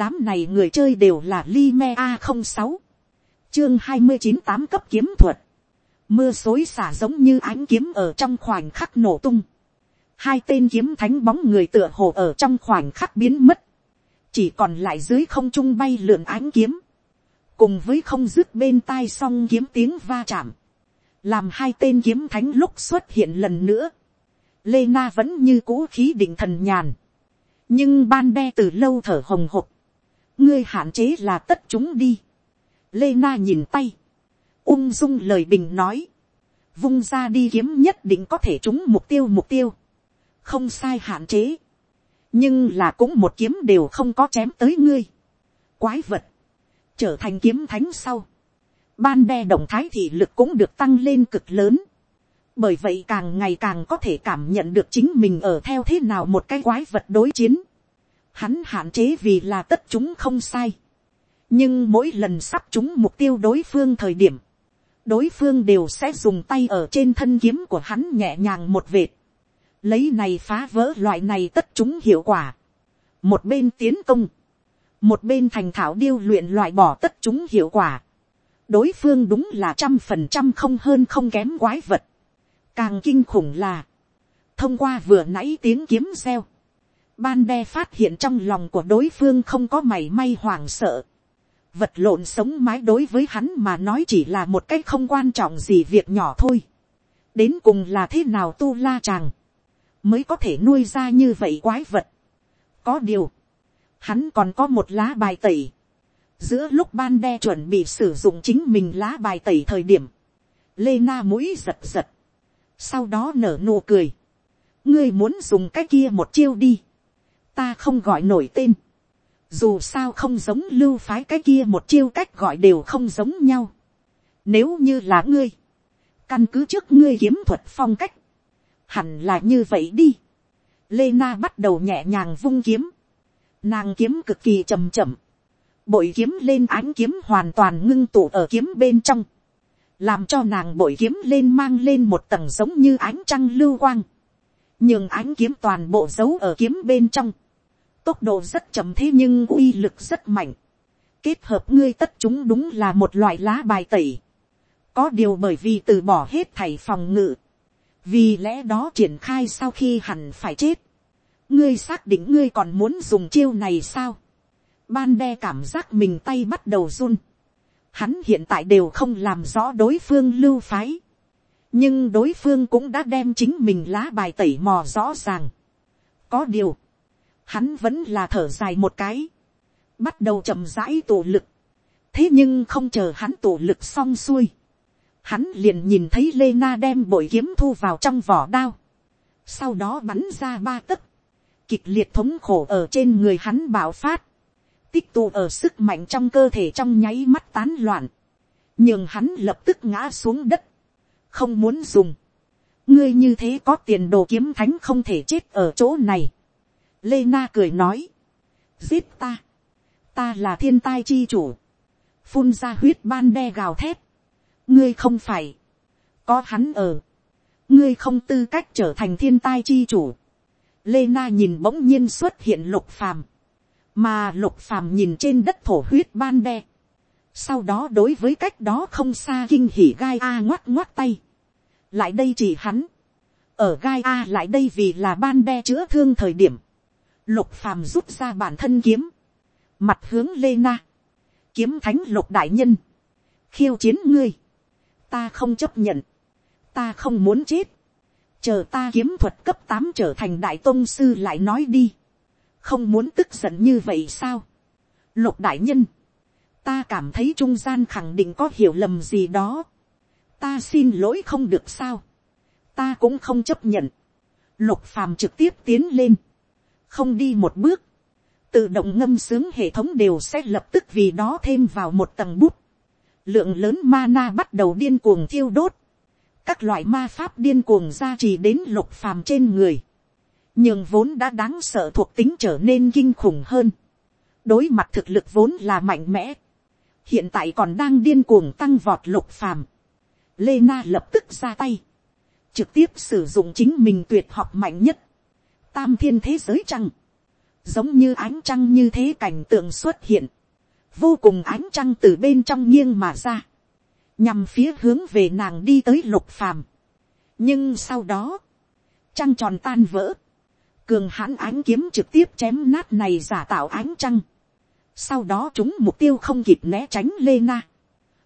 đám này người chơi đều là Lime A06. Chương 29 tám cấp kiếm thuật. Mưa xối xả giống như ánh kiếm ở trong khoảnh khắc nổ tung. Hai tên kiếm thánh bóng người tựa hồ ở trong khoảnh khắc biến mất. Chỉ còn lại dưới không trung bay lượn ánh kiếm. Cùng với không dứt bên tai song kiếm tiếng va chạm. Làm hai tên kiếm thánh lúc xuất hiện lần nữa. Lê Na vẫn như cũ khí định thần nhàn. Nhưng ban đe từ lâu thở hồng hộc ngươi hạn chế là tất chúng đi. Lê Na nhìn tay, ung dung lời bình nói, vung ra đi kiếm nhất định có thể trúng mục tiêu mục tiêu, không sai hạn chế, nhưng là cũng một kiếm đều không có chém tới ngươi. Quái vật, trở thành kiếm thánh sau, ban đe động thái thị lực cũng được tăng lên cực lớn, bởi vậy càng ngày càng có thể cảm nhận được chính mình ở theo thế nào một cái quái vật đối chiến hắn hạn chế vì là tất chúng không sai. nhưng mỗi lần sắp chúng mục tiêu đối phương thời điểm, đối phương đều sẽ dùng tay ở trên thân kiếm của hắn nhẹ nhàng một vệt. lấy này phá vỡ loại này tất chúng hiệu quả. một bên tiến công, một bên thành thảo điêu luyện loại bỏ tất chúng hiệu quả. đối phương đúng là trăm phần trăm không hơn không kém quái vật. càng kinh khủng là, thông qua vừa nãy tiếng kiếm reo, ban đe phát hiện trong lòng của đối phương không có mảy may hoảng sợ. Vật lộn sống mái đối với hắn mà nói chỉ là một cách không quan trọng gì việc nhỏ thôi. Đến cùng là thế nào tu la chàng. Mới có thể nuôi ra như vậy quái vật. Có điều. Hắn còn có một lá bài tẩy. Giữa lúc ban đe chuẩn bị sử dụng chính mình lá bài tẩy thời điểm. Lê Na mũi giật giật. Sau đó nở nụ cười. Ngươi muốn dùng cái kia một chiêu đi ta không gọi nổi tên. Dù sao không giống lưu phái cái kia một chiêu cách gọi đều không giống nhau. Nếu như là ngươi, căn cứ trước ngươi kiếm thuật phong cách, hẳn là như vậy đi. Lê Na bắt đầu nhẹ nhàng vung kiếm. Nàng kiếm cực kỳ chậm chậm. Bội kiếm lên ánh kiếm hoàn toàn ngưng tụ ở kiếm bên trong. Làm cho nàng bội kiếm lên mang lên một tầng giống như ánh trăng lưu quang nhưng ánh kiếm toàn bộ giấu ở kiếm bên trong, tốc độ rất chậm thế nhưng uy lực rất mạnh, kết hợp ngươi tất chúng đúng là một loại lá bài tẩy, có điều bởi vì từ bỏ hết thảy phòng ngự, vì lẽ đó triển khai sau khi hẳn phải chết, ngươi xác định ngươi còn muốn dùng chiêu này sao, ban đe cảm giác mình tay bắt đầu run, hắn hiện tại đều không làm rõ đối phương lưu phái, nhưng đối phương cũng đã đem chính mình lá bài tẩy mò rõ ràng. có điều, hắn vẫn là thở dài một cái, bắt đầu chậm rãi tổ lực, thế nhưng không chờ hắn tổ lực xong xuôi, hắn liền nhìn thấy lê na đem bội kiếm thu vào trong vỏ đao, sau đó bắn ra ba tấc, kịch liệt thống khổ ở trên người hắn bạo phát, tích tụ ở sức mạnh trong cơ thể trong nháy mắt tán loạn, nhưng hắn lập tức ngã xuống đất, không muốn dùng. ngươi như thế có tiền đồ kiếm thánh không thể chết ở chỗ này lê na cười nói, giết ta, ta là thiên tai chi chủ, phun ra huyết ban đe gào thét, ngươi không phải, có hắn ở, ngươi không tư cách trở thành thiên tai chi chủ. Lê Na nhìn bỗng nhiên xuất hiện lục phàm, mà lục phàm nhìn trên đất thổ huyết ban đe, sau đó đối với cách đó không xa kinh hỉ gai a ngoắt ngoắt tay. lại đây chỉ hắn. ở gai a lại đây vì là ban đe chữa thương thời điểm lục phàm rút ra bản thân kiếm. mặt hướng lê na. kiếm thánh lục đại nhân. khiêu chiến ngươi. ta không chấp nhận. ta không muốn chết. chờ ta kiếm thuật cấp tám trở thành đại tôn sư lại nói đi. không muốn tức giận như vậy sao. lục đại nhân ta cảm thấy trung gian khẳng định có hiểu lầm gì đó. ta xin lỗi không được sao. ta cũng không chấp nhận. lục phàm trực tiếp tiến lên không đi một bước. tự động ngâm sướng hệ thống đều sẽ lập tức vì đó thêm vào một tầng bút. lượng lớn mana bắt đầu điên cuồng thiêu đốt. các loại ma pháp điên cuồng ra trì đến lục phàm trên người. nhưng vốn đã đáng sợ thuộc tính trở nên kinh khủng hơn đối mặt thực lực vốn là mạnh mẽ, hiện tại còn đang điên cuồng tăng vọt lục phàm. Lê Na lập tức ra tay, trực tiếp sử dụng chính mình tuyệt học mạnh nhất, tam thiên thế giới trăng, giống như ánh trăng như thế cảnh tượng xuất hiện, vô cùng ánh trăng từ bên trong nghiêng mà ra, nhằm phía hướng về nàng đi tới lục phàm. nhưng sau đó, trăng tròn tan vỡ, cường hãn ánh kiếm trực tiếp chém nát này giả tạo ánh trăng, sau đó chúng mục tiêu không kịp né tránh lê na,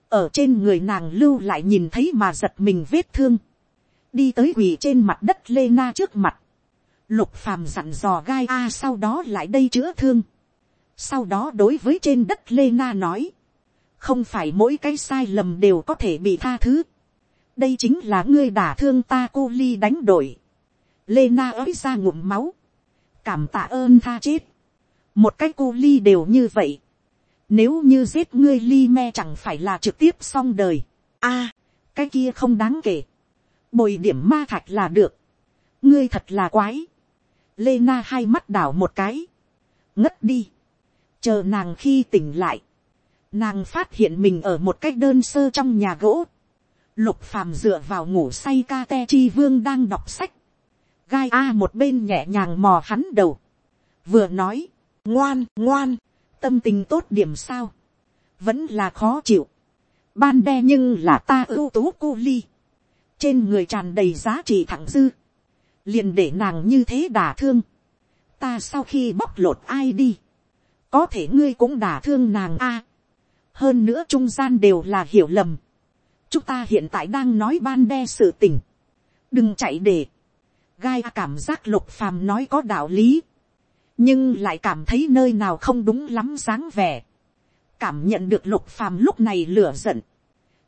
ở trên người nàng lưu lại nhìn thấy mà giật mình vết thương, đi tới quỳ trên mặt đất lê na trước mặt, lục phàm dặn dò gai a sau đó lại đây chữa thương, sau đó đối với trên đất lê na nói, không phải mỗi cái sai lầm đều có thể bị tha thứ, đây chính là ngươi đả thương ta cô ly đánh đổi, lê na ới ra ngụm máu, cảm tạ ơn tha chết, một cái cô ly đều như vậy, nếu như giết ngươi ly me chẳng phải là trực tiếp xong đời, a, cái kia không đáng kể, bồi điểm ma thạch là được, ngươi thật là quái, lê na hai mắt đảo một cái, ngất đi, chờ nàng khi tỉnh lại, nàng phát hiện mình ở một cách đơn sơ trong nhà gỗ, lục phàm dựa vào ngủ say ca te chi vương đang đọc sách, gai a một bên nhẹ nhàng mò hắn đầu, vừa nói, ngoan ngoan, tâm tình tốt điểm sao, vẫn là khó chịu, ban đe nhưng là ta ưu tú cô ly, trên người tràn đầy giá trị thẳng dư, liền để nàng như thế đả thương, ta sau khi bóc lột ai đi, có thể ngươi cũng đả thương nàng a, hơn nữa trung gian đều là hiểu lầm, chúng ta hiện tại đang nói ban đe sự tình, đừng chạy để, gai cảm giác lục phàm nói có đạo lý, nhưng lại cảm thấy nơi nào không đúng lắm dáng vẻ, cảm nhận được lục phàm lúc này lửa giận,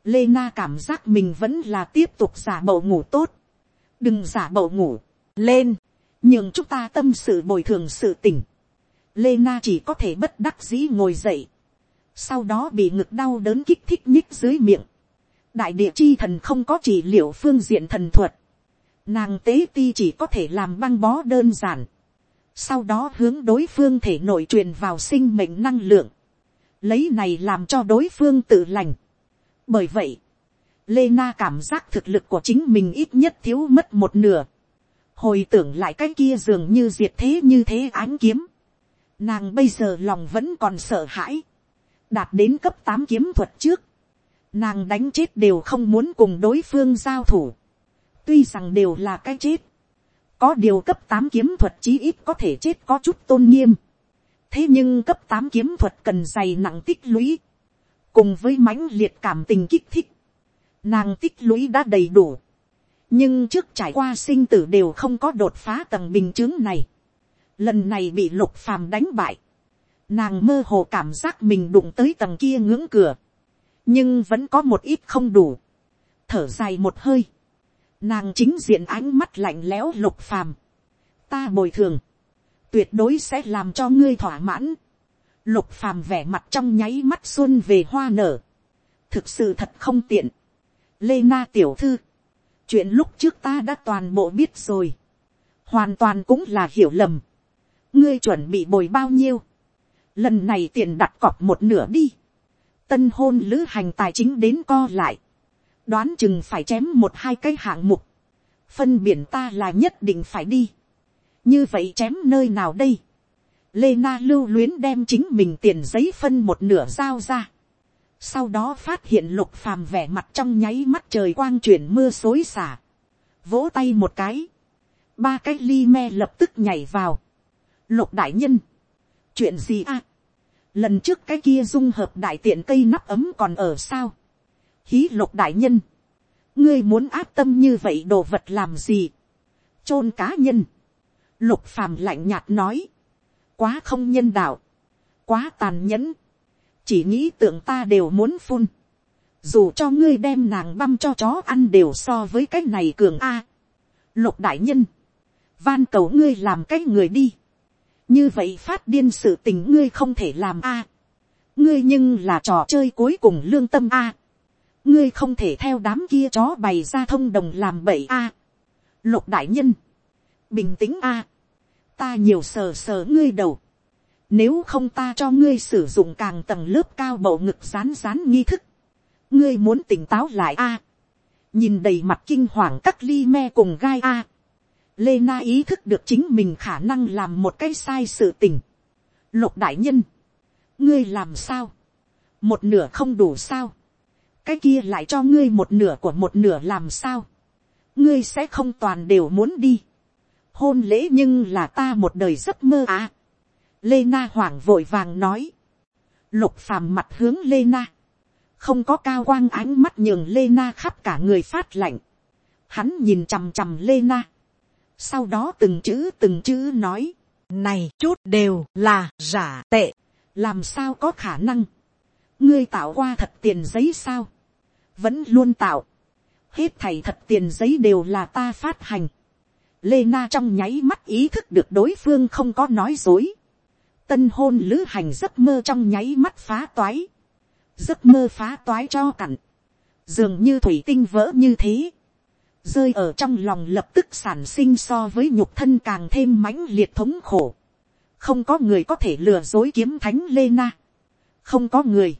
lê na cảm giác mình vẫn là tiếp tục giả bộ ngủ tốt, đừng giả bộ ngủ, lên, nhưng chúng ta tâm sự bồi thường sự tình, lê na chỉ có thể bất đắc dĩ ngồi dậy, sau đó bị ngực đau đớn kích thích nhích dưới miệng, đại địa chi thần không có chỉ liệu phương diện thần thuật, nàng tế ti chỉ có thể làm băng bó đơn giản, sau đó hướng đối phương thể nội truyền vào sinh mệnh năng lượng, lấy này làm cho đối phương tự lành. bởi vậy, lê na cảm giác thực lực của chính mình ít nhất thiếu mất một nửa, hồi tưởng lại cái kia dường như diệt thế như thế ánh kiếm, nàng bây giờ lòng vẫn còn sợ hãi, đạt đến cấp tám kiếm thuật trước, nàng đánh chết đều không muốn cùng đối phương giao thủ, tuy rằng đều là cái chết, có điều cấp tám kiếm thuật chí ít có thể chết có chút tôn nghiêm. thế nhưng cấp tám kiếm thuật cần dày nặng tích lũy, cùng với mãnh liệt cảm tình kích thích, nàng tích lũy đã đầy đủ, nhưng trước trải qua sinh tử đều không có đột phá tầng bình chứng này, lần này bị lục phàm đánh bại, nàng mơ hồ cảm giác mình đụng tới tầng kia ngưỡng cửa, nhưng vẫn có một ít không đủ, thở dài một hơi, nàng chính diện ánh mắt lạnh lẽo lục phàm, ta bồi thường, tuyệt đối sẽ làm cho ngươi thỏa mãn, lục phàm vẻ mặt trong nháy mắt xuân về hoa nở, thực sự thật không tiện, lê na tiểu thư, chuyện lúc trước ta đã toàn bộ biết rồi, hoàn toàn cũng là hiểu lầm, ngươi chuẩn bị bồi bao nhiêu, lần này tiền đặt cọc một nửa đi, tân hôn lữ hành tài chính đến co lại, đoán chừng phải chém một hai cái hạng mục, phân biển ta là nhất định phải đi, như vậy chém nơi nào đây, lê na lưu luyến đem chính mình tiền giấy phân một nửa giao ra, sau đó phát hiện lục phàm vẻ mặt trong nháy mắt trời quang chuyển mưa xối xả, vỗ tay một cái, ba cái ly me lập tức nhảy vào, lục đại nhân, chuyện gì à, lần trước cái kia dung hợp đại tiện cây nắp ấm còn ở sao, hí lục đại nhân, ngươi muốn áp tâm như vậy đồ vật làm gì, chôn cá nhân, lục phàm lạnh nhạt nói, quá không nhân đạo, quá tàn nhẫn, chỉ nghĩ tượng ta đều muốn phun, dù cho ngươi đem nàng băm cho chó ăn đều so với cái này cường a, lục đại nhân, van cầu ngươi làm cái người đi, như vậy phát điên sự tình ngươi không thể làm a, ngươi nhưng là trò chơi cuối cùng lương tâm a, ngươi không thể theo đám kia chó bày ra thông đồng làm bậy a. lục đại nhân, bình tĩnh a, ta nhiều sờ sờ ngươi đầu, nếu không ta cho ngươi sử dụng càng tầng lớp cao bầu ngực rán rán nghi thức, ngươi muốn tỉnh táo lại a, nhìn đầy mặt kinh hoàng các ly me cùng gai a, lê na ý thức được chính mình khả năng làm một cái sai sự tình, lục đại nhân, ngươi làm sao, một nửa không đủ sao, cái kia lại cho ngươi một nửa của một nửa làm sao, ngươi sẽ không toàn đều muốn đi, hôn lễ nhưng là ta một đời giấc mơ à lê na hoảng vội vàng nói, lục phàm mặt hướng lê na, không có cao quang ánh mắt nhường lê na khắp cả người phát lạnh, hắn nhìn chằm chằm lê na, sau đó từng chữ từng chữ nói, này chút đều là giả tệ, làm sao có khả năng, ngươi tạo qua thật tiền giấy sao, vẫn luôn tạo, hết thầy thật tiền giấy đều là ta phát hành, lê na trong nháy mắt ý thức được đối phương không có nói dối, tân hôn lữ hành giấc mơ trong nháy mắt phá toái, giấc mơ phá toái cho cặn, dường như thủy tinh vỡ như thế, rơi ở trong lòng lập tức sản sinh so với nhục thân càng thêm mãnh liệt thống khổ. không có người có thể lừa dối kiếm thánh lê na. không có người.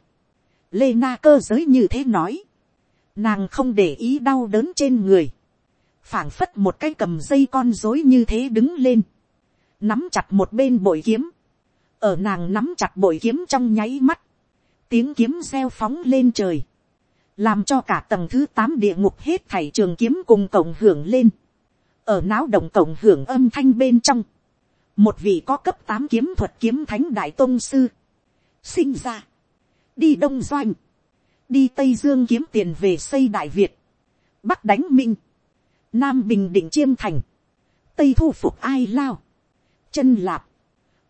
lê na cơ giới như thế nói. nàng không để ý đau đớn trên người. phảng phất một cái cầm dây con dối như thế đứng lên. nắm chặt một bên bội kiếm ở nàng nắm chặt bội kiếm trong nháy mắt. tiếng kiếm reo phóng lên trời. Làm cho cả tầng thứ tám địa ngục hết thảy trường kiếm cùng cổng hưởng lên, ở não động cổng hưởng âm thanh bên trong, một vị có cấp tám kiếm thuật kiếm thánh đại tôn sư, sinh ra, đi đông doanh, đi tây dương kiếm tiền về xây đại việt, bắc đánh minh, nam bình định chiêm thành, tây thu phục ai lao, chân lạp,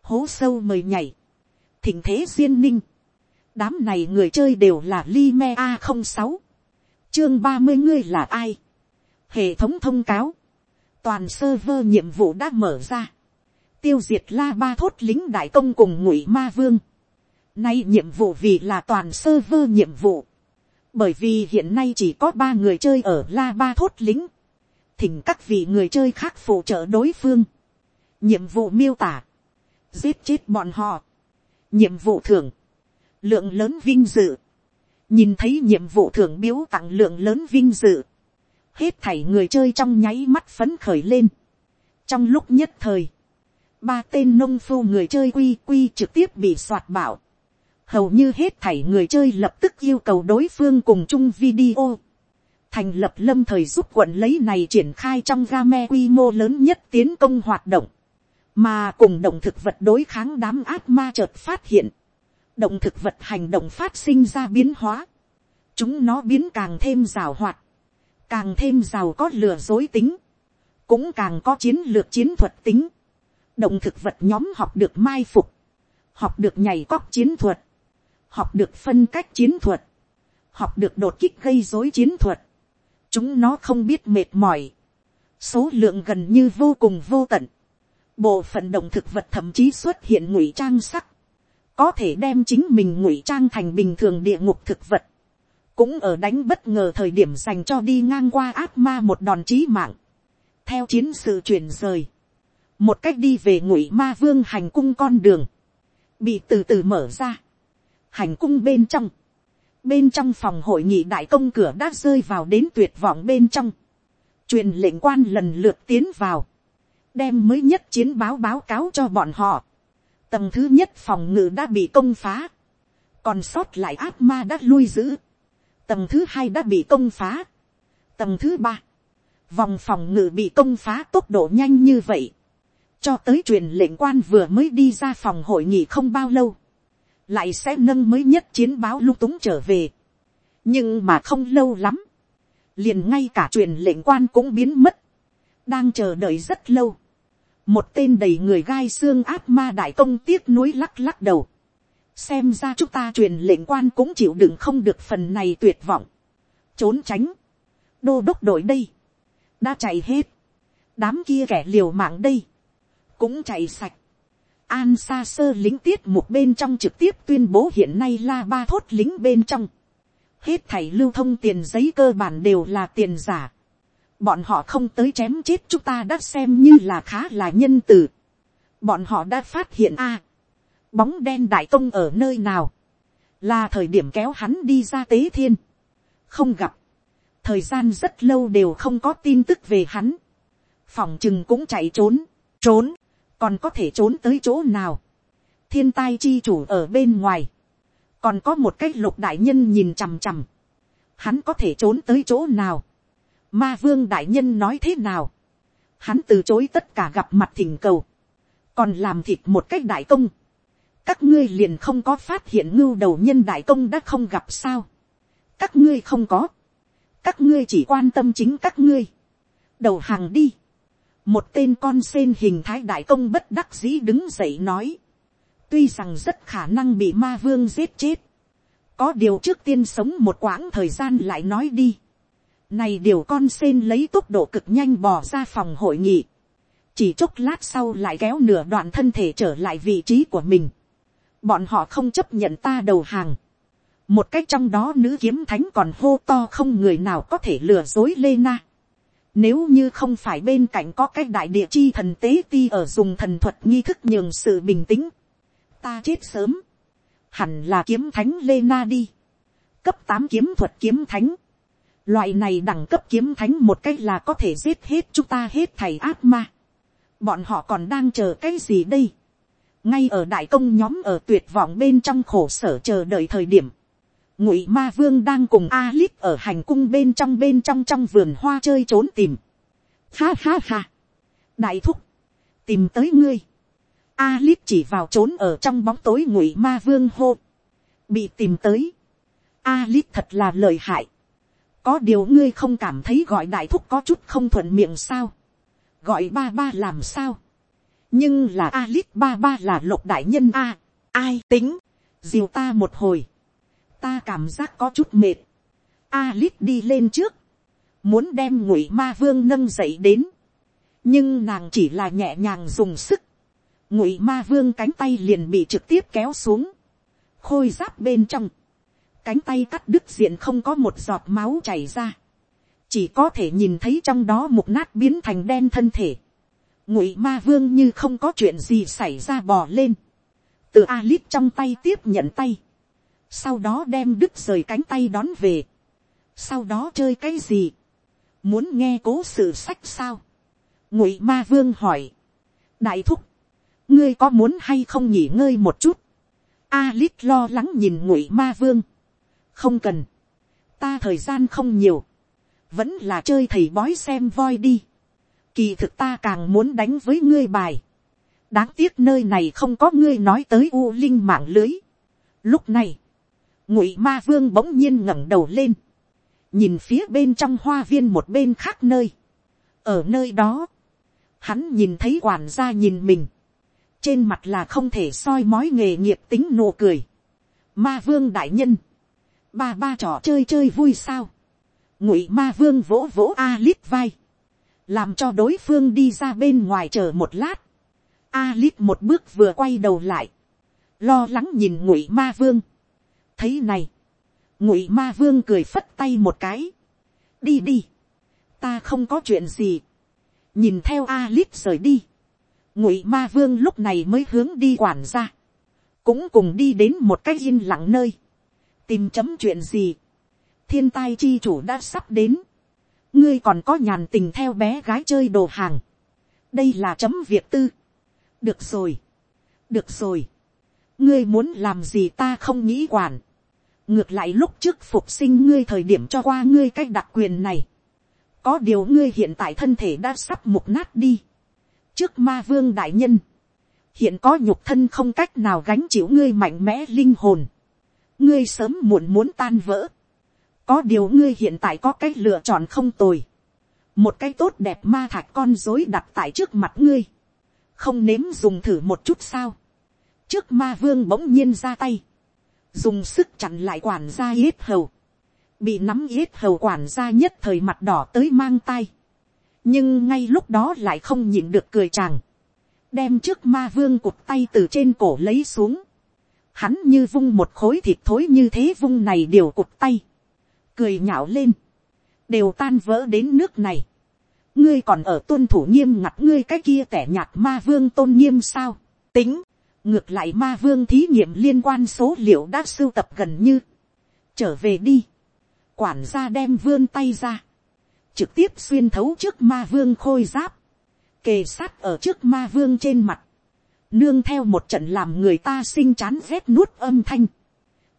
hố sâu mời nhảy, thỉnh thế duyên ninh, đám này người chơi đều là Lime A06. Chương ba mươi ngươi là ai? Hệ thống thông cáo. Toàn server nhiệm vụ đã mở ra. Tiêu diệt la ba thốt lính đại công cùng ngụy ma vương. Nay nhiệm vụ vì là toàn server nhiệm vụ. Bởi vì hiện nay chỉ có ba người chơi ở la ba thốt lính. Thỉnh các vị người chơi khác phụ trợ đối phương. Nhiệm vụ miêu tả. Giết chết bọn họ. Nhiệm vụ thưởng. Lượng lớn vinh dự, nhìn thấy nhiệm vụ thưởng biếu tặng lượng lớn vinh dự, hết thảy người chơi trong nháy mắt phấn khởi lên. trong lúc nhất thời, ba tên nông phu người chơi quy quy trực tiếp bị soạt bảo, hầu như hết thảy người chơi lập tức yêu cầu đối phương cùng chung video, thành lập lâm thời giúp quận lấy này triển khai trong game quy mô lớn nhất tiến công hoạt động, mà cùng động thực vật đối kháng đám ác ma chợt phát hiện, động thực vật hành động phát sinh ra biến hóa, chúng nó biến càng thêm rào hoạt, càng thêm giàu có lừa dối tính, cũng càng có chiến lược chiến thuật tính. động thực vật nhóm học được mai phục, học được nhảy cóc chiến thuật, học được phân cách chiến thuật, học được đột kích gây dối chiến thuật. chúng nó không biết mệt mỏi, số lượng gần như vô cùng vô tận bộ phận động thực vật thậm chí xuất hiện ngụy trang sắc, có thể đem chính mình ngụy trang thành bình thường địa ngục thực vật, cũng ở đánh bất ngờ thời điểm dành cho đi ngang qua ác ma một đòn chí mạng, theo chiến sự chuyển rời, một cách đi về ngụy ma vương hành cung con đường, bị từ từ mở ra, hành cung bên trong, bên trong phòng hội nghị đại công cửa đã rơi vào đến tuyệt vọng bên trong, truyền lệnh quan lần lượt tiến vào, đem mới nhất chiến báo báo cáo cho bọn họ, tầng thứ nhất phòng ngự đã bị công phá, còn sót lại ác ma đã lui giữ, tầng thứ hai đã bị công phá, tầng thứ ba, vòng phòng ngự bị công phá tốc độ nhanh như vậy, cho tới truyền lệnh quan vừa mới đi ra phòng hội nghị không bao lâu, lại sẽ nâng mới nhất chiến báo lung túng trở về, nhưng mà không lâu lắm, liền ngay cả truyền lệnh quan cũng biến mất, đang chờ đợi rất lâu, một tên đầy người gai xương áp ma đại công tiếc núi lắc lắc đầu. xem ra chúng ta truyền lệnh quan cũng chịu đựng không được phần này tuyệt vọng. trốn tránh. đô đốc đội đây. đã chạy hết. đám kia kẻ liều mạng đây. cũng chạy sạch. an xa sơ lính tiết một bên trong trực tiếp tuyên bố hiện nay là ba thốt lính bên trong. hết thảy lưu thông tiền giấy cơ bản đều là tiền giả bọn họ không tới chém chết chúng ta đã xem như là khá là nhân từ. bọn họ đã phát hiện a, bóng đen đại công ở nơi nào, là thời điểm kéo hắn đi ra tế thiên, không gặp, thời gian rất lâu đều không có tin tức về hắn, phòng chừng cũng chạy trốn, trốn, còn có thể trốn tới chỗ nào, thiên tai chi chủ ở bên ngoài, còn có một cái lục đại nhân nhìn chằm chằm, hắn có thể trốn tới chỗ nào, ma vương đại nhân nói thế nào, hắn từ chối tất cả gặp mặt thỉnh cầu, còn làm thịt một cách đại công, các ngươi liền không có phát hiện ngưu đầu nhân đại công đã không gặp sao, các ngươi không có, các ngươi chỉ quan tâm chính các ngươi, đầu hàng đi, một tên con sen hình thái đại công bất đắc dĩ đứng dậy nói, tuy rằng rất khả năng bị ma vương giết chết, có điều trước tiên sống một quãng thời gian lại nói đi, này điều con sen lấy tốc độ cực nhanh bò ra phòng hội nghị, chỉ chốc lát sau lại kéo nửa đoạn thân thể trở lại vị trí của mình, bọn họ không chấp nhận ta đầu hàng, một cách trong đó nữ kiếm thánh còn hô to không người nào có thể lừa dối lê na. Nếu như không phải bên cạnh có cái đại địa chi thần tế ti ở dùng thần thuật nghi thức nhường sự bình tĩnh. Ta chết sớm. Hẳn là kiếm thánh Lê Na đi. Cấp tám kiếm thuật kiếm thánh. Loại này đẳng cấp kiếm thánh một cách là có thể giết hết chúng ta hết thầy ác ma. Bọn họ còn đang chờ cái gì đây? Ngay ở đại công nhóm ở tuyệt vọng bên trong khổ sở chờ đợi thời điểm ngụy ma vương đang cùng a lít ở hành cung bên trong bên trong trong vườn hoa chơi trốn tìm. Ha ha ha. đại thúc, tìm tới ngươi. a lít chỉ vào trốn ở trong bóng tối ngụy ma vương hô. bị tìm tới. a lít thật là lời hại có điều ngươi không cảm thấy gọi đại thúc có chút không thuận miệng sao. gọi ba ba làm sao. nhưng là a lít ba ba là lục đại nhân a. ai tính. diều ta một hồi ta cảm giác có chút mệt. Alip đi lên trước, muốn đem ngụy ma vương nâng dậy đến, nhưng nàng chỉ là nhẹ nhàng dùng sức, ngụy ma vương cánh tay liền bị trực tiếp kéo xuống, khôi giáp bên trong, cánh tay cắt đứt diện không có một giọt máu chảy ra, chỉ có thể nhìn thấy trong đó một nát biến thành đen thân thể, ngụy ma vương như không có chuyện gì xảy ra bò lên, từ Alip trong tay tiếp nhận tay, sau đó đem đứt rời cánh tay đón về, sau đó chơi cái gì, muốn nghe cố sự sách sao, ngụy ma vương hỏi, đại thúc, ngươi có muốn hay không nghỉ ngơi một chút, Alip lo lắng nhìn ngụy ma vương, không cần, ta thời gian không nhiều, vẫn là chơi thầy bói xem voi đi, kỳ thực ta càng muốn đánh với ngươi bài, đáng tiếc nơi này không có ngươi nói tới u linh mạng lưới. Lúc này, ngụy ma vương bỗng nhiên ngẩng đầu lên, nhìn phía bên trong hoa viên một bên khác nơi, ở nơi đó, hắn nhìn thấy quản gia nhìn mình, trên mặt là không thể soi mói nghề nghiệp tính nụ cười, ma vương đại nhân, ba ba trò chơi chơi vui sao, ngụy ma vương vỗ vỗ a lít vai, làm cho đối phương đi ra bên ngoài chờ một lát, a lít một bước vừa quay đầu lại, lo lắng nhìn ngụy ma vương, thấy này, ngụy ma vương cười phất tay một cái, đi đi, ta không có chuyện gì, nhìn theo a lít rời đi, ngụy ma vương lúc này mới hướng đi quản ra, cũng cùng đi đến một cái yên lặng nơi, tìm chấm chuyện gì, thiên tai chi chủ đã sắp đến, ngươi còn có nhàn tình theo bé gái chơi đồ hàng, đây là chấm việc tư, được rồi, được rồi, ngươi muốn làm gì ta không nghĩ quản, ngược lại lúc trước phục sinh ngươi thời điểm cho qua ngươi cái đặc quyền này, có điều ngươi hiện tại thân thể đã sắp mục nát đi, trước ma vương đại nhân, hiện có nhục thân không cách nào gánh chịu ngươi mạnh mẽ linh hồn, ngươi sớm muộn muốn tan vỡ, có điều ngươi hiện tại có cái lựa chọn không tồi, một cái tốt đẹp ma thạch con dối đặt tại trước mặt ngươi, không nếm dùng thử một chút sao, trước ma vương bỗng nhiên ra tay, dùng sức chặn lại quản gia yết hầu, bị nắm yết hầu quản gia nhất thời mặt đỏ tới mang tay, nhưng ngay lúc đó lại không nhịn được cười chàng, đem trước ma vương cụt tay từ trên cổ lấy xuống, hắn như vung một khối thịt thối như thế vung này đều cụt tay, cười nhạo lên, đều tan vỡ đến nước này, ngươi còn ở tuân thủ nghiêm ngặt ngươi cái kia tẻ nhạt ma vương tôn nghiêm sao, tính, ngược lại ma vương thí nghiệm liên quan số liệu đã sưu tập gần như, trở về đi, quản gia đem vươn tay ra, trực tiếp xuyên thấu trước ma vương khôi giáp, kề sát ở trước ma vương trên mặt, nương theo một trận làm người ta sinh chán rét nuốt âm thanh,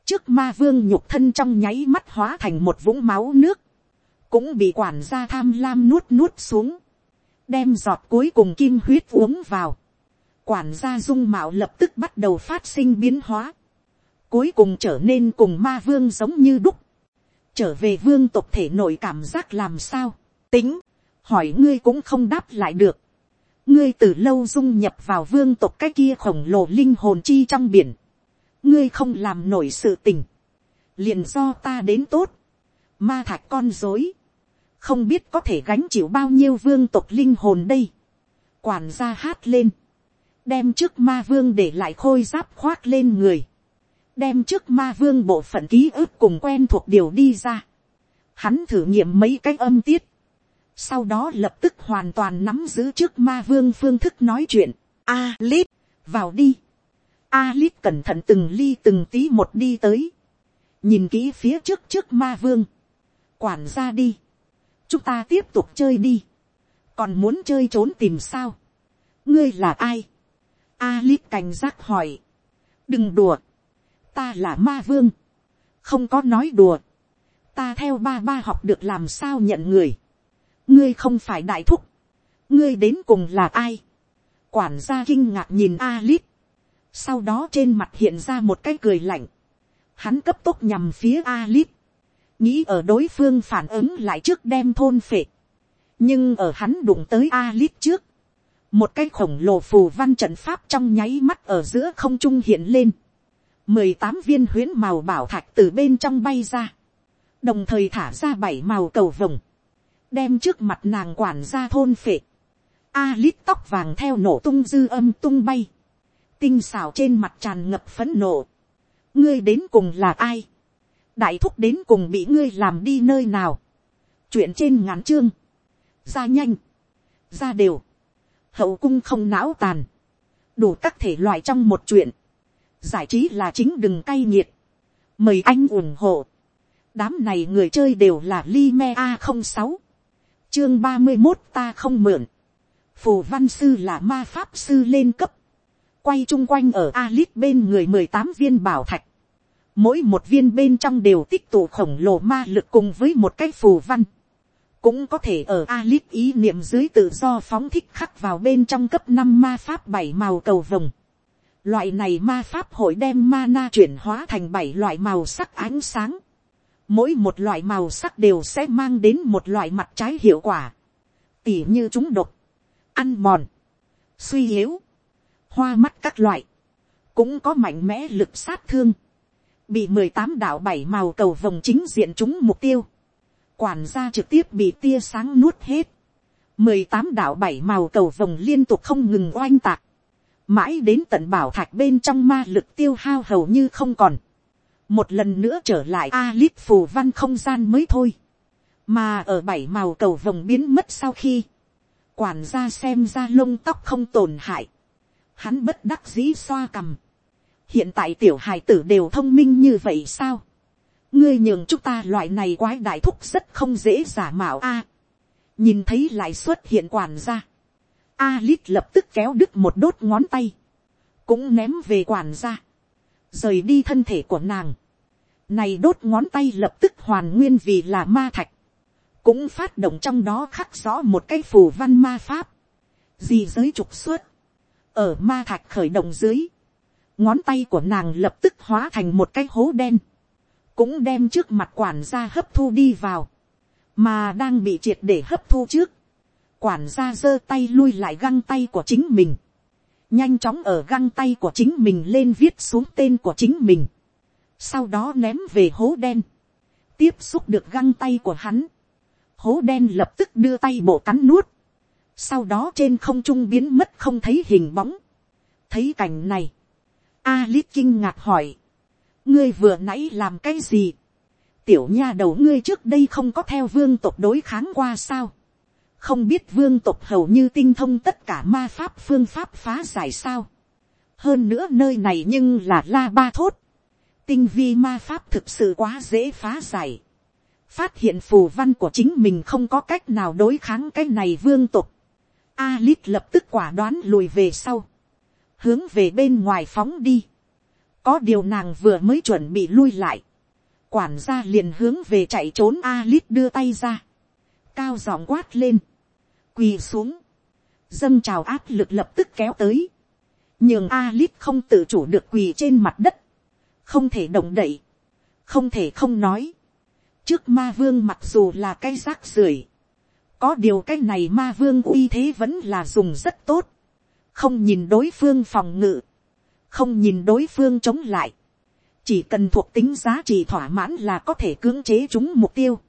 trước ma vương nhục thân trong nháy mắt hóa thành một vũng máu nước, cũng bị quản gia tham lam nuốt nuốt xuống, đem giọt cuối cùng kim huyết uống vào, quản gia dung mạo lập tức bắt đầu phát sinh biến hóa, cuối cùng trở nên cùng ma vương giống như đúc, trở về vương tộc thể nội cảm giác làm sao, tính, hỏi ngươi cũng không đáp lại được, ngươi từ lâu dung nhập vào vương tộc cái kia khổng lồ linh hồn chi trong biển, ngươi không làm nổi sự tình, liền do ta đến tốt, ma thạch con dối, không biết có thể gánh chịu bao nhiêu vương tộc linh hồn đây, quản gia hát lên, đem trước ma vương để lại khôi giáp khoác lên người, đem trước ma vương bộ phận ký ức cùng quen thuộc điều đi ra, hắn thử nghiệm mấy cái âm tiết, sau đó lập tức hoàn toàn nắm giữ trước ma vương phương thức nói chuyện, a lít, vào đi, a lít cẩn thận từng ly từng tí một đi tới, nhìn kỹ phía trước trước ma vương, quản ra đi, chúng ta tiếp tục chơi đi, còn muốn chơi trốn tìm sao, ngươi là ai, a lít cảnh giác hỏi, đừng đùa, ta là ma vương, không có nói đùa, ta theo ba ba học được làm sao nhận người, ngươi không phải đại thúc, ngươi đến cùng là ai, quản gia kinh ngạc nhìn Alip, sau đó trên mặt hiện ra một cái cười lạnh, hắn cấp tốc nhằm phía Alip, nghĩ ở đối phương phản ứng lại trước đem thôn phệ, nhưng ở hắn đụng tới Alip trước, một cái khổng lồ phù văn trận pháp trong nháy mắt ở giữa không trung hiện lên, mười tám viên huyến màu bảo thạch từ bên trong bay ra, đồng thời thả ra bảy màu cầu vồng, đem trước mặt nàng quản ra thôn phệ, a lít tóc vàng theo nổ tung dư âm tung bay, tinh xảo trên mặt tràn ngập phấn nộ, ngươi đến cùng là ai, đại thúc đến cùng bị ngươi làm đi nơi nào, chuyện trên ngắn chương, ra nhanh, ra đều, hậu cung không não tàn, đủ các thể loại trong một chuyện, giải trí là chính đừng cay nghiệt, mời anh ủng hộ, đám này người chơi đều là li me a không sáu chương ba mươi một ta không mượn, phù văn sư là ma pháp sư lên cấp, quay chung quanh ở Alice bên người mười tám viên bảo thạch, mỗi một viên bên trong đều tích tụ khổng lồ ma lực cùng với một cái phù văn, cũng có thể ở Alice ý niệm dưới tự do phóng thích khắc vào bên trong cấp năm ma pháp bảy màu cầu vồng. Loại này ma pháp hội đem mana chuyển hóa thành bảy loại màu sắc ánh sáng mỗi một loại màu sắc đều sẽ mang đến một loại mặt trái hiệu quả, tỉ như chúng độc, ăn mòn, suy yếu, hoa mắt các loại, cũng có mạnh mẽ lực sát thương, bị mười tám đạo bảy màu cầu vòng chính diện chúng mục tiêu, quản gia trực tiếp bị tia sáng nuốt hết, mười tám đạo bảy màu cầu vòng liên tục không ngừng oanh tạc, mãi đến tận bảo thạch bên trong ma lực tiêu hao hầu như không còn, một lần nữa trở lại a lít phù văn không gian mới thôi, mà ở bảy màu cầu vồng biến mất sau khi, quản gia xem ra lông tóc không tổn hại, hắn bất đắc dĩ xoa cằm, hiện tại tiểu hài tử đều thông minh như vậy sao, ngươi nhường chúng ta loại này quái đại thúc rất không dễ giả mạo a, nhìn thấy lại xuất hiện quản gia, a lít lập tức kéo đứt một đốt ngón tay, cũng ném về quản gia. Rời đi thân thể của nàng, này đốt ngón tay lập tức hoàn nguyên vì là ma thạch, cũng phát động trong đó khắc rõ một cái phù văn ma pháp, gì giới trục xuất, ở ma thạch khởi động dưới, ngón tay của nàng lập tức hóa thành một cái hố đen, cũng đem trước mặt quản gia hấp thu đi vào, mà đang bị triệt để hấp thu trước, quản gia giơ tay lui lại găng tay của chính mình, nhanh chóng ở găng tay của chính mình lên viết xuống tên của chính mình, sau đó ném về hố đen, tiếp xúc được găng tay của hắn, hố đen lập tức đưa tay bộ cắn nuốt, sau đó trên không trung biến mất không thấy hình bóng, thấy cảnh này, Alice kinh ngạc hỏi, ngươi vừa nãy làm cái gì, tiểu nha đầu ngươi trước đây không có theo vương tộc đối kháng qua sao, không biết vương tộc hầu như tinh thông tất cả ma pháp phương pháp phá giải sao. hơn nữa nơi này nhưng là la ba thốt tinh vi ma pháp thực sự quá dễ phá giải. phát hiện phù văn của chính mình không có cách nào đối kháng cái này vương tộc. Alit lập tức quả đoán lùi về sau. hướng về bên ngoài phóng đi, có điều nàng vừa mới chuẩn bị lui lại, quản gia liền hướng về chạy trốn Alit đưa tay ra, cao giọng quát lên, quỳ xuống, dâng trào áp lực lập tức kéo tới, nhường Alit không tự chủ được quỳ trên mặt đất, không thể động đậy, không thể không nói, trước ma vương mặc dù là cái rác rưởi, có điều cái này ma vương uy thế vẫn là dùng rất tốt, không nhìn đối phương phòng ngự, không nhìn đối phương chống lại, chỉ cần thuộc tính giá trị thỏa mãn là có thể cưỡng chế chúng mục tiêu.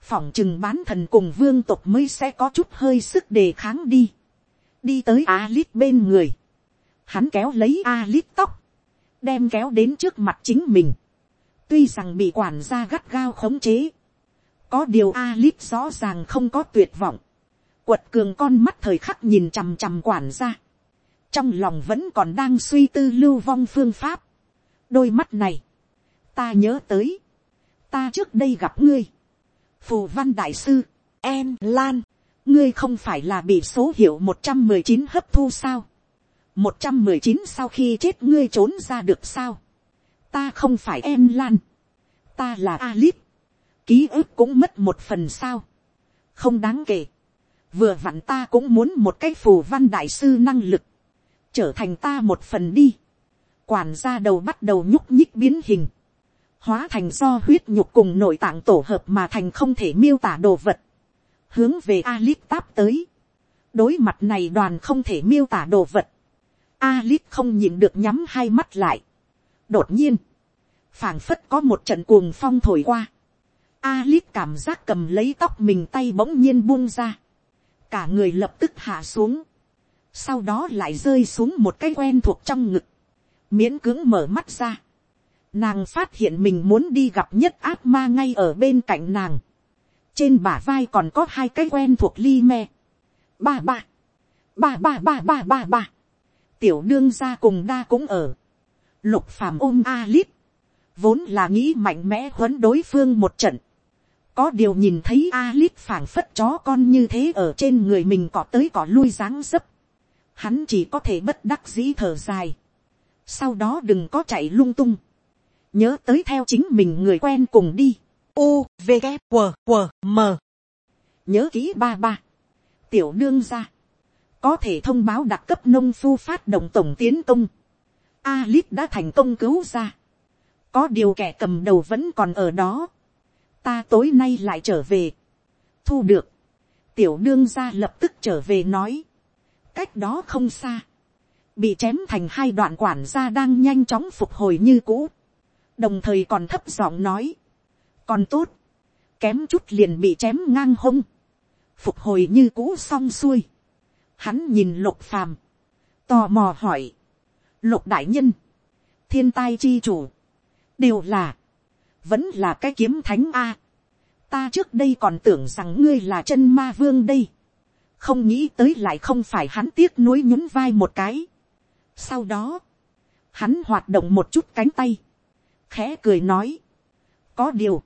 phỏng chừng bán thần cùng vương tộc mới sẽ có chút hơi sức đề kháng đi. đi tới a lít bên người. hắn kéo lấy a lít tóc, đem kéo đến trước mặt chính mình. tuy rằng bị quản gia gắt gao khống chế. có điều Alit rõ ràng không có tuyệt vọng. quật cường con mắt thời khắc nhìn chằm chằm quản gia. trong lòng vẫn còn đang suy tư lưu vong phương pháp đôi mắt này, ta nhớ tới, ta trước đây gặp ngươi, phù văn đại sư, em lan, ngươi không phải là bị số hiệu một trăm mười chín hấp thu sao, một trăm mười chín sau khi chết ngươi trốn ra được sao, ta không phải em lan, ta là Alip, ký ức cũng mất một phần sao, không đáng kể, vừa vặn ta cũng muốn một cái phù văn đại sư năng lực, trở thành ta một phần đi, quản gia đầu bắt đầu nhúc nhích biến hình, hóa thành do huyết nhục cùng nội tạng tổ hợp mà thành không thể miêu tả đồ vật, hướng về Alip táp tới. đối mặt này đoàn không thể miêu tả đồ vật, Alip không nhìn được nhắm hai mắt lại. đột nhiên, phảng phất có một trận cuồng phong thổi qua, Alip cảm giác cầm lấy tóc mình tay bỗng nhiên buông ra, cả người lập tức hạ xuống, sau đó lại rơi xuống một cái quen thuộc trong ngực, miễn cưỡng mở mắt ra. Nàng phát hiện mình muốn đi gặp nhất ác ma ngay ở bên cạnh nàng. Trên bả vai còn có hai cái quen thuộc ly me. Ba ba. Ba ba ba ba ba ba. Tiểu đương gia cùng đa cũng ở. Lục phàm ôm A Lít, Vốn là nghĩ mạnh mẽ huấn đối phương một trận. Có điều nhìn thấy A Lít phảng phất chó con như thế ở trên người mình cọ tới cọ lui dáng dấp. Hắn chỉ có thể bất đắc dĩ thở dài. Sau đó đừng có chạy lung tung, nhớ tới theo chính mình người quen cùng đi, u v g q q m nhớ kỹ ba ba, tiểu đương ra, có thể thông báo đặc cấp nông phu phát động tổng tiến công, Alip đã thành công cứu ra, có điều kẻ cầm đầu vẫn còn ở đó, ta tối nay lại trở về, thu được, tiểu đương gia lập tức trở về nói, cách đó không xa, bị chém thành hai đoạn quản gia đang nhanh chóng phục hồi như cũ, đồng thời còn thấp giọng nói, còn tốt, kém chút liền bị chém ngang hông, phục hồi như cũ xong xuôi, hắn nhìn lục phàm, tò mò hỏi, lục đại nhân, thiên tai chi chủ, đều là, vẫn là cái kiếm thánh a, ta trước đây còn tưởng rằng ngươi là chân ma vương đây, không nghĩ tới lại không phải hắn tiếc nuối nhún vai một cái, sau đó, hắn hoạt động một chút cánh tay, khẽ cười nói, có điều,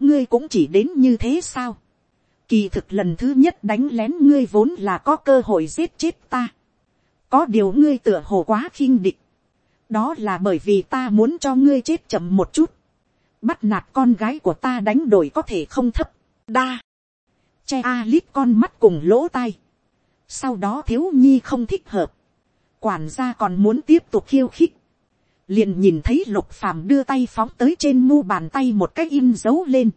ngươi cũng chỉ đến như thế sao. Kỳ thực lần thứ nhất đánh lén ngươi vốn là có cơ hội giết chết ta. Có điều ngươi tựa hồ quá khinh địch. Đó là bởi vì ta muốn cho ngươi chết chậm một chút. Bắt nạt con gái của ta đánh đổi có thể không thấp. Đa. Che a lít con mắt cùng lỗ tai. Sau đó thiếu nhi không thích hợp quản gia còn muốn tiếp tục khiêu khích, liền nhìn thấy lục phàm đưa tay phóng tới trên mu bàn tay một cách in dấu lên,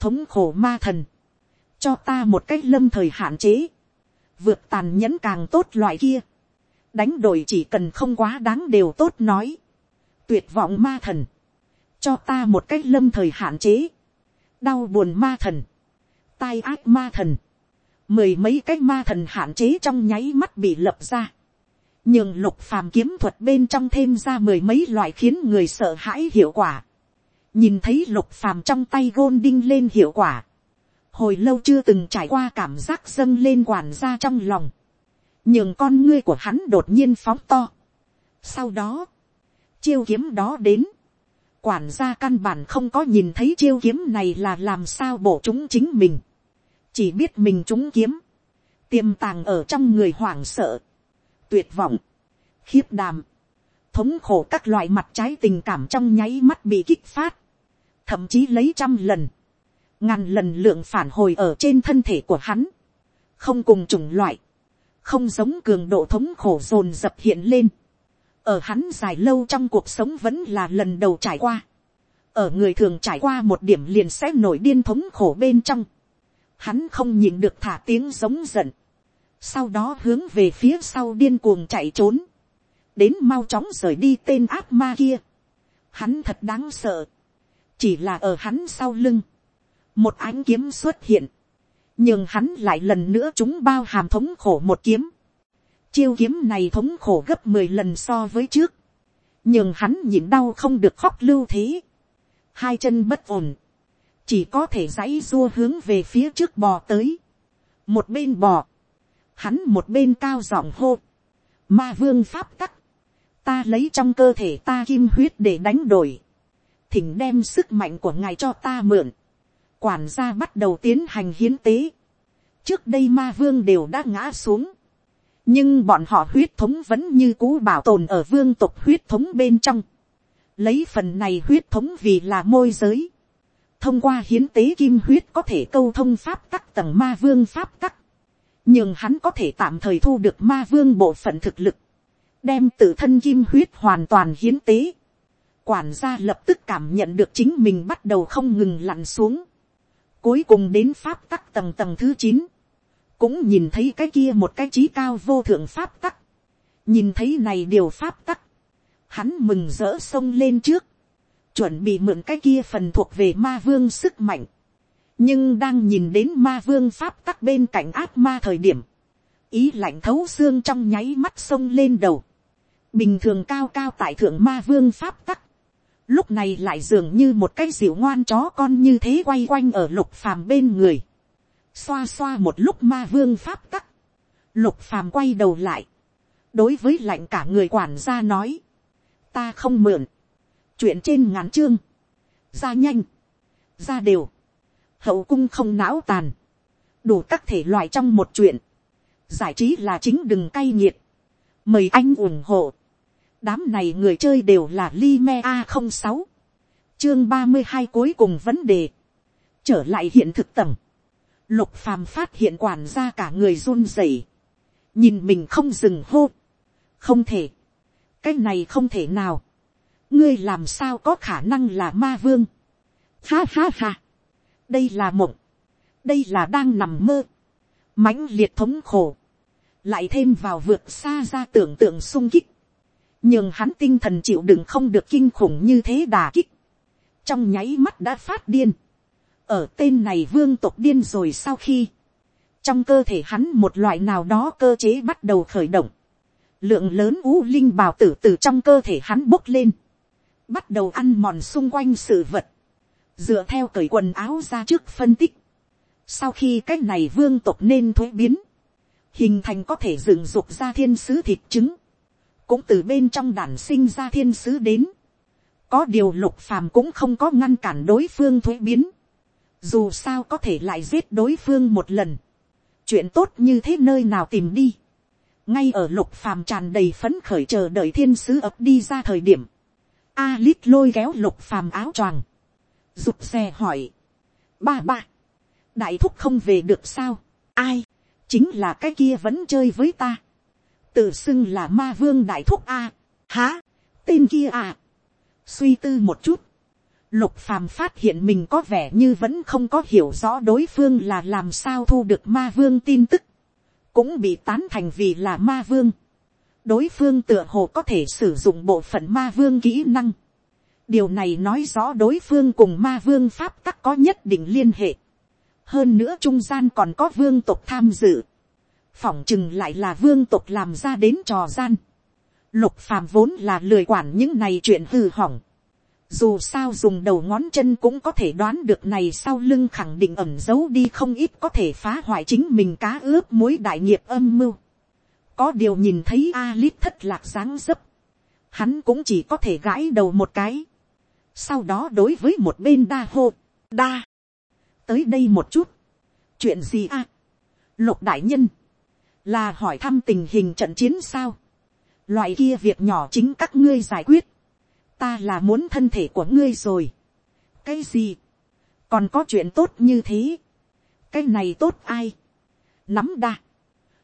thống khổ ma thần, cho ta một cách lâm thời hạn chế, vượt tàn nhẫn càng tốt loại kia, đánh đổi chỉ cần không quá đáng đều tốt nói, tuyệt vọng ma thần, cho ta một cách lâm thời hạn chế, đau buồn ma thần, tai ác ma thần, mười mấy cái ma thần hạn chế trong nháy mắt bị lập ra, nhưng lục phàm kiếm thuật bên trong thêm ra mười mấy loại khiến người sợ hãi hiệu quả. nhìn thấy lục phàm trong tay gôn đinh lên hiệu quả hồi lâu chưa từng trải qua cảm giác dâng lên quản ra trong lòng. nhường con ngươi của hắn đột nhiên phóng to. sau đó, chiêu kiếm đó đến. quản gia căn bản không có nhìn thấy chiêu kiếm này là làm sao bổ chúng chính mình. chỉ biết mình chúng kiếm. tiềm tàng ở trong người hoảng sợ tuyệt vọng, khiếp đàm, thống khổ các loại mặt trái tình cảm trong nháy mắt bị kích phát, thậm chí lấy trăm lần, ngàn lần lượng phản hồi ở trên thân thể của hắn, không cùng chủng loại, không giống cường độ thống khổ dồn dập hiện lên, ở hắn dài lâu trong cuộc sống vẫn là lần đầu trải qua, ở người thường trải qua một điểm liền sẽ nổi điên thống khổ bên trong, hắn không nhìn được thả tiếng giống giận, sau đó hướng về phía sau điên cuồng chạy trốn, đến mau chóng rời đi tên ác ma kia, hắn thật đáng sợ, chỉ là ở hắn sau lưng, một ánh kiếm xuất hiện, nhưng hắn lại lần nữa chúng bao hàm thống khổ một kiếm, chiêu kiếm này thống khổ gấp mười lần so với trước, nhưng hắn nhịn đau không được khóc lưu thế, hai chân bất ổn, chỉ có thể dãy dua hướng về phía trước bò tới, một bên bò, hắn một bên cao giọng hô, ma vương pháp tắc, ta lấy trong cơ thể ta kim huyết để đánh đổi, thỉnh đem sức mạnh của ngài cho ta mượn, quản gia bắt đầu tiến hành hiến tế, trước đây ma vương đều đã ngã xuống, nhưng bọn họ huyết thống vẫn như cũ bảo tồn ở vương tộc huyết thống bên trong, lấy phần này huyết thống vì là môi giới, thông qua hiến tế kim huyết có thể câu thông pháp tắc tầng ma vương pháp tắc, nhưng hắn có thể tạm thời thu được ma vương bộ phận thực lực, đem tự thân kim huyết hoàn toàn hiến tế. Quản gia lập tức cảm nhận được chính mình bắt đầu không ngừng lặn xuống. Cuối cùng đến pháp tắc tầng tầng thứ chín. Cũng nhìn thấy cái kia một cái trí cao vô thượng pháp tắc. nhìn thấy này điều pháp tắc, hắn mừng rỡ sông lên trước, chuẩn bị mượn cái kia phần thuộc về ma vương sức mạnh. nhưng đang nhìn đến ma vương pháp tắc bên cạnh ác ma thời điểm, ý lạnh thấu xương trong nháy mắt sông lên đầu, bình thường cao cao tại thượng ma vương pháp tắc, lúc này lại dường như một cái dịu ngoan chó con như thế quay quanh ở lục phàm bên người, xoa xoa một lúc ma vương pháp tắc, lục phàm quay đầu lại, đối với lạnh cả người quản gia nói, ta không mượn, chuyện trên ngắn chương, ra nhanh, ra đều, hậu cung không não tàn, đủ các thể loại trong một chuyện, giải trí là chính đừng cay nghiệt, mời anh ủng hộ, đám này người chơi đều là Lime a không sáu. Chương ba mươi hai cuối cùng vấn đề, trở lại hiện thực tầng, lục phàm phát hiện quản gia cả người run rẩy, nhìn mình không dừng hô, không thể, cái này không thể nào, ngươi làm sao có khả năng là ma vương, ha ha ha, đây là mộng, đây là đang nằm mơ, mãnh liệt thống khổ, lại thêm vào vượt xa ra tưởng tượng sung kích, nhưng hắn tinh thần chịu đựng không được kinh khủng như thế đà kích, trong nháy mắt đã phát điên, ở tên này vương tộc điên rồi sau khi, trong cơ thể hắn một loại nào đó cơ chế bắt đầu khởi động, lượng lớn u linh bào tử từ trong cơ thể hắn bốc lên, bắt đầu ăn mòn xung quanh sự vật, dựa theo cởi quần áo ra trước phân tích, sau khi cái này vương tộc nên thuế biến, hình thành có thể dựng dục ra thiên sứ thịt trứng, cũng từ bên trong đàn sinh ra thiên sứ đến, có điều lục phàm cũng không có ngăn cản đối phương thuế biến, dù sao có thể lại giết đối phương một lần, chuyện tốt như thế nơi nào tìm đi, ngay ở lục phàm tràn đầy phấn khởi chờ đợi thiên sứ ập đi ra thời điểm, a lít lôi kéo lục phàm áo choàng, rụt xe hỏi, ba ba, đại thúc không về được sao, ai, chính là cái kia vẫn chơi với ta, tự xưng là ma vương đại thúc a, há, tên kia à, suy tư một chút, Lục phàm phát hiện mình có vẻ như vẫn không có hiểu rõ đối phương là làm sao thu được ma vương tin tức. Cũng bị tán thành vì là ma vương. Đối phương tựa hồ có thể sử dụng bộ phận ma vương kỹ năng. Điều này nói rõ đối phương cùng ma vương pháp tắc có nhất định liên hệ. Hơn nữa trung gian còn có vương tộc tham dự. Phỏng chừng lại là vương tộc làm ra đến trò gian. Lục phàm vốn là lười quản những này chuyện hư hỏng dù sao dùng đầu ngón chân cũng có thể đoán được này sau lưng khẳng định ẩm giấu đi không ít có thể phá hoại chính mình cá ướp mối đại nghiệp âm mưu. Có điều nhìn thấy Alip thất lạc dáng dấp. Hắn cũng chỉ có thể gãi đầu một cái. Sau đó đối với một bên đa hô. Đa. Tới đây một chút. Chuyện gì à? Lục đại nhân. Là hỏi thăm tình hình trận chiến sao? loại kia việc nhỏ chính các ngươi giải quyết, ta là muốn thân thể của ngươi rồi. cái gì, còn có chuyện tốt như thế, cái này tốt ai, nắm đa,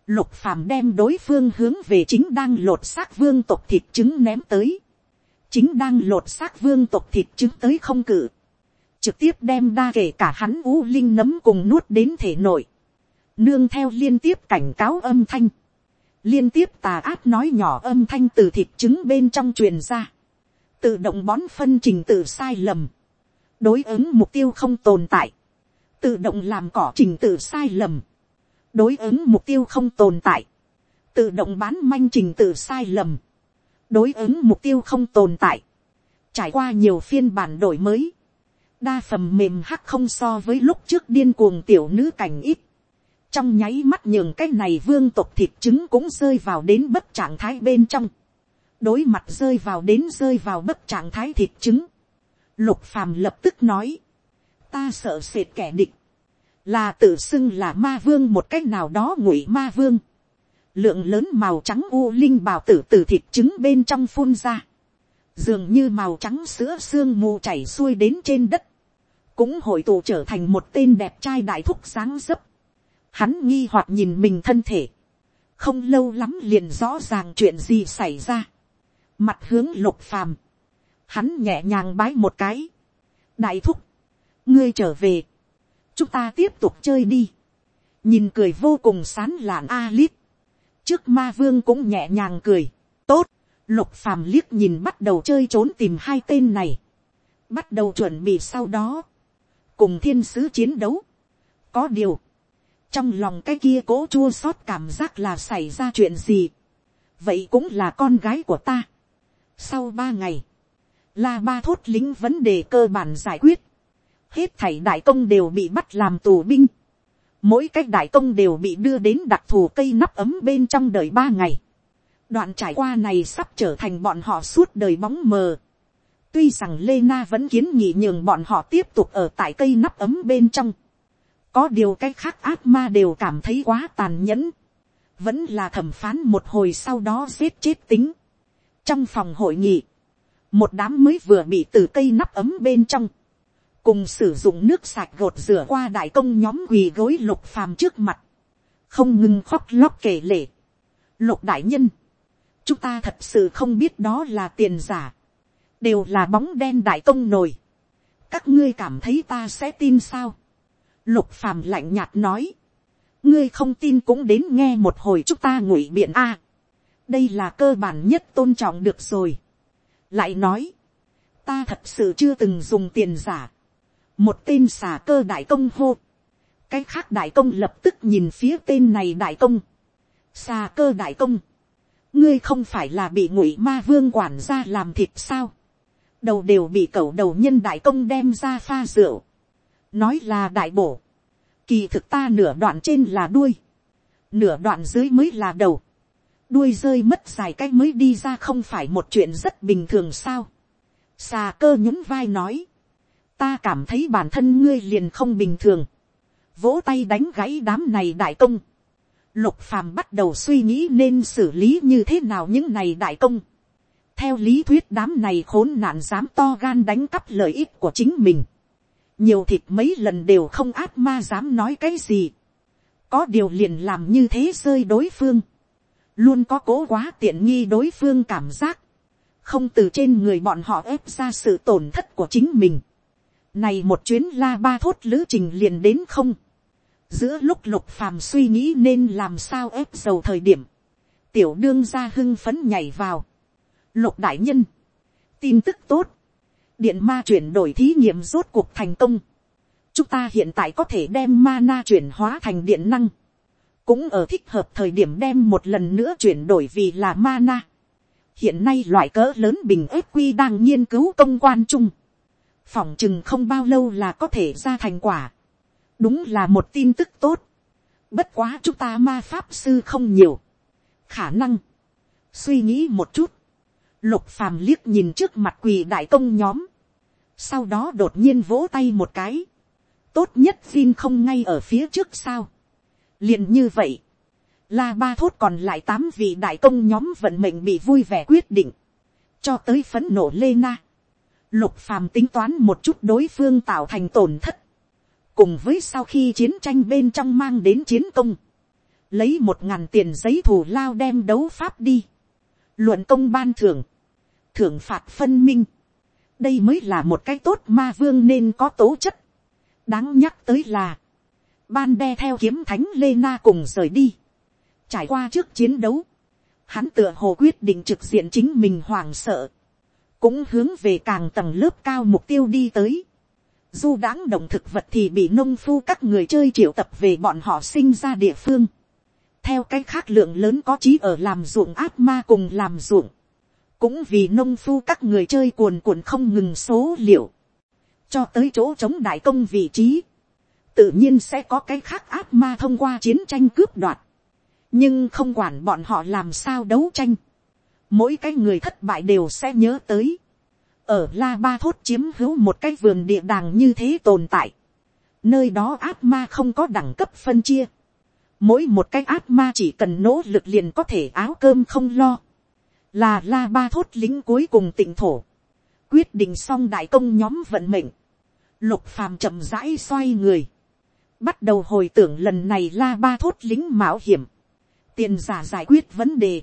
lục phàm đem đối phương hướng về chính đang lột xác vương tộc thịt trứng ném tới, chính đang lột xác vương tộc thịt trứng tới không cự, trực tiếp đem đa kể cả hắn u linh nấm cùng nuốt đến thể nội, nương theo liên tiếp cảnh cáo âm thanh, liên tiếp tà ác nói nhỏ âm thanh từ thịt trứng bên trong truyền ra, tự động bón phân trình tự sai lầm, đối ứng mục tiêu không tồn tại, tự động làm cỏ trình tự sai lầm, đối ứng mục tiêu không tồn tại, tự động bán manh trình tự sai lầm, đối ứng mục tiêu không tồn tại, trải qua nhiều phiên bản đổi mới, đa phẩm mềm hắc không so với lúc trước điên cuồng tiểu nữ cảnh ít, trong nháy mắt nhường cái này vương tộc thịt trứng cũng rơi vào đến bất trạng thái bên trong, đối mặt rơi vào đến rơi vào bất trạng thái thịt trứng, lục phàm lập tức nói, ta sợ sệt kẻ địch, là tự xưng là ma vương một cách nào đó ngụy ma vương, lượng lớn màu trắng u linh bào tử từ thịt trứng bên trong phun ra, dường như màu trắng sữa xương mù chảy xuôi đến trên đất, cũng hội tụ trở thành một tên đẹp trai đại thúc sáng dấp, hắn nghi hoặc nhìn mình thân thể, không lâu lắm liền rõ ràng chuyện gì xảy ra, mặt hướng lục phàm, hắn nhẹ nhàng bái một cái, đại thúc, ngươi trở về, chúng ta tiếp tục chơi đi, nhìn cười vô cùng sán lạn lít. Trước ma vương cũng nhẹ nhàng cười, tốt, lục phàm liếc nhìn bắt đầu chơi trốn tìm hai tên này, bắt đầu chuẩn bị sau đó, cùng thiên sứ chiến đấu, có điều, trong lòng cái kia cố chua xót cảm giác là xảy ra chuyện gì, vậy cũng là con gái của ta. sau ba ngày, la ba thốt lính vấn đề cơ bản giải quyết, hết thảy đại công đều bị bắt làm tù binh, mỗi cách đại công đều bị đưa đến đặc thù cây nắp ấm bên trong đời ba ngày. đoạn trải qua này sắp trở thành bọn họ suốt đời bóng mờ. tuy rằng lê na vẫn kiến nghị nhường bọn họ tiếp tục ở tại cây nắp ấm bên trong có điều cái khác ác ma đều cảm thấy quá tàn nhẫn. vẫn là thẩm phán một hồi sau đó giết chết tính. trong phòng hội nghị, một đám mới vừa bị từ cây nắp ấm bên trong cùng sử dụng nước sạch gột rửa qua đại công nhóm quỳ gối lục phàm trước mặt, không ngừng khóc lóc kể lể. Lục đại nhân, chúng ta thật sự không biết đó là tiền giả, đều là bóng đen đại công nổi. các ngươi cảm thấy ta sẽ tin sao lục phàm lạnh nhạt nói, ngươi không tin cũng đến nghe một hồi chúng ta ngụy biện a. đây là cơ bản nhất tôn trọng được rồi. lại nói, ta thật sự chưa từng dùng tiền giả. Một tên xà cơ đại công hô, cái khác đại công lập tức nhìn phía tên này đại công, xà cơ đại công, ngươi không phải là bị ngụy ma vương quản gia làm thịt sao, đầu đều bị cẩu đầu nhân đại công đem ra pha rượu, nói là đại bổ, kỳ thực ta nửa đoạn trên là đuôi, nửa đoạn dưới mới là đầu, đuôi rơi mất dài cách mới đi ra không phải một chuyện rất bình thường sao, xà cơ nhún vai nói, ta cảm thấy bản thân ngươi liền không bình thường, vỗ tay đánh gãy đám này đại công, lục phàm bắt đầu suy nghĩ nên xử lý như thế nào những này đại công. theo lý thuyết đám này khốn nạn dám to gan đánh cắp lợi ích của chính mình, nhiều thịt mấy lần đều không ác ma dám nói cái gì, có điều liền làm như thế rơi đối phương, luôn có cố quá tiện nghi đối phương cảm giác, không từ trên người bọn họ ép ra sự tổn thất của chính mình. Này một chuyến la ba thốt lữ trình liền đến không. Giữa lúc lục phàm suy nghĩ nên làm sao ép dầu thời điểm. Tiểu đương gia hưng phấn nhảy vào. Lục đại nhân. Tin tức tốt. Điện ma chuyển đổi thí nghiệm rốt cuộc thành công. Chúng ta hiện tại có thể đem mana chuyển hóa thành điện năng. Cũng ở thích hợp thời điểm đem một lần nữa chuyển đổi vì là mana. Hiện nay loại cỡ lớn bình ếp quy đang nghiên cứu công quan chung phỏng chừng không bao lâu là có thể ra thành quả. đúng là một tin tức tốt. bất quá chúng ta ma pháp sư không nhiều. khả năng, suy nghĩ một chút, lục phàm liếc nhìn trước mặt quỳ đại công nhóm, sau đó đột nhiên vỗ tay một cái, tốt nhất xin không ngay ở phía trước sao. liền như vậy, La ba thốt còn lại tám vị đại công nhóm vận mệnh bị vui vẻ quyết định. Cho tới phấn nộ Lê Na. Lục phàm tính toán một chút đối phương tạo thành tổn thất. Cùng với sau khi chiến tranh bên trong mang đến chiến công. Lấy một ngàn tiền giấy thủ lao đem đấu pháp đi. Luận công ban thưởng. Thưởng phạt phân minh. Đây mới là một cái tốt ma vương nên có tố chất. Đáng nhắc tới là. Ban đe theo kiếm thánh Lê Na cùng rời đi Trải qua trước chiến đấu, hắn tựa hồ quyết định trực diện chính mình hoàng sợ, cũng hướng về càng tầng lớp cao mục tiêu đi tới. Du đãng động thực vật thì bị nông phu các người chơi triệu tập về bọn họ sinh ra địa phương. Theo cách khác lượng lớn có trí ở làm ruộng áp ma cùng làm ruộng. Cũng vì nông phu các người chơi cuồn cuộn không ngừng số liệu. Cho tới chỗ chống đại công vị trí. Tự nhiên sẽ có cái khác ác ma thông qua chiến tranh cướp đoạt. Nhưng không quản bọn họ làm sao đấu tranh, mỗi cái người thất bại đều sẽ nhớ tới, ở la ba thốt chiếm hữu một cái vườn địa đàng như thế tồn tại, nơi đó ác ma không có đẳng cấp phân chia, mỗi một cái ác ma chỉ cần nỗ lực liền có thể áo cơm không lo, là la ba thốt lính cuối cùng tỉnh thổ, quyết định xong đại công nhóm vận mệnh, lục phàm chậm rãi xoay người, bắt đầu hồi tưởng lần này la ba thốt lính mạo hiểm, tiền giả giải quyết vấn đề,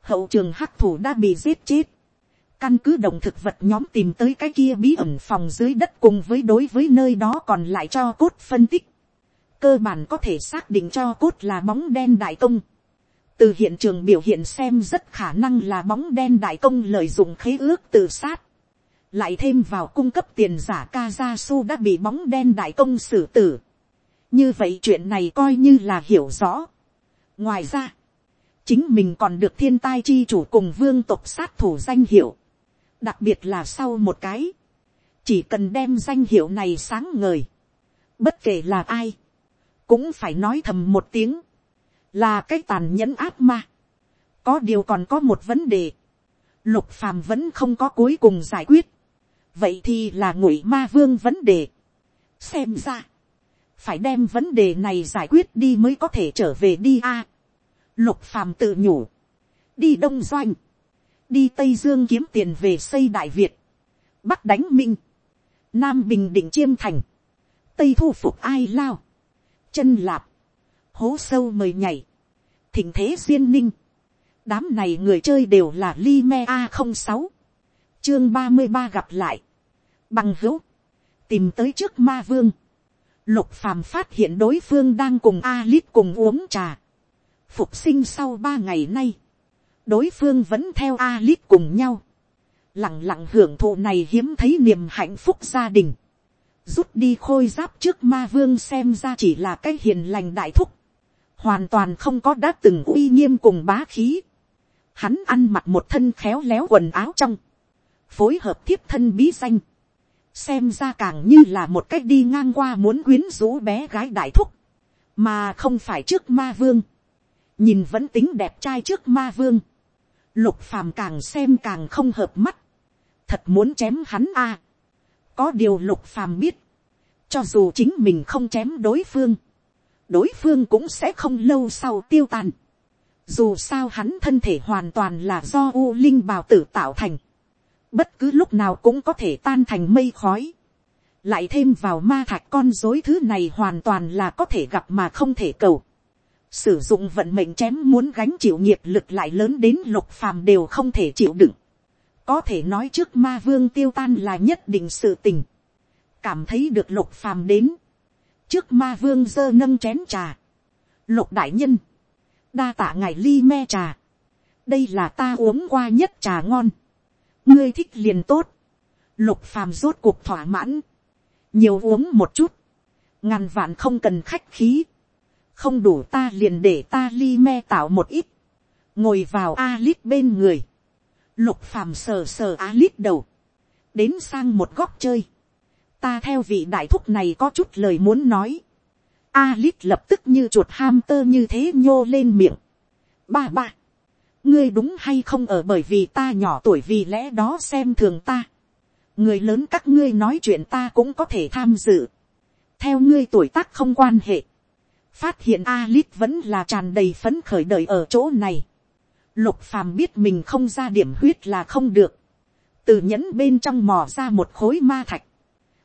hậu trường hắc thủ đã bị giết chết, căn cứ động thực vật nhóm tìm tới cái kia bí ẩn phòng dưới đất cùng với đối với nơi đó còn lại cho cốt phân tích, cơ bản có thể xác định cho cốt là bóng đen đại công, từ hiện trường biểu hiện xem rất khả năng là bóng đen đại công lợi dụng khế ước tự sát, lại thêm vào cung cấp tiền giả Kazasu đã bị bóng đen đại công xử tử. như vậy chuyện này coi như là hiểu rõ. Ngoài ra, chính mình còn được thiên tai chi chủ cùng vương tộc sát thủ danh hiệu, đặc biệt là sau một cái, chỉ cần đem danh hiệu này sáng ngời, bất kể là ai, cũng phải nói thầm một tiếng, là cái tàn nhẫn áp ma. có điều còn có một vấn đề, lục phàm vẫn không có cuối cùng giải quyết, vậy thì là ngụy ma vương vấn đề. xem ra, phải đem vấn đề này giải quyết đi mới có thể trở về đi a. Lục phàm tự nhủ. Đi Đông Doanh. Đi Tây Dương kiếm tiền về xây Đại Việt. Bắc đánh Minh. Nam Bình Định Chiêm Thành. Tây thu phục ai lao. Chân lạp. Hố sâu mời nhảy. Thỉnh thế duyên ninh. Đám này người chơi đều là li me A06. Chương ba mươi ba gặp lại. Bằng hữu. Tìm tới trước ma vương. Lục phàm phát hiện đối phương đang cùng Alip cùng uống trà phục sinh sau ba ngày nay, đối phương vẫn theo Alice cùng nhau, lặng lặng hưởng thụ này hiếm thấy niềm hạnh phúc gia đình, rút đi khôi giáp trước ma vương xem ra chỉ là cái hiền lành đại thúc, hoàn toàn không có đã từng uy nghiêm cùng bá khí, hắn ăn mặc một thân khéo léo quần áo trong, phối hợp thiếp thân bí danh, xem ra càng như là một cách đi ngang qua muốn quyến rũ bé gái đại thúc, mà không phải trước ma vương. Nhìn vẫn tính đẹp trai trước ma vương, lục phàm càng xem càng không hợp mắt, thật muốn chém hắn a. có điều lục phàm biết, cho dù chính mình không chém đối phương, đối phương cũng sẽ không lâu sau tiêu tan. Dù sao hắn thân thể hoàn toàn là do u linh bào tử tạo thành, bất cứ lúc nào cũng có thể tan thành mây khói. lại thêm vào ma thạch con dối thứ này hoàn toàn là có thể gặp mà không thể cầu sử dụng vận mệnh chém muốn gánh chịu nghiệp lực lại lớn đến lục phàm đều không thể chịu đựng. Có thể nói trước ma vương tiêu tan là nhất định sự tình. Cảm thấy được lục phàm đến. Trước ma vương dơ nâng chén trà. Lục đại nhân. Đa tạ ngài ly me trà. Đây là ta uống qua nhất trà ngon. Ngươi thích liền tốt. Lục phàm rốt cuộc thỏa mãn. Nhiều uống một chút. Ngàn vạn không cần khách khí không đủ ta liền để ta ly me tạo một ít, ngồi vào Alip bên người, lục phàm sờ sờ Alip đầu, đến sang một góc chơi, ta theo vị đại thúc này có chút lời muốn nói, Alip lập tức như chuột ham tơ như thế nhô lên miệng, ba ba, ngươi đúng hay không ở bởi vì ta nhỏ tuổi vì lẽ đó xem thường ta, người lớn các ngươi nói chuyện ta cũng có thể tham dự, theo ngươi tuổi tác không quan hệ, phát hiện Alip vẫn là tràn đầy phấn khởi đời ở chỗ này. Lục phàm biết mình không ra điểm huyết là không được. Từ nhẫn bên trong mò ra một khối ma thạch.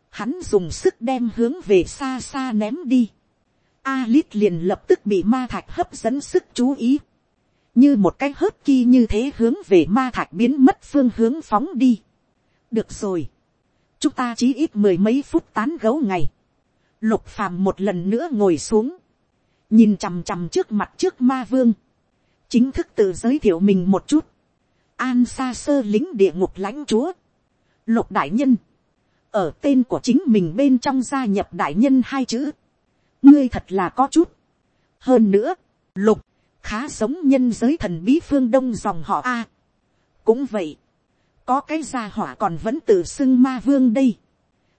Hắn dùng sức đem hướng về xa xa ném đi. Alip liền lập tức bị ma thạch hấp dẫn sức chú ý. Như một cái hớp ki như thế hướng về ma thạch biến mất phương hướng phóng đi. Được rồi. Chúng ta chỉ ít mười mấy phút tán gấu ngày. Lục phàm một lần nữa ngồi xuống. Nhìn chằm chằm trước mặt trước ma vương. Chính thức tự giới thiệu mình một chút. An xa sơ lính địa ngục lãnh chúa. Lục đại nhân. Ở tên của chính mình bên trong gia nhập đại nhân hai chữ. Ngươi thật là có chút. Hơn nữa. Lục. Khá giống nhân giới thần bí phương đông dòng họ A. Cũng vậy. Có cái gia hỏa còn vẫn tự xưng ma vương đây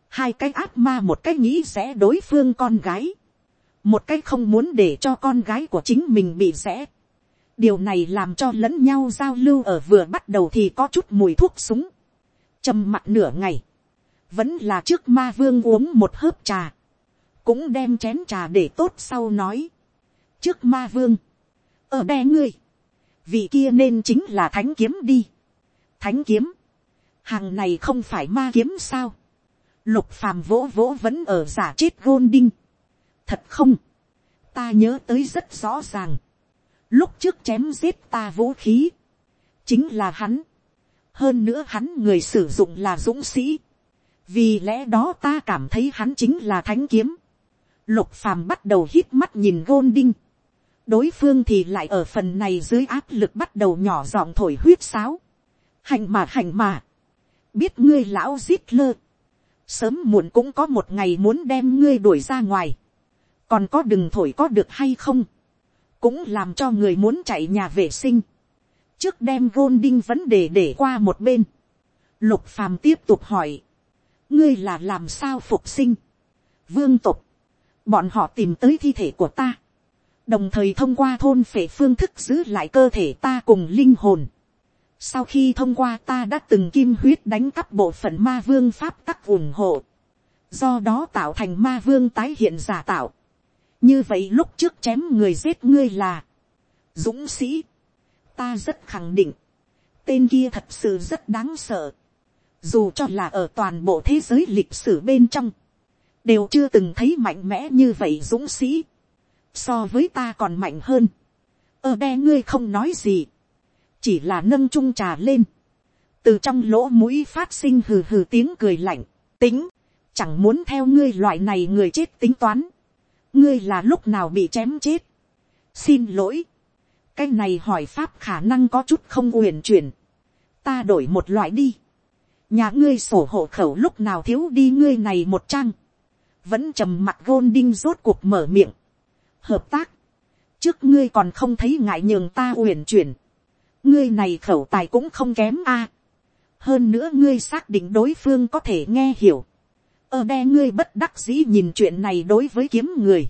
hai cái ác ma một cái nghĩ sẽ đối phương con gái, một cái không muốn để cho con gái của chính mình bị rẽ. điều này làm cho lẫn nhau giao lưu ở vừa bắt đầu thì có chút mùi thuốc súng, trầm mặt nửa ngày, vẫn là trước ma vương uống một hớp trà, cũng đem chén trà để tốt sau nói, trước ma vương, ở đe ngươi, vị kia nên chính là thánh kiếm đi, thánh kiếm, hàng này không phải ma kiếm sao, Lục phàm vỗ vỗ vẫn ở giả chết gôn đinh. Thật không? Ta nhớ tới rất rõ ràng. Lúc trước chém giết ta vũ khí. Chính là hắn. Hơn nữa hắn người sử dụng là dũng sĩ. Vì lẽ đó ta cảm thấy hắn chính là thánh kiếm. Lục phàm bắt đầu hít mắt nhìn gôn đinh. Đối phương thì lại ở phần này dưới áp lực bắt đầu nhỏ giọng thổi huyết sáo. Hành mà hành mà. Biết ngươi lão giết lơ sớm muộn cũng có một ngày muốn đem ngươi đuổi ra ngoài, còn có đừng thổi có được hay không, cũng làm cho người muốn chạy nhà vệ sinh, trước đem gôn đinh vấn đề để qua một bên, lục phàm tiếp tục hỏi, ngươi là làm sao phục sinh, vương tục, bọn họ tìm tới thi thể của ta, đồng thời thông qua thôn phệ phương thức giữ lại cơ thể ta cùng linh hồn, sau khi thông qua ta đã từng kim huyết đánh cắp bộ phận ma vương pháp tắc ủng hộ. Do đó tạo thành ma vương tái hiện giả tạo. Như vậy lúc trước chém người giết ngươi là. Dũng sĩ. Ta rất khẳng định. Tên kia thật sự rất đáng sợ. Dù cho là ở toàn bộ thế giới lịch sử bên trong. Đều chưa từng thấy mạnh mẽ như vậy dũng sĩ. So với ta còn mạnh hơn. Ở đây ngươi không nói gì. Chỉ là nâng trung trà lên, từ trong lỗ mũi phát sinh hừ hừ tiếng cười lạnh, tính, chẳng muốn theo ngươi loại này người chết tính toán, ngươi là lúc nào bị chém chết, xin lỗi, cái này hỏi pháp khả năng có chút không uyển chuyển, ta đổi một loại đi, nhà ngươi sổ hộ khẩu lúc nào thiếu đi ngươi này một trang, vẫn trầm mặt gôn đinh rốt cuộc mở miệng, hợp tác, trước ngươi còn không thấy ngại nhường ta uyển chuyển, ngươi này khẩu tài cũng không kém a. hơn nữa ngươi xác định đối phương có thể nghe hiểu. ở đây ngươi bất đắc dĩ nhìn chuyện này đối với kiếm người.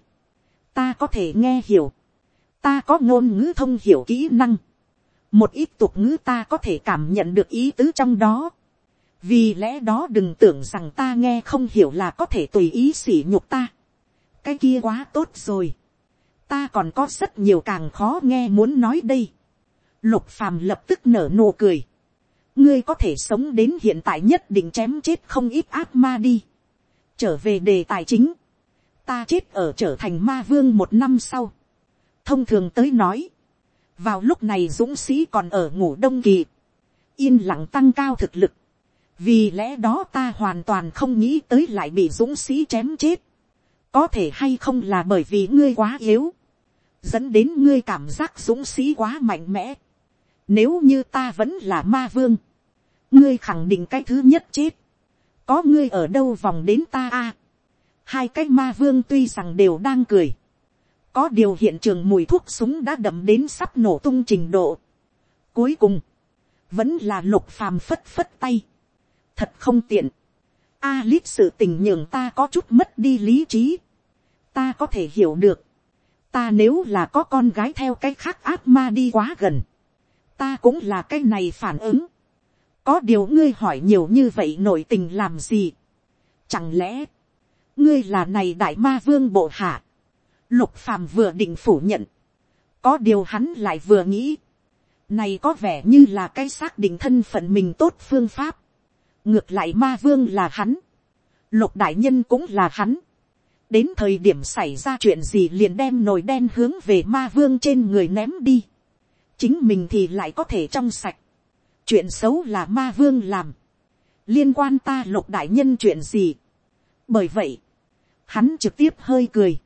ta có thể nghe hiểu. ta có ngôn ngữ thông hiểu kỹ năng. một ít tục ngữ ta có thể cảm nhận được ý tứ trong đó vì lẽ đó đừng tưởng rằng ta nghe không hiểu là có thể tùy ý sỉ nhục ta. cái kia quá tốt rồi. ta còn có rất nhiều càng khó nghe muốn nói đây Lục phàm lập tức nở nụ cười. Ngươi có thể sống đến hiện tại nhất định chém chết không ít ác ma đi. Trở về đề tài chính. Ta chết ở trở thành ma vương một năm sau. Thông thường tới nói. Vào lúc này dũng sĩ còn ở ngủ đông kỳ. Yên lặng tăng cao thực lực. Vì lẽ đó ta hoàn toàn không nghĩ tới lại bị dũng sĩ chém chết. Có thể hay không là bởi vì ngươi quá yếu dẫn đến ngươi cảm giác dũng sĩ quá mạnh mẽ. Nếu như ta vẫn là ma vương. Ngươi khẳng định cái thứ nhất chết. Có ngươi ở đâu vòng đến ta a Hai cái ma vương tuy rằng đều đang cười. Có điều hiện trường mùi thuốc súng đã đậm đến sắp nổ tung trình độ. Cuối cùng. Vẫn là lục phàm phất phất tay. Thật không tiện. A lít sự tình nhường ta có chút mất đi lý trí. Ta có thể hiểu được. Ta nếu là có con gái theo cái khác ác ma đi quá gần ta cũng là cái này phản ứng. có điều ngươi hỏi nhiều như vậy nội tình làm gì. chẳng lẽ, ngươi là này đại ma vương bộ hạ. Lục phàm vừa định phủ nhận. Có điều hắn lại vừa nghĩ. Này có vẻ như là cái xác định thân phận mình tốt phương pháp. Ngược lại ma vương là hắn. Lục đại nhân cũng là hắn. Đến thời điểm xảy ra chuyện gì liền đem nồi đen hướng về ma vương trên người ném đi. Chính mình thì lại có thể trong sạch. Chuyện xấu là ma vương làm. Liên quan ta lục đại nhân chuyện gì. Bởi vậy, hắn trực tiếp hơi cười.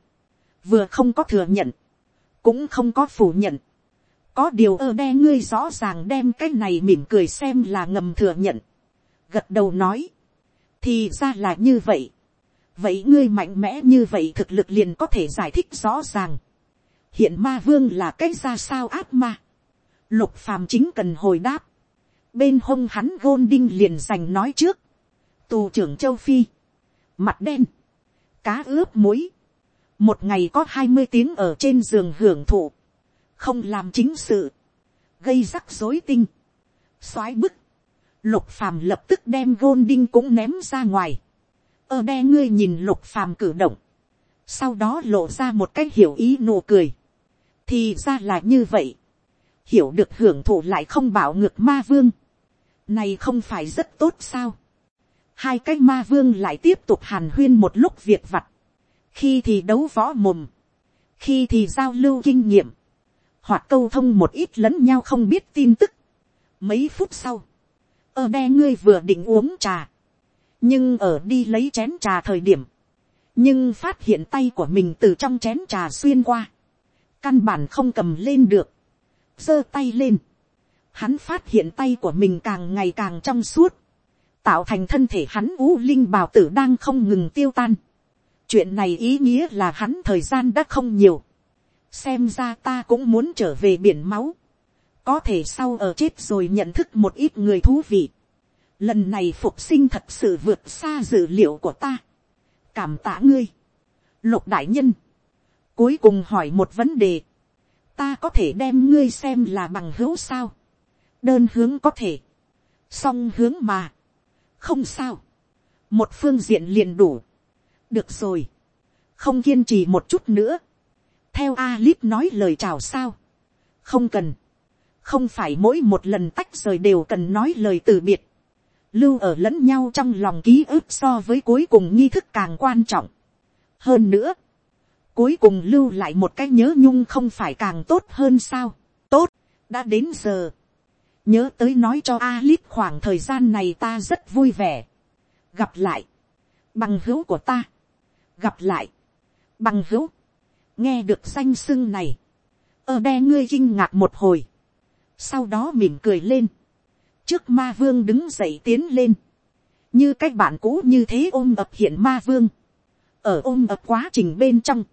Vừa không có thừa nhận. Cũng không có phủ nhận. Có điều ơ đe ngươi rõ ràng đem cái này mỉm cười xem là ngầm thừa nhận. Gật đầu nói. Thì ra là như vậy. Vậy ngươi mạnh mẽ như vậy thực lực liền có thể giải thích rõ ràng. Hiện ma vương là cái ra sao ác ma. Lục phàm chính cần hồi đáp. Bên hông hắn gôn đinh liền giành nói trước. Tù trưởng châu Phi. Mặt đen. Cá ướp muối. Một ngày có hai mươi tiếng ở trên giường hưởng thụ. Không làm chính sự. Gây rắc rối tinh. soái bức. Lục phàm lập tức đem gôn đinh cũng ném ra ngoài. Ơ đe ngươi nhìn lục phàm cử động. Sau đó lộ ra một cách hiểu ý nụ cười. Thì ra là như vậy. Hiểu được hưởng thụ lại không bảo ngược ma vương. Này không phải rất tốt sao. Hai cái ma vương lại tiếp tục hàn huyên một lúc việc vặt. Khi thì đấu võ mồm. Khi thì giao lưu kinh nghiệm. Hoặc câu thông một ít lẫn nhau không biết tin tức. Mấy phút sau. Ơ đe ngươi vừa định uống trà. Nhưng ở đi lấy chén trà thời điểm. Nhưng phát hiện tay của mình từ trong chén trà xuyên qua. Căn bản không cầm lên được. giơ tay lên. Hắn phát hiện tay của mình càng ngày càng trong suốt tạo thành thân thể hắn u linh bào tử đang không ngừng tiêu tan. chuyện này ý nghĩa là hắn thời gian đã không nhiều. xem ra ta cũng muốn trở về biển máu có thể sau ở chết rồi nhận thức một ít người thú vị. lần này phục sinh thật sự vượt xa dự liệu của ta. cảm tạ ngươi. lục đại nhân. cuối cùng hỏi một vấn đề. ta có thể đem ngươi xem là bằng hữu sao. đơn hướng có thể. song hướng mà không sao, một phương diện liền đủ, được rồi, không kiên trì một chút nữa, theo Alip nói lời chào sao, không cần, không phải mỗi một lần tách rời đều cần nói lời từ biệt, lưu ở lẫn nhau trong lòng ký ức so với cuối cùng nghi thức càng quan trọng. hơn nữa, cuối cùng lưu lại một cái nhớ nhung không phải càng tốt hơn sao, tốt, đã đến giờ, nhớ tới nói cho Alip khoảng thời gian này ta rất vui vẻ. gặp lại, bằng hữu của ta, gặp lại, bằng hữu, nghe được danh sưng này, ở đe ngươi kinh ngạc một hồi, sau đó mỉm cười lên, trước ma vương đứng dậy tiến lên, như cái bạn cũ như thế ôm ập hiện ma vương, ở ôm ập quá trình bên trong,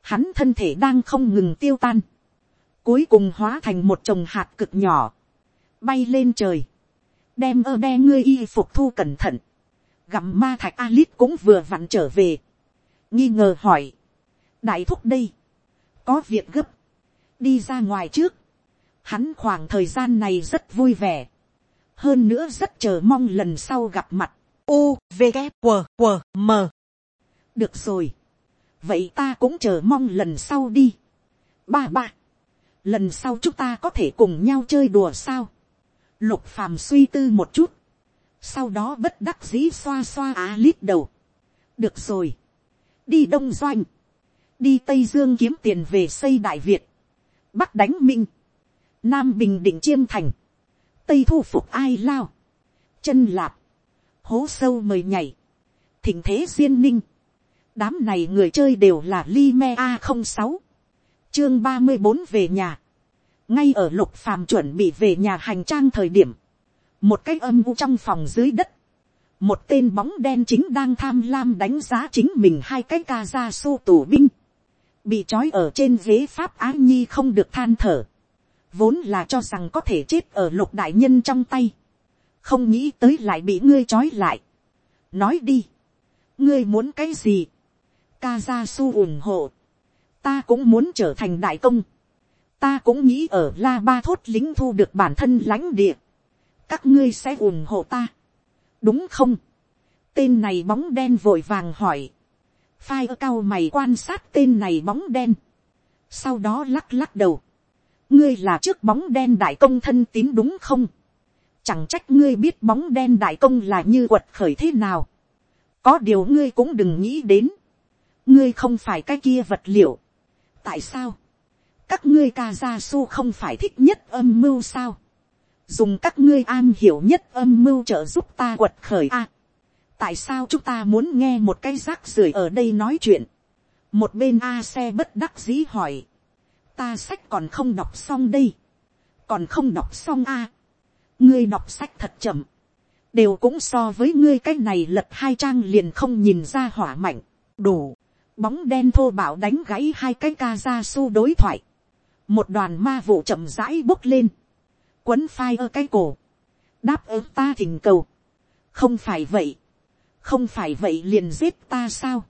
hắn thân thể đang không ngừng tiêu tan, cuối cùng hóa thành một chồng hạt cực nhỏ, bay lên trời, đem ơ đe ngươi y phục thu cẩn thận, gặm ma thạch Alice cũng vừa vặn trở về, nghi ngờ hỏi, đại thúc đây, có việc gấp, đi ra ngoài trước, hắn khoảng thời gian này rất vui vẻ, hơn nữa rất chờ mong lần sau gặp mặt, u v K, W, W, m được rồi, vậy ta cũng chờ mong lần sau đi, ba ba, lần sau chúng ta có thể cùng nhau chơi đùa sao, Lục phàm suy tư một chút. Sau đó bất đắc dĩ xoa xoa á lít đầu. Được rồi. Đi Đông Doanh. Đi Tây Dương kiếm tiền về xây Đại Việt. Bắc đánh Minh. Nam Bình Định Chiêm Thành. Tây thu phục ai lao. Chân lạp. Hố sâu mời nhảy. Thỉnh thế duyên ninh. Đám này người chơi đều là Lime A06. Chương ba mươi bốn về nhà ngay ở lục phàm chuẩn bị về nhà hành trang thời điểm, một cái âm u trong phòng dưới đất, một tên bóng đen chính đang tham lam đánh giá chính mình hai cái ca ra xô tù binh, bị trói ở trên ghế pháp ái nhi không được than thở, vốn là cho rằng có thể chết ở lục đại nhân trong tay, không nghĩ tới lại bị ngươi trói lại. nói đi, ngươi muốn cái gì, ca ra su ủng hộ, ta cũng muốn trở thành đại công, ta cũng nghĩ ở la ba thốt lính thu được bản thân lãnh địa, các ngươi sẽ ủng hộ ta, đúng không, tên này bóng đen vội vàng hỏi, phai cao mày quan sát tên này bóng đen, sau đó lắc lắc đầu, ngươi là trước bóng đen đại công thân tín đúng không, chẳng trách ngươi biết bóng đen đại công là như quật khởi thế nào, có điều ngươi cũng đừng nghĩ đến, ngươi không phải cái kia vật liệu, tại sao, các ngươi ca gia su không phải thích nhất âm mưu sao, dùng các ngươi an hiểu nhất âm mưu trợ giúp ta quật khởi a, tại sao chúng ta muốn nghe một cái rác rưởi ở đây nói chuyện, một bên a xe bất đắc dĩ hỏi, ta sách còn không đọc xong đây, còn không đọc xong a, ngươi đọc sách thật chậm, đều cũng so với ngươi cái này lật hai trang liền không nhìn ra hỏa mạnh, đủ, bóng đen thô bảo đánh gãy hai cái ca ra su đối thoại, một đoàn ma vụ chậm rãi bốc lên, quấn phai ở cái cổ, đáp ứng ta thỉnh cầu, không phải vậy, không phải vậy liền giết ta sao,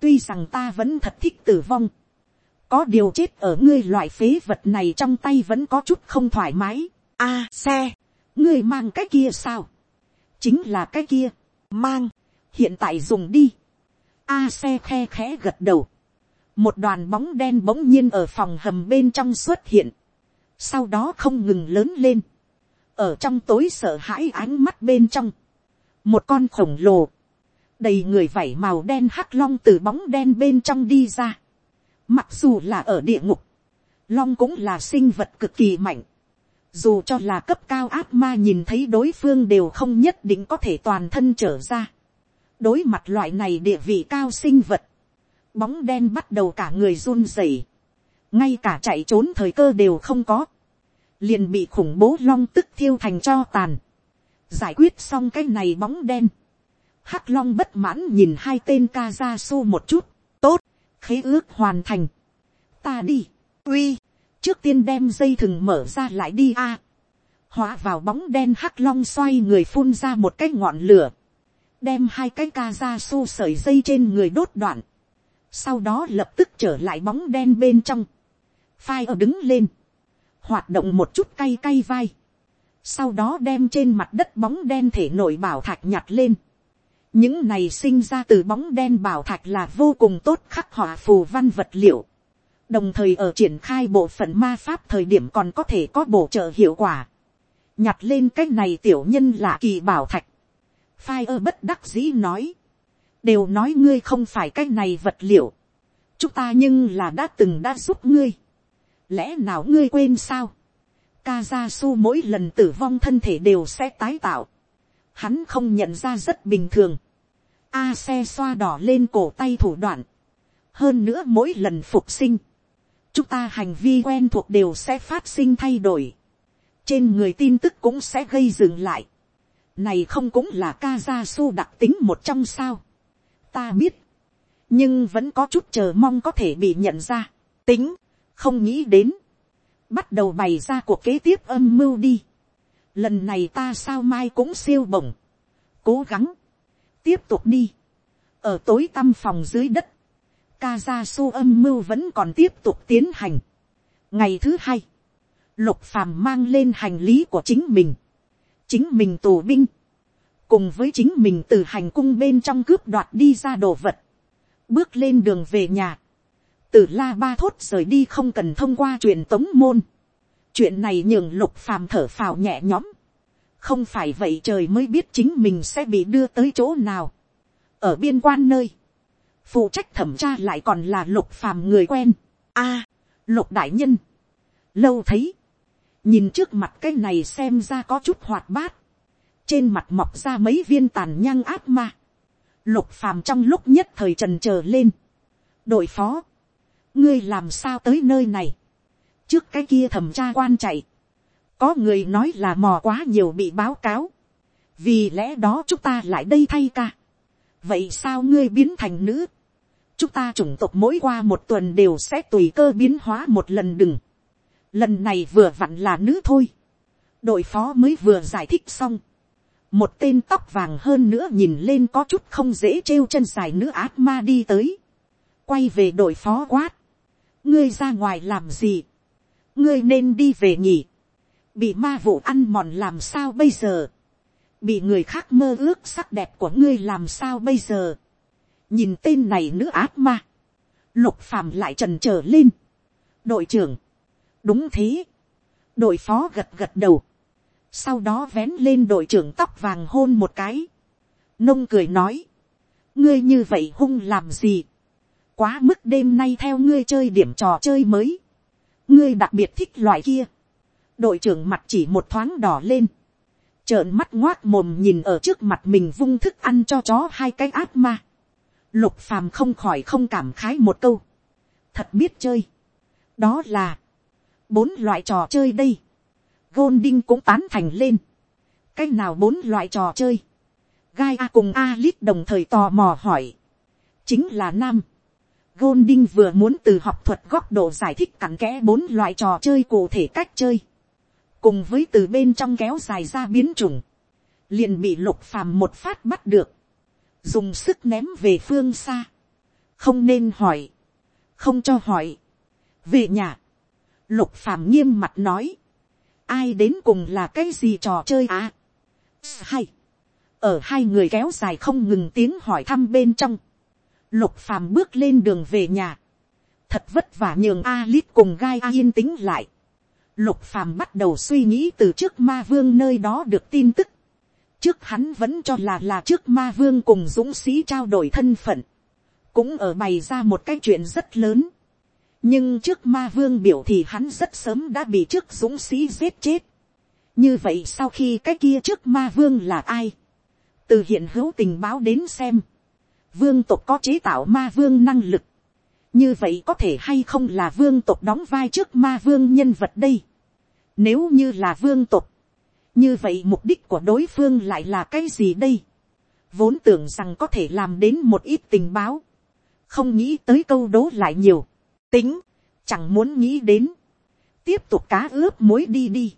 tuy rằng ta vẫn thật thích tử vong, có điều chết ở ngươi loại phế vật này trong tay vẫn có chút không thoải mái, a xe, ngươi mang cái kia sao, chính là cái kia, mang, hiện tại dùng đi, a xe khe khẽ gật đầu, một đoàn bóng đen bỗng nhiên ở phòng hầm bên trong xuất hiện, sau đó không ngừng lớn lên, ở trong tối sợ hãi ánh mắt bên trong, một con khổng lồ, đầy người vảy màu đen hắc long từ bóng đen bên trong đi ra, mặc dù là ở địa ngục, long cũng là sinh vật cực kỳ mạnh, dù cho là cấp cao ác ma nhìn thấy đối phương đều không nhất định có thể toàn thân trở ra. đối mặt loại này địa vị cao sinh vật, bóng đen bắt đầu cả người run rẩy, ngay cả chạy trốn thời cơ đều không có, liền bị khủng bố long tức thiêu thành cho tàn, giải quyết xong cái này bóng đen, hắc long bất mãn nhìn hai tên ca ra su một chút, tốt, khế ước hoàn thành, ta đi, uy, trước tiên đem dây thừng mở ra lại đi a, hóa vào bóng đen hắc long xoay người phun ra một cái ngọn lửa, đem hai cái ca ra su sợi dây trên người đốt đoạn, sau đó lập tức trở lại bóng đen bên trong, phai ở đứng lên, hoạt động một chút cay cay vai, sau đó đem trên mặt đất bóng đen thể nổi bảo thạch nhặt lên, những này sinh ra từ bóng đen bảo thạch là vô cùng tốt khắc họa phù văn vật liệu, đồng thời ở triển khai bộ phận ma pháp thời điểm còn có thể có bổ trợ hiệu quả, nhặt lên cái này tiểu nhân là kỳ bảo thạch, phai ơ bất đắc dĩ nói, đều nói ngươi không phải cái này vật liệu, chúng ta nhưng là đã từng đã giúp ngươi, lẽ nào ngươi quên sao, Kazasu mỗi lần tử vong thân thể đều sẽ tái tạo, hắn không nhận ra rất bình thường, a xe xoa đỏ lên cổ tay thủ đoạn, hơn nữa mỗi lần phục sinh, chúng ta hành vi quen thuộc đều sẽ phát sinh thay đổi, trên người tin tức cũng sẽ gây dừng lại, này không cũng là ca gia su đặc tính một trong sao, ta biết, nhưng vẫn có chút chờ mong có thể bị nhận ra, tính, không nghĩ đến, bắt đầu bày ra cuộc kế tiếp âm mưu đi, lần này ta sao mai cũng siêu bổng, cố gắng, tiếp tục đi, ở tối tăm phòng dưới đất, ca gia su âm mưu vẫn còn tiếp tục tiến hành. ngày thứ hai, lục phàm mang lên hành lý của chính mình, chính mình tù binh, cùng với chính mình từ hành cung bên trong cướp đoạt đi ra đồ vật, bước lên đường về nhà, từ la ba thốt rời đi không cần thông qua truyền tống môn, chuyện này nhường lục phàm thở phào nhẹ nhõm, không phải vậy trời mới biết chính mình sẽ bị đưa tới chỗ nào, ở biên quan nơi, phụ trách thẩm tra lại còn là lục phàm người quen, a, lục đại nhân, lâu thấy, nhìn trước mặt cái này xem ra có chút hoạt bát, trên mặt mọc ra mấy viên tàn nhang áp ma, lục phàm trong lúc nhất thời trần trờ lên, đội phó, ngươi làm sao tới nơi này, trước cái kia thẩm tra quan chạy, có người nói là mò quá nhiều bị báo cáo, vì lẽ đó chúng ta lại đây thay ca, vậy sao ngươi biến thành nữ, chúng ta chủng tộc mỗi qua một tuần đều sẽ tùy cơ biến hóa một lần đừng, lần này vừa vặn là nữ thôi, đội phó mới vừa giải thích xong, một tên tóc vàng hơn nữa nhìn lên có chút không dễ trêu chân dài nữ ác ma đi tới, quay về đội phó quát, ngươi ra ngoài làm gì, ngươi nên đi về nhỉ, bị ma vụ ăn mòn làm sao bây giờ, bị người khác mơ ước sắc đẹp của ngươi làm sao bây giờ, nhìn tên này nữ ác ma, lục phàm lại trần trở lên, đội trưởng, đúng thế, đội phó gật gật đầu, sau đó vén lên đội trưởng tóc vàng hôn một cái, nông cười nói, ngươi như vậy hung làm gì, quá mức đêm nay theo ngươi chơi điểm trò chơi mới, ngươi đặc biệt thích loại kia, đội trưởng mặt chỉ một thoáng đỏ lên, trợn mắt ngoác mồm nhìn ở trước mặt mình vung thức ăn cho chó hai cái ác ma, lục phàm không khỏi không cảm khái một câu, thật biết chơi, đó là, bốn loại trò chơi đây, Golding cũng tán thành lên. Cái nào bốn loại trò chơi? Gai A cùng a lít đồng thời tò mò hỏi. Chính là nam. Golding vừa muốn từ học thuật góc độ giải thích cặn kẽ bốn loại trò chơi cụ thể cách chơi. Cùng với từ bên trong kéo dài ra biến chủng. Liền bị lục phàm một phát bắt được. Dùng sức ném về phương xa. Không nên hỏi. Không cho hỏi. Về nhà. Lục phàm nghiêm mặt nói ai đến cùng là cái gì trò chơi à. hay, ở hai người kéo dài không ngừng tiếng hỏi thăm bên trong, lục phàm bước lên đường về nhà, thật vất vả nhường a lít cùng gai a yên tĩnh lại, lục phàm bắt đầu suy nghĩ từ trước ma vương nơi đó được tin tức, trước hắn vẫn cho là là trước ma vương cùng dũng sĩ trao đổi thân phận, cũng ở bày ra một cái chuyện rất lớn, nhưng trước ma vương biểu thì hắn rất sớm đã bị trước dũng sĩ giết chết. như vậy sau khi cái kia trước ma vương là ai, từ hiện hữu tình báo đến xem, vương tộc có chế tạo ma vương năng lực, như vậy có thể hay không là vương tộc đóng vai trước ma vương nhân vật đây. nếu như là vương tộc, như vậy mục đích của đối phương lại là cái gì đây. vốn tưởng rằng có thể làm đến một ít tình báo, không nghĩ tới câu đố lại nhiều. Tính, chẳng muốn nghĩ đến, tiếp tục cá ướp muối đi đi,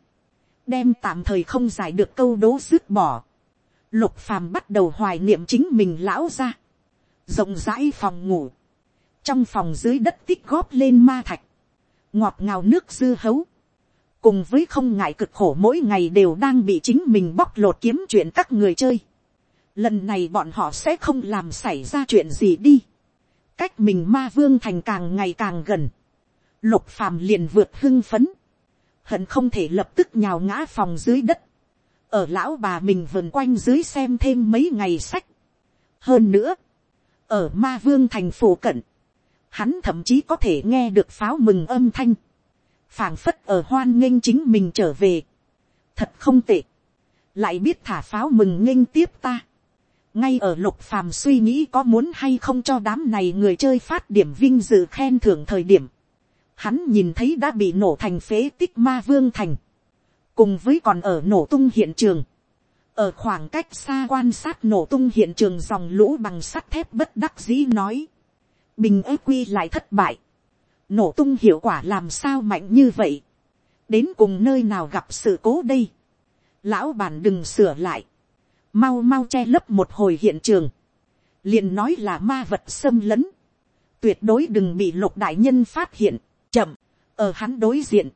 đem tạm thời không giải được câu đố dứt bỏ, lục phàm bắt đầu hoài niệm chính mình lão ra, rộng rãi phòng ngủ, trong phòng dưới đất tích góp lên ma thạch, ngọt ngào nước dư hấu, cùng với không ngại cực khổ mỗi ngày đều đang bị chính mình bóc lột kiếm chuyện các người chơi. Lần này bọn họ sẽ không làm xảy ra chuyện gì đi. Cách mình ma vương thành càng ngày càng gần, lục phàm liền vượt hưng phấn, hận không thể lập tức nhào ngã phòng dưới đất, ở lão bà mình vườn quanh dưới xem thêm mấy ngày sách. hơn nữa, ở ma vương thành phủ cận, hắn thậm chí có thể nghe được pháo mừng âm thanh, phảng phất ở hoan nghênh chính mình trở về, thật không tệ, lại biết thả pháo mừng nghênh tiếp ta. Ngay ở lục phàm suy nghĩ có muốn hay không cho đám này người chơi phát điểm vinh dự khen thưởng thời điểm, hắn nhìn thấy đã bị nổ thành phế tích ma vương thành, cùng với còn ở nổ tung hiện trường, ở khoảng cách xa quan sát nổ tung hiện trường dòng lũ bằng sắt thép bất đắc dĩ nói, bình ế quy lại thất bại, nổ tung hiệu quả làm sao mạnh như vậy, đến cùng nơi nào gặp sự cố đây, lão bàn đừng sửa lại, mau mau che lấp một hồi hiện trường, liền nói là ma vật xâm lấn, tuyệt đối đừng bị lục đại nhân phát hiện, chậm, ở hắn đối diện,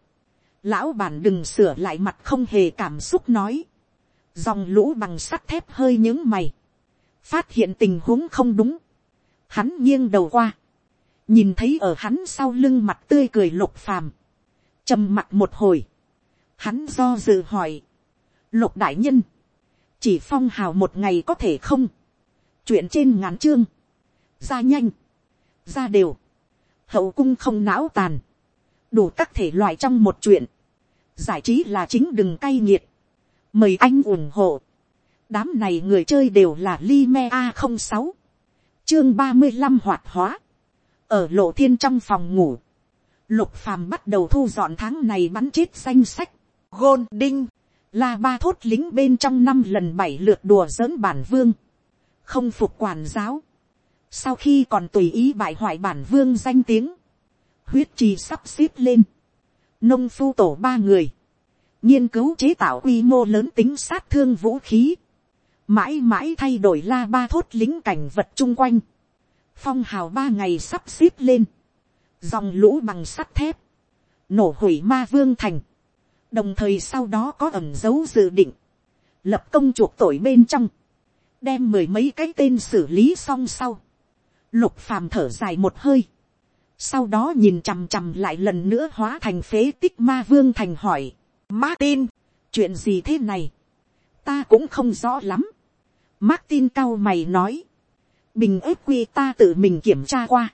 lão bàn đừng sửa lại mặt không hề cảm xúc nói, dòng lũ bằng sắt thép hơi những mày, phát hiện tình huống không đúng, hắn nghiêng đầu qua, nhìn thấy ở hắn sau lưng mặt tươi cười lục phàm, trầm mặt một hồi, hắn do dự hỏi, lục đại nhân, chỉ phong hào một ngày có thể không, chuyện trên ngắn chương, ra nhanh, ra đều, hậu cung không não tàn, đủ các thể loại trong một chuyện, giải trí là chính đừng cay nghiệt, mời anh ủng hộ, đám này người chơi đều là Lime a không sáu chương ba mươi 35 hoạt hóa, ở lộ thiên trong phòng ngủ, lục phàm bắt đầu thu dọn tháng này bắn chết danh sách, gôn đinh, La ba thốt lính bên trong năm lần bảy lượt đùa giỡn bản vương. Không phục quản giáo. Sau khi còn tùy ý bại hoại bản vương danh tiếng. Huyết trì sắp xếp lên. Nông phu tổ ba người. Nghiên cứu chế tạo quy mô lớn tính sát thương vũ khí. Mãi mãi thay đổi la ba thốt lính cảnh vật chung quanh. Phong hào ba ngày sắp xếp lên. Dòng lũ bằng sắt thép. Nổ hủy ma vương thành đồng thời sau đó có ẩm dấu dự định, lập công chuộc tội bên trong, đem mười mấy cái tên xử lý xong sau, lục phàm thở dài một hơi, sau đó nhìn chằm chằm lại lần nữa hóa thành phế tích ma vương thành hỏi, Martin, chuyện gì thế này, ta cũng không rõ lắm. Martin cao mày nói, bình ếp quy ta tự mình kiểm tra qua,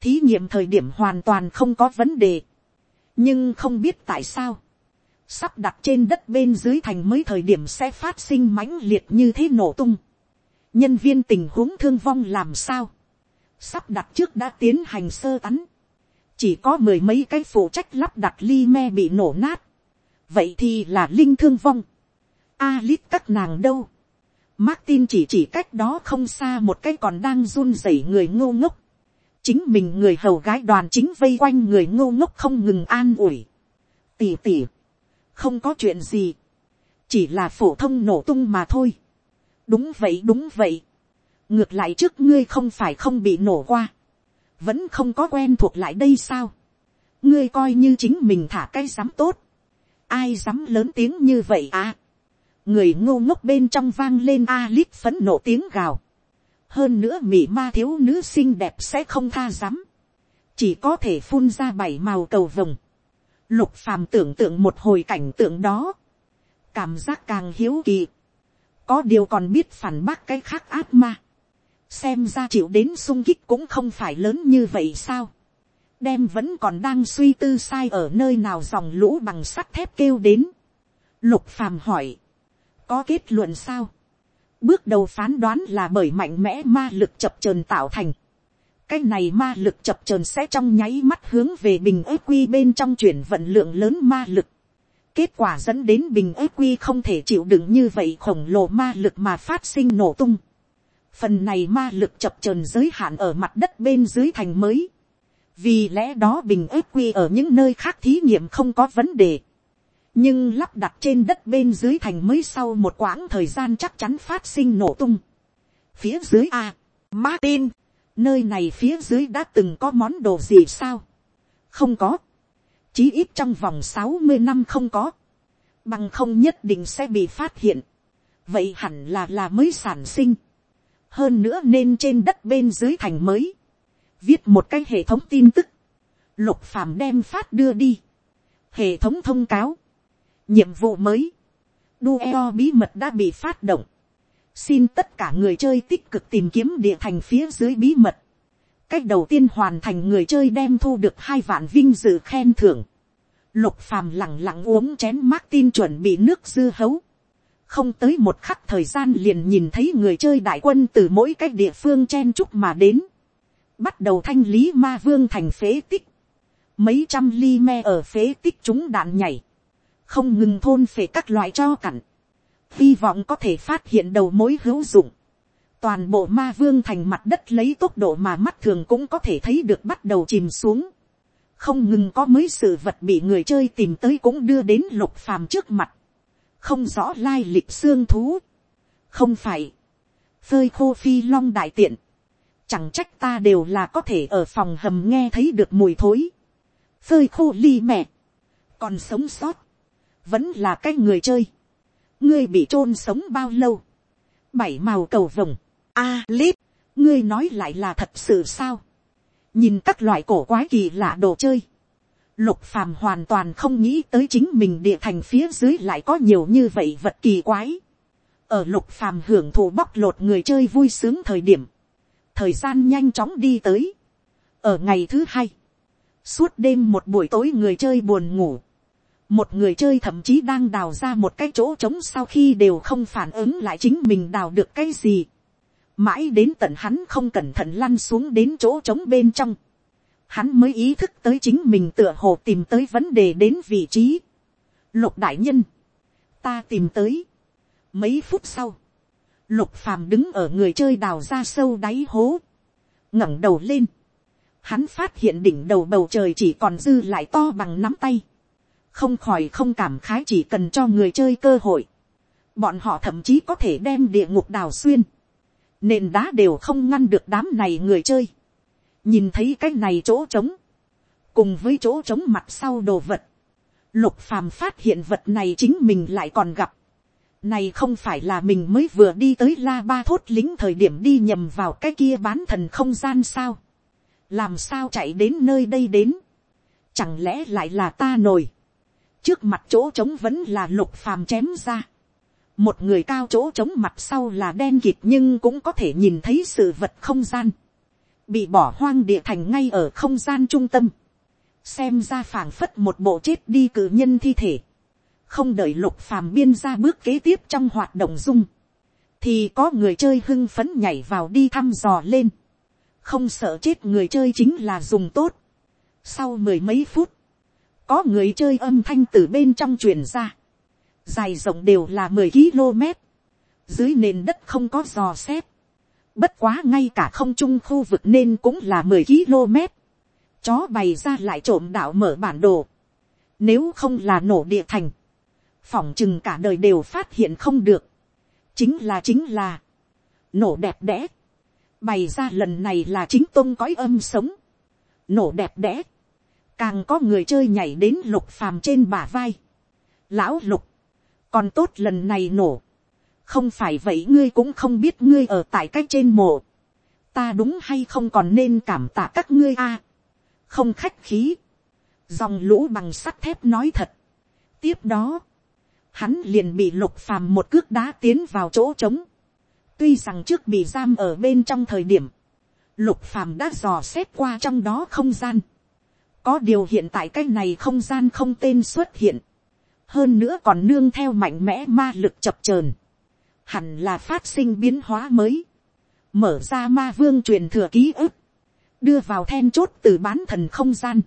thí nghiệm thời điểm hoàn toàn không có vấn đề, nhưng không biết tại sao, sắp đặt trên đất bên dưới thành mới thời điểm sẽ phát sinh mãnh liệt như thế nổ tung, nhân viên tình huống thương vong làm sao, sắp đặt trước đã tiến hành sơ tắn, chỉ có mười mấy cái phụ trách lắp đặt ly me bị nổ nát, vậy thì là linh thương vong, a lít các nàng đâu, Martin chỉ chỉ cách đó không xa một cái còn đang run rẩy người ngô ngốc. Chính mình người hầu gái đoàn chính vây quanh người ngô ngốc không ngừng an ủi. Tỉ tỉ. Không có chuyện gì. Chỉ là phổ thông nổ tung mà thôi. Đúng vậy đúng vậy. Ngược lại trước ngươi không phải không bị nổ qua. Vẫn không có quen thuộc lại đây sao. Ngươi coi như chính mình thả cái dám tốt. Ai dám lớn tiếng như vậy à người ngô ngốc bên trong vang lên a lít phấn nộ tiếng gào. hơn nữa mỹ ma thiếu nữ xinh đẹp sẽ không tha dám. chỉ có thể phun ra bảy màu cầu vồng. lục phàm tưởng tượng một hồi cảnh tượng đó. cảm giác càng hiếu kỳ. có điều còn biết phản bác cái khác ác ma. xem ra chịu đến sung kích cũng không phải lớn như vậy sao đem vẫn còn đang suy tư sai ở nơi nào dòng lũ bằng sắt thép kêu đến. lục phàm hỏi, có kết luận sao. Bước đầu phán đoán là bởi mạnh mẽ ma lực chập chờn tạo thành. Cái này ma lực chập chờn sẽ trong nháy mắt hướng về bình ếp quy bên trong chuyển vận lượng lớn ma lực. Kết quả dẫn đến bình ếp quy không thể chịu đựng như vậy khổng lồ ma lực mà phát sinh nổ tung. Phần này ma lực chập chờn giới hạn ở mặt đất bên dưới thành mới. Vì lẽ đó bình ếp quy ở những nơi khác thí nghiệm không có vấn đề. Nhưng lắp đặt trên đất bên dưới thành mới sau một quãng thời gian chắc chắn phát sinh nổ tung. phía dưới a, Martin, nơi này phía dưới đã từng có món đồ gì sao, không có, chí ít trong vòng sáu mươi năm không có, bằng không nhất định sẽ bị phát hiện, vậy hẳn là là mới sản sinh, hơn nữa nên trên đất bên dưới thành mới, viết một cái hệ thống tin tức, lục phàm đem phát đưa đi, hệ thống thông cáo, nhiệm vụ mới, Dueo bí mật đã bị phát động. Xin tất cả người chơi tích cực tìm kiếm địa thành phía dưới bí mật. Cách đầu tiên hoàn thành người chơi đem thu được hai vạn vinh dự khen thưởng. Lục phàm lẳng lặng uống chén Martin chuẩn bị nước dưa hấu. Không tới một khắc thời gian liền nhìn thấy người chơi đại quân từ mỗi cách địa phương chen chúc mà đến. Bắt đầu thanh lý ma vương thành phế tích. Mấy trăm ly me ở phế tích chúng đạn nhảy không ngừng thôn phệ các loại cho cặn, hy vọng có thể phát hiện đầu mối hữu dụng. Toàn bộ ma vương thành mặt đất lấy tốc độ mà mắt thường cũng có thể thấy được bắt đầu chìm xuống. Không ngừng có mấy sự vật bị người chơi tìm tới cũng đưa đến lục phàm trước mặt. Không rõ lai lịch xương thú. Không phải. Phơi khô phi long đại tiện. Chẳng trách ta đều là có thể ở phòng hầm nghe thấy được mùi thối. Phơi khô ly mẹ. Còn sống sót. Vẫn là cái người chơi, ngươi bị t r ô n sống bao lâu, bảy màu cầu vồng, a lít, ngươi nói lại là thật sự sao, nhìn các loại cổ quái kỳ lạ đồ chơi, lục phàm hoàn toàn không nghĩ tới chính mình địa thành phía dưới lại có nhiều như vậy vật kỳ quái, ở lục phàm hưởng thụ bóc lột người chơi vui sướng thời điểm, thời gian nhanh chóng đi tới, ở ngày thứ hai, suốt đêm một buổi tối người chơi buồn ngủ, một người chơi thậm chí đang đào ra một cái chỗ trống sau khi đều không phản ứng lại chính mình đào được cái gì. mãi đến tận hắn không cẩn thận lăn xuống đến chỗ trống bên trong. hắn mới ý thức tới chính mình tựa hồ tìm tới vấn đề đến vị trí. lục đại nhân, ta tìm tới. mấy phút sau, lục phàm đứng ở người chơi đào ra sâu đáy hố, ngẩng đầu lên. hắn phát hiện đỉnh đầu bầu trời chỉ còn dư lại to bằng nắm tay. Không khỏi không cảm khái chỉ cần cho người chơi cơ hội, bọn họ thậm chí có thể đem địa ngục đào xuyên, nền đá đều không ngăn được đám này người chơi, nhìn thấy cái này chỗ trống, cùng với chỗ trống mặt sau đồ vật, lục phàm phát hiện vật này chính mình lại còn gặp, này không phải là mình mới vừa đi tới la ba thốt lính thời điểm đi nhầm vào cái kia bán thần không gian sao. Làm sao chạy đến nơi đây đến. Chẳng lẽ lại là ta nổi. Trước mặt chỗ trống vẫn là lục phàm chém ra. Một người cao chỗ trống mặt sau là đen kịt nhưng cũng có thể nhìn thấy sự vật không gian. Bị bỏ hoang địa thành ngay ở không gian trung tâm. Xem ra phảng phất một bộ chết đi cử nhân thi thể không đợi lục phàm biên ra bước kế tiếp trong hoạt động dung, thì có người chơi hưng phấn nhảy vào đi thăm dò lên, không sợ chết người chơi chính là dùng tốt. Sau mười mấy phút, có người chơi âm thanh từ bên trong truyền ra, dài rộng đều là mười km, dưới nền đất không có dò xét, bất quá ngay cả không trung khu vực nên cũng là mười km, chó bày ra lại trộm đạo mở bản đồ, nếu không là nổ địa thành, phỏng chừng cả đời đều phát hiện không được, chính là chính là, nổ đẹp đẽ, bày ra lần này là chính tôn cõi âm sống, nổ đẹp đẽ, càng có người chơi nhảy đến lục phàm trên bả vai, lão lục, còn tốt lần này nổ, không phải vậy ngươi cũng không biết ngươi ở tại cách trên mộ, ta đúng hay không còn nên cảm tạ các ngươi a, không khách khí, dòng lũ bằng sắt thép nói thật, tiếp đó, hắn liền bị lục phàm một cước đá tiến vào chỗ trống. tuy rằng trước bị giam ở bên trong thời điểm, lục phàm đã dò xét qua trong đó không gian. có điều hiện tại cái này không gian không tên xuất hiện. hơn nữa còn nương theo mạnh mẽ ma lực chập chờn. hẳn là phát sinh biến hóa mới. mở ra ma vương truyền thừa ký ức. đưa vào then chốt từ bán thần không gian.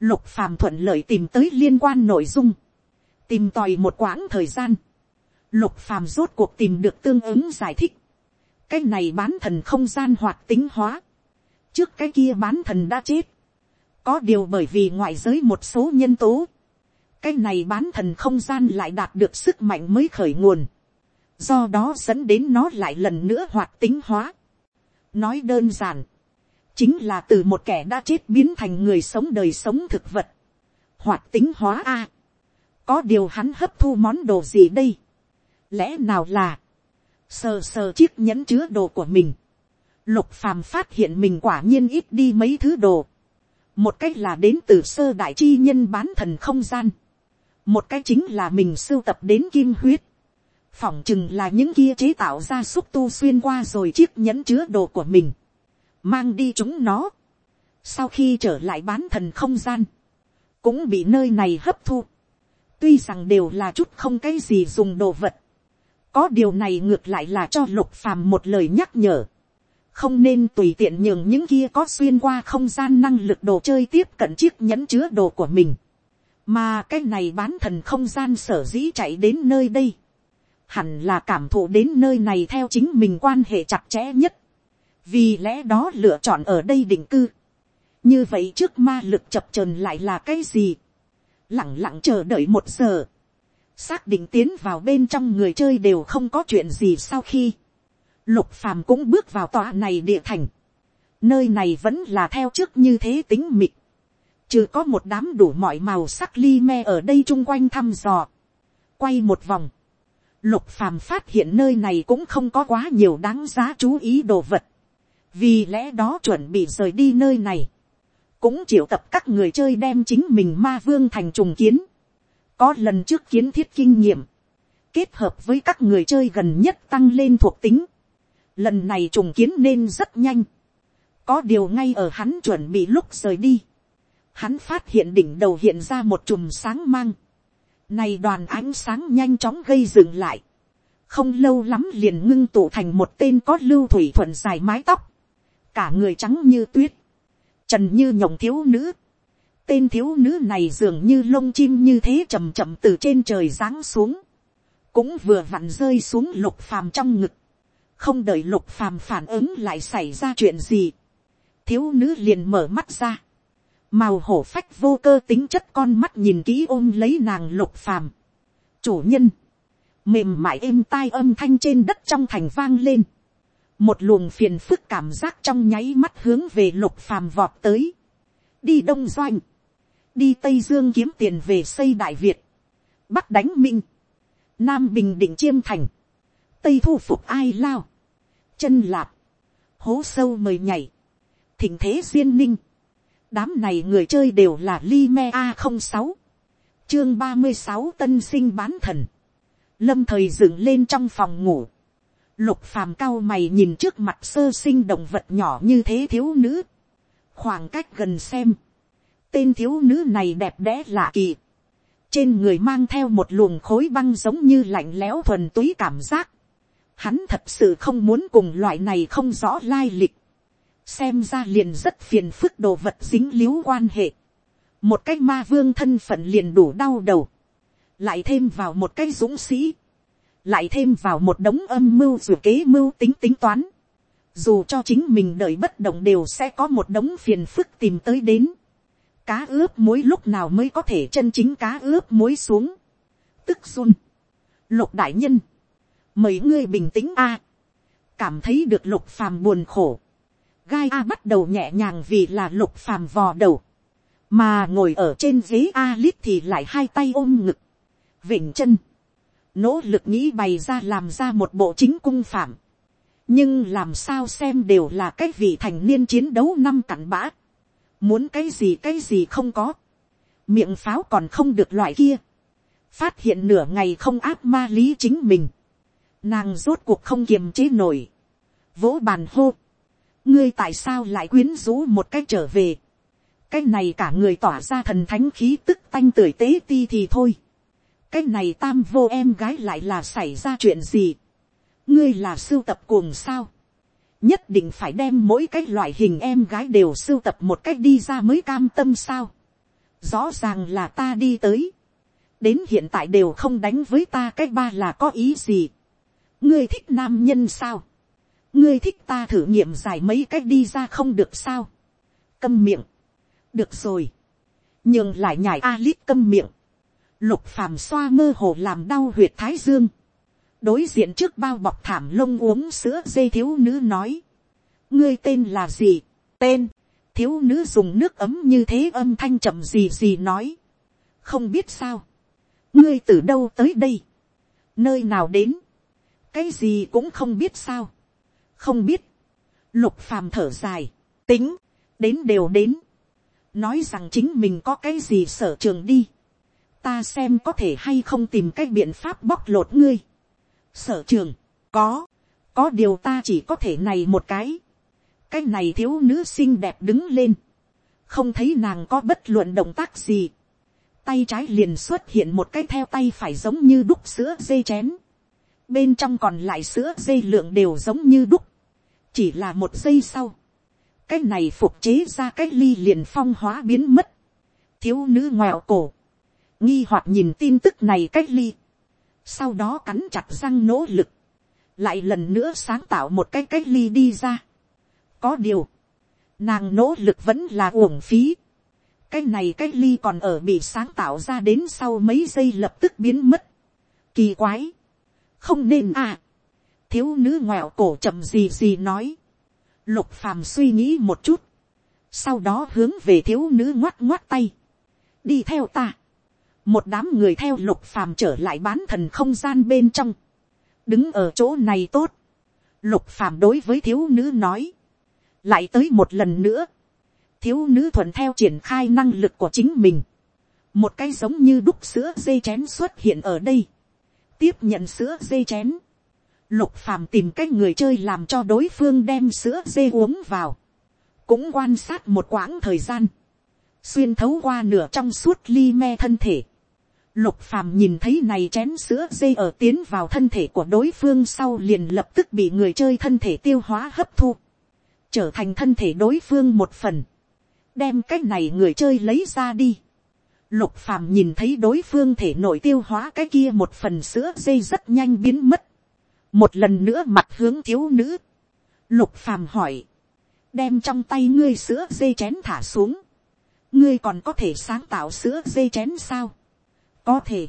lục phàm thuận lợi tìm tới liên quan nội dung tìm tòi một quãng thời gian, lục phàm rốt cuộc tìm được tương ứng giải thích. cái này bán thần không gian hoạt tính hóa, trước cái kia bán thần đã chết, có điều bởi vì ngoại giới một số nhân tố, cái này bán thần không gian lại đạt được sức mạnh mới khởi nguồn, do đó dẫn đến nó lại lần nữa hoạt tính hóa. nói đơn giản, chính là từ một kẻ đã chết biến thành người sống đời sống thực vật, hoạt tính hóa a, có điều hắn hấp thu món đồ gì đây. lẽ nào là, sờ sờ chiếc nhẫn chứa đồ của mình. lục phàm phát hiện mình quả nhiên ít đi mấy thứ đồ. một cách là đến từ sơ đại chi nhân bán thần không gian. một cái chính là mình sưu tập đến kim huyết. phỏng chừng là những kia chế tạo ra xúc tu xuyên qua rồi chiếc nhẫn chứa đồ của mình. mang đi chúng nó. sau khi trở lại bán thần không gian, cũng bị nơi này hấp thu tuy rằng đều là chút không cái gì dùng đồ vật, có điều này ngược lại là cho lục phàm một lời nhắc nhở, không nên tùy tiện nhường những kia có xuyên qua không gian năng lực đồ chơi tiếp cận chiếc nhẫn chứa đồ của mình, mà cái này bán thần không gian sở dĩ chạy đến nơi đây, hẳn là cảm thụ đến nơi này theo chính mình quan hệ chặt chẽ nhất, vì lẽ đó lựa chọn ở đây định cư, như vậy trước ma lực chập trờn lại là cái gì, lẳng lặng chờ đợi một giờ, xác định tiến vào bên trong người chơi đều không có chuyện gì sau khi, lục phàm cũng bước vào tòa này địa thành, nơi này vẫn là theo trước như thế tính mịt, trừ có một đám đủ mọi màu sắc li me ở đây chung quanh thăm dò, quay một vòng, lục phàm phát hiện nơi này cũng không có quá nhiều đáng giá chú ý đồ vật, vì lẽ đó chuẩn bị rời đi nơi này, cũng triệu tập các người chơi đem chính mình ma vương thành trùng kiến, có lần trước kiến thiết kinh nghiệm, kết hợp với các người chơi gần nhất tăng lên thuộc tính, lần này trùng kiến nên rất nhanh, có điều ngay ở hắn chuẩn bị lúc rời đi, hắn phát hiện đỉnh đầu hiện ra một chùm sáng mang, này đoàn ánh sáng nhanh chóng gây dừng lại, không lâu lắm liền ngưng tụ thành một tên có lưu thủy thuận dài mái tóc, cả người trắng như tuyết, trần như nhộng thiếu nữ, tên thiếu nữ này dường như lông chim như thế chầm chậm từ trên trời giáng xuống, cũng vừa vặn rơi xuống lục phàm trong ngực, không đợi lục phàm phản ứng lại xảy ra chuyện gì, thiếu nữ liền mở mắt ra, màu hổ phách vô cơ tính chất con mắt nhìn kỹ ôm lấy nàng lục phàm, chủ nhân, mềm mại êm tai âm thanh trên đất trong thành vang lên, một luồng phiền phức cảm giác trong nháy mắt hướng về lục phàm vọt tới, đi đông doanh, đi tây dương kiếm tiền về xây đại việt, bắc đánh minh, nam bình định chiêm thành, tây thu phục ai lao, chân lạp, hố sâu mời nhảy, thỉnh thế duyên ninh, đám này người chơi đều là li me a không sáu, chương ba mươi sáu tân sinh bán thần, lâm thời dựng lên trong phòng ngủ, lục phàm cao mày nhìn trước mặt sơ sinh động vật nhỏ như thế thiếu nữ, khoảng cách gần xem, tên thiếu nữ này đẹp đẽ lạ kỳ, trên người mang theo một luồng khối băng giống như lạnh lẽo thuần túy cảm giác, hắn thật sự không muốn cùng loại này không rõ lai lịch, xem ra liền rất phiền phức đồ vật dính l i u quan hệ, một cái ma vương thân phận liền đủ đau đầu, lại thêm vào một cái dũng sĩ, lại thêm vào một đống âm mưu dù kế mưu tính tính toán, dù cho chính mình đợi bất động đều sẽ có một đống phiền phức tìm tới đến, cá ướp muối lúc nào mới có thể chân chính cá ướp muối xuống, tức run, lục đại nhân, mời ngươi bình tĩnh a, cảm thấy được lục phàm buồn khổ, gai a bắt đầu nhẹ nhàng vì là lục phàm vò đầu, mà ngồi ở trên ghế a lít thì lại hai tay ôm ngực, vịnh chân, nỗ lực nghĩ bày ra làm ra một bộ chính cung phạm, nhưng làm sao xem đều là cái vị thành niên chiến đấu năm cặn bã, muốn cái gì cái gì không có, miệng pháo còn không được loại kia, phát hiện nửa ngày không áp ma lý chính mình, nàng rốt cuộc không kiềm chế nổi, vỗ bàn hô, ngươi tại sao lại quyến rũ một cách trở về, cái này cả người tỏa ra thần thánh khí tức tanh tưởi tế ti thì thôi, cái này tam vô em gái lại là xảy ra chuyện gì, ngươi là sưu tập cuồng sao, nhất định phải đem mỗi cái loại hình em gái đều sưu tập một cách đi ra mới cam tâm sao, rõ ràng là ta đi tới, đến hiện tại đều không đánh với ta cái ba là có ý gì, ngươi thích nam nhân sao, ngươi thích ta thử nghiệm giải mấy cách đi ra không được sao. câm miệng. được rồi. nhường lại nhảy a lít câm miệng lục phàm xoa mơ hồ làm đau huyệt thái dương. đối diện trước bao bọc thảm lông uống sữa dây thiếu nữ nói. ngươi tên là gì. tên. thiếu nữ dùng nước ấm như thế âm thanh chậm gì gì nói. không biết sao. ngươi từ đâu tới đây. nơi nào đến. cái gì cũng không biết sao không biết, lục phàm thở dài, tính, đến đều đến, nói rằng chính mình có cái gì sở trường đi, ta xem có thể hay không tìm cái biện pháp bóc lột ngươi. sở trường, có, có điều ta chỉ có thể này một cái, cái này thiếu nữ xinh đẹp đứng lên, không thấy nàng có bất luận động tác gì, tay trái liền xuất hiện một cái theo tay phải giống như đúc sữa dây chén, bên trong còn lại sữa dây lượng đều giống như đúc, chỉ là một giây sau, cái này phục chế ra cái ly liền phong hóa biến mất, thiếu nữ ngoẹo cổ, nghi hoặc nhìn tin tức này cách ly, sau đó cắn chặt răng nỗ lực, lại lần nữa sáng tạo một cái cách ly đi ra. có điều, nàng nỗ lực vẫn là uổng phí, cái này cái ly còn ở bị sáng tạo ra đến sau mấy giây lập tức biến mất. Kỳ quái, không nên à thiếu nữ ngoẹo cổ chậm gì gì nói. Lục phàm suy nghĩ một chút. Sau đó hướng về thiếu nữ ngoắt ngoắt tay. Đi theo ta. Một đám người theo lục phàm trở lại bán thần không gian bên trong. Đứng ở chỗ này tốt. Lục phàm đối với thiếu nữ nói. Lại tới một lần nữa. Thiếu nữ thuận theo triển khai năng lực của chính mình. Một cái giống như đúc sữa dây chén xuất hiện ở đây. Tiếp nhận sữa dây chén Lục phàm tìm cách người chơi làm cho đối phương đem sữa dê uống vào. Cũng quan sát một quãng thời gian. Xuyên thấu qua nửa trong suốt ly me thân thể. Lục phàm nhìn thấy này chén sữa dê ở tiến vào thân thể của đối phương sau liền lập tức bị người chơi thân thể tiêu hóa hấp thu. Trở thành thân thể đối phương một phần. Đem cái này người chơi lấy ra đi. Lục phàm nhìn thấy đối phương thể nội tiêu hóa cái kia một phần sữa dây rất nhanh biến mất một lần nữa mặt hướng thiếu nữ, lục phàm hỏi, đem trong tay ngươi sữa dây chén thả xuống, ngươi còn có thể sáng tạo sữa dây chén sao, có thể,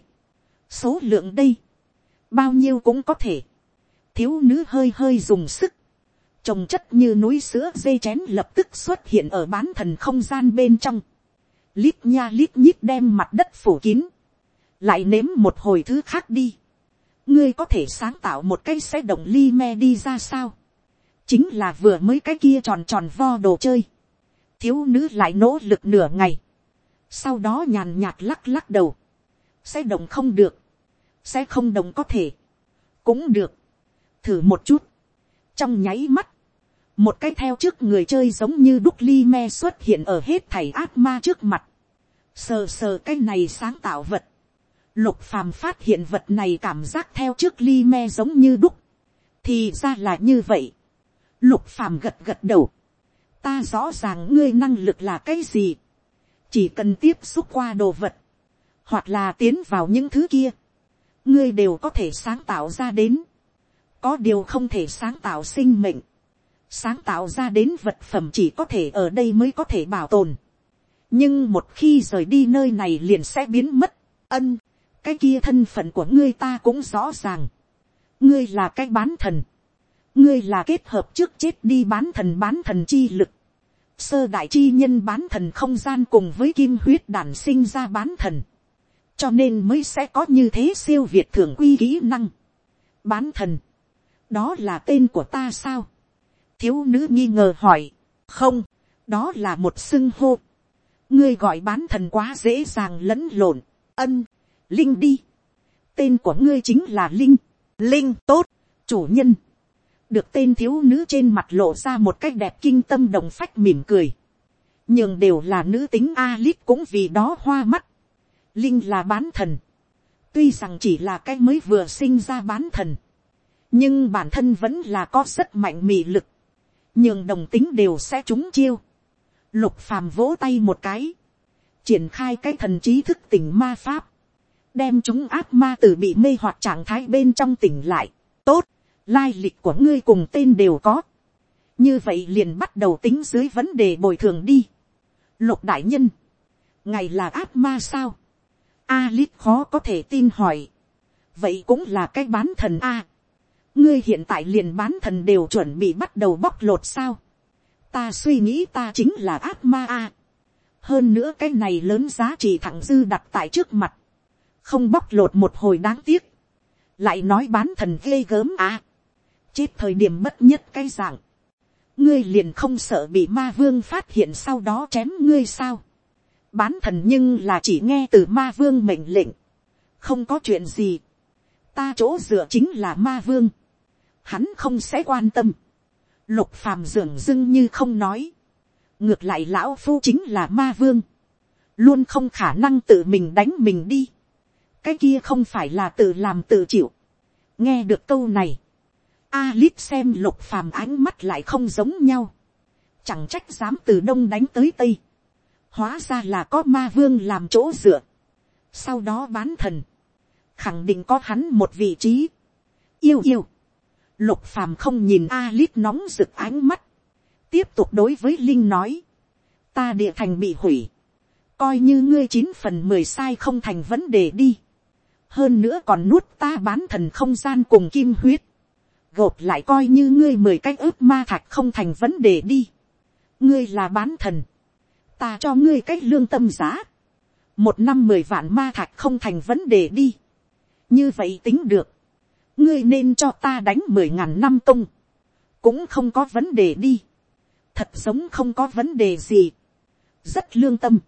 số lượng đây, bao nhiêu cũng có thể, thiếu nữ hơi hơi dùng sức, trồng chất như núi sữa dây chén lập tức xuất hiện ở bán thần không gian bên trong, lít nha lít nhít đem mặt đất phủ kín, lại nếm một hồi thứ khác đi, ngươi có thể sáng tạo một cái xe động ly me đi ra sao, chính là vừa mới cái kia tròn tròn vo đồ chơi, thiếu nữ lại nỗ lực nửa ngày, sau đó nhàn nhạt lắc lắc đầu, sẽ động không được, sẽ không động có thể, cũng được, thử một chút, trong nháy mắt, một cái theo trước người chơi giống như đúc ly me xuất hiện ở hết thảy ác ma trước mặt, sờ sờ cái này sáng tạo vật, lục phàm phát hiện vật này cảm giác theo trước ly me giống như đúc, thì ra là như vậy, lục phàm gật gật đầu, ta rõ ràng ngươi năng lực là cái gì, chỉ cần tiếp xúc qua đồ vật, hoặc là tiến vào những thứ kia, ngươi đều có thể sáng tạo ra đến, có điều không thể sáng tạo sinh mệnh, sáng tạo ra đến vật phẩm chỉ có thể ở đây mới có thể bảo tồn, nhưng một khi rời đi nơi này liền sẽ biến mất, ân, cái kia thân phận của ngươi ta cũng rõ ràng, ngươi là cái bán thần, ngươi là kết hợp trước chết đi bán thần bán thần chi lực, sơ đại chi nhân bán thần không gian cùng với kim huyết đản sinh ra bán thần, cho nên mới sẽ có như thế siêu việt thường quy kỹ năng. bán thần, đó là tên của ta sao, thiếu nữ nghi ngờ hỏi, không, đó là một xưng hô, ngươi gọi bán thần quá dễ dàng lẫn lộn, ân, linh đi, tên của ngươi chính là linh, linh tốt, chủ nhân, được tên thiếu nữ trên mặt lộ ra một cách đẹp kinh tâm đồng phách mỉm cười, nhưng đều là nữ tính Alice cũng vì đó hoa mắt, linh là bán thần, tuy rằng chỉ là cái mới vừa sinh ra bán thần, nhưng bản thân vẫn là có rất mạnh mị lực, nhường đồng tính đều sẽ trúng chiêu, lục phàm vỗ tay một cái, triển khai cái thần trí thức tỉnh ma pháp, đem chúng ác ma từ bị mê hoặc trạng thái bên trong tỉnh lại. Tốt, lai lịch của ngươi cùng tên đều có. như vậy liền bắt đầu tính dưới vấn đề bồi thường đi. lục đại nhân, ngày là ác ma sao a lít khó có thể tin hỏi. vậy cũng là cái bán thần a. ngươi hiện tại liền bán thần đều chuẩn bị bắt đầu bóc lột sao. ta suy nghĩ ta chính là ác ma a. hơn nữa cái này lớn giá trị thẳng dư đặt tại trước mặt không bóc lột một hồi đáng tiếc, lại nói bán thần ghê gớm a. chết thời điểm mất nhất cái dạng, ngươi liền không sợ bị ma vương phát hiện sau đó chém ngươi sao, bán thần nhưng là chỉ nghe từ ma vương mệnh lệnh, không có chuyện gì, ta chỗ dựa chính là ma vương, hắn không sẽ quan tâm, lục phàm dường dưng như không nói, ngược lại lão phu chính là ma vương, luôn không khả năng tự mình đánh mình đi, cái kia không phải là tự làm tự chịu. nghe được câu này, Alip xem lục phàm ánh mắt lại không giống nhau. Chẳng trách dám từ đông đánh tới tây. Hóa ra là có ma vương làm chỗ dựa. Sau đó bán thần. Khẳng định có hắn một vị trí. Yêu yêu. Lục phàm không nhìn a lít nóng rực ánh mắt. Tiếp tục đối với Linh nói. Ta địa thành bị hủy. Coi như ngươi chín phần mười sai không thành vấn đề đi hơn nữa còn nuốt ta bán thần không gian cùng kim huyết, gộp lại coi như ngươi mười cái ướp ma thạch không thành vấn đề đi, ngươi là bán thần, ta cho ngươi cách lương tâm giá, một năm mười vạn ma thạch không thành vấn đề đi, như vậy tính được, ngươi nên cho ta đánh mười ngàn năm tung, cũng không có vấn đề đi, thật giống không có vấn đề gì, rất lương tâm,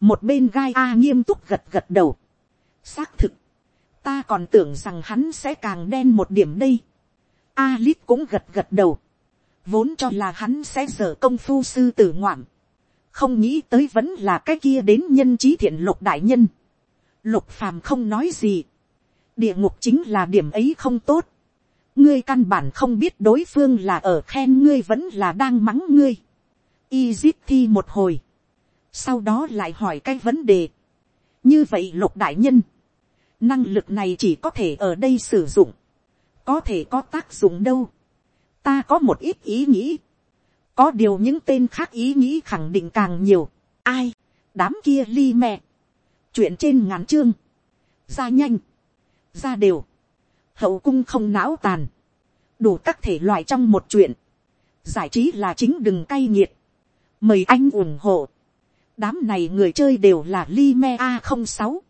một bên gai a nghiêm túc gật gật đầu, xác thực, ta còn tưởng rằng hắn sẽ càng đen một điểm đây. a lít cũng gật gật đầu, vốn cho là hắn sẽ dở công phu sư tử ngoạm, không nghĩ tới vẫn là cái kia đến nhân trí thiện lục đại nhân. Lục phàm không nói gì, địa ngục chính là điểm ấy không tốt. ngươi căn bản không biết đối phương là ở khen ngươi vẫn là đang mắng ngươi. Izip thi một hồi, sau đó lại hỏi cái vấn đề. như vậy lục đại nhân, năng lực này chỉ có thể ở đây sử dụng, có thể có tác dụng đâu. ta có một ít ý nghĩ, có điều những tên khác ý nghĩ khẳng định càng nhiều. ai, đám kia ly mẹ, chuyện trên ngắn chương, ra nhanh, ra đều, hậu cung không não tàn, đủ các thể loại trong một chuyện, giải trí là chính đừng cay nghiệt, mời anh ủng hộ, đám này người chơi đều là ly me a không sáu.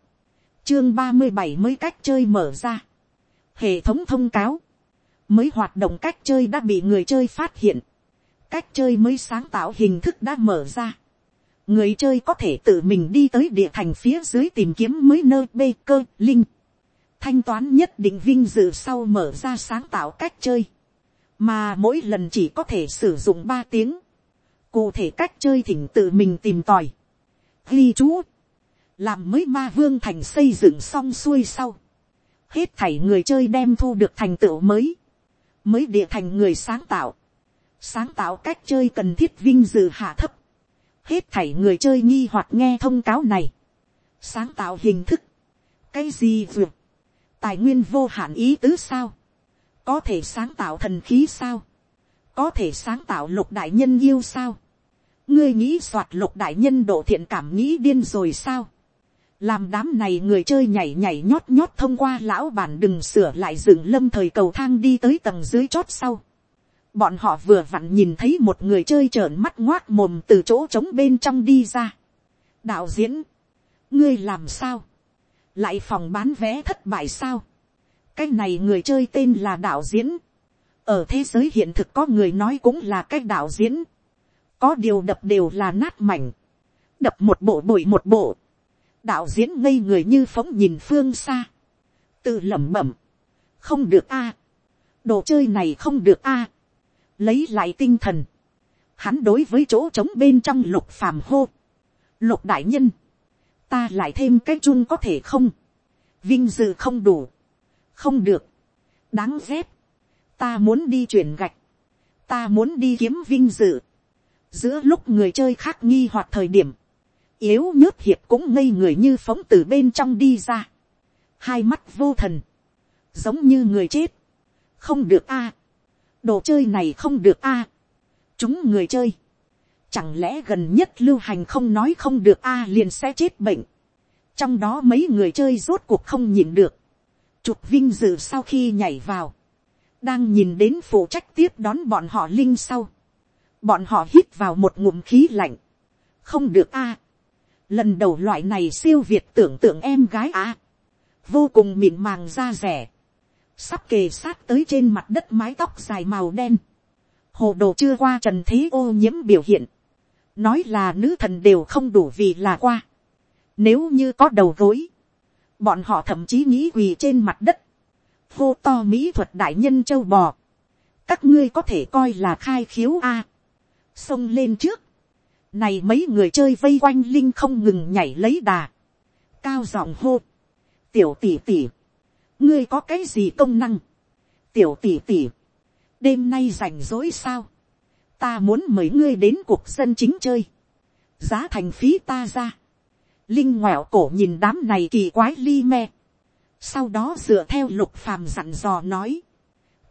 Chương ba mươi bảy mới cách chơi mở ra. hệ thống thông cáo, mới hoạt động cách chơi đã bị người chơi phát hiện, cách chơi mới sáng tạo hình thức đã mở ra, người chơi có thể tự mình đi tới địa thành phía dưới tìm kiếm mới nơi bê cơ linh, thanh toán nhất định vinh dự sau mở ra sáng tạo cách chơi, mà mỗi lần chỉ có thể sử dụng ba tiếng, cụ thể cách chơi thỉnh tự mình tìm tòi, ghi chú, làm mới ma vương thành xây dựng xong xuôi sau, hết thảy người chơi đem thu được thành tựu mới, mới địa thành người sáng tạo, sáng tạo cách chơi cần thiết vinh dự hạ thấp, hết thảy người chơi nghi hoặc nghe thông cáo này, sáng tạo hình thức, cái gì vượt, tài nguyên vô hạn ý tứ sao, có thể sáng tạo thần khí sao, có thể sáng tạo lục đại nhân yêu sao, ngươi nghĩ soạt lục đại nhân độ thiện cảm nghĩ điên rồi sao, làm đám này người chơi nhảy nhảy nhót nhót thông qua lão bản đừng sửa lại dựng lâm thời cầu thang đi tới tầng dưới chót sau. Bọn họ vừa vặn nhìn thấy một người chơi trợn mắt ngoác mồm từ chỗ trống bên trong đi ra. đạo diễn, ngươi làm sao, lại phòng bán vé thất bại sao, cái này người chơi tên là đạo diễn, ở thế giới hiện thực có người nói cũng là cái đạo diễn, có điều đập đều là nát mảnh, đập một bộ bụi một bộ, đạo diễn ngây người như phóng nhìn phương xa, tự lẩm bẩm, không được a, đồ chơi này không được a, lấy lại tinh thần, hắn đối với chỗ trống bên trong lục phàm hô, lục đại nhân, ta lại thêm cái chun có thể không, vinh dự không đủ, không được, đáng ghét, ta muốn đi chuyển gạch, ta muốn đi kiếm vinh dự, giữa lúc người chơi khác nghi hoặc thời điểm, yếu nhớt hiệp cũng ngây người như phóng từ bên trong đi ra. Hai mắt vô thần. Giống như người chết. Không được a. Đồ chơi này không được a à, Chúng người chơi. Chẳng lẽ gần nhất lưu hành không nói không được a liền sẽ chết bệnh. Trong đó mấy người chơi rốt cuộc không nhịn được. Chụp vinh dự sau khi nhảy vào. Đang nhìn đến phụ trách tiếp đón bọn họ linh sau. Bọn họ hít vào một ngụm khí lạnh. Không được a à, lần đầu loại này siêu việt tưởng tượng em gái a. vô cùng mịn màng da rẻ, sắp kề sát tới trên mặt đất mái tóc dài màu đen, hồ đồ chưa qua trần thế ô nhiễm biểu hiện, nói là nữ thần đều không đủ vì là qua, nếu như có đầu gối, bọn họ thậm chí nghĩ quỳ trên mặt đất, hô to mỹ thuật đại nhân châu bò, các ngươi có thể coi là khai khiếu a, xông lên trước, này mấy người chơi vây quanh Linh không ngừng nhảy lấy đà. Cao giọng hô. Tiểu tỷ tỷ. Ngươi có cái gì công năng? Tiểu tỷ tỷ. Đêm nay rảnh rỗi sao? Ta muốn mời ngươi đến cuộc dân chính chơi. Giá thành phí ta ra. Linh ngoẹo cổ nhìn đám này kỳ quái li me. Sau đó dựa theo lục phàm dặn dò nói.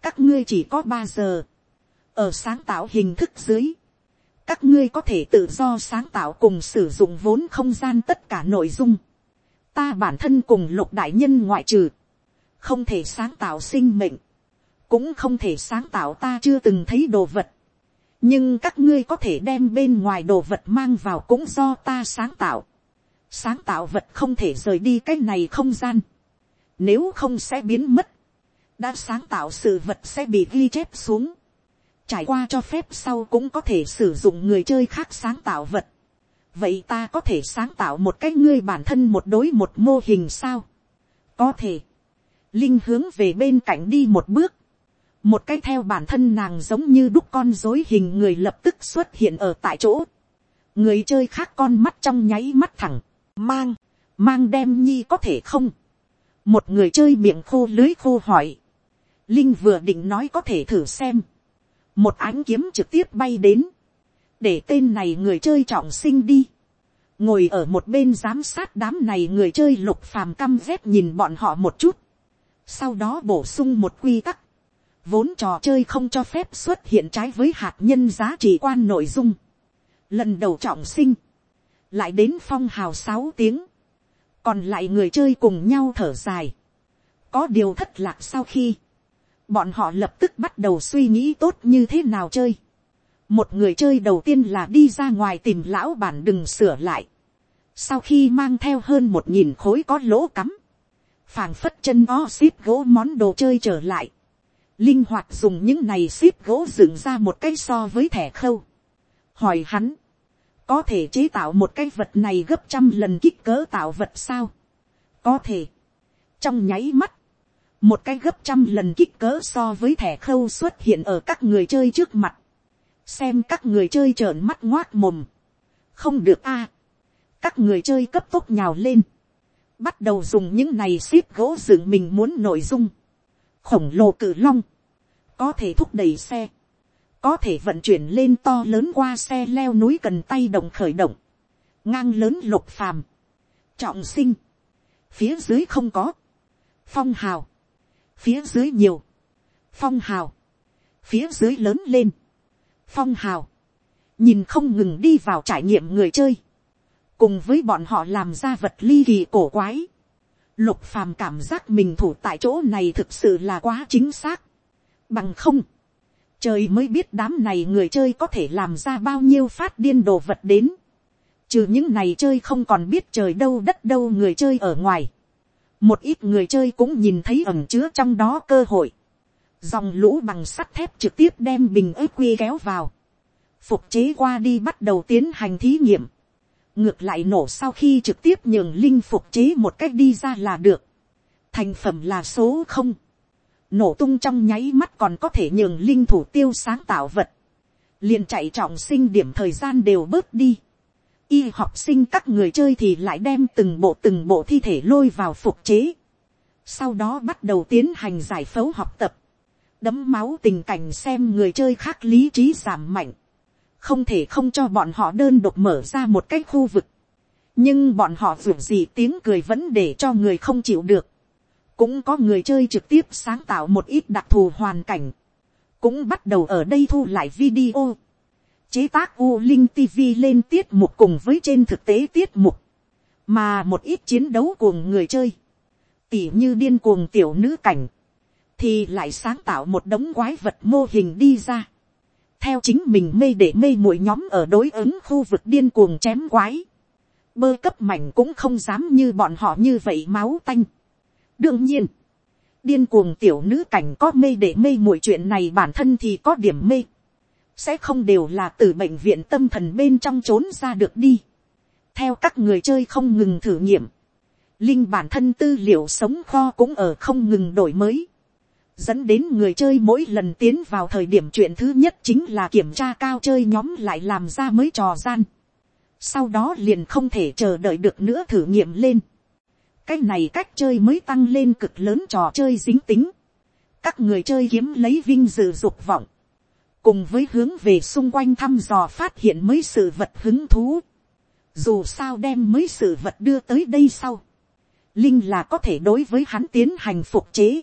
Các ngươi chỉ có ba giờ. Ở sáng tạo hình thức dưới các ngươi có thể tự do sáng tạo cùng sử dụng vốn không gian tất cả nội dung. ta bản thân cùng lục đại nhân ngoại trừ, không thể sáng tạo sinh mệnh, cũng không thể sáng tạo ta chưa từng thấy đồ vật. nhưng các ngươi có thể đem bên ngoài đồ vật mang vào cũng do ta sáng tạo. sáng tạo vật không thể rời đi cái này không gian. nếu không sẽ biến mất. đã sáng tạo sự vật sẽ bị ghi chép xuống trải qua cho phép sau cũng có thể sử dụng người chơi khác sáng tạo vật. vậy ta có thể sáng tạo một cái ngươi bản thân một đối một mô hình sao. có thể linh hướng về bên cạnh đi một bước. một cái theo bản thân nàng giống như đúc con dối hình người lập tức xuất hiện ở tại chỗ. người chơi khác con mắt trong nháy mắt thẳng, mang, mang đem nhi có thể không. một người chơi miệng khô lưới khô hỏi. linh vừa định nói có thể thử xem một ánh kiếm trực tiếp bay đến, để tên này người chơi trọng sinh đi, ngồi ở một bên giám sát đám này người chơi lục phàm căm rét nhìn bọn họ một chút, sau đó bổ sung một quy tắc, vốn trò chơi không cho phép xuất hiện trái với hạt nhân giá trị quan nội dung, lần đầu trọng sinh, lại đến phong hào sáu tiếng, còn lại người chơi cùng nhau thở dài, có điều thất lạc sau khi, bọn họ lập tức bắt đầu suy nghĩ tốt như thế nào chơi. một người chơi đầu tiên là đi ra ngoài tìm lão bản đừng sửa lại. sau khi mang theo hơn một nghìn khối có lỗ cắm, phảng phất chân o ship gỗ món đồ chơi trở lại, linh hoạt dùng những này ship gỗ dựng ra một cái so với thẻ khâu, hỏi hắn, có thể chế tạo một cái vật này gấp trăm lần kích cỡ tạo vật sao, có thể, trong nháy mắt, một cái gấp trăm lần kích cỡ so với thẻ khâu xuất hiện ở các người chơi trước mặt, xem các người chơi trợn mắt ngoác mồm, không được a, các người chơi cấp tốc nhào lên, bắt đầu dùng những này ship gỗ dựng mình muốn nội dung, khổng lồ cử long, có thể thúc đẩy xe, có thể vận chuyển lên to lớn qua xe leo núi cần tay động khởi động, ngang lớn lục phàm, trọng sinh, phía dưới không có, phong hào, phía dưới nhiều, phong hào, phía dưới lớn lên, phong hào, nhìn không ngừng đi vào trải nghiệm người chơi, cùng với bọn họ làm ra vật ly kỳ cổ quái, lục phàm cảm giác mình thủ tại chỗ này thực sự là quá chính xác, bằng không, trời mới biết đám này người chơi có thể làm ra bao nhiêu phát điên đồ vật đến, trừ những này chơi không còn biết trời đâu đất đâu người chơi ở ngoài, một ít người chơi cũng nhìn thấy ẩm chứa trong đó cơ hội, dòng lũ bằng sắt thép trực tiếp đem bình ớt quy kéo vào, phục chế qua đi bắt đầu tiến hành thí nghiệm, ngược lại nổ sau khi trực tiếp nhường linh phục chế một cách đi ra là được, thành phẩm là số không, nổ tung trong nháy mắt còn có thể nhường linh thủ tiêu sáng tạo vật, liền chạy trọng sinh điểm thời gian đều bớt đi, y học sinh các người chơi thì lại đem từng bộ từng bộ thi thể lôi vào phục chế. Sau đó bắt đầu tiến hành giải phẫu học tập. Đấm máu tình cảnh xem người chơi khác lý trí giảm mạnh. Không thể không cho bọn họ đơn độc mở ra một cái khu vực. Nhưng bọn họ dù gì tiếng cười vẫn để cho người không chịu được. Cũng có người chơi trực tiếp sáng tạo một ít đặc thù hoàn cảnh. Cũng bắt đầu ở đây thu lại video chế tác U Linh TV lên tiết mục cùng với trên thực tế tiết mục. Mà một ít chiến đấu cuồng người chơi. Tỉ như điên cuồng tiểu nữ cảnh. Thì lại sáng tạo một đống quái vật mô hình đi ra. Theo chính mình mê để mê mũi nhóm ở đối ứng khu vực điên cuồng chém quái. Bơ cấp mảnh cũng không dám như bọn họ như vậy máu tanh. Đương nhiên. Điên cuồng tiểu nữ cảnh có mê để mê mũi chuyện này bản thân thì có điểm mê sẽ không đều là từ bệnh viện tâm thần bên trong trốn ra được đi. theo các người chơi không ngừng thử nghiệm, linh bản thân tư liệu sống kho cũng ở không ngừng đổi mới, dẫn đến người chơi mỗi lần tiến vào thời điểm chuyện thứ nhất chính là kiểm tra cao chơi nhóm lại làm ra mới trò gian. sau đó liền không thể chờ đợi được nữa thử nghiệm lên. cái này cách chơi mới tăng lên cực lớn trò chơi dính tính. các người chơi kiếm lấy vinh dự dục vọng cùng với hướng về xung quanh thăm dò phát hiện mới sự vật hứng thú. Dù sao đem mới sự vật đưa tới đây sau, linh là có thể đối với hắn tiến hành phục chế,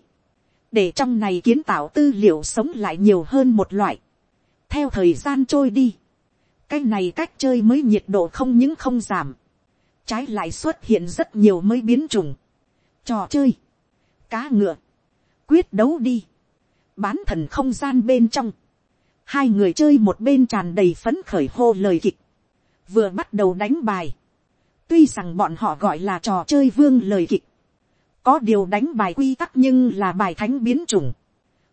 để trong này kiến tạo tư liệu sống lại nhiều hơn một loại. theo thời gian trôi đi, cái này cách chơi mới nhiệt độ không những không giảm, trái lại xuất hiện rất nhiều mới biến chủng, trò chơi, cá ngựa, quyết đấu đi, bán thần không gian bên trong, hai người chơi một bên tràn đầy phấn khởi hô lời kịch, vừa bắt đầu đánh bài, tuy rằng bọn họ gọi là trò chơi vương lời kịch, có điều đánh bài quy tắc nhưng là bài thánh biến chủng,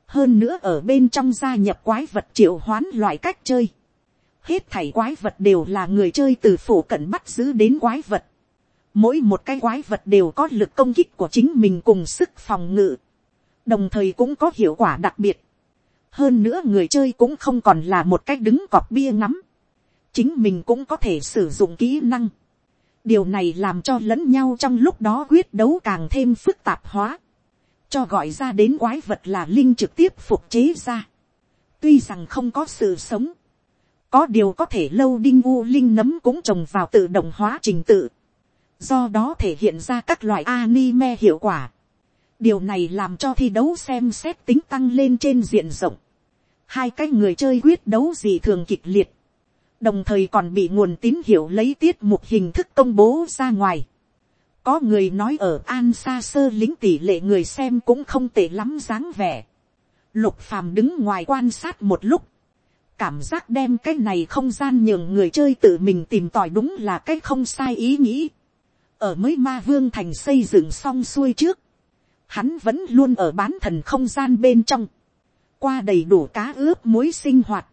hơn nữa ở bên trong gia nhập quái vật triệu hoán loại cách chơi, hết thảy quái vật đều là người chơi từ phủ cận bắt giữ đến quái vật, mỗi một cái quái vật đều có lực công kích của chính mình cùng sức phòng ngự, đồng thời cũng có hiệu quả đặc biệt, hơn nữa người chơi cũng không còn là một cách đứng cọp bia ngắm, chính mình cũng có thể sử dụng kỹ năng điều này làm cho lẫn nhau trong lúc đó quyết đấu càng thêm phức tạp hóa, cho gọi ra đến quái vật là linh trực tiếp phục chế ra. tuy rằng không có sự sống, có điều có thể lâu đinh u linh nấm cũng trồng vào tự động hóa trình tự, do đó thể hiện ra các loại anime hiệu quả. điều này làm cho thi đấu xem xét tính tăng lên trên diện rộng hai cái người chơi quyết đấu gì thường kịch liệt, đồng thời còn bị nguồn tín hiệu lấy tiết mục hình thức công bố ra ngoài. có người nói ở an xa sơ lính tỷ lệ người xem cũng không tệ lắm dáng vẻ. lục phàm đứng ngoài quan sát một lúc, cảm giác đem cái này không gian nhường người chơi tự mình tìm tòi đúng là cái không sai ý nghĩ. ở mới ma vương thành xây dựng xong xuôi trước, hắn vẫn luôn ở bán thần không gian bên trong, qua đầy đủ cá ướp muối sinh hoạt,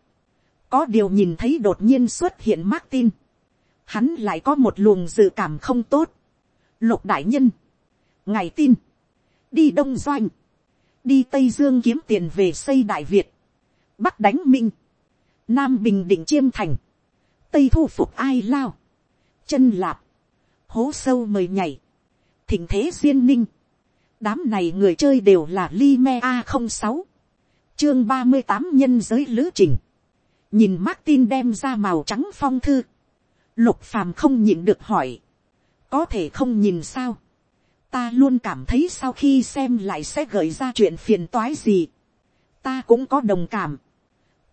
có điều nhìn thấy đột nhiên xuất hiện Martin, hắn lại có một luồng dự cảm không tốt. Lục đại nhân, ngày tin, đi đông doanh, đi tây dương kiếm tiền về xây đại việt, bắc đánh minh, nam bình định chiêm thành, tây thu phục ai lao, chân lạp, hố sâu mời nhảy, thỉnh thế duyên ninh, đám này người chơi đều là li me a không sáu, chương ba mươi tám nhân giới lữ trình, nhìn Martin đem ra màu trắng phong thư, lục phàm không nhịn được hỏi, có thể không nhìn sao, ta luôn cảm thấy sau khi xem lại sẽ gợi ra chuyện phiền toái gì, ta cũng có đồng cảm,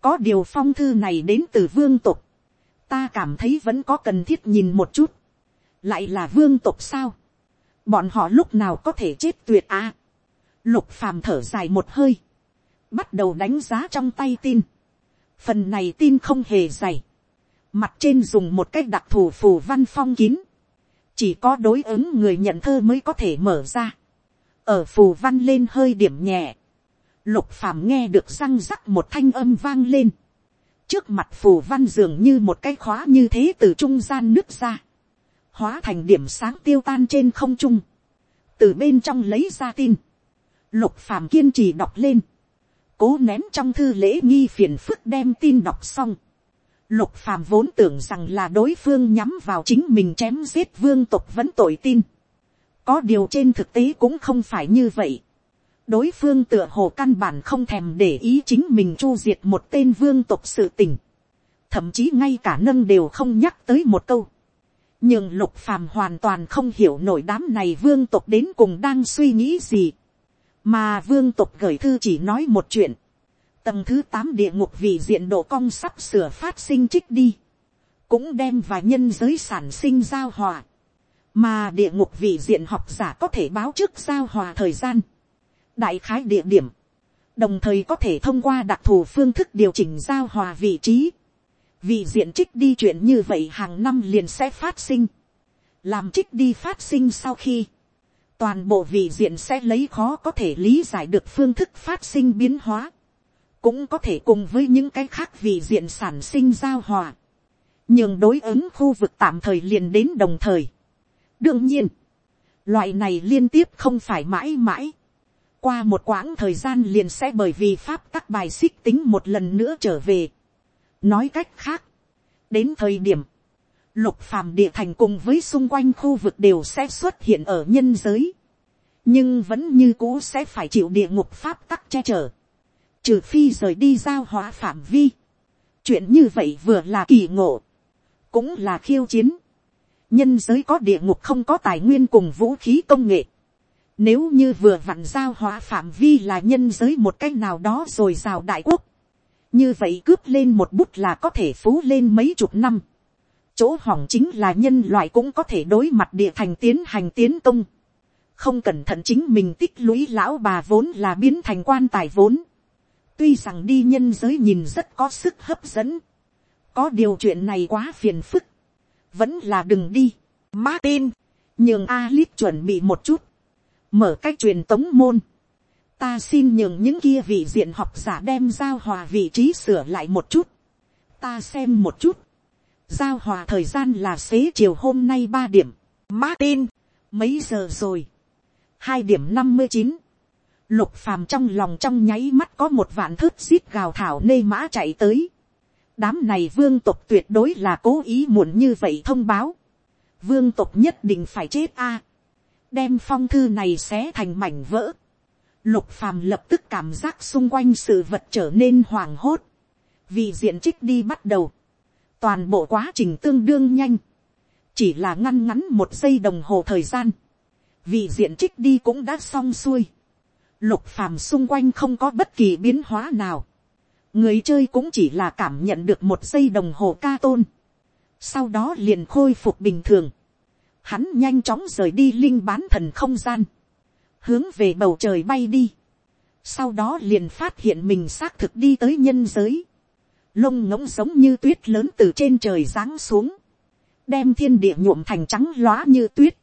có điều phong thư này đến từ vương tục, ta cảm thấy vẫn có cần thiết nhìn một chút, lại là vương tục sao, bọn họ lúc nào có thể chết tuyệt à. lục phàm thở dài một hơi, bắt đầu đánh giá trong tay tin, phần này tin không hề dày, mặt trên dùng một cách đặc thù phù văn phong kín, chỉ có đối ứng người nhận thơ mới có thể mở ra, ở phù văn lên hơi điểm nhẹ, lục phàm nghe được răng rắc một thanh âm vang lên, trước mặt phù văn dường như một cái khóa như thế từ trung gian nước ra, hóa thành điểm sáng tiêu tan trên không trung, từ bên trong lấy ra tin, lục phàm kiên trì đọc lên, cố nén trong thư lễ nghi phiền phức đem tin đọc xong, lục phàm vốn tưởng rằng là đối phương nhắm vào chính mình chém giết vương tộc vẫn tội tin, có điều trên thực tế cũng không phải như vậy, đối phương tựa hồ căn bản không thèm để ý chính mình chu diệt một tên vương tộc sự tình, thậm chí ngay cả nâng đều không nhắc tới một câu, nhưng lục phàm hoàn toàn không hiểu nổi đám này vương tộc đến cùng đang suy nghĩ gì, mà vương tộc gửi thư chỉ nói một chuyện, tầng thứ tám địa ngục vì diện độ cong sắp sửa phát sinh trích đi, cũng đem và nhân giới sản sinh giao hòa, mà địa ngục vì diện học giả có thể báo trước giao hòa thời gian, đại khái địa điểm, đồng thời có thể thông qua đặc thù phương thức điều chỉnh giao hòa vị trí, vì diện trích đi chuyện như vậy hàng năm liền sẽ phát sinh, làm trích đi phát sinh sau khi, toàn bộ vị diện sẽ lấy khó có thể lý giải được phương thức phát sinh biến hóa, cũng có thể cùng với những cái khác vị diện sản sinh giao hòa, nhưng đối ứng khu vực tạm thời liền đến đồng thời. đương nhiên, loại này liên tiếp không phải mãi mãi, qua một quãng thời gian liền sẽ bởi vì pháp các bài xích tính một lần nữa trở về. nói cách khác, đến thời điểm, lục phàm địa thành cùng với xung quanh khu vực đều sẽ xuất hiện ở nhân giới, nhưng vẫn như cũ sẽ phải chịu địa ngục pháp tắc che chở, trừ phi rời đi giao hóa phạm vi. chuyện như vậy vừa là kỳ ngộ, cũng là khiêu chiến. nhân giới có địa ngục không có tài nguyên cùng vũ khí công nghệ, nếu như vừa vặn giao hóa phạm vi là nhân giới một cách nào đó rồi rào đại quốc. Như vậy cướp lên một bút là có thể phú lên mấy chục năm. Chỗ hỏng chính là nhân loại cũng có thể đối mặt địa thành tiến hành tiến công. Không cẩn thận chính mình tích lũy lão bà vốn là biến thành quan tài vốn. Tuy rằng đi nhân giới nhìn rất có sức hấp dẫn. Có điều chuyện này quá phiền phức. Vẫn là đừng đi. Martin, nhường Alice chuẩn bị một chút mở cách truyền tống môn, ta xin nhường những kia vị diện học giả đem giao hòa vị trí sửa lại một chút, ta xem một chút, giao hòa thời gian là xế chiều hôm nay ba điểm, Martin, mấy giờ rồi, hai điểm năm mươi chín, lục phàm trong lòng trong nháy mắt có một vạn thước xít gào thảo nê mã chạy tới, đám này vương tộc tuyệt đối là cố ý muộn như vậy thông báo, vương tộc nhất định phải chết a, đem phong thư này xé thành mảnh vỡ. Lục phàm lập tức cảm giác xung quanh sự vật trở nên hoàng hốt. Vì diện trích đi bắt đầu. Toàn bộ quá trình tương đương nhanh. Chỉ là ngăn ngắn một giây đồng hồ thời gian. Vì diện trích đi cũng đã xong xuôi. Lục phàm xung quanh không có bất kỳ biến hóa nào. Người chơi cũng chỉ là cảm nhận được một giây đồng hồ ca tôn. Sau đó liền khôi phục bình thường hắn nhanh chóng rời đi linh bán thần không gian, hướng về bầu trời bay đi, sau đó liền phát hiện mình xác thực đi tới nhân giới, lông ngỗng giống như tuyết lớn từ trên trời giáng xuống, đem thiên địa nhuộm thành trắng lóa như tuyết,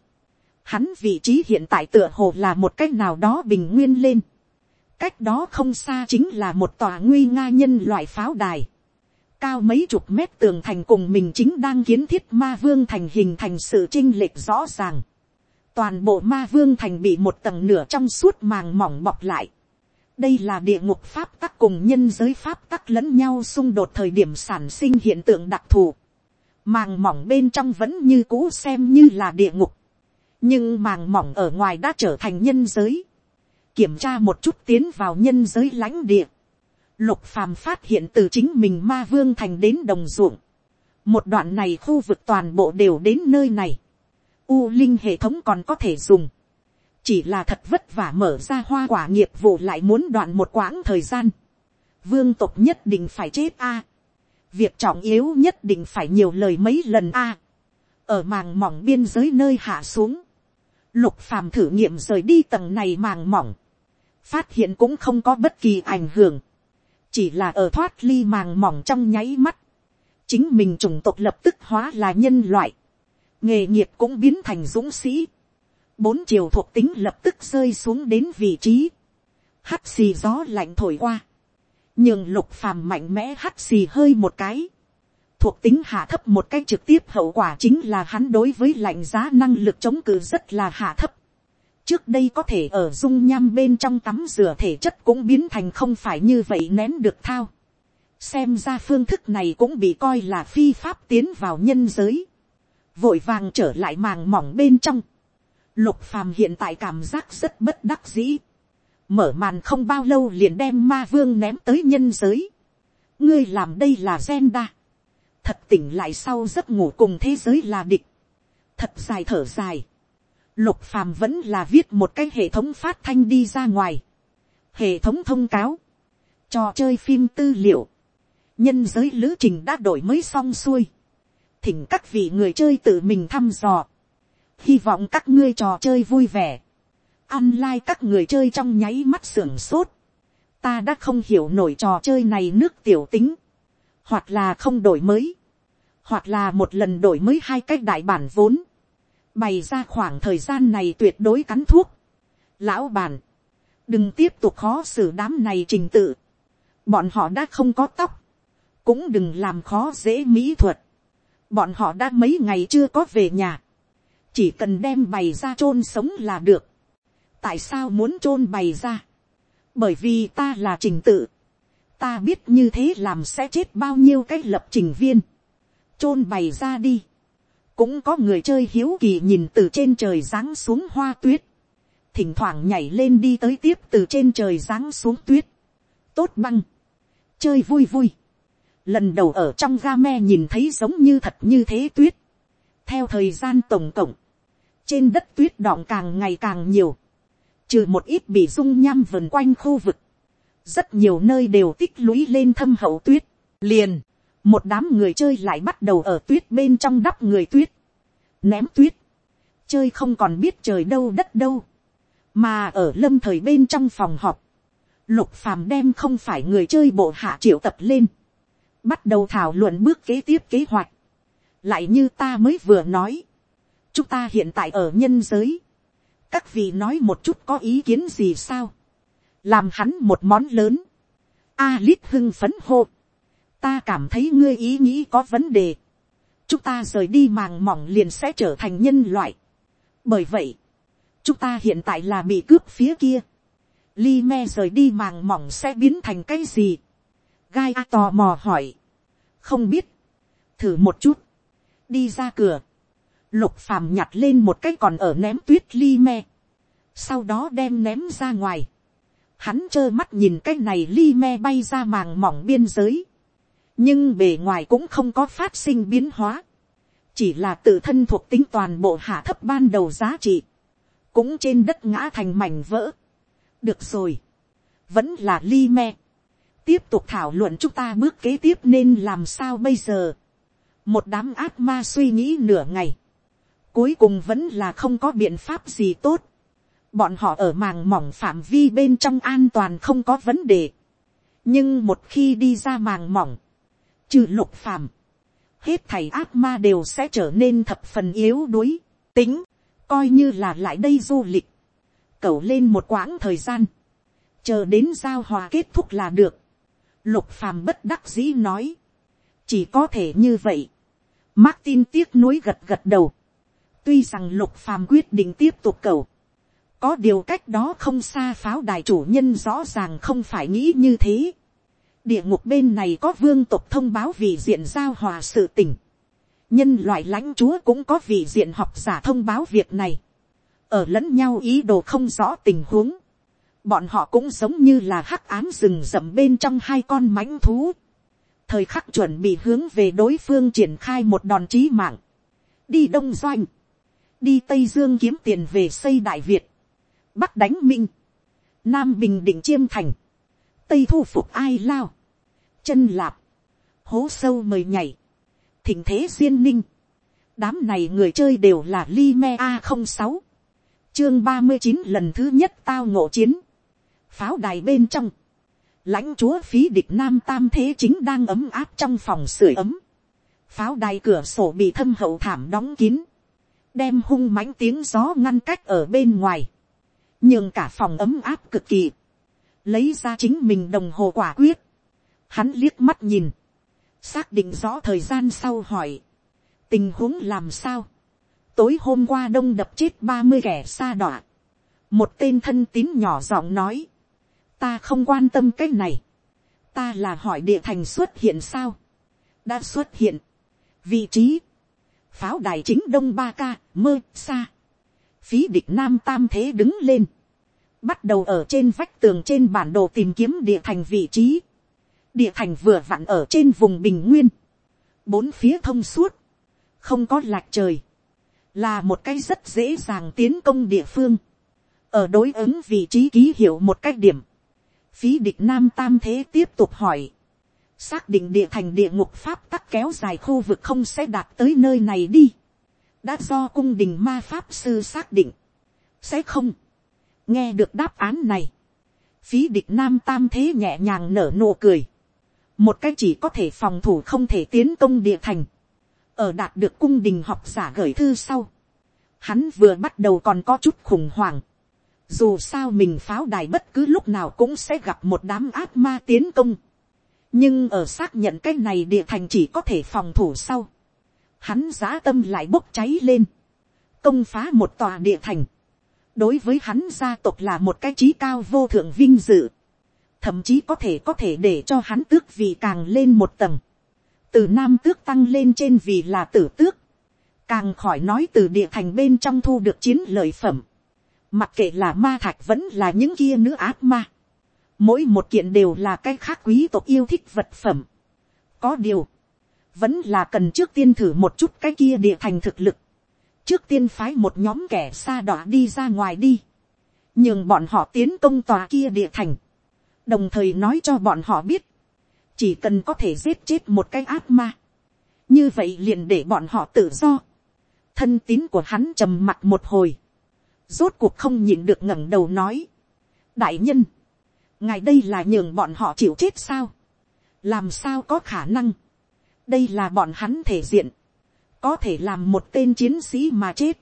Hắn vị trí hiện tại tựa hồ là một cách nào đó bình nguyên lên. Cách đó không xa chính là một tòa nguy nga nhân loại pháo đài. Cao mấy chục mét tường thành cùng mình chính đang kiến thiết ma vương thành hình thành sự trinh lệch rõ ràng. Toàn bộ ma vương thành bị một tầng nửa trong suốt màng mỏng bọc lại. Đây là địa ngục pháp tắc cùng nhân giới pháp tắc lẫn nhau xung đột thời điểm sản sinh hiện tượng đặc thù. Màng mỏng bên trong vẫn như cũ xem như là địa ngục. Nhưng màng mỏng ở ngoài đã trở thành nhân giới, kiểm tra một chút tiến vào nhân giới lãnh địa, lục phàm phát hiện từ chính mình ma vương thành đến đồng ruộng, một đoạn này khu vực toàn bộ đều đến nơi này, u linh hệ thống còn có thể dùng, chỉ là thật vất vả mở ra hoa quả nghiệp vụ lại muốn đoạn một quãng thời gian, vương tộc nhất định phải chết a, việc trọng yếu nhất định phải nhiều lời mấy lần a, ở màng mỏng biên giới nơi hạ xuống, Lục phàm thử nghiệm rời đi tầng này màng mỏng. Phát hiện cũng không có bất kỳ ảnh hưởng. Chỉ là ở thoát ly màng mỏng trong nháy mắt. Chính mình chủng tộc lập tức hóa là nhân loại. Nghề nghiệp cũng biến thành dũng sĩ. Bốn chiều thuộc tính lập tức rơi xuống đến vị trí. Hắt xì gió lạnh thổi qua. Nhưng lục phàm mạnh mẽ hắt xì hơi một cái thuộc tính hạ thấp một cách trực tiếp hậu quả chính là hắn đối với lạnh giá năng lực chống cự rất là hạ thấp. Trước đây có thể ở dung nham bên trong tắm rửa thể chất cũng biến thành không phải như vậy nén được thao. Xem ra phương thức này cũng bị coi là phi pháp tiến vào nhân giới. Vội vàng trở lại màng mỏng bên trong. Lục phàm hiện tại cảm giác rất bất đắc dĩ. Mở màn không bao lâu liền đem ma vương ném tới nhân giới. Ngươi làm đây là gen đa. Thật tỉnh lại sau giấc ngủ cùng thế giới là địch, thật dài thở dài, lục phàm vẫn là viết một cái hệ thống phát thanh đi ra ngoài, hệ thống thông cáo, trò chơi phim tư liệu, nhân giới lữ trình đã đổi mới xong xuôi, thỉnh các vị người chơi tự mình thăm dò, hy vọng các ngươi trò chơi vui vẻ, online các người chơi trong nháy mắt sưởng sốt, ta đã không hiểu nổi trò chơi này nước tiểu tính, hoặc là không đổi mới, hoặc là một lần đổi mới hai cách đại bản vốn, bày ra khoảng thời gian này tuyệt đối cắn thuốc. Lão bản, đừng tiếp tục khó xử đám này trình tự, bọn họ đã không có tóc, cũng đừng làm khó dễ mỹ thuật, bọn họ đã mấy ngày chưa có về nhà, chỉ cần đem bày ra chôn sống là được. tại sao muốn chôn bày ra, bởi vì ta là trình tự, ta biết như thế làm sẽ chết bao nhiêu cái lập trình viên chôn bày ra đi. cũng có người chơi hiếu kỳ nhìn từ trên trời giáng xuống hoa tuyết. thỉnh thoảng nhảy lên đi tới tiếp từ trên trời giáng xuống tuyết. tốt băng. chơi vui vui. lần đầu ở trong ga me nhìn thấy giống như thật như thế tuyết theo thời gian tổng cộng, trên đất tuyết đọng càng ngày càng nhiều. trừ một ít bị dung nham vần quanh khu vực. rất nhiều nơi đều tích lũy lên thâm hậu tuyết. liền một đám người chơi lại bắt đầu ở tuyết bên trong đắp người tuyết, ném tuyết, chơi không còn biết trời đâu đất đâu, mà ở lâm thời bên trong phòng họp, lục phàm đem không phải người chơi bộ hạ triệu tập lên, bắt đầu thảo luận bước kế tiếp kế hoạch, lại như ta mới vừa nói, chúng ta hiện tại ở nhân giới, các vị nói một chút có ý kiến gì sao, làm hắn một món lớn, a lít hưng phấn hô, ta cảm thấy ngươi ý nghĩ có vấn đề. chúng ta rời đi màng mỏng liền sẽ trở thành nhân loại. bởi vậy, chúng ta hiện tại là bị cướp phía kia. Li me rời đi màng mỏng sẽ biến thành cái gì. gai a tò mò hỏi. không biết. thử một chút đi ra cửa. lục phàm nhặt lên một cái còn ở ném tuyết ly me. sau đó đem ném ra ngoài. hắn trơ mắt nhìn cái này ly me bay ra màng mỏng biên giới nhưng bề ngoài cũng không có phát sinh biến hóa, chỉ là tự thân thuộc tính toàn bộ hạ thấp ban đầu giá trị, cũng trên đất ngã thành mảnh vỡ. được rồi, vẫn là ly me, tiếp tục thảo luận chúng ta bước kế tiếp nên làm sao bây giờ một đám ác ma suy nghĩ nửa ngày, cuối cùng vẫn là không có biện pháp gì tốt. bọn họ ở màng mỏng phạm vi bên trong an toàn không có vấn đề. nhưng một khi đi ra màng mỏng, Trừ lục phàm. Hết thầy ác ma đều sẽ trở nên thập phần yếu đuối. Tính. coi như là lại đây du lịch, cầu lên một quãng thời gian, chờ đến giao hòa kết thúc là được, lục phàm bất đắc dĩ nói, chỉ có thể như vậy, Martin tiếc nuối gật gật đầu, tuy rằng lục phàm quyết định tiếp tục cầu, có điều cách đó không xa pháo đài chủ nhân rõ ràng không phải nghĩ như thế. địa ngục bên này có vương tộc thông báo vì diện giao hòa sự tình. nhân loại lãnh chúa cũng có vị diện học giả thông báo việc này. ở lẫn nhau ý đồ không rõ tình huống. bọn họ cũng giống như là hắc ám rừng rậm bên trong hai con mãnh thú thời khắc chuẩn bị hướng về đối phương triển khai một đòn trí mạng. đi đông doanh. đi tây dương kiếm tiền về xây đại việt. Bắc đánh minh, nam bình định chiêm thành, tây thu phục ai lao, chân lạp, hố sâu mời nhảy, thỉnh thế duyên ninh, đám này người chơi đều là li me a không sáu, chương ba mươi chín lần thứ nhất tao ngộ chiến, pháo đài bên trong, lãnh chúa phí địch nam tam thế chính đang ấm áp trong phòng sưởi ấm, pháo đài cửa sổ bị thâm hậu thảm đóng kín, đem hung mãnh tiếng gió ngăn cách ở bên ngoài, nhưng cả phòng ấm áp cực kỳ, lấy ra chính mình đồng hồ quả quyết, hắn liếc mắt nhìn, xác định rõ thời gian sau hỏi, tình huống làm sao, tối hôm qua đông đập chết ba mươi kẻ xa đọa, một tên thân tín nhỏ giọng nói, ta không quan tâm cái này, ta là hỏi địa thành xuất hiện sao, đã xuất hiện, vị trí, pháo đài chính đông ba ca mơ xa, phí địch nam tam thế đứng lên, bắt đầu ở trên vách tường trên bản đồ tìm kiếm địa thành vị trí, địa thành vừa vặn ở trên vùng bình nguyên, bốn phía thông suốt, không có lạc trời, là một cái rất dễ dàng tiến công địa phương, ở đối ứng vị trí ký hiệu một cách điểm, phí địch nam tam thế tiếp tục hỏi, xác định địa thành địa ngục pháp tắc kéo dài khu vực không sẽ đạt tới nơi này đi, đã do cung đình ma pháp sư xác định, sẽ không. nghe được đáp án này, phí địch nam tam thế nhẹ nhàng nở nụ cười, một cái chỉ có thể phòng thủ không thể tiến công địa thành, ở đạt được cung đình học giả gửi thư sau, hắn vừa bắt đầu còn có chút khủng hoảng, dù sao mình pháo đài bất cứ lúc nào cũng sẽ gặp một đám ác ma tiến công, nhưng ở xác nhận cái này địa thành chỉ có thể phòng thủ sau, hắn giá tâm lại bốc cháy lên, công phá một tòa địa thành, đối với hắn gia tộc là một cái trí cao vô thượng vinh dự, thậm chí có thể có thể để cho hắn tước vì càng lên một tầng, từ nam tước tăng lên trên vì là tử tước, càng khỏi nói từ địa thành bên trong thu được chiến lợi phẩm, mặc kệ là ma thạch vẫn là những kia nữ ác ma, mỗi một kiện đều là cái khác quý tộc yêu thích vật phẩm. có điều, vẫn là cần trước tiên thử một chút cái kia địa thành thực lực. trước tiên phái một nhóm kẻ xa đỏ đi ra ngoài đi. nhưng bọn họ tiến công tòa kia địa thành. đồng thời nói cho bọn họ biết, chỉ cần có thể giết chết một cái ác ma. như vậy liền để bọn họ tự do. thân tín của hắn trầm mặt một hồi rốt cuộc không nhịn được ngẩng đầu nói. đại nhân, ngài đây là nhường bọn họ chịu chết sao. làm sao có khả năng đây là bọn hắn thể diện, có thể làm một tên chiến sĩ mà chết.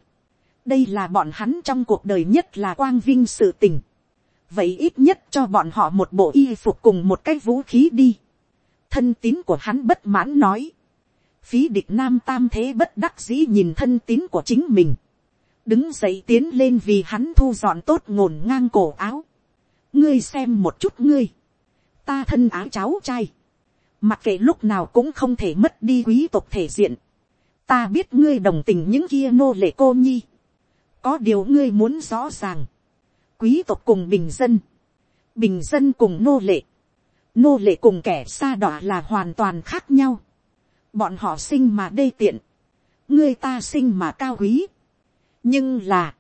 đây là bọn hắn trong cuộc đời nhất là quang vinh sự tình. vậy ít nhất cho bọn họ một bộ y phục cùng một cái vũ khí đi. thân tín của hắn bất mãn nói. phí địch nam tam thế bất đắc dĩ nhìn thân tín của chính mình đứng dậy tiến lên vì hắn thu dọn tốt ngổn ngang cổ áo. ngươi xem một chút ngươi. ta thân áo cháu trai mặc kệ lúc nào cũng không thể mất đi quý tộc thể diện. ta biết ngươi đồng tình những kia nô lệ cô nhi. có điều ngươi muốn rõ ràng. quý tộc cùng bình dân. bình dân cùng nô lệ. nô lệ cùng kẻ xa đọa là hoàn toàn khác nhau. bọn họ sinh mà đê tiện. ngươi ta sinh mà cao quý nhưng là,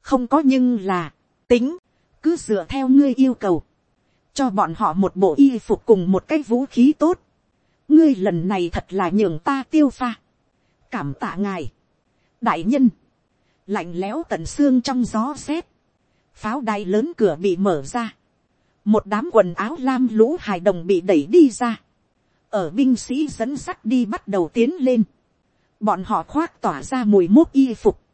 không có nhưng là, tính, cứ dựa theo ngươi yêu cầu cho bọn họ một bộ y phục cùng một cái vũ khí tốt. ngươi lần này thật là nhường ta tiêu pha. cảm tạ ngài. đại nhân, lạnh lẽo tận xương trong gió rét. pháo đài lớn cửa bị mở ra. một đám quần áo lam lũ hài đồng bị đẩy đi ra. ở binh sĩ dẫn sắt đi bắt đầu tiến lên. bọn họ khoác tỏa ra mùi mốt y phục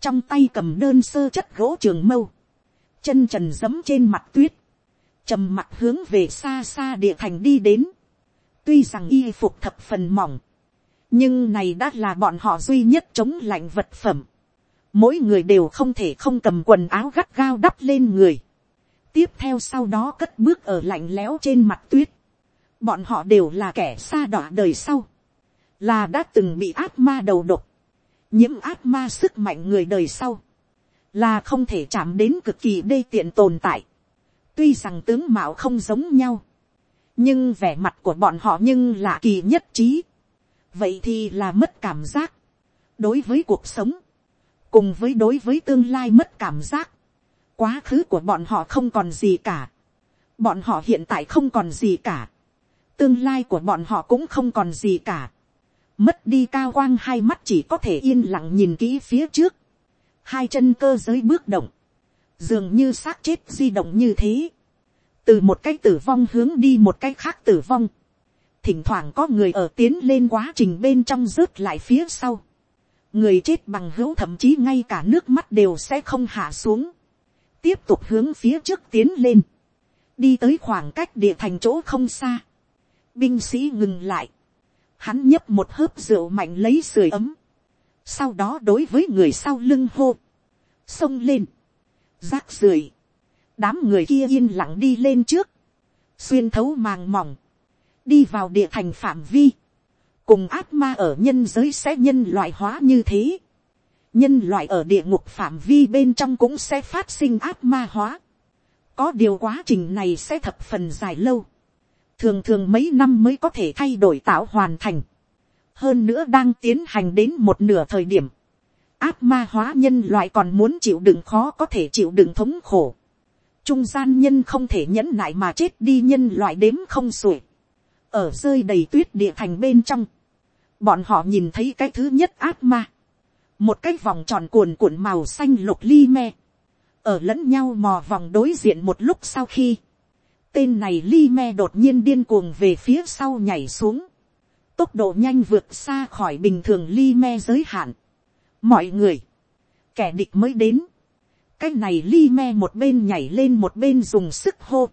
trong tay cầm đơn sơ chất gỗ trường mâu, chân trần giấm trên mặt tuyết, trầm mặt hướng về xa xa địa thành đi đến, tuy rằng y phục thập phần mỏng, nhưng này đã là bọn họ duy nhất chống lạnh vật phẩm, mỗi người đều không thể không cầm quần áo gắt gao đắp lên người, tiếp theo sau đó cất bước ở lạnh lẽo trên mặt tuyết, bọn họ đều là kẻ xa đọa đời sau, là đã từng bị ác ma đầu độc, nhiễm ác ma sức mạnh người đời sau, là không thể chạm đến cực kỳ đê tiện tồn tại. tuy rằng tướng mạo không giống nhau, nhưng vẻ mặt của bọn họ nhưng là kỳ nhất trí. vậy thì là mất cảm giác, đối với cuộc sống, cùng với đối với tương lai mất cảm giác, quá khứ của bọn họ không còn gì cả, bọn họ hiện tại không còn gì cả, tương lai của bọn họ cũng không còn gì cả, mất đi cao quang hai mắt chỉ có thể yên lặng nhìn kỹ phía trước, hai chân cơ giới bước động, dường như xác chết di động như thế, từ một cái tử vong hướng đi một cái khác tử vong, thỉnh thoảng có người ở tiến lên quá trình bên trong rớt lại phía sau, người chết bằng hữu thậm chí ngay cả nước mắt đều sẽ không hạ xuống, tiếp tục hướng phía trước tiến lên, đi tới khoảng cách địa thành chỗ không xa, binh sĩ ngừng lại, hắn nhấp một hớp rượu mạnh lấy sưởi ấm, sau đó đối với người sau lưng hô, xông lên, rác rưởi, đám người kia yên lặng đi lên trước, xuyên thấu màng mỏng, đi vào địa thành phạm vi, cùng ác ma ở nhân giới sẽ nhân loại hóa như thế, nhân loại ở địa ngục phạm vi bên trong cũng sẽ phát sinh ác ma hóa, có điều quá trình này sẽ thập phần dài lâu, thường thường mấy năm mới có thể thay đổi tạo hoàn thành, hơn nữa đang tiến hành đến một nửa thời điểm, áp ma hóa nhân loại còn muốn chịu đựng khó có thể chịu đựng thống khổ, trung gian nhân không thể nhẫn nại mà chết đi nhân loại đếm không xuể, ở rơi đầy tuyết địa thành bên trong, bọn họ nhìn thấy cái thứ nhất áp ma, một cái vòng tròn cuồn cuộn màu xanh lục ly me, ở lẫn nhau mò vòng đối diện một lúc sau khi, Tên này li me đột nhiên điên cuồng về phía sau nhảy xuống. Tốc độ nhanh vượt xa khỏi bình thường li me giới hạn. Mọi người. Kẻ địch mới đến. Cái này li me một bên nhảy lên một bên dùng sức hô.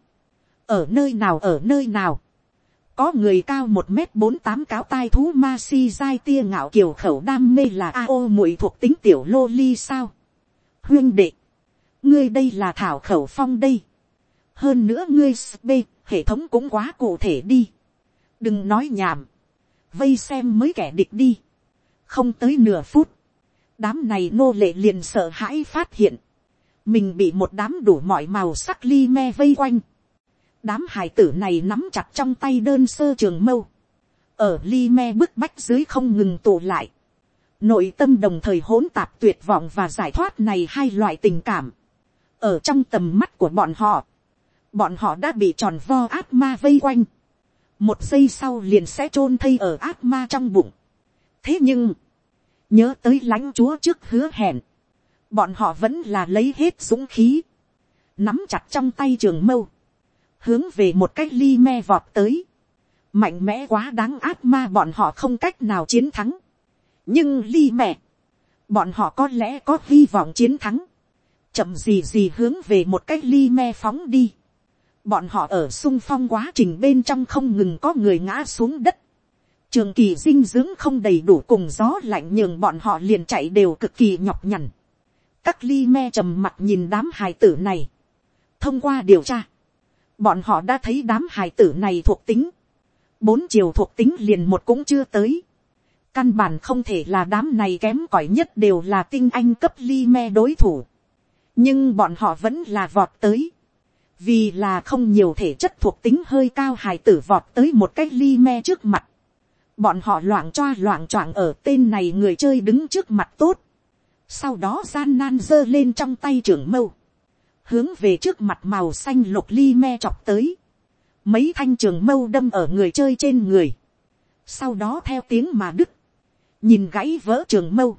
Ở nơi nào, ở nơi nào. Có người cao một m bốn tám cáo tai thú ma si dai tia ngạo kiều khẩu đam mê là a ô muội thuộc tính tiểu lô ly sao. Huyên đệ. Ngươi đây là thảo khẩu phong đây hơn nữa ngươi sb hệ thống cũng quá cụ thể đi. Đừng nói nhảm. Vây xem mới kẻ địch đi. Không tới nửa phút. Đám này nô lệ liền sợ hãi phát hiện. Mình bị một đám đủ mọi màu sắc ly me vây quanh. Đám hải tử này nắm chặt trong tay đơn sơ trường mâu. Ở ly me bức bách dưới không ngừng tụ lại. Nội tâm đồng thời hỗn tạp tuyệt vọng và giải thoát này hai loại tình cảm. Ở trong tầm mắt của bọn họ bọn họ đã bị tròn vo ác ma vây quanh, một giây sau liền sẽ chôn thây ở ác ma trong bụng. thế nhưng, nhớ tới lãnh chúa trước hứa hẹn, bọn họ vẫn là lấy hết dũng khí, nắm chặt trong tay trường mâu, hướng về một cách ly me vọt tới, mạnh mẽ quá đáng ác ma bọn họ không cách nào chiến thắng, nhưng ly mẹ, bọn họ có lẽ có hy vọng chiến thắng, chậm gì gì hướng về một cách ly me phóng đi, bọn họ ở sung phong quá trình bên trong không ngừng có người ngã xuống đất. Trường kỳ dinh dưỡng không đầy đủ cùng gió lạnh nhường bọn họ liền chạy đều cực kỳ nhọc nhằn. Các ly me trầm mặt nhìn đám hài tử này. Thông qua điều tra, bọn họ đã thấy đám hài tử này thuộc tính. Bốn chiều thuộc tính liền một cũng chưa tới. Căn bản không thể là đám này kém cỏi nhất đều là tinh anh cấp ly me đối thủ. Nhưng bọn họ vẫn là vọt tới vì là không nhiều thể chất thuộc tính hơi cao hài tử vọt tới một cái ly me trước mặt. bọn họ loảng choa loảng choạng ở tên này người chơi đứng trước mặt tốt. sau đó gian nan giơ lên trong tay trưởng mâu. hướng về trước mặt màu xanh lục ly me chọc tới. mấy thanh trường mâu đâm ở người chơi trên người. sau đó theo tiếng mà đứt. nhìn gãy vỡ trường mâu.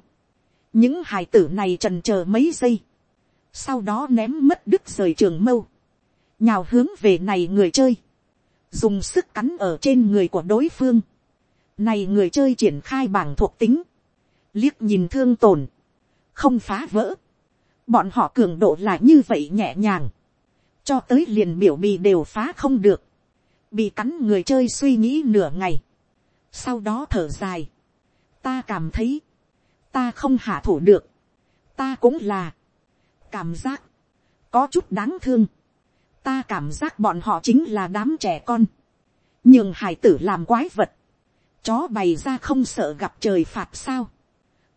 những hài tử này trần chờ mấy giây. sau đó ném mất đứt rời trường mâu nhào hướng về này người chơi, dùng sức cắn ở trên người của đối phương, này người chơi triển khai bảng thuộc tính, liếc nhìn thương tổn, không phá vỡ, bọn họ cường độ là như vậy nhẹ nhàng, cho tới liền biểu bì đều phá không được, bị cắn người chơi suy nghĩ nửa ngày, sau đó thở dài, ta cảm thấy, ta không hạ thủ được, ta cũng là, cảm giác, có chút đáng thương, ta cảm giác bọn họ chính là đám trẻ con, nhưng hải tử làm quái vật, chó bày ra không sợ gặp trời phạt sao,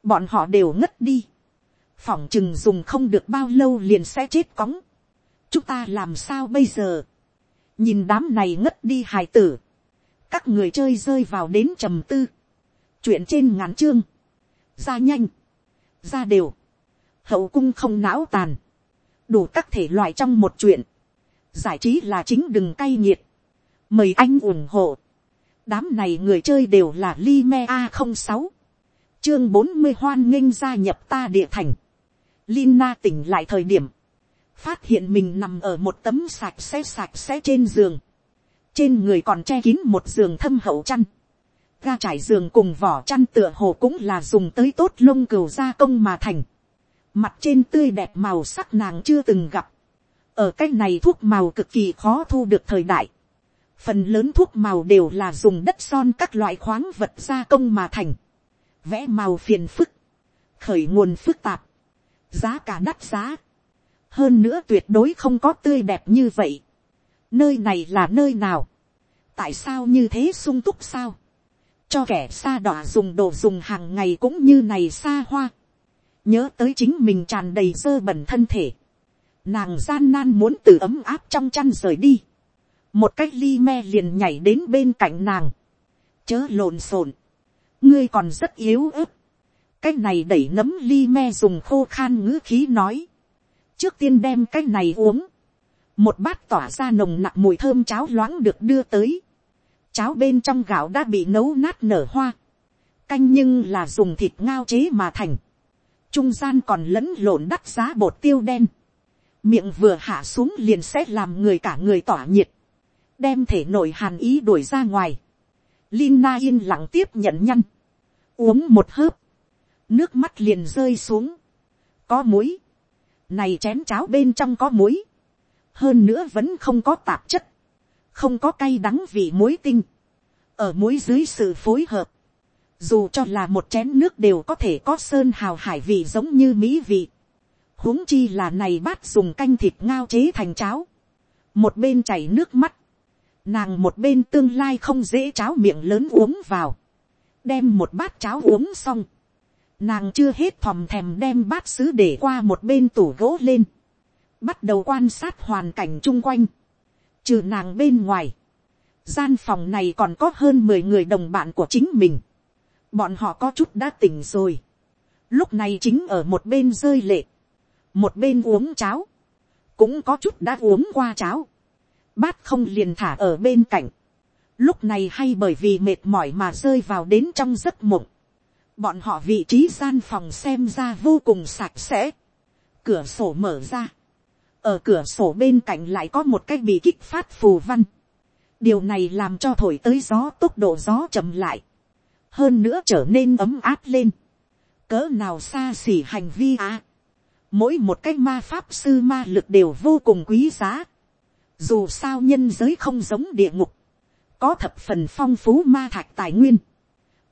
bọn họ đều ngất đi, phỏng chừng dùng không được bao lâu liền sẽ chết cóng, chúng ta làm sao bây giờ, nhìn đám này ngất đi hải tử, các người chơi rơi vào đến trầm tư, chuyện trên ngắn chương, ra nhanh, ra đều, hậu cung không não tàn, đủ các thể loại trong một chuyện, giải trí là chính đừng cay nghiệt, mời anh ủng hộ, đám này người chơi đều là Lime a không sáu chương bốn mươi hoan nghênh gia nhập ta địa thành, Lina tỉnh lại thời điểm, phát hiện mình nằm ở một tấm sạch sẽ sạch sẽ trên giường, trên người còn che kín một giường thâm hậu chăn, ga trải giường cùng vỏ chăn tựa hồ cũng là dùng tới tốt lông cừu gia công mà thành, mặt trên tươi đẹp màu sắc nàng chưa từng gặp, ở cái này thuốc màu cực kỳ khó thu được thời đại, phần lớn thuốc màu đều là dùng đất son các loại khoáng vật gia công mà thành, vẽ màu phiền phức, khởi nguồn phức tạp, giá cả đắt giá, hơn nữa tuyệt đối không có tươi đẹp như vậy. nơi này là nơi nào, tại sao như thế sung túc sao, cho kẻ xa đọa dùng đồ dùng hàng ngày cũng như này xa hoa, nhớ tới chính mình tràn đầy dơ bẩn thân thể, nàng gian nan muốn từ ấm áp trong chăn rời đi, một cách ly me liền nhảy đến bên cạnh nàng, chớ lộn xộn, ngươi còn rất yếu ớt, cái này đẩy nấm ly me dùng khô khan ngữ khí nói, trước tiên đem cái này uống, một bát tỏa ra nồng nặc mùi thơm cháo loãng được đưa tới, cháo bên trong gạo đã bị nấu nát nở hoa, canh nhưng là dùng thịt ngao chế mà thành, trung gian còn lẫn lộn đắt giá bột tiêu đen, miệng vừa hạ xuống liền sẽ làm người cả người tỏa nhiệt, đem thể nội hàn ý đuổi ra ngoài, Lina yên lặng tiếp nhận nhăn, uống một hớp, nước mắt liền rơi xuống, có muối, này chén cháo bên trong có muối, hơn nữa vẫn không có tạp chất, không có cay đắng vì muối tinh, ở muối dưới sự phối hợp, dù cho là một chén nước đều có thể có sơn hào hải vị giống như mỹ vị, huống chi là này bát dùng canh thịt ngao chế thành cháo, một bên chảy nước mắt, nàng một bên tương lai không dễ cháo miệng lớn uống vào, đem một bát cháo uống xong, nàng chưa hết thòm thèm đem bát sứ để qua một bên tủ gỗ lên, bắt đầu quan sát hoàn cảnh chung quanh, trừ nàng bên ngoài, gian phòng này còn có hơn mười người đồng bạn của chính mình, bọn họ có chút đã tỉnh rồi, lúc này chính ở một bên rơi lệ, một bên uống cháo, cũng có chút đã uống qua cháo, bát không liền thả ở bên cạnh, lúc này hay bởi vì mệt mỏi mà rơi vào đến trong giấc mộng, bọn họ vị trí gian phòng xem ra vô cùng sạch sẽ, cửa sổ mở ra, ở cửa sổ bên cạnh lại có một cái bị kích phát phù văn, điều này làm cho thổi tới gió tốc độ gió chậm lại, hơn nữa trở nên ấm áp lên, cỡ nào xa xỉ hành vi à mỗi một cái ma pháp sư ma lực đều vô cùng quý giá, dù sao nhân giới không giống địa ngục, có thập phần phong phú ma thạch tài nguyên,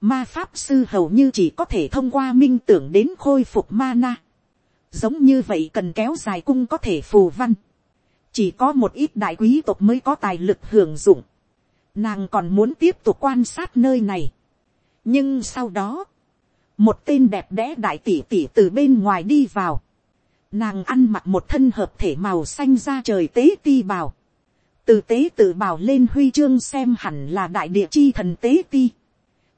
ma pháp sư hầu như chỉ có thể thông qua minh tưởng đến khôi phục mana. giống như vậy cần kéo dài cung có thể phù văn. chỉ có một ít đại quý tộc mới có tài lực hưởng dụng. nàng còn muốn tiếp tục quan sát nơi này. nhưng sau đó, một tên đẹp đẽ đại tỷ tỷ từ bên ngoài đi vào nàng ăn mặc một thân hợp thể màu xanh ra trời tế ti bào. từ tế tự bào lên huy chương xem hẳn là đại địa chi thần tế ti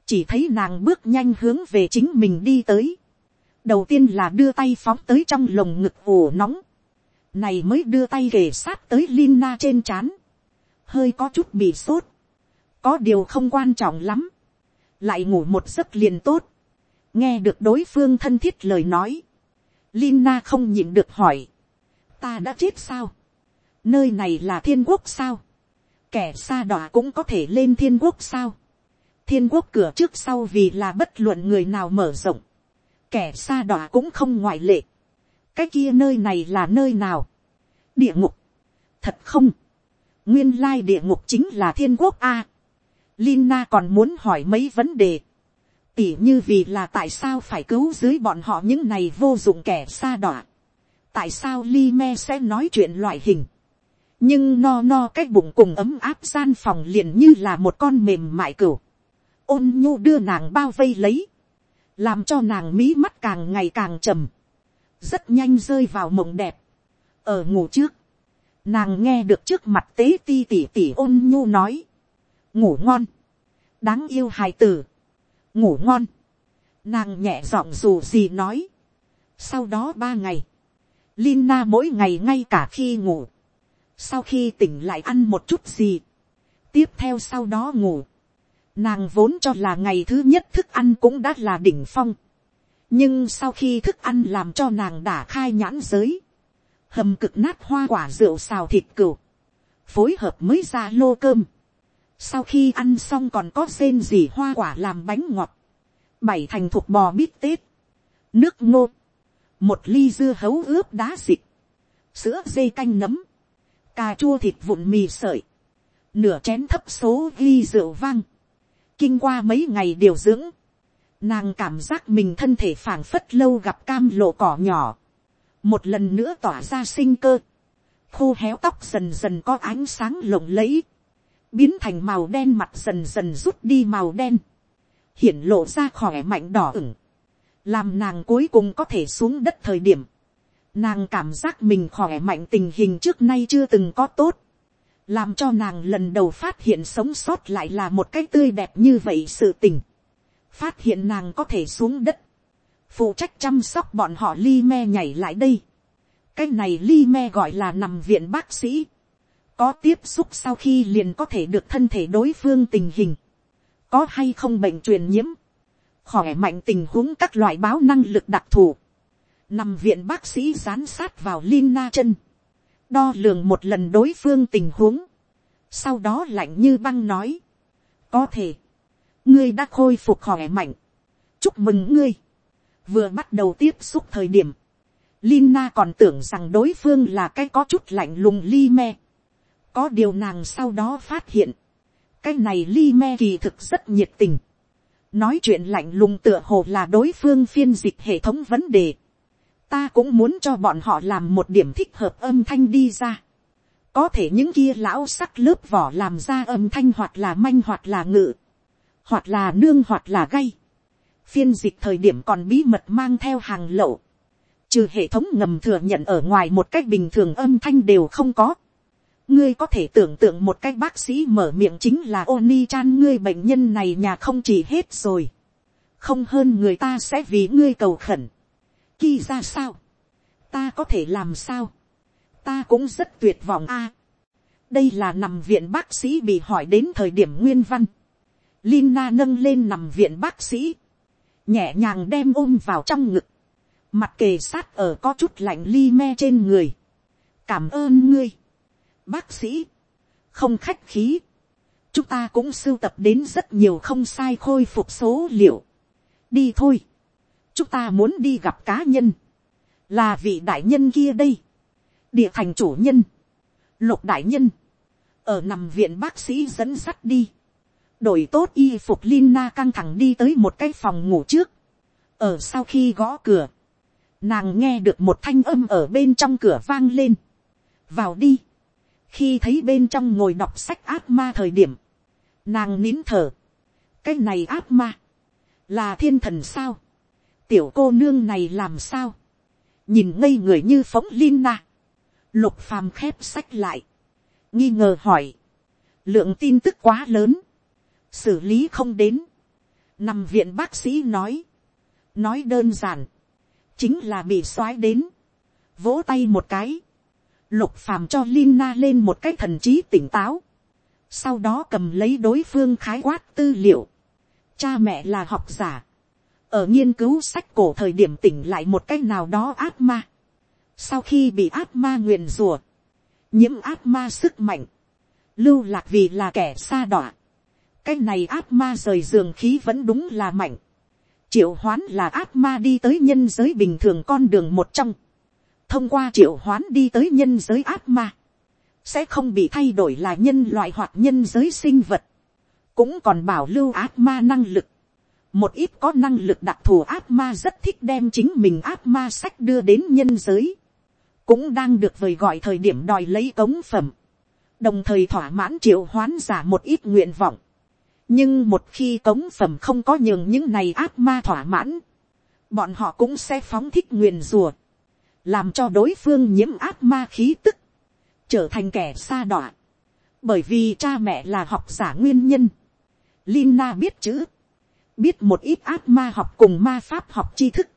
chỉ thấy nàng bước nhanh hướng về chính mình đi tới. đầu tiên là đưa tay phóng tới trong lồng ngực ủ nóng. này mới đưa tay kề sát tới Lina trên chán hơi có chút bị sốt. có điều không quan trọng lắm. lại ngủ một giấc liền tốt. nghe được đối phương thân thiết lời nói. Lina không nhịn được hỏi. ta đã chết sao. nơi này là thiên quốc sao. kẻ xa đỏ cũng có thể lên thiên quốc sao thiên quốc cửa trước sau vì là bất luận người nào mở rộng. kẻ xa đỏ cũng không ngoại lệ, cái kia nơi này là nơi nào, địa ngục, thật không, nguyên lai địa ngục chính là thiên quốc a, Lina còn muốn hỏi mấy vấn đề, tỉ như vì là tại sao phải cứu dưới bọn họ những này vô dụng kẻ xa đọa, tại sao li me sẽ nói chuyện loại hình, nhưng no no cái bụng cùng ấm áp gian phòng liền như là một con mềm mại cửu, ôn nhu đưa nàng bao vây lấy, làm cho nàng mí mắt càng ngày càng trầm, rất nhanh rơi vào mộng đẹp. ở ngủ trước, nàng nghe được trước mặt tế ti tỉ tỉ ôn nhu nói, ngủ ngon, đáng yêu hài tử, ngủ ngon, nàng nhẹ giọng dù gì nói. sau đó ba ngày, Lina mỗi ngày ngay cả khi ngủ, sau khi tỉnh lại ăn một chút gì, tiếp theo sau đó ngủ, nàng vốn cho là ngày thứ nhất thức ăn cũng đã là đỉnh phong, nhưng sau khi thức ăn làm cho nàng đã khai nhãn giới, hầm cực nát hoa quả rượu xào thịt cừu, phối hợp mới ra lô cơm, sau khi ăn xong còn có rên gì hoa quả làm bánh ngọt, bảy thành thuộc bò bít tết, nước ngô, một ly dưa hấu ướp đá dịch, sữa dây canh nấm, cà chua thịt vụn mì sợi, nửa chén thấp số ghi rượu vang, kinh qua mấy ngày điều dưỡng, nàng cảm giác mình thân thể phảng phất lâu gặp cam lộ cỏ nhỏ, một lần nữa tỏa ra sinh cơ, khô héo tóc dần dần có ánh sáng lộng lẫy, biến thành màu đen mặt dần dần rút đi màu đen, hiển lộ ra khỏe mạnh đỏ ửng, làm nàng cuối cùng có thể xuống đất thời điểm, nàng cảm giác mình khỏe mạnh tình hình trước nay chưa từng có tốt, làm cho nàng lần đầu phát hiện sống sót lại là một cái tươi đẹp như vậy sự tình, phát hiện nàng có thể xuống đất, phụ trách chăm sóc bọn họ li me nhảy lại đây, cái này li me gọi là nằm viện bác sĩ, có tiếp xúc sau khi liền có thể được thân thể đối phương tình hình, có hay không bệnh truyền nhiễm, khỏe mạnh tình huống các loại báo năng lực đặc thù, nằm viện bác sĩ giám sát vào Lina chân, đo lường một lần đối phương tình huống, sau đó lạnh như băng nói, có thể, ngươi đã khôi phục khỏe mạnh, chúc mừng ngươi, vừa bắt đầu tiếp xúc thời điểm, Lina còn tưởng rằng đối phương là cái có chút lạnh lùng li me, có điều nàng sau đó phát hiện, cái này li me kỳ thực rất nhiệt tình, nói chuyện lạnh lùng tựa hồ là đối phương phiên dịch hệ thống vấn đề, ta cũng muốn cho bọn họ làm một điểm thích hợp âm thanh đi ra. có thể những kia lão sắc lớp vỏ làm ra âm thanh hoặc là manh hoặc là ngự, hoặc là nương hoặc là gay. phiên dịch thời điểm còn bí mật mang theo hàng lậu, trừ hệ thống ngầm thừa nhận ở ngoài một cách bình thường âm thanh đều không có ngươi có thể tưởng tượng một cách bác sĩ mở miệng chính là Oni chan ngươi bệnh nhân này nhà không chỉ hết rồi. không hơn người ta sẽ vì ngươi cầu khẩn Ki ra sao? Ta có thể làm sao? Ta cũng rất tuyệt vọng a. đây là nằm viện bác sĩ bị hỏi đến thời điểm nguyên văn. Lina nâng lên nằm viện bác sĩ. Nhẹ nhàng đem ôm vào trong ngực. Mặt kề sát ở có chút lạnh li me trên người. Cảm ơn ngươi. Bác sĩ. Không khách khí. Chúng ta cũng sưu tập đến rất nhiều không sai khôi phục số liệu. Đi thôi. Chúng ta muốn đi gặp cá nhân, là vị đại nhân kia đây, địa thành chủ nhân, lục đại nhân, ở nằm viện bác sĩ dẫn sắt đi, đổi tốt y phục Lina căng thẳng đi tới một cái phòng ngủ trước, ở sau khi gõ cửa, nàng nghe được một thanh âm ở bên trong cửa vang lên, vào đi, khi thấy bên trong ngồi đọc sách ác ma thời điểm, nàng nín thở, cái này ác ma, là thiên thần sao, tiểu cô nương này làm sao, nhìn ngây người như phóng Lina, lục phàm khép sách lại, nghi ngờ hỏi, lượng tin tức quá lớn, xử lý không đến, nằm viện bác sĩ nói, nói đơn giản, chính là bị soái đến, vỗ tay một cái, lục phàm cho Lina lên một cái thần trí tỉnh táo, sau đó cầm lấy đối phương khái quát tư liệu, cha mẹ là học giả, ở nghiên cứu sách cổ thời điểm tỉnh lại một cái nào đó ác ma. Sau khi bị ác ma nguyền rùa, nhiễm ác ma sức mạnh, lưu lạc vì là kẻ xa đọa. Cái này ác ma rời giường khí vẫn đúng là mạnh. triệu hoán là ác ma đi tới nhân giới bình thường con đường một trong, thông qua triệu hoán đi tới nhân giới ác ma, sẽ không bị thay đổi là nhân loại hoặc nhân giới sinh vật, cũng còn bảo lưu ác ma năng lực, một ít có năng lực đặc thù ác ma rất thích đem chính mình ác ma sách đưa đến nhân giới, cũng đang được vời gọi thời điểm đòi lấy cống phẩm, đồng thời thỏa mãn triệu hoán giả một ít nguyện vọng. nhưng một khi cống phẩm không có nhường những này ác ma thỏa mãn, bọn họ cũng sẽ phóng thích nguyền rùa, làm cho đối phương nhiễm ác ma khí tức, trở thành kẻ xa đọa, bởi vì cha mẹ là học giả nguyên nhân. Lina biết chữ, biết một ít ác ma học cùng ma pháp học tri thức,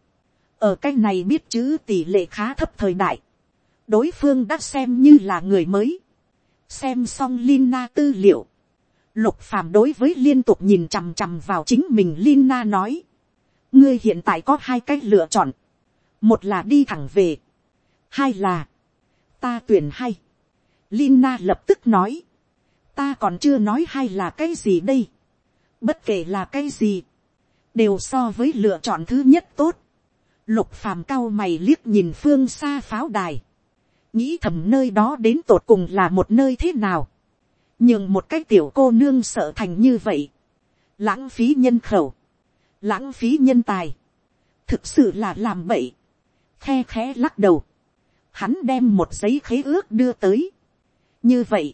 ở cái này biết chữ tỷ lệ khá thấp thời đại, đối phương đã xem như là người mới, xem xong Lina tư liệu, lục phàm đối với liên tục nhìn chằm chằm vào chính mình. Lina nói, ngươi hiện tại có hai cách lựa chọn, một là đi thẳng về, hai là, ta tuyển hay, Lina lập tức nói, ta còn chưa nói hay là cái gì đây, bất kể là cái gì, đều so với lựa chọn thứ nhất tốt, lục phàm cao mày liếc nhìn phương xa pháo đài, nghĩ thầm nơi đó đến tột cùng là một nơi thế nào, nhưng một cái tiểu cô nương sợ thành như vậy, lãng phí nhân khẩu, lãng phí nhân tài, thực sự là làm bậy, khe khẽ lắc đầu, hắn đem một giấy khế ước đưa tới, như vậy,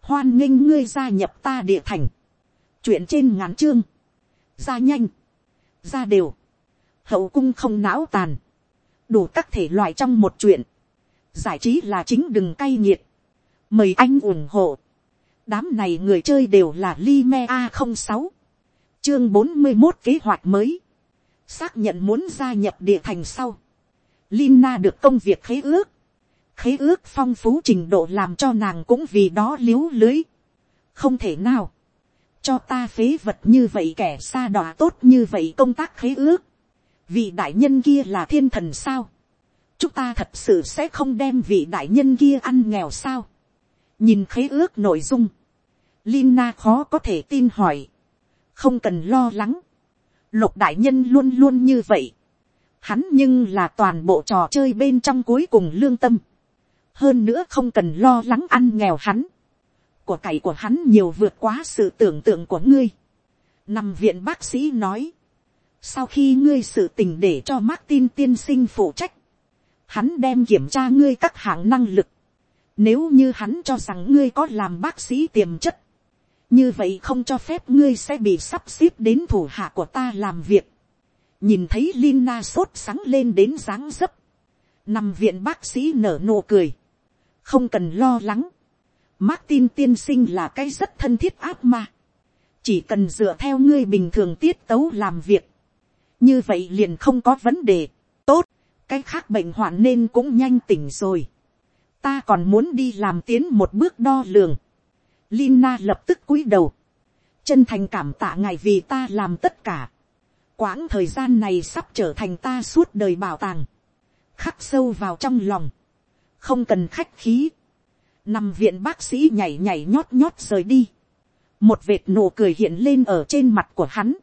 hoan nghênh ngươi gia nhập ta địa thành, chuyện trên ngắn chương, ra nhanh, ra đều, hậu cung không não tàn, đủ các thể loại trong một chuyện, giải trí là chính đừng cay nghiệt, mời anh ủng hộ, đám này người chơi đều là Lime a không sáu chương bốn mươi một kế hoạch mới, xác nhận muốn gia nhập địa thành sau, Lina được công việc khế ước, khế ước phong phú trình độ làm cho nàng cũng vì đó liếu lưới, không thể nào, cho ta phế vật như vậy kẻ xa đọa tốt như vậy công tác khế ước, vì đại nhân kia là thiên thần sao, chúng ta thật sự sẽ không đem vị đại nhân kia ăn nghèo sao. nhìn khế ước nội dung, Lina khó có thể tin hỏi, không cần lo lắng, lục đại nhân luôn luôn như vậy, hắn nhưng là toàn bộ trò chơi bên trong cuối cùng lương tâm, hơn nữa không cần lo lắng ăn nghèo hắn, của cải của hắn nhiều vượt quá sự tưởng tượng của ngươi. Nằm viện bác sĩ nói, sau khi ngươi sự tình để cho Martin tiên sinh phụ trách, hắn đem kiểm tra ngươi các hạng năng lực. Nếu như hắn cho rằng ngươi có làm bác sĩ tiềm chất, như vậy không cho phép ngươi sẽ bị sắp xếp đến thủ hạ của ta làm việc nhìn thấy Lina sốt sáng lên đến dáng dấp, nằm viện bác sĩ nở nụ cười, không cần lo lắng. Martin tiên sinh là cái rất thân thiết ác ma, chỉ cần dựa theo ngươi bình thường tiết tấu làm việc, như vậy liền không có vấn đề. tốt, cái khác bệnh hoạn nên cũng nhanh tỉnh rồi. ta còn muốn đi làm tiến một bước đo lường. Lina lập tức cúi đầu. chân thành cảm tạ ngài vì ta làm tất cả quãng thời gian này sắp trở thành ta suốt đời bảo tàng. khắc sâu vào trong lòng. không cần khách khí. nằm viện bác sĩ nhảy nhảy nhót nhót rời đi. một vệt nụ cười hiện lên ở trên mặt của hắn.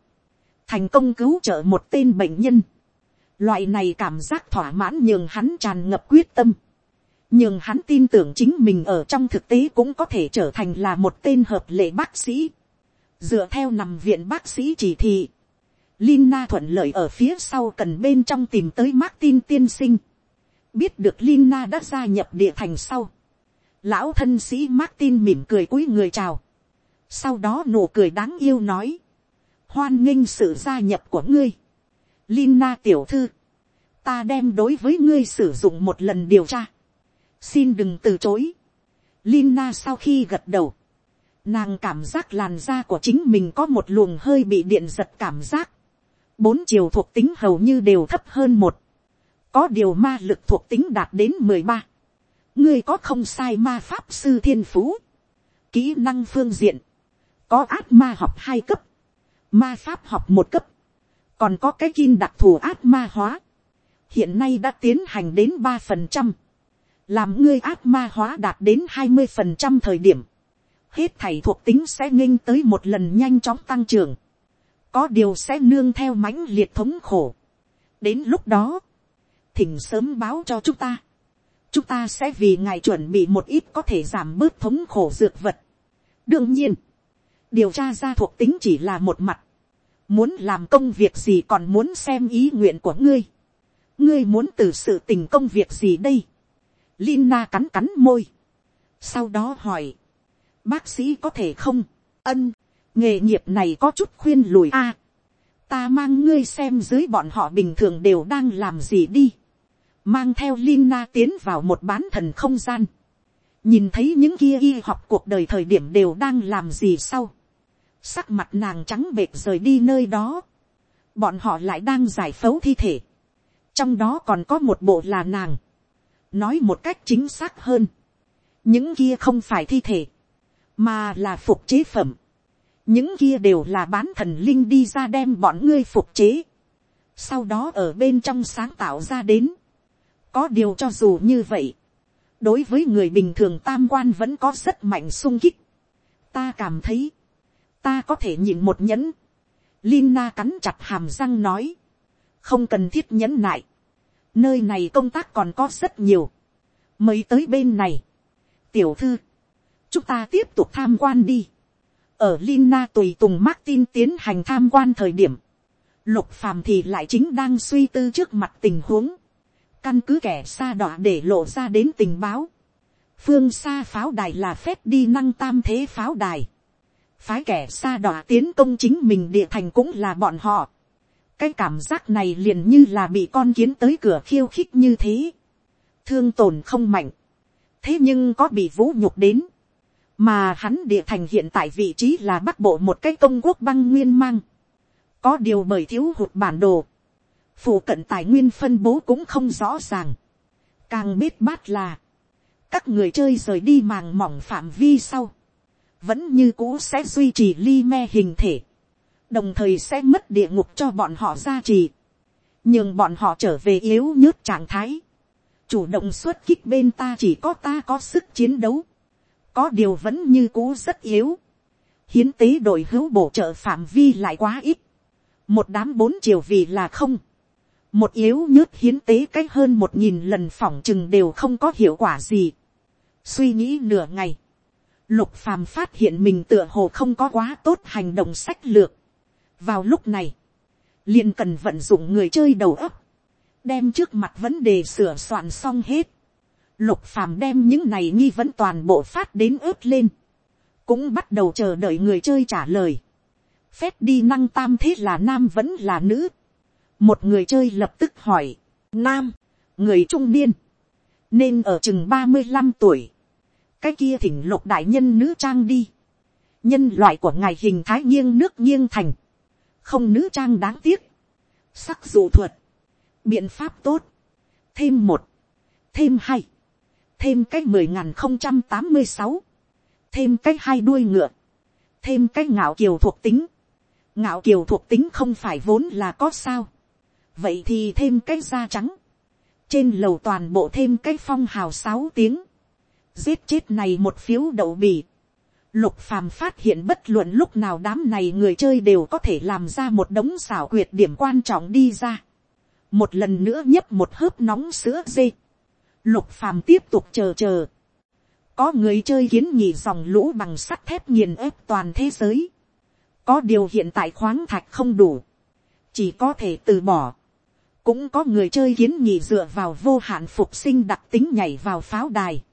thành công cứu trợ một tên bệnh nhân Loại này cảm giác thỏa mãn nhường hắn tràn ngập quyết tâm. Nhường hắn tin tưởng chính mình ở trong thực tế cũng có thể trở thành là một tên hợp lệ bác sĩ. Dựa theo nằm viện bác sĩ chỉ thị. Lina thuận lợi ở phía sau cần bên trong tìm tới Martin tiên sinh. Biết được Lina đã gia nhập địa thành sau. Lão thân sĩ Martin mỉm cười cúi người chào. Sau đó nụ cười đáng yêu nói. Hoan nghênh sự gia nhập của ngươi. Lina tiểu thư, ta đem đối với ngươi sử dụng một lần điều tra. Xin đừng từ chối. Lina sau khi gật đầu, nàng cảm giác làn da của chính mình có một luồng hơi bị điện giật cảm giác. Bốn chiều thuộc tính hầu như đều thấp hơn một. Có điều ma lực thuộc tính đạt đến mười ba. Ngươi có không sai ma pháp sư thiên phú. Kỹ năng phương diện. Có át ma học hai cấp. Ma pháp học một cấp còn có cái kim đặc thù ác ma hóa, hiện nay đã tiến hành đến ba phần trăm, làm ngươi ác ma hóa đạt đến hai mươi phần trăm thời điểm, hết thảy thuộc tính sẽ nghênh tới một lần nhanh chóng tăng trưởng, có điều sẽ nương theo mãnh liệt thống khổ. đến lúc đó, thỉnh sớm báo cho chúng ta. chúng ta sẽ vì ngài chuẩn bị một ít có thể giảm bớt thống khổ dược vật. đương nhiên, điều tra ra thuộc tính chỉ là một mặt. muốn làm công việc gì còn muốn xem ý nguyện của ngươi. ngươi muốn từ sự tình công việc gì đây. Lina cắn cắn môi. sau đó hỏi, bác sĩ có thể không, ân, nghề nghiệp này có chút khuyên lùi a. ta mang ngươi xem dưới bọn họ bình thường đều đang làm gì đi. mang theo Lina tiến vào một bán thần không gian. nhìn thấy những kia y học cuộc đời thời điểm đều đang làm gì sau. sắc mặt nàng trắng bệch rời đi nơi đó. bọn họ lại đang giải phẫu thi thể. trong đó còn có một bộ là nàng. nói một cách chính xác hơn. những kia không phải thi thể, mà là phục chế phẩm những kia đều là bán thần linh đi ra đem bọn ngươi phục chế. sau đó ở bên trong sáng tạo ra đến. có điều cho dù như vậy, đối với người bình thường tam quan vẫn có rất mạnh sung kích. ta cảm thấy, ta có thể nhìn một nhẫn. Lina cắn chặt hàm răng nói, không cần thiết nhẫn nại. nơi này công tác còn có rất nhiều. mới tới bên này. tiểu thư, chúng ta tiếp tục tham quan đi ở Lina tùy tùng Martin tiến hành tham quan thời điểm, lục phàm thì lại chính đang suy tư trước mặt tình huống, căn cứ kẻ xa đọa để lộ ra đến tình báo. phương xa pháo đài là phép đi năng tam thế pháo đài. phái kẻ xa đọa tiến công chính mình địa thành cũng là bọn họ. cái cảm giác này liền như là bị con kiến tới cửa khiêu khích như thế. thương tổn không mạnh. thế nhưng có bị vũ nhục đến mà hắn địa thành hiện tại vị trí là bắc bộ một cái công quốc băng nguyên mang, có điều bởi thiếu hụt bản đồ, phụ cận tài nguyên phân bố cũng không rõ ràng, càng biết bát là, các người chơi rời đi màng mỏng phạm vi sau, vẫn như cũ sẽ duy trì ly me hình thể, đồng thời sẽ mất địa ngục cho bọn họ gia trì, nhưng bọn họ trở về yếu nhớt trạng thái, chủ động xuất kích bên ta chỉ có ta có sức chiến đấu, có điều vẫn như cũ rất yếu. hiến tế đội hữu bổ trợ phạm vi lại quá ít. một đám bốn chiều vì là không. một yếu nhớt hiến tế cách hơn một nghìn lần phỏng chừng đều không có hiệu quả gì. suy nghĩ nửa ngày. lục phàm phát hiện mình tựa hồ không có quá tốt hành động sách lược. vào lúc này, liền cần vận dụng người chơi đầu óc, đem trước mặt vấn đề sửa soạn xong hết Lục phàm đem những này nghi vấn toàn bộ phát đến ướt lên. Cũng bắt đầu chờ đợi người chơi trả lời. Phép đi năng tam thế là nam vẫn là nữ. Một người chơi lập tức hỏi. Nam, người trung niên. Nên ở chừng ba mươi 35 tuổi. Cái kia thỉnh lục đại nhân nữ trang đi. Nhân loại của ngài hình thái nghiêng nước nghiêng thành. Không nữ trang đáng tiếc. Sắc dụ thuật. Biện pháp tốt. Thêm một. Thêm hai thêm cái mười nghìn không trăm tám mươi sáu, thêm cái hai đuôi ngựa, thêm cái ngạo kiều thuộc tính, ngạo kiều thuộc tính không phải vốn là có sao, vậy thì thêm cái da trắng, trên lầu toàn bộ thêm cái phong hào sáu tiếng, giết chết này một phiếu đậu bì, lục phàm phát hiện bất luận lúc nào đám này người chơi đều có thể làm ra một đống xảo quyệt điểm quan trọng đi ra, một lần nữa nhấp một hớp nóng sữa dê, Lục phàm tiếp tục chờ chờ. Có người chơi kiến nhị dòng lũ bằng sắt thép nghiền ép toàn thế giới. Có điều hiện tại khoáng thạch không đủ. Chỉ có thể từ bỏ. Cũng có người chơi kiến nhị dựa vào vô hạn phục sinh đặc tính nhảy vào pháo đài.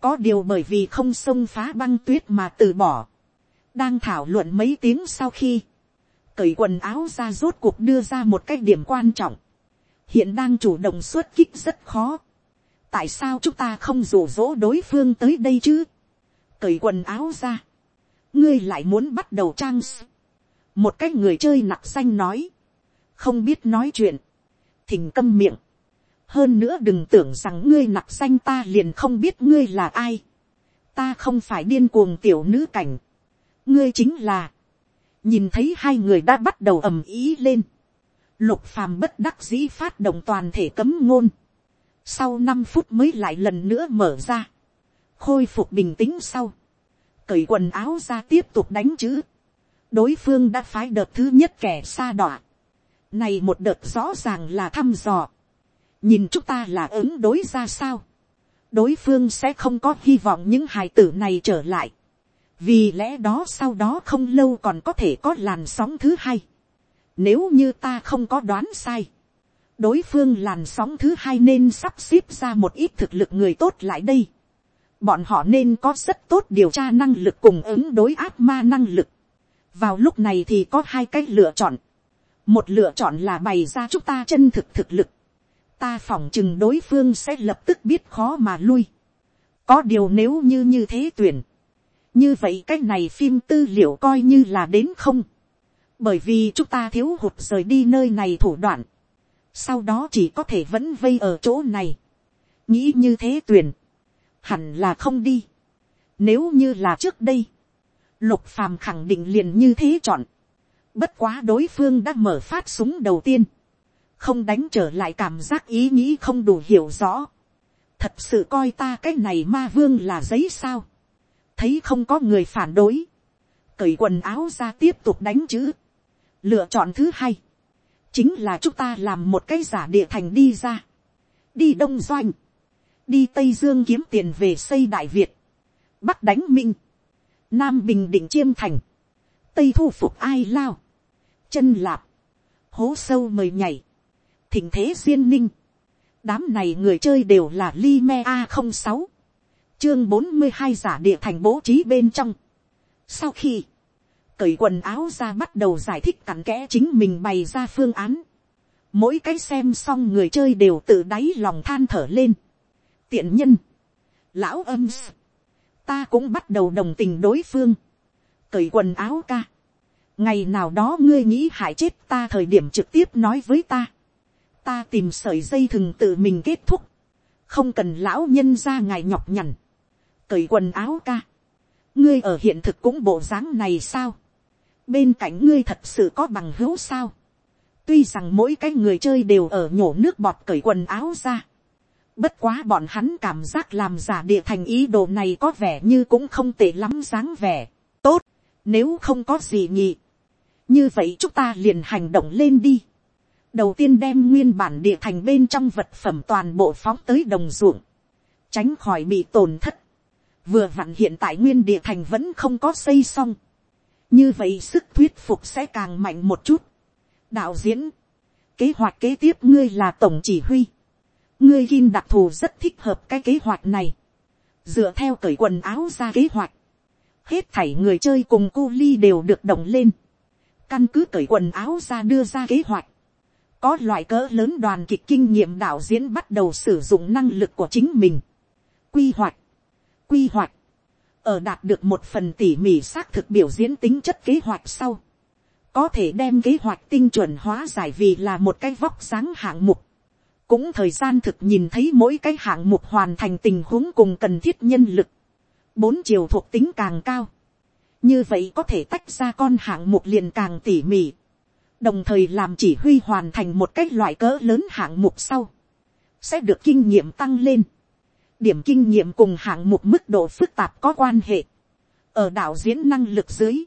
Có điều bởi vì không xông phá băng tuyết mà từ bỏ. Đang thảo luận mấy tiếng sau khi. Cởi quần áo ra rốt cuộc đưa ra một cái điểm quan trọng. Hiện đang chủ động xuất kích rất khó tại sao chúng ta không rủ rỗ đối phương tới đây chứ, cởi quần áo ra, ngươi lại muốn bắt đầu trang s. một cái người chơi nặc xanh nói, không biết nói chuyện, thình câm miệng, hơn nữa đừng tưởng rằng ngươi nặc xanh ta liền không biết ngươi là ai, ta không phải điên cuồng tiểu nữ cảnh, ngươi chính là, nhìn thấy hai người đã bắt đầu ầm ý lên, lục phàm bất đắc dĩ phát động toàn thể cấm ngôn, sau năm phút mới lại lần nữa mở ra, khôi phục bình tĩnh sau, cởi quần áo ra tiếp tục đánh chữ, đối phương đã phái đợt thứ nhất kẻ xa đọa. này một đợt rõ ràng là thăm dò. nhìn chúng ta là ứng đối ra sao. đối phương sẽ không có hy vọng những hài tử này trở lại. vì lẽ đó sau đó không lâu còn có thể có làn sóng thứ hai. nếu như ta không có đoán sai đối phương làn sóng thứ hai nên sắp xếp ra một ít thực lực người tốt lại đây bọn họ nên có rất tốt điều tra năng lực cùng ứng đối ác ma năng lực. vào lúc này thì có hai cách lựa chọn. một lựa chọn là bày ra chúng ta chân thực thực lực. ta phỏng chừng đối phương sẽ lập tức biết khó mà lui. có điều nếu như như thế tuyển. như vậy cách này phim tư liệu coi như là đến không. bởi vì chúng ta thiếu hụt rời đi nơi này thủ đoạn sau đó chỉ có thể vẫn vây ở chỗ này. nghĩ như thế tuyển hẳn là không đi. Nếu như là trước đây, lục phàm khẳng định liền như thế chọn. Bất quá đối phương đã mở phát súng đầu tiên. Không đánh trở lại cảm giác ý nghĩ không đủ hiểu rõ. Thật sự coi ta cái này ma vương là giấy sao. Thấy không có người phản đối. Cởi quần áo ra tiếp tục đánh chữ. Lựa chọn thứ hai. Chính là chúng ta làm một cái giả địa thành đi ra. Đi đông doanh. Đi tây dương kiếm tiền về xây đại việt, bắc đánh minh, nam bình định chiêm thành, tây thu phục ai lao, chân lạp, hố sâu mời nhảy, thỉnh thế duyên ninh, đám này người chơi đều là li me a không sáu, chương bốn mươi hai giả địa thành bố trí bên trong. sau khi, cởi quần áo ra bắt đầu giải thích cặn kẽ chính mình bày ra phương án, mỗi cái xem xong người chơi đều tự đáy lòng than thở lên. Tiện nhân, lão âm, ta cũng bắt đầu đồng tình đối phương, cởi quần áo ca, ngày nào đó ngươi nghĩ hại chết ta thời điểm trực tiếp nói với ta, ta tìm sợi dây thừng tự mình kết thúc, không cần lão nhân ra ngài nhọc nhằn, cởi quần áo ca, ngươi ở hiện thực cũng bộ dáng này sao, bên cạnh ngươi thật sự có bằng hữu sao, tuy rằng mỗi cái người chơi đều ở nhổ nước bọt cởi quần áo ra, Bất quá bọn hắn cảm giác làm giả địa thành ý đồ này có vẻ như cũng không tệ lắm dáng vẻ. Tốt, nếu không có gì nhị, Như vậy chúng ta liền hành động lên đi. Đầu tiên đem nguyên bản địa thành bên trong vật phẩm toàn bộ phóng tới đồng ruộng. Tránh khỏi bị tổn thất. Vừa vặn hiện tại nguyên địa thành vẫn không có xây xong. Như vậy sức thuyết phục sẽ càng mạnh một chút. Đạo diễn. Kế hoạch kế tiếp ngươi là tổng chỉ huy ngươi kim đặc thù rất thích hợp cái kế hoạch này. dựa theo cởi quần áo ra kế hoạch. hết thảy người chơi cùng cu ly đều được động lên. căn cứ cởi quần áo ra đưa ra kế hoạch. có loại cỡ lớn đoàn kịch kinh nghiệm đạo diễn bắt đầu sử dụng năng lực của chính mình. quy hoạch. quy hoạch ở đạt được một phần tỉ mỉ xác thực biểu diễn tính chất kế hoạch sau. có thể đem kế hoạch tinh chuẩn hóa giải vì là một cái vóc sáng hạng mục. Cũng thời gian thực nhìn thấy mỗi cái hạng mục hoàn thành tình huống cùng cần thiết nhân lực, bốn chiều thuộc tính càng cao, như vậy có thể tách ra con hạng mục liền càng tỉ mỉ, đồng thời làm chỉ huy hoàn thành một cái loại cỡ lớn hạng mục sau, sẽ được kinh nghiệm tăng lên, điểm kinh nghiệm cùng hạng mục mức độ phức tạp có quan hệ, ở đạo diễn năng lực dưới,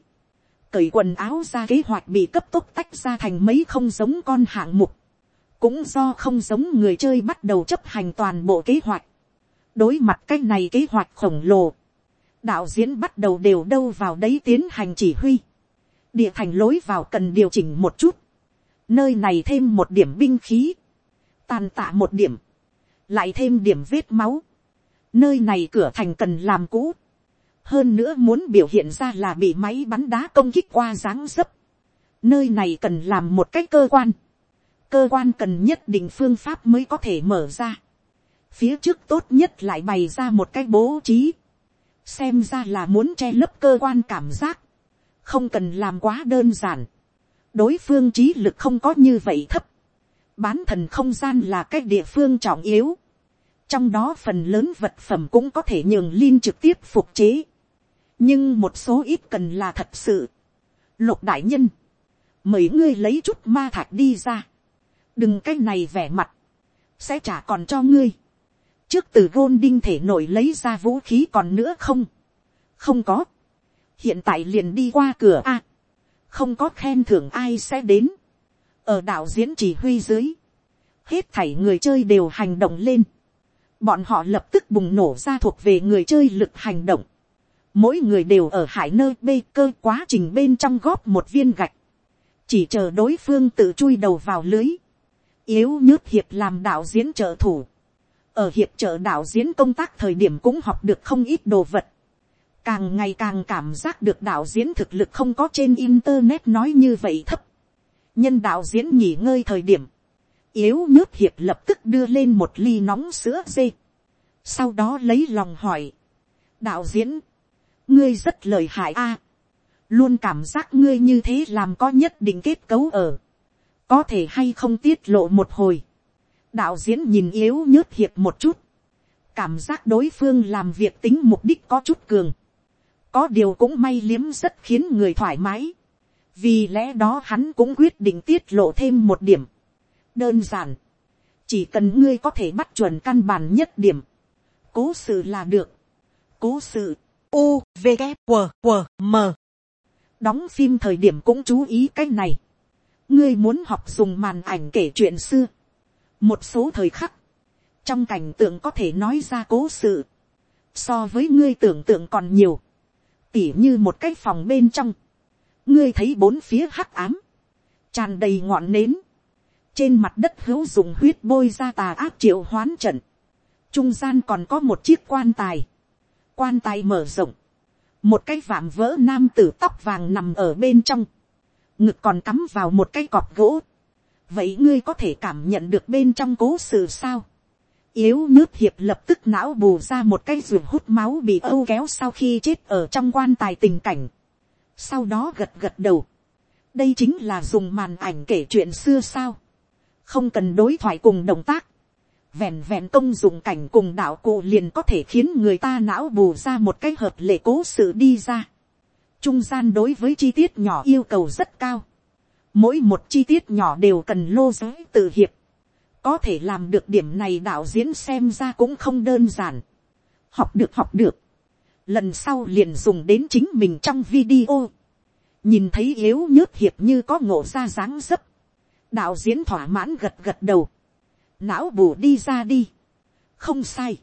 cởi quần áo ra kế hoạch bị cấp tốc tách ra thành mấy không giống con hạng mục, cũng do không giống người chơi bắt đầu chấp hành toàn bộ kế hoạch. đối mặt cái này kế hoạch khổng lồ, đạo diễn bắt đầu đều đâu vào đấy tiến hành chỉ huy. địa thành lối vào cần điều chỉnh một chút. nơi này thêm một điểm binh khí, tàn tạ một điểm, lại thêm điểm vết máu nơi này cửa thành cần làm cũ. hơn nữa muốn biểu hiện ra là bị máy bắn đá công kích qua dáng dấp. nơi này cần làm một cái cơ quan cơ quan cần nhất định phương pháp mới có thể mở ra. phía trước tốt nhất lại bày ra một cái bố trí. xem ra là muốn che lấp cơ quan cảm giác. không cần làm quá đơn giản. đối phương trí lực không có như vậy thấp. bán thần không gian là cái địa phương trọng yếu trong đó phần lớn vật phẩm cũng có thể nhường lin trực tiếp phục chế. nhưng một số ít cần là thật sự. lục đại nhân mời ngươi lấy chút ma thạch đi ra. Đừng cái này vẻ mặt, sẽ trả còn cho ngươi. trước từ gôn đinh thể nổi lấy ra vũ khí còn nữa không, không có, hiện tại liền đi qua cửa a, không có khen thưởng ai sẽ đến, ở đạo diễn chỉ huy dưới, hết thảy người chơi đều hành động lên, bọn họ lập tức bùng nổ ra thuộc về người chơi lực hành động, mỗi người đều ở hải nơi bê cơ quá trình bên trong góp một viên gạch, chỉ chờ đối phương tự chui đầu vào lưới, yếu nhớt hiệp làm đạo diễn trợ thủ, ở hiệp trợ đạo diễn công tác thời điểm cũng học được không ít đồ vật, càng ngày càng cảm giác được đạo diễn thực lực không có trên internet nói như vậy thấp, nhân đạo diễn nghỉ ngơi thời điểm, yếu nước hiệp lập tức đưa lên một ly nóng sữa dê, sau đó lấy lòng hỏi, đạo diễn, ngươi rất lời hại a, luôn cảm giác ngươi như thế làm có nhất định kết cấu ở, có thể hay không tiết lộ một hồi, đạo diễn nhìn yếu nhớt hiệp một chút, cảm giác đối phương làm việc tính mục đích có chút cường, có điều cũng may liếm rất khiến người thoải mái, vì lẽ đó hắn cũng quyết định tiết lộ thêm một điểm, đơn giản, chỉ cần ngươi có thể bắt chuẩn căn bản nhất điểm, cố sự là được, cố sự, u v g q W, m. Đóng phim thời điểm cũng chú ý cái này, ngươi muốn học dùng màn ảnh kể chuyện xưa, một số thời khắc, trong cảnh tượng có thể nói ra cố sự, so với ngươi tưởng tượng còn nhiều, tỉ như một cái phòng bên trong, ngươi thấy bốn phía hắc ám, tràn đầy ngọn nến, trên mặt đất hữu dùng huyết bôi ra tà áp triệu hoán trận, trung gian còn có một chiếc quan tài, quan tài mở rộng, một cái vạm vỡ nam tử tóc vàng nằm ở bên trong, ngực còn cắm vào một cái cọp gỗ, vậy ngươi có thể cảm nhận được bên trong cố sự sao, yếu nước hiệp lập tức não bù ra một cái ruột hút máu bị âu kéo sau khi chết ở trong quan tài tình cảnh, sau đó gật gật đầu, đây chính là dùng màn ảnh kể chuyện xưa sao, không cần đối thoại cùng động tác, vẹn vẹn công dụng cảnh cùng đạo cụ liền có thể khiến người ta não bù ra một cái hợp lệ cố sự đi ra. Trung gian đối với chi tiết nhỏ yêu cầu rất cao. Mỗi một chi tiết nhỏ đều cần lô giới tự hiệp. Có thể làm được điểm này đạo diễn xem ra cũng không đơn giản. Học được học được. Lần sau liền dùng đến chính mình trong video. Nhìn thấy yếu nhớt hiệp như có ngộ ra dáng dấp. Đạo diễn thỏa mãn gật gật đầu não bù đi ra đi. không sai.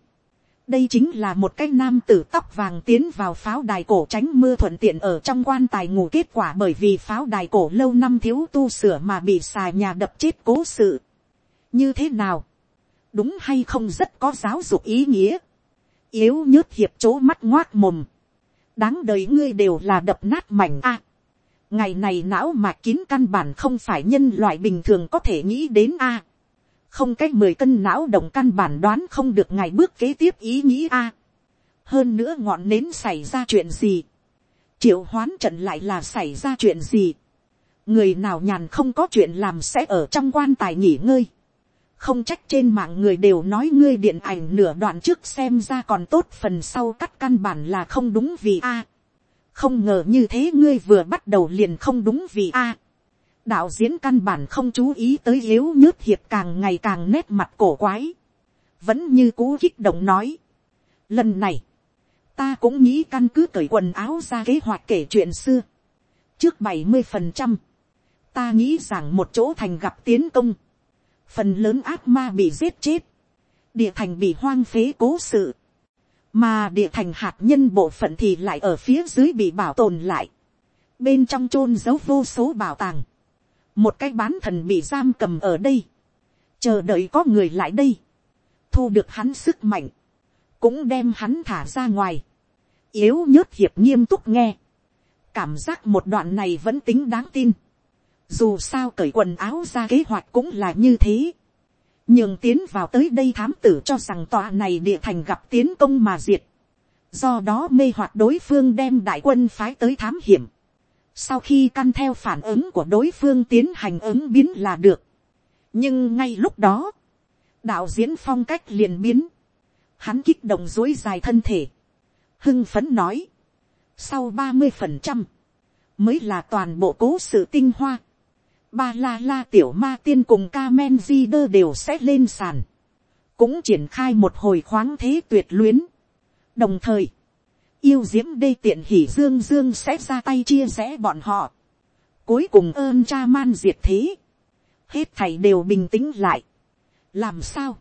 đây chính là một cái nam tử tóc vàng tiến vào pháo đài cổ tránh mưa thuận tiện ở trong quan tài ngủ kết quả bởi vì pháo đài cổ lâu năm thiếu tu sửa mà bị xài nhà đập chết cố sự. như thế nào. đúng hay không rất có giáo dục ý nghĩa. yếu nhớt hiệp chỗ mắt ngoác mồm. đáng đời ngươi đều là đập nát mảnh a ngày này não mạch kín căn bản không phải nhân loại bình thường có thể nghĩ đến a không cái mười cân não động căn bản đoán không được ngày bước kế tiếp ý nghĩ a. hơn nữa ngọn nến xảy ra chuyện gì. triệu hoán trận lại là xảy ra chuyện gì. người nào nhàn không có chuyện làm sẽ ở trong quan tài nghỉ ngơi. không trách trên mạng người đều nói ngươi điện ảnh nửa đoạn trước xem ra còn tốt, phần sau cắt căn bản là không đúng vì a không ngờ như thế ngươi vừa bắt đầu liền không đúng vì a. Đạo diễn căn bản không chú ý tới yếu nhớt hiệp càng ngày càng nét mặt cổ quái, vẫn như cú kích động nói. Lần này, ta cũng nghĩ căn cứ cởi quần áo ra kế hoạch kể chuyện xưa. trước bảy mươi phần trăm, ta nghĩ rằng một chỗ thành gặp tiến công, phần lớn ác ma bị giết chết, địa thành bị hoang phế cố sự, mà địa thành hạt nhân bộ phận thì lại ở phía dưới bị bảo tồn lại, bên trong chôn giấu vô số bảo tàng, một cái bán thần bị giam cầm ở đây, chờ đợi có người lại đây, thu được hắn sức mạnh, cũng đem hắn thả ra ngoài, yếu nhớt hiệp nghiêm túc nghe, cảm giác một đoạn này vẫn tính đáng tin, dù sao cởi quần áo ra kế hoạch cũng là như thế, nhường tiến vào tới đây thám tử cho rằng tòa này địa thành gặp tiến công mà diệt, do đó mê hoặc đối phương đem đại quân phái tới thám hiểm, sau khi căn theo phản ứng của đối phương tiến hành ứng biến là được. nhưng ngay lúc đó, đạo diễn phong cách liền biến, hắn kích động dối dài thân thể, hưng phấn nói, sau ba mươi phần trăm, mới là toàn bộ cố sự tinh hoa, ba la la tiểu ma tiên cùng ca men di đơ đều sẽ lên sàn, cũng triển khai một hồi khoáng thế tuyệt luyến. đồng thời, yêu diễm đê tiện hỉ dương dương sẽ ra tay chia rẽ bọn họ. Cuối cùng ơn cha man diệt thế. Hết thảy đều bình tĩnh lại. Làm sao?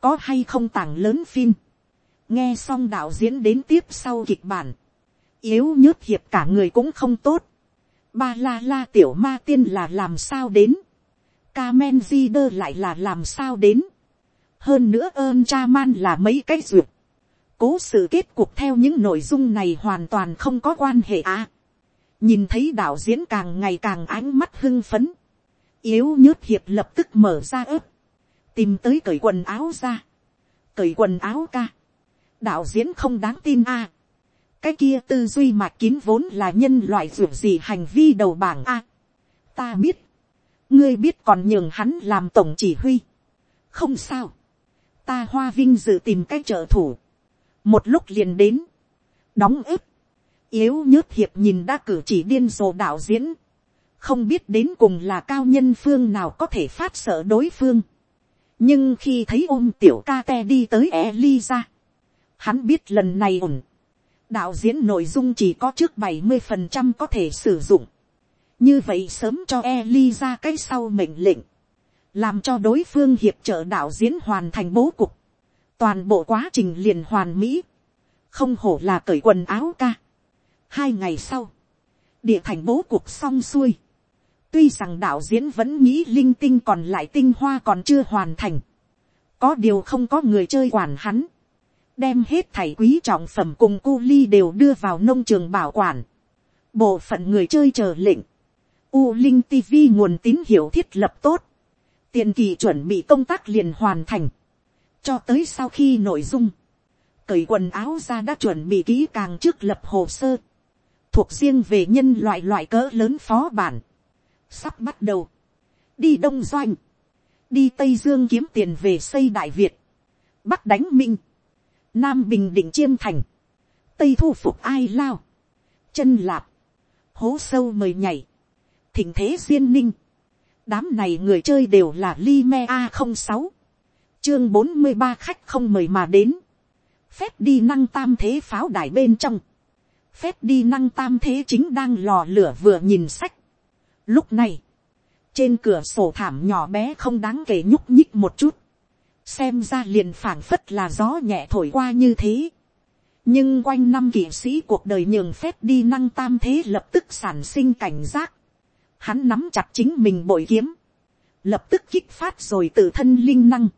Có hay không tảng lớn phim? Nghe xong đạo diễn đến tiếp sau kịch bản. Yếu nhớt hiệp cả người cũng không tốt. Ba la la tiểu ma tiên là làm sao đến? Kamen Rider lại là làm sao đến? Hơn nữa ơn cha man là mấy cái duyệt. Cố sự kết cục theo những nội dung này hoàn toàn không có quan hệ à. Nhìn thấy đạo diễn càng ngày càng ánh mắt hưng phấn. Yếu nhớt hiệp lập tức mở ra ớt. Tìm tới cởi quần áo ra. Cởi quần áo ca. Đạo diễn không đáng tin a cái kia tư duy mạch kín vốn là nhân loại ruột gì hành vi đầu bảng a. ta biết, ngươi biết còn nhường hắn làm tổng chỉ huy. không sao, ta hoa vinh dự tìm cái trợ thủ, một lúc liền đến, đóng ức, yếu nhớt hiệp nhìn đã cử chỉ điên rồ đạo diễn, không biết đến cùng là cao nhân phương nào có thể phát sợ đối phương. nhưng khi thấy ôm tiểu ca te đi tới Eliza, hắn biết lần này ổn đạo diễn nội dung chỉ có trước bảy mươi phần trăm có thể sử dụng. như vậy sớm cho Eli ra cái sau mệnh lệnh, làm cho đối phương hiệp trợ đạo diễn hoàn thành bố cục. toàn bộ quá trình liền hoàn mỹ, không hổ là cởi quần áo ca. hai ngày sau, địa thành bố cục xong xuôi. tuy rằng đạo diễn vẫn nghĩ linh tinh còn lại tinh hoa còn chưa hoàn thành. có điều không có người chơi quản hắn đem hết thảy quý trọng phẩm cùng cu ly đều đưa vào nông trường bảo quản. Bộ phận người chơi chờ lệnh. U Linh TV nguồn tín hiệu thiết lập tốt. Tiền kỳ chuẩn bị công tác liền hoàn thành. Cho tới sau khi nội dung. Cởi quần áo ra đã chuẩn bị kỹ càng trước lập hồ sơ. Thuộc riêng về nhân loại loại cỡ lớn phó bản. Sắp bắt đầu. Đi Đông Doanh. Đi Tây Dương kiếm tiền về xây Đại Việt. Bắc đánh Minh nam bình định chiêm thành, tây thu phục ai lao, chân lạp, hố sâu mời nhảy, thỉnh thế duyên ninh, đám này người chơi đều là li me a không sáu, chương bốn mươi ba khách không mời mà đến, phép đi năng tam thế pháo đài bên trong, phép đi năng tam thế chính đang lò lửa vừa nhìn sách. Lúc này, trên cửa sổ thảm nhỏ bé không đáng kể nhúc nhích một chút, xem ra liền phảng phất là gió nhẹ thổi qua như thế. nhưng quanh năm kỵ sĩ cuộc đời nhường phép đi năng tam thế lập tức sản sinh cảnh giác. hắn nắm chặt chính mình bội kiếm, lập tức kích phát rồi tự thân linh năng.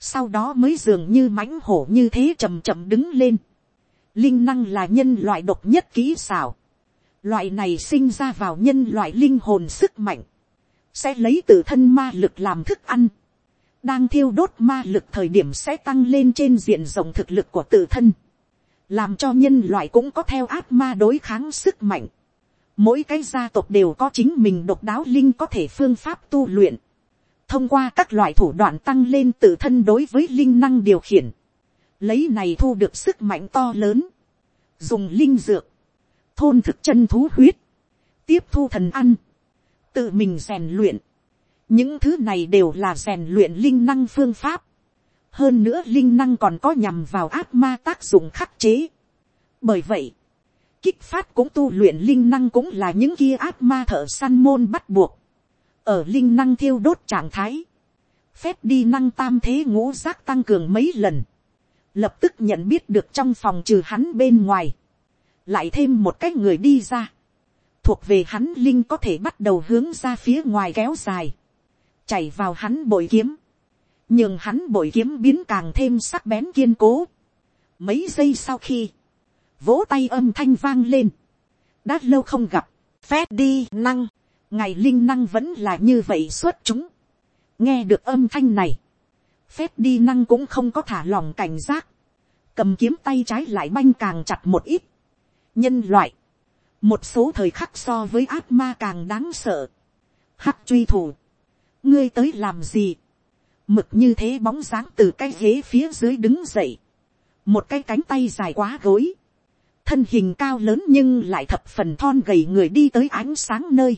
sau đó mới dường như mãnh hổ như thế chầm chậm đứng lên. linh năng là nhân loại độc nhất kỹ xảo. loại này sinh ra vào nhân loại linh hồn sức mạnh, sẽ lấy tự thân ma lực làm thức ăn đang thiêu đốt ma lực thời điểm sẽ tăng lên trên diện rộng thực lực của tự thân, làm cho nhân loại cũng có theo áp ma đối kháng sức mạnh. Mỗi cái gia tộc đều có chính mình độc đáo linh có thể phương pháp tu luyện, thông qua các loại thủ đoạn tăng lên tự thân đối với linh năng điều khiển, lấy này thu được sức mạnh to lớn, dùng linh dược, thôn thực chân thú huyết, tiếp thu thần ăn, tự mình rèn luyện, những thứ này đều là rèn luyện linh năng phương pháp. hơn nữa linh năng còn có nhằm vào ác ma tác dụng khắc chế. bởi vậy, kích phát cũng tu luyện linh năng cũng là những kia ác ma thợ săn môn bắt buộc. ở linh năng thiêu đốt trạng thái, phép đi năng tam thế ngũ giác tăng cường mấy lần, lập tức nhận biết được trong phòng trừ hắn bên ngoài, lại thêm một cái người đi ra, thuộc về hắn linh có thể bắt đầu hướng ra phía ngoài kéo dài, chảy vào hắn bội kiếm, nhường hắn bội kiếm biến càng thêm sắc bén kiên cố. Mấy giây sau khi, vỗ tay âm thanh vang lên, đã lâu không gặp, phép đi năng, ngày linh năng vẫn là như vậy xuất chúng. nghe được âm thanh này, phép đi năng cũng không có thả lòng cảnh giác, cầm kiếm tay trái lại banh càng chặt một ít. nhân loại, một số thời khắc so với ác ma càng đáng sợ. hắc truy thủ, ngươi tới làm gì, mực như thế bóng dáng từ cái ghế phía dưới đứng dậy, một cái cánh tay dài quá gối, thân hình cao lớn nhưng lại thập phần thon gầy người đi tới ánh sáng nơi,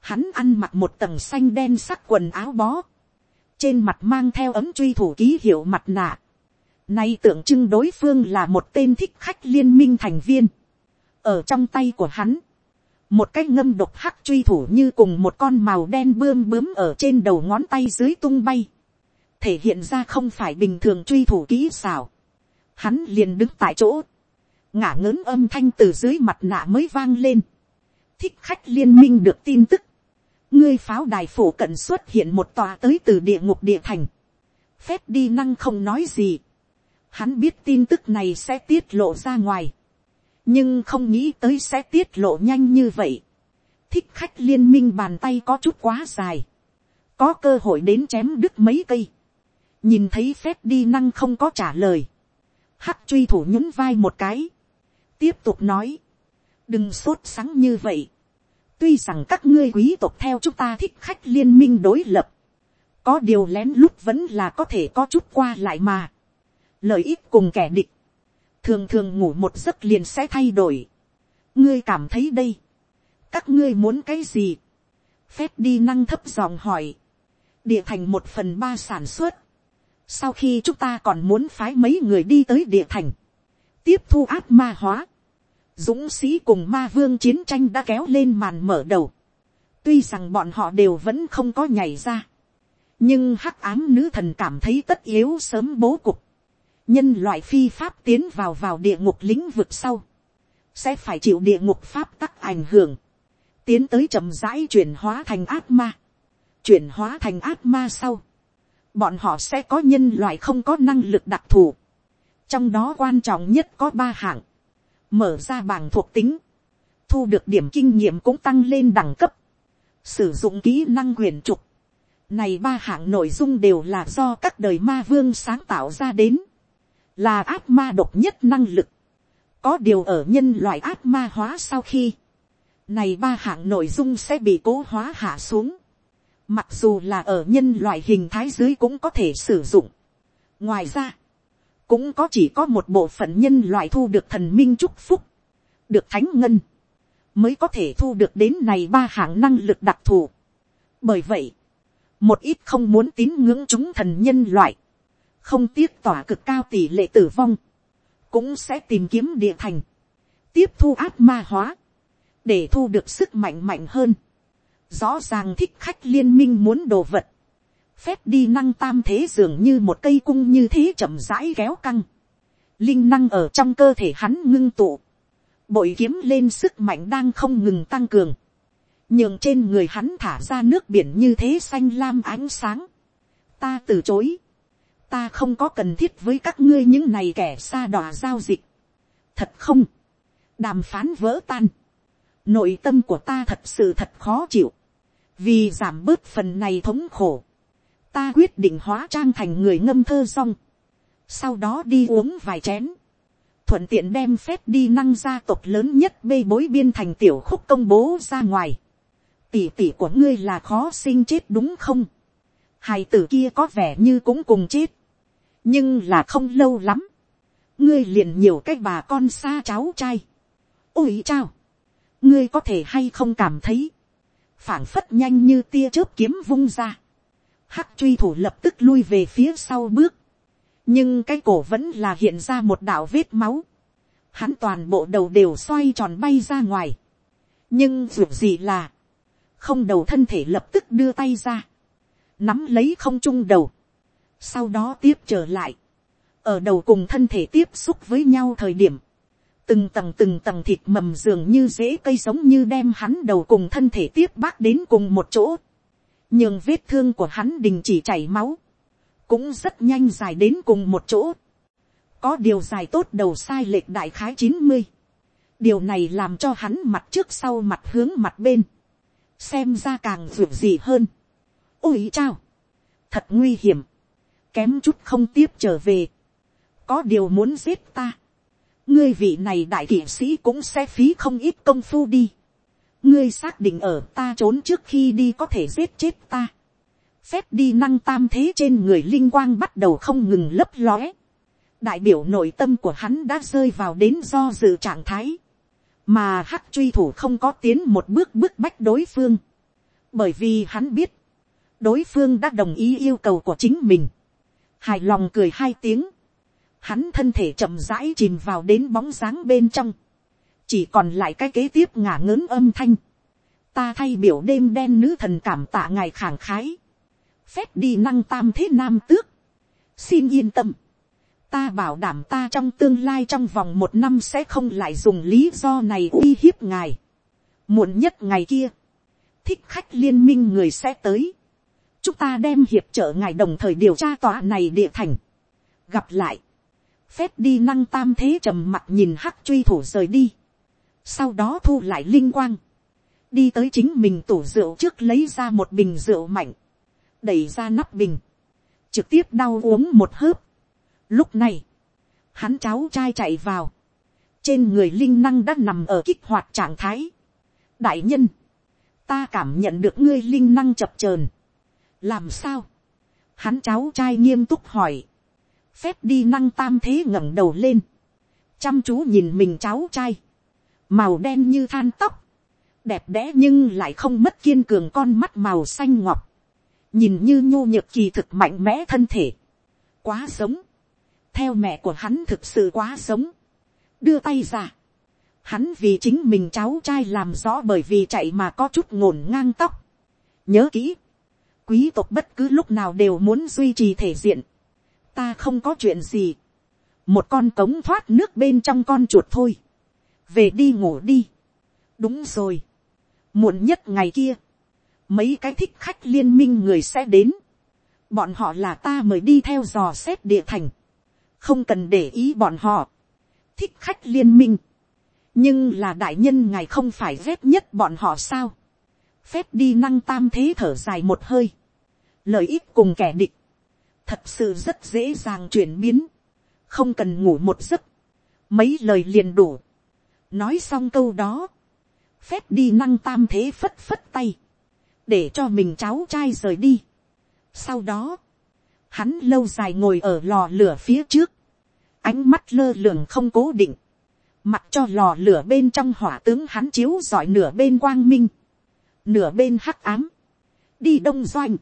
hắn ăn mặc một tầng xanh đen sắc quần áo bó, trên mặt mang theo ấm truy thủ ký hiệu mặt nạ, nay tượng trưng đối phương là một tên thích khách liên minh thành viên, ở trong tay của hắn, một cái ngâm độc hắc truy thủ như cùng một con màu đen bươm bướm ở trên đầu ngón tay dưới tung bay, thể hiện ra không phải bình thường truy thủ kỹ xảo, hắn liền đứng tại chỗ, ngả ngớn âm thanh từ dưới mặt nạ mới vang lên, thích khách liên minh được tin tức, ngươi pháo đài phủ cận xuất hiện một tòa tới từ địa ngục địa thành, phép đi năng không nói gì, hắn biết tin tức này sẽ tiết lộ ra ngoài, nhưng không nghĩ tới sẽ tiết lộ nhanh như vậy. thích khách liên minh bàn tay có chút quá dài, có cơ hội đến chém đứt mấy cây, nhìn thấy phép đi năng không có trả lời, hắc truy thủ nhún vai một cái, tiếp tục nói, đừng sốt sắng như vậy, tuy rằng các ngươi quý tộc theo chúng ta thích khách liên minh đối lập, có điều lén lút vẫn là có thể có chút qua lại mà, lợi ích cùng kẻ địch, thường thường ngủ một giấc liền sẽ thay đổi. ngươi cảm thấy đây, các ngươi muốn cái gì, phép đi năng thấp dòng hỏi, địa thành một phần ba sản xuất, sau khi chúng ta còn muốn phái mấy người đi tới địa thành, tiếp thu áp ma hóa, dũng sĩ cùng ma vương chiến tranh đã kéo lên màn mở đầu, tuy rằng bọn họ đều vẫn không có nhảy ra, nhưng hắc ám nữ thần cảm thấy tất yếu sớm bố cục, nhân loại phi pháp tiến vào vào địa ngục lĩnh vực sau, sẽ phải chịu địa ngục pháp tắc ảnh hưởng, tiến tới chậm rãi chuyển hóa thành ác ma, chuyển hóa thành ác ma sau, bọn họ sẽ có nhân loại không có năng lực đặc thù, trong đó quan trọng nhất có ba hạng, mở ra bảng thuộc tính, thu được điểm kinh nghiệm cũng tăng lên đẳng cấp, sử dụng kỹ năng quyền trục, này ba hạng nội dung đều là do các đời ma vương sáng tạo ra đến là ác ma độc nhất năng lực, có điều ở nhân loại ác ma hóa sau khi, này ba hạng nội dung sẽ bị cố hóa hạ xuống, mặc dù là ở nhân loại hình thái dưới cũng có thể sử dụng. ngoài ra, cũng có chỉ có một bộ phận nhân loại thu được thần minh chúc phúc, được thánh ngân, mới có thể thu được đến này ba hạng năng lực đặc thù. bởi vậy, một ít không muốn tín ngưỡng chúng thần nhân loại, không tiếc tỏa cực cao tỷ lệ tử vong, cũng sẽ tìm kiếm địa thành, tiếp thu át ma hóa, để thu được sức mạnh mạnh hơn. Rõ ràng thích khách liên minh muốn đồ vật, phép đi năng tam thế dường như một cây cung như thế chậm rãi kéo căng, linh năng ở trong cơ thể hắn ngưng tụ, bội kiếm lên sức mạnh đang không ngừng tăng cường, nhường trên người hắn thả ra nước biển như thế xanh lam ánh sáng. Ta từ chối, ta không có cần thiết với các ngươi những này kẻ xa đỏ giao dịch. thật không, đàm phán vỡ tan, nội tâm của ta thật sự thật khó chịu, vì giảm bớt phần này thống khổ, ta quyết định hóa trang thành người ngâm thơ xong, sau đó đi uống vài chén, thuận tiện đem phép đi năng gia tộc lớn nhất bê bối biên thành tiểu khúc công bố ra ngoài. Tỷ tỷ của ngươi là khó sinh chết đúng không? Hài tử kia có vẻ như cũng cùng chết nhưng là không lâu lắm, ngươi liền nhiều cái bà con xa cháu trai. ôi chao, ngươi có thể hay không cảm thấy, phảng phất nhanh như tia chớp kiếm vung ra, hắc truy thủ lập tức lui về phía sau bước, nhưng cái cổ vẫn là hiện ra một đạo vết máu, hắn toàn bộ đầu đều xoay tròn bay ra ngoài, nhưng dù gì là, không đầu thân thể lập tức đưa tay ra, nắm lấy không trung đầu, sau đó tiếp trở lại, ở đầu cùng thân thể tiếp xúc với nhau thời điểm, từng tầng từng tầng thịt mầm dường như dễ cây giống như đem hắn đầu cùng thân thể tiếp bác đến cùng một chỗ, nhưng vết thương của hắn đình chỉ chảy máu, cũng rất nhanh dài đến cùng một chỗ, có điều dài tốt đầu sai lệch đại khái chín mươi, điều này làm cho hắn mặt trước sau mặt hướng mặt bên, xem ra càng ruột gì hơn. ôi chao, thật nguy hiểm, kém chút không tiếp trở về, có điều muốn giết ta, ngươi vị này đại kỷ sĩ cũng sẽ phí không ít công phu đi, ngươi xác định ở ta trốn trước khi đi có thể giết chết ta, phép đi năng tam thế trên người linh quang bắt đầu không ngừng lấp lóe, đại biểu nội tâm của hắn đã rơi vào đến do dự trạng thái, mà hắc truy thủ không có tiến một bước bước bách đối phương, bởi vì hắn biết, đối phương đã đồng ý yêu cầu của chính mình, hài lòng cười hai tiếng, hắn thân thể chậm rãi chìm vào đến bóng dáng bên trong, chỉ còn lại cái kế tiếp ngả ngớn âm thanh, ta thay biểu đêm đen nữ thần cảm tạ ngài khẳng khái, phép đi năng tam thế nam tước, xin yên tâm, ta bảo đảm ta trong tương lai trong vòng một năm sẽ không lại dùng lý do này uy hiếp ngài. muộn nhất ngày kia, thích khách liên minh người sẽ tới chúng ta đem hiệp trợ ngài đồng thời điều tra tòa này địa thành. gặp lại, phép đi năng tam thế trầm mặt nhìn hắc truy thủ rời đi. sau đó thu lại linh quang, đi tới chính mình tủ rượu trước lấy ra một bình rượu mạnh, đẩy ra nắp bình, trực tiếp đau uống một hớp. Lúc này, hắn cháu trai chạy vào, trên người linh năng đã nằm ở kích hoạt trạng thái. đại nhân, ta cảm nhận được ngươi linh năng chập chờn làm sao, hắn cháu trai nghiêm túc hỏi, phép đi năng tam thế ngẩng đầu lên, chăm chú nhìn mình cháu trai, màu đen như than tóc, đẹp đẽ nhưng lại không mất kiên cường con mắt màu xanh ngọc, nhìn như nhô nhược kỳ thực mạnh mẽ thân thể, quá sống, theo mẹ của hắn thực sự quá sống, đưa tay ra, hắn vì chính mình cháu trai làm rõ bởi vì chạy mà có chút ngổn ngang tóc, nhớ kỹ, quý tộc bất cứ lúc nào đều muốn duy trì thể diện, ta không có chuyện gì, một con cống thoát nước bên trong con chuột thôi, về đi ngủ đi, đúng rồi, muộn nhất ngày kia, mấy cái thích khách liên minh người sẽ đến, bọn họ là ta mời đi theo dò xét địa thành, không cần để ý bọn họ, thích khách liên minh, nhưng là đại nhân ngài không phải ghét nhất bọn họ sao, phép đi năng tam thế thở dài một hơi, lợi ích cùng kẻ địch, thật sự rất dễ dàng chuyển biến, không cần ngủ một giấc, mấy lời liền đủ, nói xong câu đó, phép đi năng tam thế phất phất tay, để cho mình cháu trai rời đi. Sau đó, hắn lâu dài ngồi ở lò lửa phía trước, ánh mắt lơ lường không cố định, mặc cho lò lửa bên trong hỏa tướng hắn chiếu giỏi nửa bên quang minh, nửa bên hắc ám, đi đông doanh,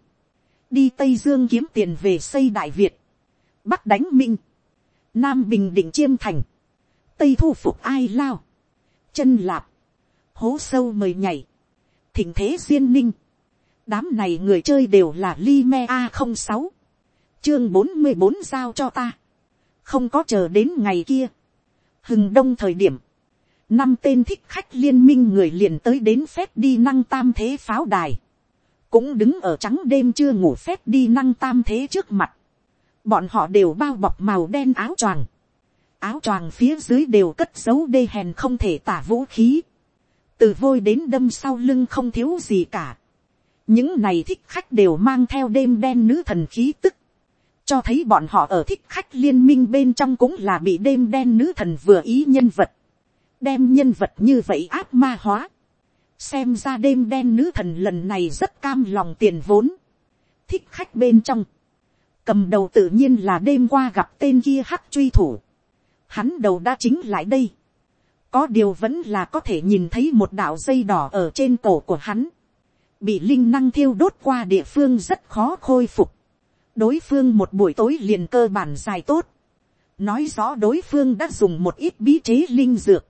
đi tây dương kiếm tiền về xây đại việt, bắc đánh minh, nam bình định chiêm thành, tây thu phục ai lao, chân lạp, hố sâu mời nhảy, thỉnh thế duyên ninh, đám này người chơi đều là li me a không sáu, chương bốn mươi bốn giao cho ta, không có chờ đến ngày kia, hừng đông thời điểm, năm tên thích khách liên minh người liền tới đến phép đi năng tam thế pháo đài, cũng đứng ở trắng đêm chưa ngủ phép đi năng tam thế trước mặt, bọn họ đều bao bọc màu đen áo choàng, áo choàng phía dưới đều cất dấu đê hèn không thể tả vũ khí, từ vôi đến đâm sau lưng không thiếu gì cả, những này thích khách đều mang theo đêm đen nữ thần khí tức, cho thấy bọn họ ở thích khách liên minh bên trong cũng là bị đêm đen nữ thần vừa ý nhân vật, đem nhân vật như vậy áp ma hóa, xem ra đêm đen nữ thần lần này rất cam lòng tiền vốn, thích khách bên trong, cầm đầu tự nhiên là đêm qua gặp tên kia hắc truy thủ, hắn đầu đã chính lại đây, có điều vẫn là có thể nhìn thấy một đạo dây đỏ ở trên cổ của hắn, bị linh năng thiêu đốt qua địa phương rất khó khôi phục, đối phương một buổi tối liền cơ bản dài tốt, nói rõ đối phương đã dùng một ít bí chế linh dược,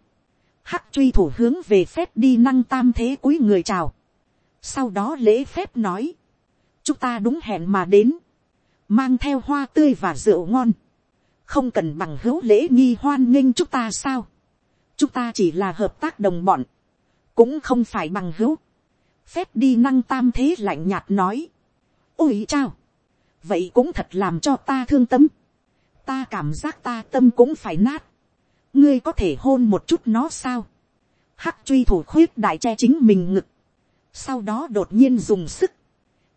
hắc truy thủ hướng về phép đi năng tam thế cuối người chào, sau đó lễ phép nói, chúng ta đúng hẹn mà đến, mang theo hoa tươi và rượu ngon, không cần bằng hữu lễ nghi hoan nghênh chúng ta sao, chúng ta chỉ là hợp tác đồng bọn, cũng không phải bằng hữu, phép đi năng tam thế lạnh nhạt nói, ôi chao, vậy cũng thật làm cho ta thương tâm, ta cảm giác ta tâm cũng phải nát, ngươi có thể hôn một chút nó sao, hắc truy thủ khuyết đại che chính mình ngực, sau đó đột nhiên dùng sức,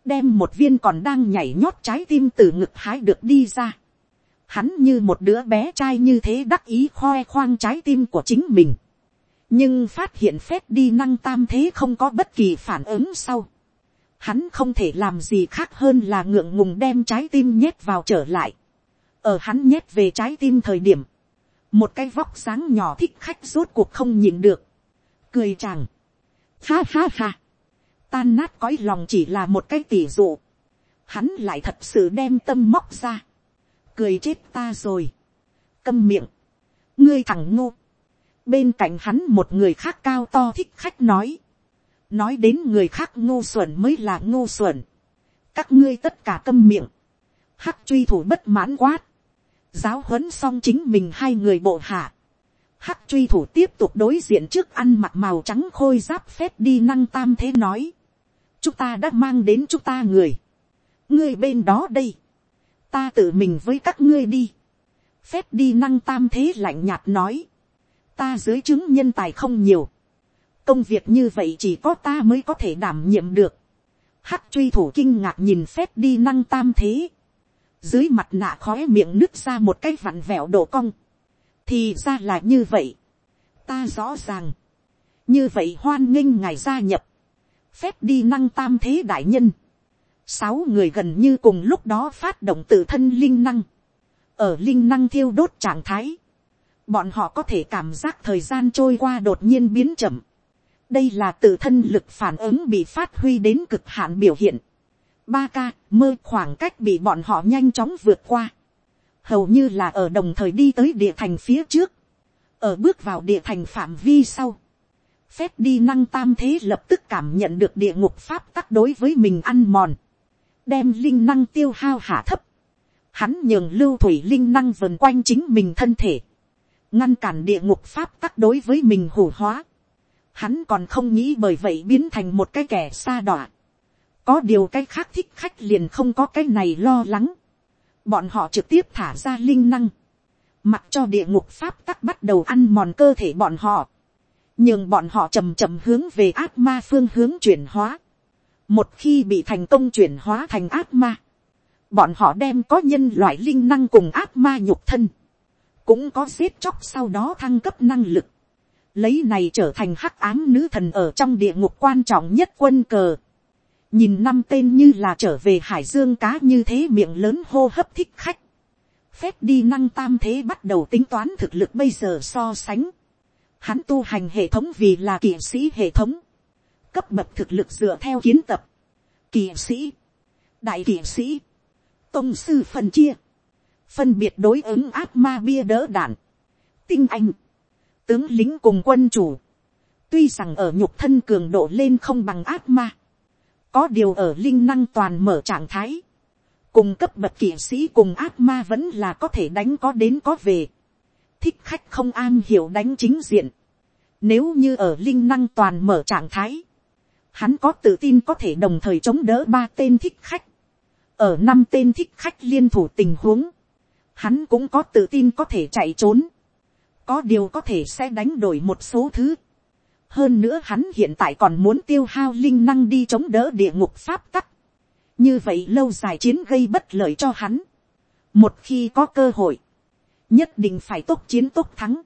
đem một viên còn đang nhảy nhót trái tim từ ngực hái được đi ra. Hắn như một đứa bé trai như thế đắc ý khoe khoang trái tim của chính mình. Nhưng phát hiện phép đi năng tam thế không có bất kỳ phản ứng sau hắn không thể làm gì khác hơn là ngượng ngùng đem trái tim nhét vào trở lại. ở hắn nhét về trái tim thời điểm, một cái vóc sáng nhỏ thích khách rốt cuộc không nhịn được, cười chàng, ha ha ha, tan nát cõi lòng chỉ là một cái tỉ dụ, hắn lại thật sự đem tâm móc ra, cười chết ta rồi, câm miệng, ngươi thằng ngô, bên cạnh hắn một người khác cao to thích khách nói, nói đến người khác ngu xuẩn mới là ngu xuẩn, các ngươi tất cả câm miệng, hắc truy thủ bất mãn quát, giáo huấn xong chính mình hai người bộ hạ, hắc truy thủ tiếp tục đối diện trước ăn mặc màu trắng khôi giáp phép đi năng tam thế nói, chúng ta đã mang đến chúng ta người, ngươi bên đó đây, ta tự mình với các ngươi đi, phép đi năng tam thế lạnh nhạt nói, ta dưới chứng nhân tài không nhiều, công việc như vậy chỉ có ta mới có thể đảm nhiệm được, hắc truy thủ kinh ngạc nhìn phép đi năng tam thế, dưới mặt nạ khói miệng nứt ra một cái vặn vẹo đổ cong, thì ra là như vậy, ta rõ ràng, như vậy hoan nghênh ngài gia nhập, phép đi năng tam thế đại nhân, sáu người gần như cùng lúc đó phát động tự thân linh năng, ở linh năng thiêu đốt trạng thái, bọn họ có thể cảm giác thời gian trôi qua đột nhiên biến chậm. đây là tự thân lực phản ứng bị phát huy đến cực hạn biểu hiện ba ca, mơ khoảng cách bị bọn họ nhanh chóng vượt qua. hầu như là ở đồng thời đi tới địa thành phía trước. ở bước vào địa thành phạm vi sau. phép đi năng tam thế lập tức cảm nhận được địa ngục pháp tắc đối với mình ăn mòn. đem linh năng tiêu hao hạ thấp. hắn nhường lưu thủy linh năng vần quanh chính mình thân thể ngăn cản địa ngục pháp tắc đối với mình hủ hóa. Hắn còn không nghĩ bởi vậy biến thành một cái kẻ xa đọa. Có điều cái khác thích khách liền không có cái này lo lắng. Bọn họ trực tiếp thả ra linh năng. Mặc cho địa ngục pháp tắc bắt đầu ăn mòn cơ thể bọn họ. Nhưng bọn họ chầm chậm hướng về ác ma phương hướng chuyển hóa. Một khi bị thành công chuyển hóa thành ác ma. Bọn họ đem có nhân loại linh năng cùng ác ma nhục thân cũng có giết chóc sau đó thăng cấp năng lực, lấy này trở thành hắc ám nữ thần ở trong địa ngục quan trọng nhất quân cờ nhìn năm tên như là trở về hải dương cá như thế miệng lớn hô hấp thích khách. phép đi năng tam thế bắt đầu tính toán thực lực bây giờ so sánh. hắn tu hành hệ thống vì là kỵ sĩ hệ thống. cấp bậc thực lực dựa theo kiến tập. kỵ sĩ, đại kỵ sĩ, tông sư phân chia phân biệt đối ứng áp ma bia đỡ đạn, tinh anh, tướng lính cùng quân chủ, tuy rằng ở nhục thân cường độ lên không bằng áp ma, có điều ở linh năng toàn mở trạng thái, cùng cấp bậc kỵ sĩ cùng ác ma vẫn là có thể đánh có đến có về, thích khách không an hiểu đánh chính diện, nếu như ở linh năng toàn mở trạng thái, hắn có tự tin có thể đồng thời chống đỡ ba tên thích khách, ở năm tên thích khách liên thủ tình huống, hắn cũng có tự tin có thể chạy trốn, có điều có thể sẽ đánh đổi một số thứ hơn nữa hắn hiện tại còn muốn tiêu hao linh năng đi chống đỡ địa ngục pháp tắc. như vậy lâu dài chiến gây bất lợi cho hắn. một khi có cơ hội, nhất định phải tốt chiến tốt thắng.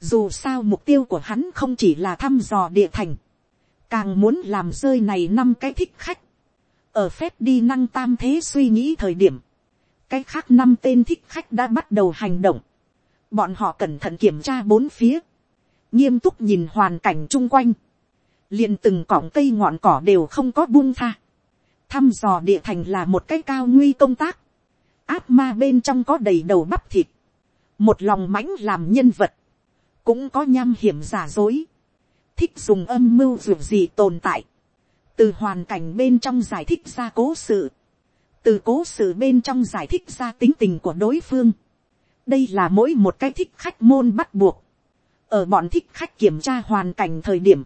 dù sao mục tiêu của hắn không chỉ là thăm dò địa thành, càng muốn làm rơi này năm cái thích khách. ở phép đi năng tam thế suy nghĩ thời điểm, cái khác năm tên thích khách đã bắt đầu hành động. bọn họ cẩn thận kiểm tra bốn phía, nghiêm túc nhìn hoàn cảnh chung quanh, liền từng cọng cây ngọn cỏ đều không có buông tha. thăm dò địa thành là một cái cao nguy công tác, áp ma bên trong có đầy đầu bắp thịt, một lòng mãnh làm nhân vật, cũng có nham hiểm giả dối, thích dùng âm mưu dù gì tồn tại, từ hoàn cảnh bên trong giải thích ra cố sự, từ cố sự bên trong giải thích ra tính tình của đối phương. đây là mỗi một cái thích khách môn bắt buộc ở bọn thích khách kiểm tra hoàn cảnh thời điểm,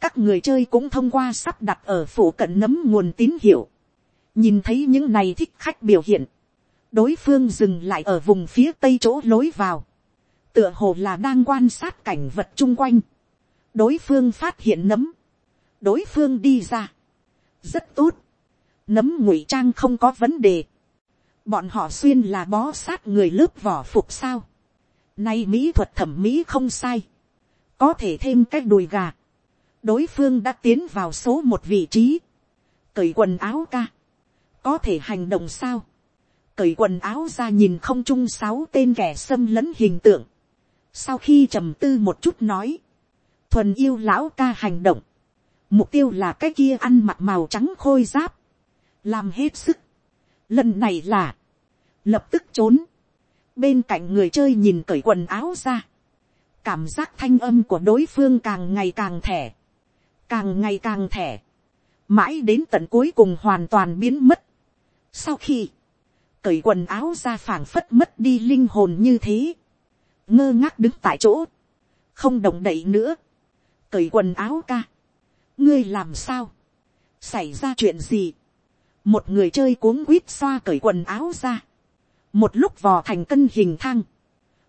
các người chơi cũng thông qua sắp đặt ở phủ cận nấm nguồn tín hiệu. nhìn thấy những này thích khách biểu hiện, đối phương dừng lại ở vùng phía tây chỗ lối vào, tựa hồ là đang quan sát cảnh vật chung quanh. đối phương phát hiện nấm, đối phương đi ra, rất tốt, nấm ngụy trang không có vấn đề. bọn họ xuyên là bó sát người lớp vỏ phục sao nay mỹ thuật thẩm mỹ không sai. có thể thêm cái đùi gà. đối phương đã tiến vào số một vị trí. cởi quần áo ca. có thể hành động sao. cởi quần áo ra nhìn không chung sáu tên kẻ xâm lấn hình tượng. sau khi trầm tư một chút nói. thuần yêu lão ca hành động. mục tiêu là cái kia ăn mặc màu trắng khôi giáp làm hết sức. Lần này là, lập tức trốn. Bên cạnh người chơi nhìn cởi quần áo ra. cảm giác thanh âm của đối phương càng ngày càng thẻ, càng ngày càng thẻ, mãi đến tận cuối cùng hoàn toàn biến mất. Sau khi, cởi quần áo ra phảng phất mất đi linh hồn như thế, ngơ ngác đứng tại chỗ, không động đậy nữa, cởi quần áo ca, ngươi làm sao, xảy ra chuyện gì, một người chơi cuống quýt xoa cởi quần áo ra, một lúc vò thành cân hình thang,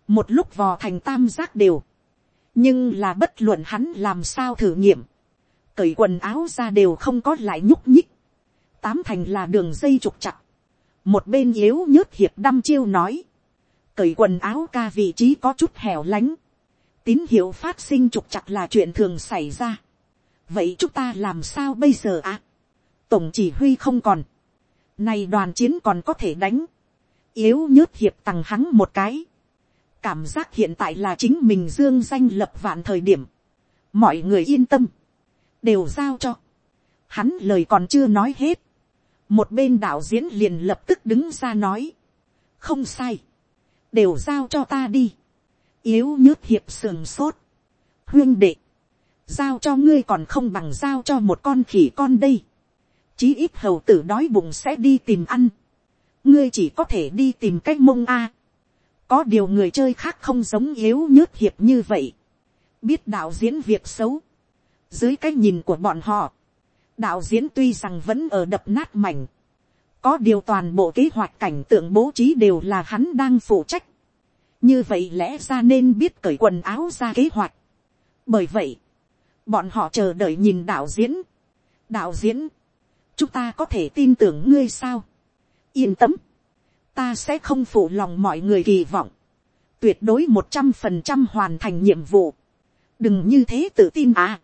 một lúc vò thành tam giác đều, nhưng là bất luận hắn làm sao thử nghiệm, cởi quần áo ra đều không có lại nhúc nhích, tám thành là đường dây trục chặt, một bên yếu nhớt hiệp đăm chiêu nói, cởi quần áo ca vị trí có chút hẻo lánh, tín hiệu phát sinh trục chặt là chuyện thường xảy ra, vậy chúng ta làm sao bây giờ ạ, à? tổng chỉ huy không còn, nay đoàn chiến còn có thể đánh, yếu nhớt hiệp tằng hắn một cái, cảm giác hiện tại là chính mình dương danh lập vạn thời điểm, mọi người yên tâm, đều giao cho, hắn lời còn chưa nói hết, một bên đạo diễn liền lập tức đứng ra nói, không sai, đều giao cho ta đi, yếu nhớt hiệp sườn sốt, huyên đệ, giao cho ngươi còn không bằng giao cho một con khỉ con đây, chí ít hầu tử đói bụng sẽ đi tìm ăn, ngươi chỉ có thể đi tìm cách mông a, có điều người chơi khác không giống yếu nhớt hiệp như vậy, biết đạo diễn việc xấu, dưới cái nhìn của bọn họ, đạo diễn tuy rằng vẫn ở đập nát mảnh, có điều toàn bộ kế hoạch cảnh tượng bố trí đều là hắn đang phụ trách, như vậy lẽ ra nên biết cởi quần áo ra kế hoạch. bởi vậy, bọn họ chờ đợi nhìn đạo diễn. đạo diễn, chúng ta có thể tin tưởng ngươi sao yên tâm, ta sẽ không phụ lòng mọi người kỳ vọng, tuyệt đối một trăm phần trăm hoàn thành nhiệm vụ. đừng như thế tự tin à.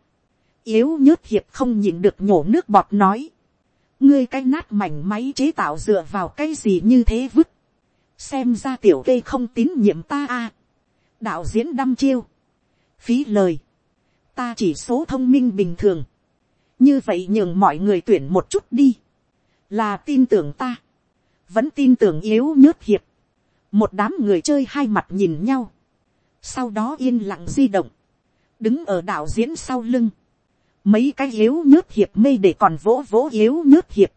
yếu nhớt hiệp không nhìn được nhổ nước bọt nói. ngươi cái nát mảnh máy chế tạo dựa vào cái gì như thế vứt xem ra tiểu kê không tín nhiệm ta à? đạo diễn đăm chiêu, phí lời, ta chỉ số thông minh bình thường, như vậy nhường mọi người tuyển một chút đi, là tin tưởng ta, vẫn tin tưởng yếu nhớt hiệp, một đám người chơi hai mặt nhìn nhau, sau đó yên lặng di động, đứng ở đạo diễn sau lưng, mấy cái yếu nhớt hiệp mê để còn vỗ vỗ yếu nhớt hiệp,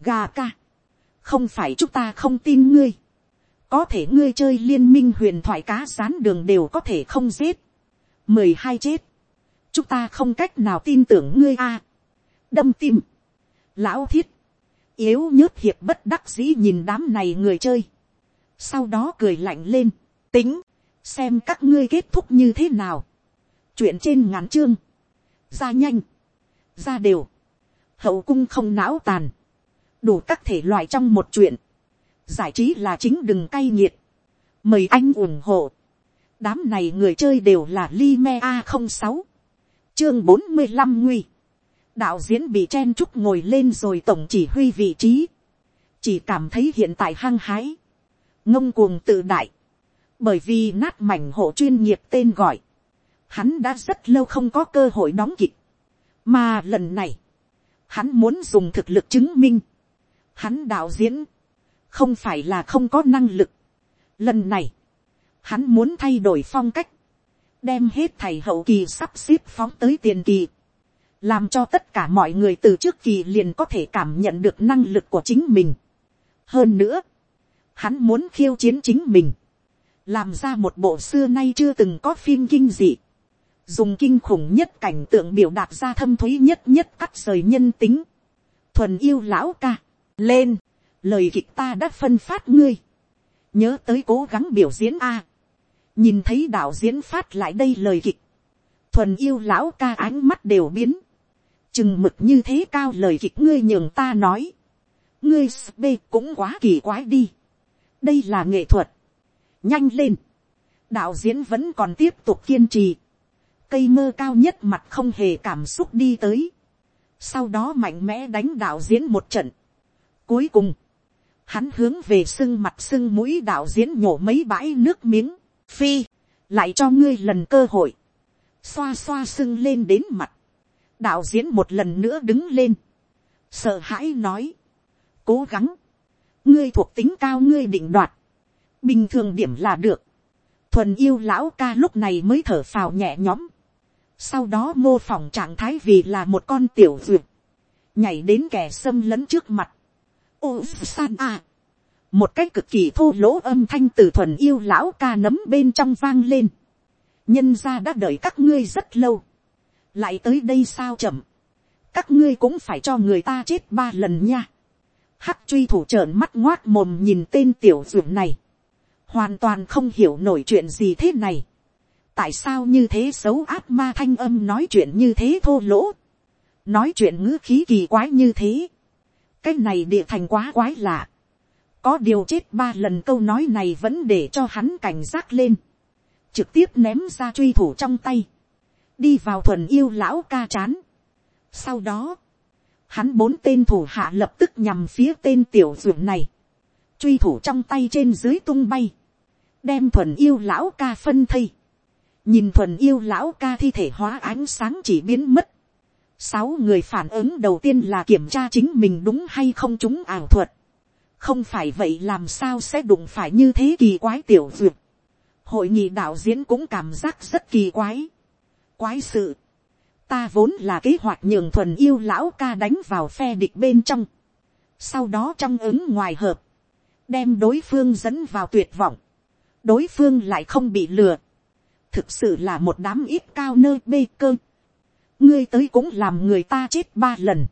gà ca, không phải chúng ta không tin ngươi, có thể ngươi chơi liên minh huyền thoại cá rán đường đều có thể không giết, mười hai chết, chúng ta không cách nào tin tưởng ngươi a, đâm tim, lão thiết, yếu nhớt hiệp bất đắc dĩ nhìn đám này người chơi, sau đó cười lạnh lên, tính, xem các ngươi kết thúc như thế nào, chuyện trên ngắn chương, ra nhanh, ra đều, hậu cung không não tàn, đủ các thể loại trong một chuyện, giải trí là chính đừng cay nghiệt, mời anh ủng hộ, đám này người chơi đều là Lime a không sáu. Chương bốn mươi 45 nguy, đạo diễn bị chen chúc ngồi lên rồi tổng chỉ huy vị trí, chỉ cảm thấy hiện tại hăng hái, ngông cuồng tự đại, bởi vì nát mảnh hộ chuyên nghiệp tên gọi, hắn đã rất lâu không có cơ hội đóng kịch, mà lần này, hắn muốn dùng thực lực chứng minh, hắn đạo diễn, không phải là không có năng lực. Lần này, hắn muốn thay đổi phong cách, đem hết thầy hậu kỳ sắp xếp phóng tới tiền kỳ, làm cho tất cả mọi người từ trước kỳ liền có thể cảm nhận được năng lực của chính mình. hơn nữa, hắn muốn khiêu chiến chính mình, làm ra một bộ xưa nay chưa từng có phim kinh dị, dùng kinh khủng nhất cảnh tượng biểu đạt ra thâm thúy nhất nhất cắt rời nhân tính, thuần yêu lão ca, lên, lời kịch ta đã phân phát ngươi, nhớ tới cố gắng biểu diễn a, nhìn thấy đạo diễn phát lại đây lời kịch, thuần yêu lão ca ánh mắt đều biến, chừng mực như thế cao lời kịch ngươi nhường ta nói, ngươi sb cũng quá kỳ quái đi, đây là nghệ thuật, nhanh lên, đạo diễn vẫn còn tiếp tục kiên trì, cây mơ cao nhất mặt không hề cảm xúc đi tới, sau đó mạnh mẽ đánh đạo diễn một trận, cuối cùng, hắn hướng về sưng mặt sưng mũi đạo diễn nhổ mấy bãi nước miếng, phi, lại cho ngươi lần cơ hội, xoa xoa sưng lên đến mặt, đạo diễn một lần nữa đứng lên, sợ hãi nói, cố gắng, ngươi thuộc tính cao ngươi định đoạt, bình thường điểm là được, thuần yêu lão ca lúc này mới thở phào nhẹ nhõm, sau đó mô phỏng trạng thái vì là một con tiểu duyệt, nhảy đến kẻ xâm lấn trước mặt, ô san a, một cách cực kỳ thô lỗ âm thanh từ thuần yêu lão ca nấm bên trong vang lên, nhân ra đã đợi các ngươi rất lâu, lại tới đây sao chậm, các ngươi cũng phải cho người ta chết ba lần nha. Hắc truy thủ trợn mắt ngoác mồm nhìn tên tiểu dưỡng này, hoàn toàn không hiểu nổi chuyện gì thế này. tại sao như thế xấu ác ma thanh âm nói chuyện như thế thô lỗ, nói chuyện ngữ khí kỳ quái như thế, cái này địa thành quá quái lạ, có điều chết ba lần câu nói này vẫn để cho hắn cảnh giác lên, trực tiếp ném ra truy thủ trong tay, đi vào thuần yêu lão ca chán. Sau đó, hắn bốn tên thủ hạ lập tức nhằm phía tên tiểu dược này, truy thủ trong tay trên dưới tung bay, đem thuần yêu lão ca phân thây, nhìn thuần yêu lão ca thi thể hóa ánh sáng chỉ biến mất, sáu người phản ứng đầu tiên là kiểm tra chính mình đúng hay không chúng ảo thuật, không phải vậy làm sao sẽ đụng phải như thế kỳ quái tiểu duyệt. hội nghị đạo diễn cũng cảm giác rất kỳ quái quái sự. ta vốn là kế hoạch nhường thuần yêu lão ca đánh vào phe địch bên trong. sau đó trong ứng ngoài hợp, đem đối phương dẫn vào tuyệt vọng. đối phương lại không bị lừa. thực sự là một đám ít cao nơi bê cơ. ngươi tới cũng làm người ta chết ba lần.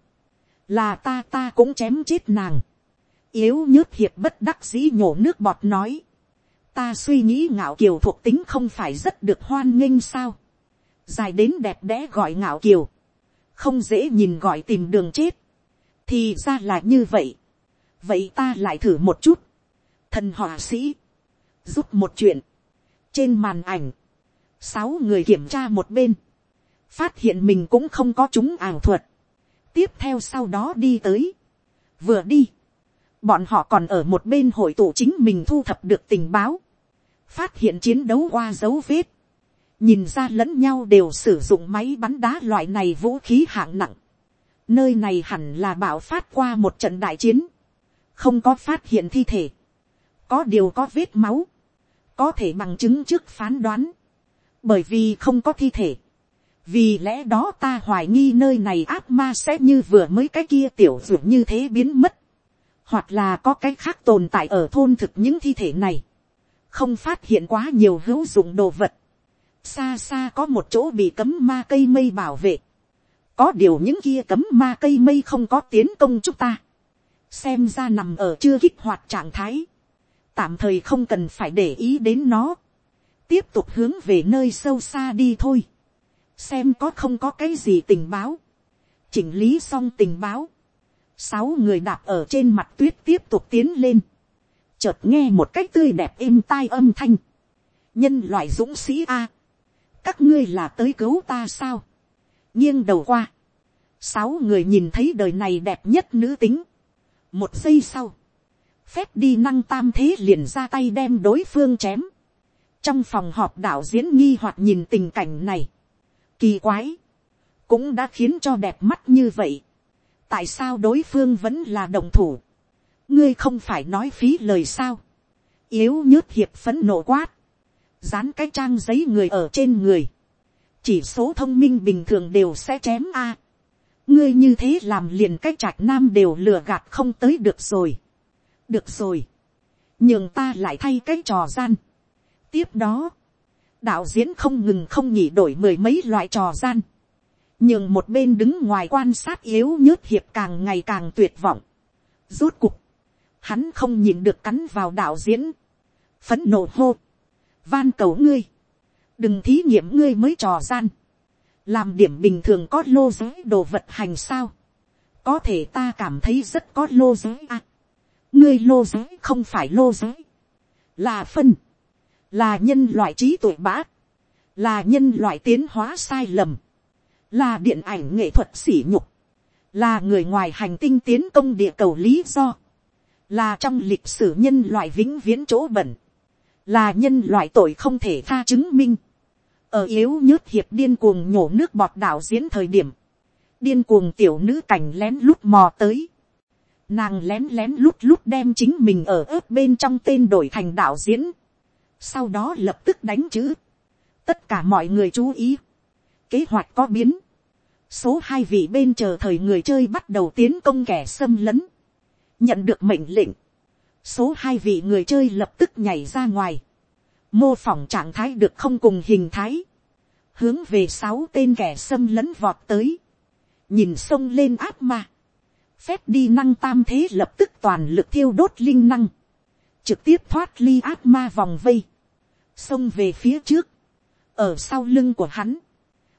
là ta ta cũng chém chết nàng yếu nhớt hiệp bất đắc dĩ nhổ nước bọt nói. ta suy nghĩ ngạo kiều thuộc tính không phải rất được hoan nghênh sao dài đến đẹp đẽ gọi ngạo kiều. không dễ nhìn gọi tìm đường chết. thì ra là như vậy. vậy ta lại thử một chút. thần họa sĩ. giúp một chuyện. trên màn ảnh. sáu người kiểm tra một bên. phát hiện mình cũng không có chúng ảo thuật. tiếp theo sau đó đi tới. vừa đi bọn họ còn ở một bên hội tụ chính mình thu thập được tình báo, phát hiện chiến đấu qua dấu vết, nhìn ra lẫn nhau đều sử dụng máy bắn đá loại này vũ khí hạng nặng, nơi này hẳn là bảo phát qua một trận đại chiến, không có phát hiện thi thể, có điều có vết máu, có thể bằng chứng trước phán đoán, bởi vì không có thi thể, vì lẽ đó ta hoài nghi nơi này ác ma sẽ như vừa mới cái kia tiểu dược như thế biến mất. Hoặc là có cái khác tồn tại ở thôn thực những thi thể này, không phát hiện quá nhiều hữu dụng đồ vật, xa xa có một chỗ bị cấm ma cây mây bảo vệ, có điều những kia cấm ma cây mây không có tiến công chúng ta, xem ra nằm ở chưa kích hoạt trạng thái, tạm thời không cần phải để ý đến nó, tiếp tục hướng về nơi sâu xa đi thôi, xem có không có cái gì tình báo, chỉnh lý xong tình báo, sáu người đạp ở trên mặt tuyết tiếp tục tiến lên, chợt nghe một cách tươi đẹp êm tai âm thanh, nhân loại dũng sĩ a, các ngươi là tới cứu ta sao, nghiêng đầu qua, sáu người nhìn thấy đời này đẹp nhất nữ tính, một giây sau, phép đi năng tam thế liền ra tay đem đối phương chém, trong phòng họp đạo diễn nghi hoặc nhìn tình cảnh này, kỳ quái, cũng đã khiến cho đẹp mắt như vậy, tại sao đối phương vẫn là đồng thủ, ngươi không phải nói phí lời sao, yếu nhớt hiệp phấn nộ quát, dán cái trang giấy người ở trên người, chỉ số thông minh bình thường đều sẽ chém a, ngươi như thế làm liền cái trạch nam đều lừa gạt không tới được rồi, được rồi, nhường ta lại thay cái trò gian, tiếp đó, đạo diễn không ngừng không nhỉ đổi mười mấy loại trò gian, nhường một bên đứng ngoài quan sát yếu nhớt hiệp càng ngày càng tuyệt vọng. Rốt cục, hắn không nhìn được cắn vào đạo diễn, phấn nộ hô, van cầu ngươi, đừng thí nghiệm ngươi mới trò gian, làm điểm bình thường có lô giới đồ vật hành sao, có thể ta cảm thấy rất có lô giới à. ngươi lô giới không phải lô giới, là phân, là nhân loại trí tuệ bã, là nhân loại tiến hóa sai lầm, là điện ảnh nghệ thuật sỉ nhục, là người ngoài hành tinh tiến công địa cầu lý do, là trong lịch sử nhân loại vĩnh viễn chỗ bẩn, là nhân loại tội không thể tha chứng minh, ở yếu nhớt hiệp điên cuồng nhổ nước bọt đạo diễn thời điểm, điên cuồng tiểu nữ cảnh lén lút mò tới, nàng lén lén lút lút đem chính mình ở ớt bên trong tên đổi thành đạo diễn, sau đó lập tức đánh chữ, tất cả mọi người chú ý, kế hoạch có biến, số hai vị bên chờ thời người chơi bắt đầu tiến công kẻ xâm lấn, nhận được mệnh lệnh, số hai vị người chơi lập tức nhảy ra ngoài, mô phỏng trạng thái được không cùng hình thái, hướng về sáu tên kẻ xâm lấn vọt tới, nhìn sông lên áp ma, phép đi năng tam thế lập tức toàn lực thiêu đốt linh năng, trực tiếp thoát ly áp ma vòng vây, xông về phía trước, ở sau lưng của hắn,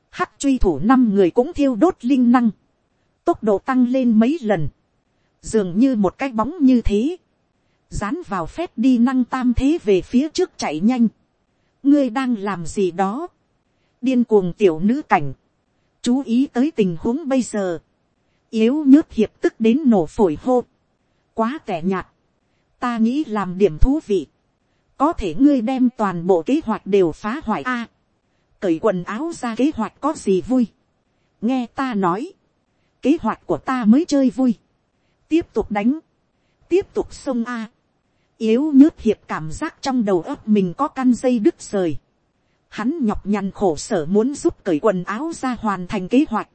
hắc truy thủ năm người cũng thiêu đốt linh năng, tốc độ tăng lên mấy lần, dường như một cái bóng như thế, dán vào phép đi năng tam thế về phía trước chạy nhanh, ngươi đang làm gì đó, điên cuồng tiểu nữ cảnh, chú ý tới tình huống bây giờ, yếu nhớt hiệp tức đến nổ phổi hô, quá tẻ nhạt, ta nghĩ làm điểm thú vị, có thể ngươi đem toàn bộ kế hoạch đều phá hoại a, cởi quần áo ra kế hoạch có gì vui, nghe ta nói, kế hoạch của ta mới chơi vui, tiếp tục đánh, tiếp tục xông a, yếu nhớt hiệp cảm giác trong đầu óc mình có căn dây đứt rời, hắn nhọc nhằn khổ sở muốn giúp cởi quần áo ra hoàn thành kế hoạch,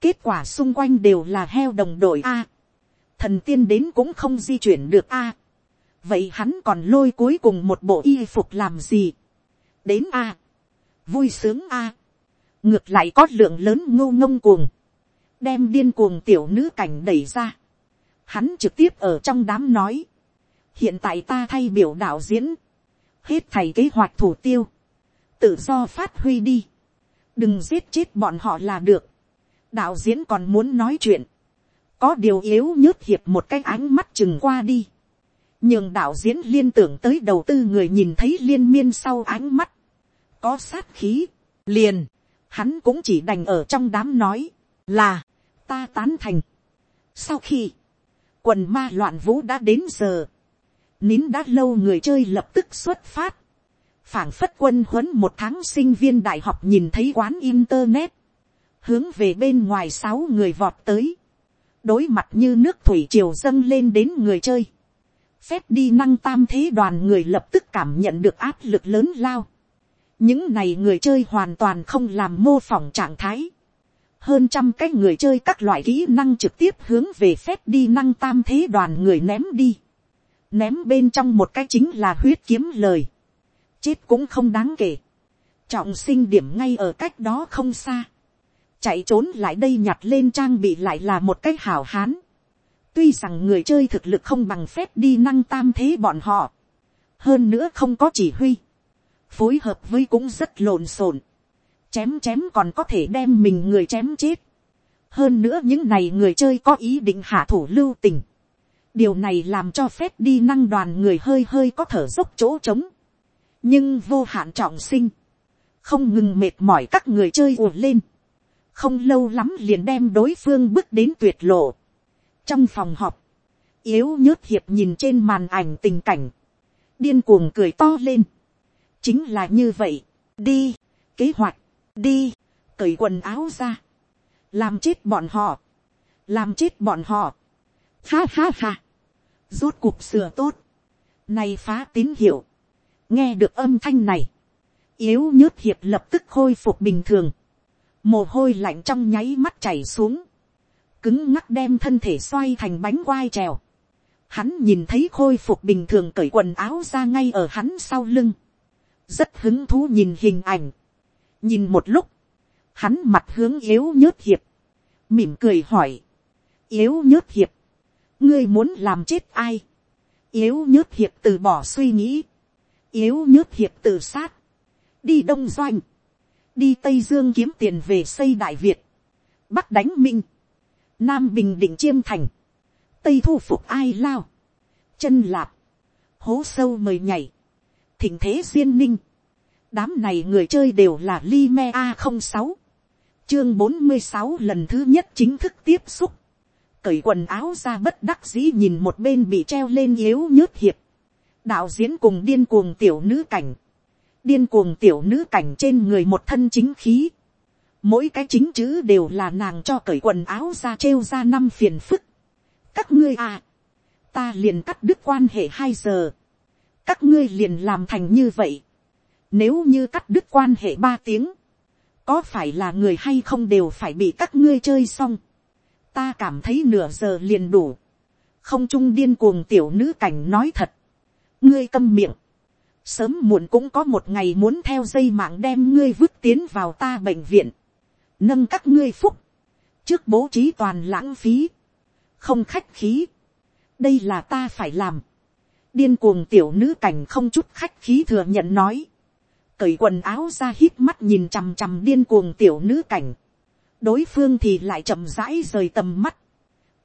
kết quả xung quanh đều là heo đồng đội a, thần tiên đến cũng không di chuyển được a, vậy hắn còn lôi cuối cùng một bộ y phục làm gì, đến a, vui sướng a, ngược lại có lượng lớn ngô ngông cuồng, đem điên cuồng tiểu nữ cảnh đẩy ra, hắn trực tiếp ở trong đám nói, hiện tại ta thay biểu đạo diễn, hết thầy kế hoạch thủ tiêu, tự do phát huy đi, đừng giết chết bọn họ là được, đạo diễn còn muốn nói chuyện, có điều yếu nhớt hiệp một cái ánh mắt chừng qua đi, nhường đạo diễn liên tưởng tới đầu tư người nhìn thấy liên miên sau ánh mắt, có sát khí, liền, hắn cũng chỉ đành ở trong đám nói, là, ta tán thành. Sau khi, quần ma loạn vũ đã đến giờ, nín đã lâu người chơi lập tức xuất phát, phảng phất quân huấn một tháng sinh viên đại học nhìn thấy quán internet, hướng về bên ngoài sáu người vọt tới, đối mặt như nước thủy triều dâng lên đến người chơi, phép đi năng tam thế đoàn người lập tức cảm nhận được áp lực lớn lao, những này người chơi hoàn toàn không làm mô phỏng trạng thái, hơn trăm cái người chơi các loại kỹ năng trực tiếp hướng về phép đi năng tam thế đoàn người ném đi, ném bên trong một cái chính là huyết kiếm lời, chết cũng không đáng kể, trọng sinh điểm ngay ở cách đó không xa, chạy trốn lại đây nhặt lên trang bị lại là một cái hảo hán, tuy rằng người chơi thực lực không bằng phép đi năng tam thế bọn họ, hơn nữa không có chỉ huy, phối hợp với cũng rất lộn xộn, chém chém còn có thể đem mình người chém chết, hơn nữa những này người chơi có ý định hạ thủ lưu tình, điều này làm cho phép đi năng đoàn người hơi hơi có thở dốc chỗ trống, nhưng vô hạn trọng sinh, không ngừng mệt mỏi các người chơi ùa lên, không lâu lắm liền đem đối phương bước đến tuyệt lộ. trong phòng họp, yếu nhớt hiệp nhìn trên màn ảnh tình cảnh, điên cuồng cười to lên, chính là như vậy, đi, kế hoạch, đi, cởi quần áo ra, làm chết bọn họ, làm chết bọn họ, ha ha ha, rốt cuộc sửa tốt, này phá tín hiệu, nghe được âm thanh này, yếu nhớt hiệp lập tức khôi phục bình thường, mồ hôi lạnh trong nháy mắt chảy xuống, cứng ngắc đem thân thể xoay thành bánh quai trèo, hắn nhìn thấy khôi phục bình thường cởi quần áo ra ngay ở hắn sau lưng, rất hứng thú nhìn hình ảnh, nhìn một lúc, hắn mặt hướng yếu nhớt hiệp, mỉm cười hỏi, yếu nhớt hiệp, ngươi muốn làm chết ai, yếu nhớt hiệp từ bỏ suy nghĩ, yếu nhớt hiệp tự sát, đi đông doanh, đi tây dương kiếm tiền về xây đại việt, bắc đánh minh, nam bình định chiêm thành, tây thu phục ai lao, chân lạp, hố sâu mời nhảy, thỉnh thế duyên ninh, đám này người chơi đều là Lime a không sáu. Chương bốn mươi sáu lần thứ nhất chính thức tiếp xúc, cởi quần áo ra bất đắc dĩ nhìn một bên bị treo lên yếu nhớt hiệp, đạo diễn cùng điên cuồng tiểu nữ cảnh, điên cuồng tiểu nữ cảnh trên người một thân chính khí, mỗi cái chính chữ đều là nàng cho cởi quần áo ra trêu ra năm phiền phức. các ngươi à, ta liền cắt đứt quan hệ hai giờ, các ngươi liền làm thành như vậy, nếu như cắt đứt quan hệ ba tiếng, có phải là người hay không đều phải bị các ngươi chơi xong, ta cảm thấy nửa giờ liền đủ, không trung điên cuồng tiểu nữ cảnh nói thật, ngươi câm miệng, sớm muộn cũng có một ngày muốn theo dây mạng đem ngươi vứt tiến vào ta bệnh viện, nâng các ngươi phúc, trước bố trí toàn lãng phí, không khách khí, đây là ta phải làm, điên cuồng tiểu nữ cảnh không chút khách khí thừa nhận nói, cởi quần áo ra hít mắt nhìn chằm chằm điên cuồng tiểu nữ cảnh, đối phương thì lại chậm rãi rời tầm mắt,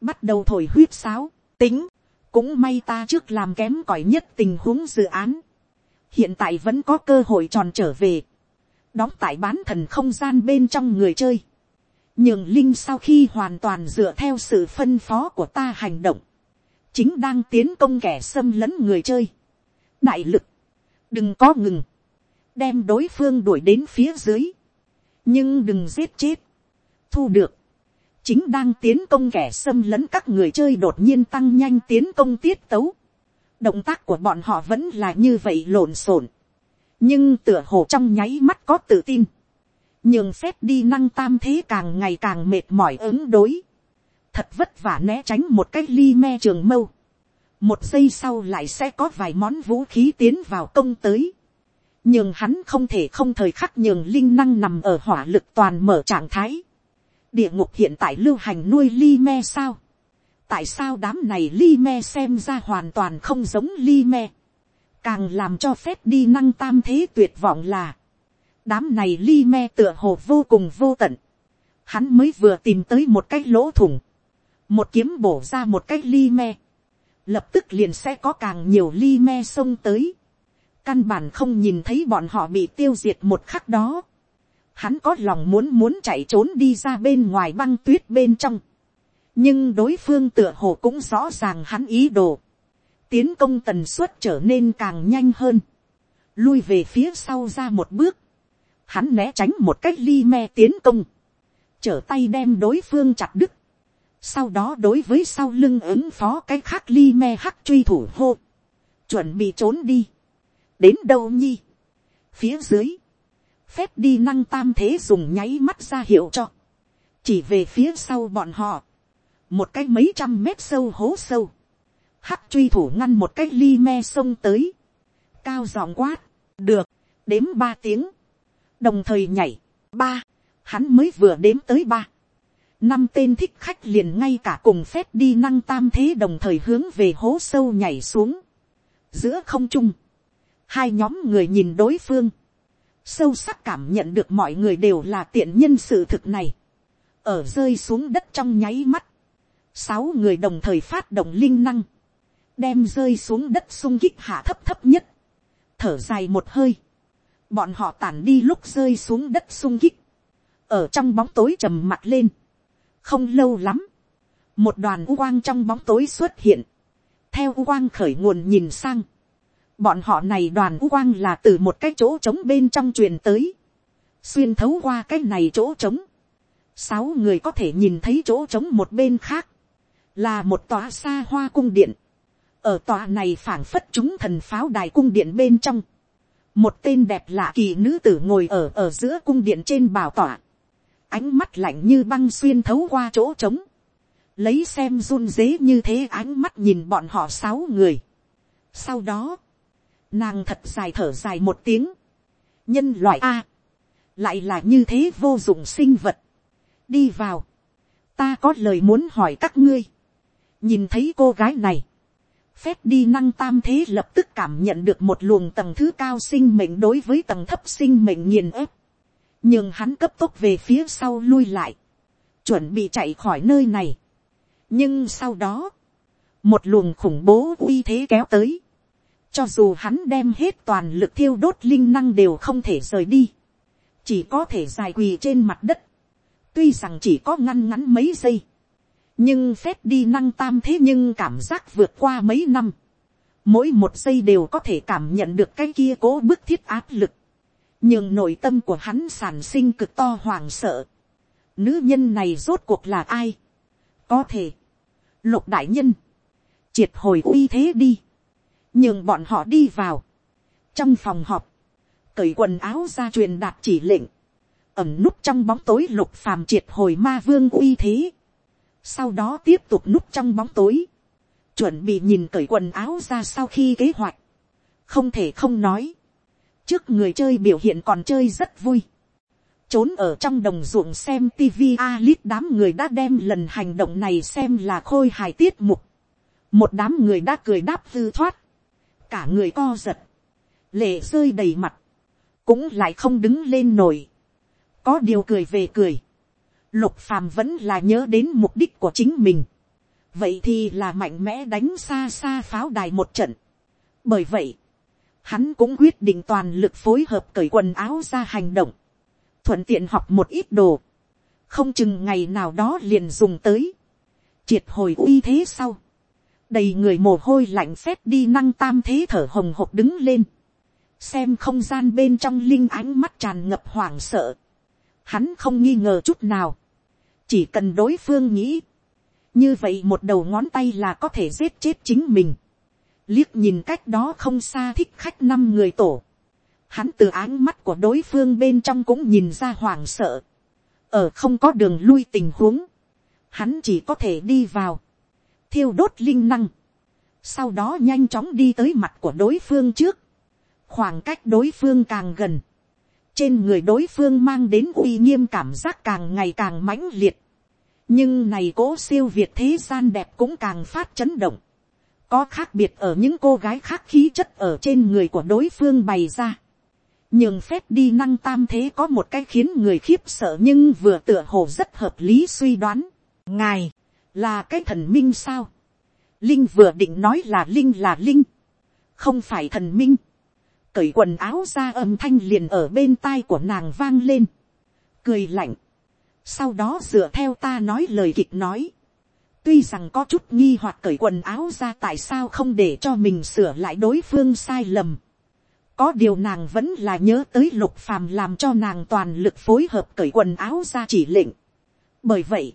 bắt đầu thổi huyết sáo, tính, cũng may ta trước làm kém cỏi nhất tình huống dự án, hiện tại vẫn có cơ hội tròn trở về, đóng tại bán thần không gian bên trong người chơi, nhường linh sau khi hoàn toàn dựa theo sự phân phó của ta hành động, chính đang tiến công kẻ xâm lấn người chơi. đại lực, đừng có ngừng, đem đối phương đuổi đến phía dưới, nhưng đừng giết chết, thu được, chính đang tiến công kẻ xâm lấn các người chơi đột nhiên tăng nhanh tiến công tiết tấu, động tác của bọn họ vẫn là như vậy lộn xộn, nhưng tựa hồ trong nháy mắt có tự tin, nhường phép đi năng tam thế càng ngày càng mệt mỏi ứng đối, thật vất vả né tránh một cái ly me trường mâu, một giây sau lại sẽ có vài món vũ khí tiến vào công tới, nhưng hắn không thể không thời khắc nhường linh năng nằm ở hỏa lực toàn mở trạng thái địa ngục hiện tại lưu hành nuôi ly me sao. tại sao đám này ly me xem ra hoàn toàn không giống ly me. càng làm cho phép đi năng tam thế tuyệt vọng là, đám này ly me tựa hồ vô cùng vô tận. hắn mới vừa tìm tới một cái lỗ thủng, một kiếm bổ ra một cái ly me, lập tức liền sẽ có càng nhiều ly me xông tới căn bản không nhìn thấy bọn họ bị tiêu diệt một khắc đó. Hắn có lòng muốn muốn chạy trốn đi ra bên ngoài băng tuyết bên trong. nhưng đối phương tựa hồ cũng rõ ràng hắn ý đồ. tiến công tần suất trở nên càng nhanh hơn. lui về phía sau ra một bước. hắn né tránh một cách ly me tiến công. trở tay đem đối phương chặt đứt. sau đó đối với sau lưng ứng phó cái khác ly me hắc truy thủ hô. chuẩn bị trốn đi đến đâu nhi, phía dưới, phép đi năng tam thế dùng nháy mắt ra hiệu cho, chỉ về phía sau bọn họ, một cái mấy trăm mét sâu hố sâu, hắc truy thủ ngăn một cái ly me sông tới, cao giọng quát, được, đếm ba tiếng, đồng thời nhảy, ba, hắn mới vừa đếm tới ba, năm tên thích khách liền ngay cả cùng phép đi năng tam thế đồng thời hướng về hố sâu nhảy xuống, giữa không trung, hai nhóm người nhìn đối phương, sâu sắc cảm nhận được mọi người đều là tiện nhân sự thực này, ở rơi xuống đất trong nháy mắt, sáu người đồng thời phát động linh năng, đem rơi xuống đất sung kích hạ thấp thấp nhất, thở dài một hơi, bọn họ tản đi lúc rơi xuống đất sung kích, ở trong bóng tối trầm mặt lên, không lâu lắm, một đoàn u quang trong bóng tối xuất hiện, theo u quang khởi nguồn nhìn sang, Bọn họ này đoàn u quang là từ một cái chỗ trống bên trong truyền tới. Xuyên thấu qua cái này chỗ trống. Sáu người có thể nhìn thấy chỗ trống một bên khác. Là một tòa xa hoa cung điện. Ở tòa này phảng phất chúng thần pháo đài cung điện bên trong. Một tên đẹp lạ kỳ nữ tử ngồi ở ở giữa cung điện trên bảo tỏa. Ánh mắt lạnh như băng xuyên thấu qua chỗ trống. Lấy xem run dế như thế ánh mắt nhìn bọn họ sáu người. Sau đó Nàng thật dài thở dài một tiếng. Nhân loại A. Lại là như thế vô dụng sinh vật. Đi vào. Ta có lời muốn hỏi các ngươi. Nhìn thấy cô gái này. Phép đi năng tam thế lập tức cảm nhận được một luồng tầng thứ cao sinh mệnh đối với tầng thấp sinh mệnh nghiền ép. Nhưng hắn cấp tốc về phía sau lui lại. Chuẩn bị chạy khỏi nơi này. Nhưng sau đó. Một luồng khủng bố uy thế kéo tới cho dù hắn đem hết toàn lực thiêu đốt linh năng đều không thể rời đi. Chỉ có thể dài quỳ trên mặt đất. Tuy rằng chỉ có ngăn ngắn mấy giây. Nhưng phép đi năng tam thế nhưng cảm giác vượt qua mấy năm. Mỗi một giây đều có thể cảm nhận được cái kia cố bức thiết áp lực. Nhưng nội tâm của hắn sản sinh cực to hoàng sợ. Nữ nhân này rốt cuộc là ai? Có thể. Lục đại nhân. Triệt hồi uy thế đi nhường bọn họ đi vào, trong phòng họp, cởi quần áo ra truyền đạt chỉ lệnh, ẩm núp trong bóng tối lục phàm triệt hồi ma vương uy thế, sau đó tiếp tục núp trong bóng tối, chuẩn bị nhìn cởi quần áo ra sau khi kế hoạch, không thể không nói, trước người chơi biểu hiện còn chơi rất vui, trốn ở trong đồng ruộng xem tv alit đám người đã đem lần hành động này xem là khôi hài tiết mục, một đám người đã cười đáp tư thoát, cả người co giật, lệ rơi đầy mặt, cũng lại không đứng lên nổi, có điều cười về cười, lục phàm vẫn là nhớ đến mục đích của chính mình, vậy thì là mạnh mẽ đánh xa xa pháo đài một trận, bởi vậy, hắn cũng quyết định toàn lực phối hợp cởi quần áo ra hành động, thuận tiện học một ít đồ, không chừng ngày nào đó liền dùng tới, triệt hồi uy thế sau, đầy người mồ hôi lạnh phép đi năng tam thế thở hồng hộc đứng lên, xem không gian bên trong linh ánh mắt tràn ngập hoảng sợ, hắn không nghi ngờ chút nào, chỉ cần đối phương nghĩ, như vậy một đầu ngón tay là có thể giết chết chính mình, liếc nhìn cách đó không xa thích khách năm người tổ, hắn từ áng mắt của đối phương bên trong cũng nhìn ra hoảng sợ, ở không có đường lui tình huống, hắn chỉ có thể đi vào, thiêu đốt linh năng, sau đó nhanh chóng đi tới mặt của đối phương trước, khoảng cách đối phương càng gần, trên người đối phương mang đến uy nghiêm cảm giác càng ngày càng mãnh liệt, nhưng này cố siêu việt thế gian đẹp cũng càng phát chấn động, có khác biệt ở những cô gái khác khí chất ở trên người của đối phương bày ra, nhưng phép đi năng tam thế có một cái khiến người khiếp sợ nhưng vừa tựa hồ rất hợp lý suy đoán, ngài, là cái thần minh sao, linh vừa định nói là linh là linh, không phải thần minh, cởi quần áo ra âm thanh liền ở bên tai của nàng vang lên, cười lạnh, sau đó dựa theo ta nói lời kịch nói, tuy rằng có chút nghi hoặc cởi quần áo ra tại sao không để cho mình sửa lại đối phương sai lầm, có điều nàng vẫn là nhớ tới lục phàm làm cho nàng toàn lực phối hợp cởi quần áo ra chỉ lệnh. bởi vậy,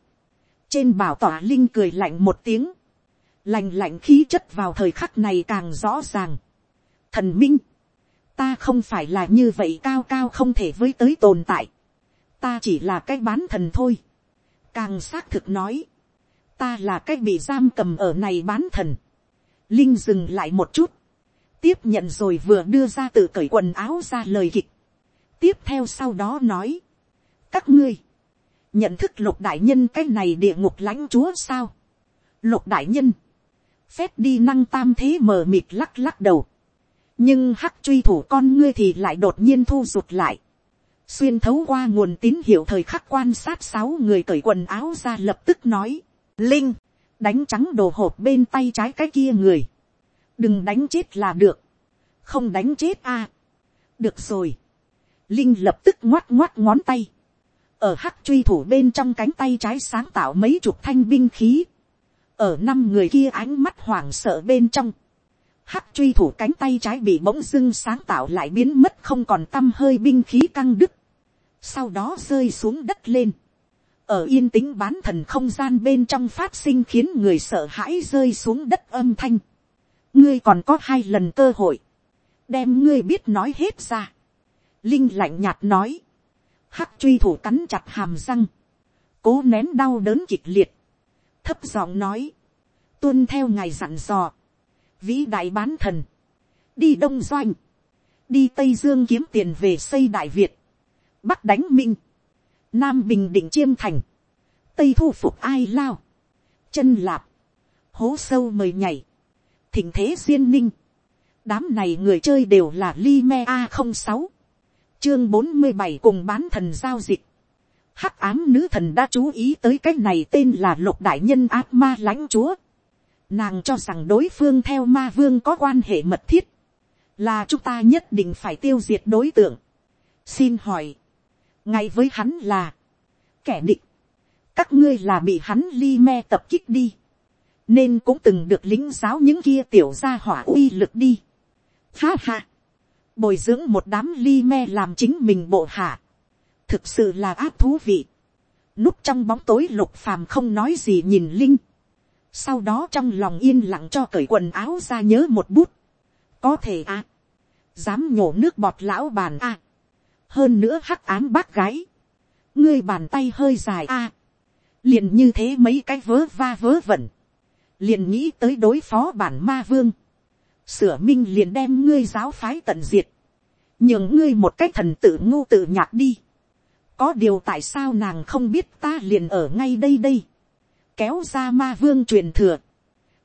trên bảo tỏa linh cười lạnh một tiếng, lành lạnh khí chất vào thời khắc này càng rõ ràng. thần minh, ta không phải là như vậy cao cao không thể với tới tồn tại, ta chỉ là cái bán thần thôi, càng xác thực nói, ta là cái bị giam cầm ở này bán thần, linh dừng lại một chút, tiếp nhận rồi vừa đưa ra tự cởi quần áo ra lời kịch, tiếp theo sau đó nói, các ngươi, nhận thức lục đại nhân cái này địa ngục lãnh chúa sao, lục đại nhân, phép đi năng tam thế mờ mịt lắc lắc đầu, nhưng hắc truy thủ con ngươi thì lại đột nhiên thu rụt lại, xuyên thấu qua nguồn tín hiệu thời khắc quan sát sáu người cởi quần áo ra lập tức nói, linh, đánh trắng đồ hộp bên tay trái cái kia người, đừng đánh chết là được, không đánh chết a, được rồi, linh lập tức ngoắt ngoắt ngón tay, ở hắc truy thủ bên trong cánh tay trái sáng tạo mấy chục thanh binh khí, ở năm người kia ánh mắt hoảng sợ bên trong, hắc truy thủ cánh tay trái bị bỗng dưng sáng tạo lại biến mất không còn t â m hơi binh khí căng đứt, sau đó rơi xuống đất lên, ở yên tĩnh bán thần không gian bên trong phát sinh khiến người sợ hãi rơi xuống đất âm thanh, ngươi còn có hai lần cơ hội, đem ngươi biết nói hết ra, linh lạnh nhạt nói, hắc truy thủ cắn chặt hàm răng, cố nén đau đớn kịch liệt, thấp giọng nói, tuân theo ngài dặn dò, vĩ đại bán thần, đi đông doanh, đi tây dương kiếm tiền về xây đại việt, bắc đánh minh, nam bình định chiêm thành, tây thu phục ai lao, chân lạp, hố sâu mời nhảy, thỉnh thế duyên ninh, đám này người chơi đều là li me a không sáu, chương bốn mươi bảy cùng bán thần giao dịch, hắc ám nữ thần đã chú ý tới cái này tên là lục đại nhân ác ma lãnh chúa, Nàng cho rằng đối phương theo ma vương có quan hệ mật thiết. Là chúng ta nhất định phải tiêu diệt đối tượng. Xin hỏi. Ngay với hắn là. Kẻ địch. Các ngươi là bị hắn ly me tập kích đi. Nên cũng từng được lính giáo những kia tiểu gia hỏa uy lực đi. Ha ha. Bồi dưỡng một đám ly me làm chính mình bộ hạ. Thực sự là áp thú vị. Núp trong bóng tối lục phàm không nói gì nhìn Linh. Sau đó trong lòng yên lặng cho cởi quần áo ra nhớ một bút, có thể à, dám nhổ nước bọt lão bàn à, hơn nữa hắc ám bác gái, ngươi bàn tay hơi dài à, liền như thế mấy cái vớ va vớ vẩn, liền nghĩ tới đối phó bản ma vương, sửa minh liền đem ngươi giáo phái tận diệt, nhường ngươi một cái thần tự ngu tự nhạc đi, có điều tại sao nàng không biết ta liền ở ngay đây đây, kéo ra ma vương truyền thừa,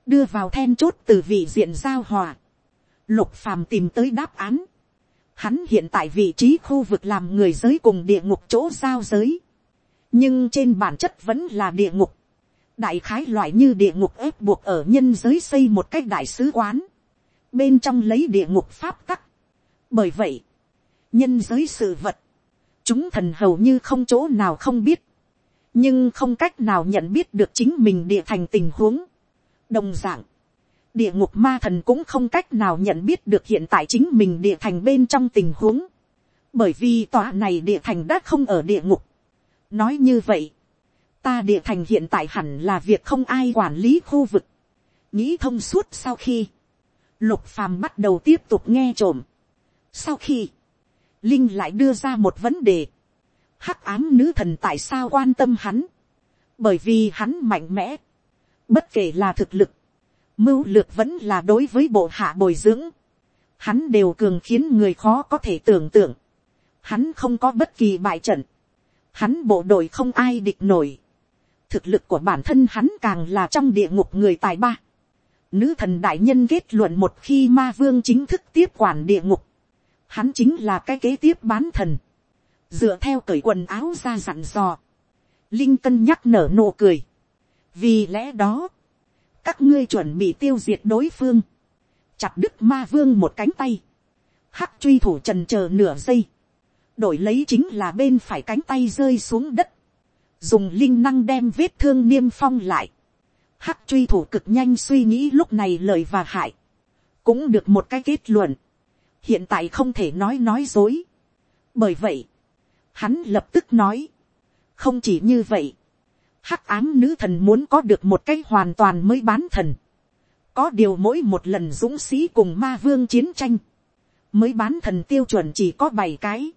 đưa vào then chốt từ vị diện giao hòa, lục phàm tìm tới đáp án, hắn hiện tại vị trí khu vực làm người giới cùng địa ngục chỗ giao giới, nhưng trên bản chất vẫn là địa ngục, đại khái loại như địa ngục ép buộc ở nhân giới xây một cách đại sứ quán, bên trong lấy địa ngục pháp tắc. bởi vậy, nhân giới sự vật, chúng thần hầu như không chỗ nào không biết, nhưng không cách nào nhận biết được chính mình địa thành tình huống. đồng dạng địa ngục ma thần cũng không cách nào nhận biết được hiện tại chính mình địa thành bên trong tình huống, bởi vì tòa này địa thành đã không ở địa ngục. nói như vậy, ta địa thành hiện tại hẳn là việc không ai quản lý khu vực, nghĩ thông suốt sau khi, lục phàm bắt đầu tiếp tục nghe trộm. sau khi, linh lại đưa ra một vấn đề, hắc ám nữ thần tại sao quan tâm hắn, bởi vì hắn mạnh mẽ, bất kể là thực lực, mưu lược vẫn là đối với bộ hạ bồi dưỡng, hắn đều cường khiến người khó có thể tưởng tượng, hắn không có bất kỳ bại trận, hắn bộ đội không ai địch nổi, thực lực của bản thân hắn càng là trong địa ngục người tài ba. Nữ thần đại nhân kết luận một khi ma vương chính thức tiếp quản địa ngục, hắn chính là cái kế tiếp bán thần, dựa theo cởi quần áo ra dặn dò, linh cân nhắc nở nụ cười, vì lẽ đó, các ngươi chuẩn bị tiêu diệt đối phương, chặt đứt ma vương một cánh tay, hắc truy thủ trần c h ờ nửa giây, đổi lấy chính là bên phải cánh tay rơi xuống đất, dùng linh năng đem vết thương niêm phong lại, hắc truy thủ cực nhanh suy nghĩ lúc này lời và hại, cũng được một cái kết luận, hiện tại không thể nói nói dối. bởi vậy, hắn lập tức nói, không chỉ như vậy, hắc ám nữ thần muốn có được một cái hoàn toàn mới bán thần, có điều mỗi một lần dũng sĩ cùng ma vương chiến tranh, mới bán thần tiêu chuẩn chỉ có bảy cái,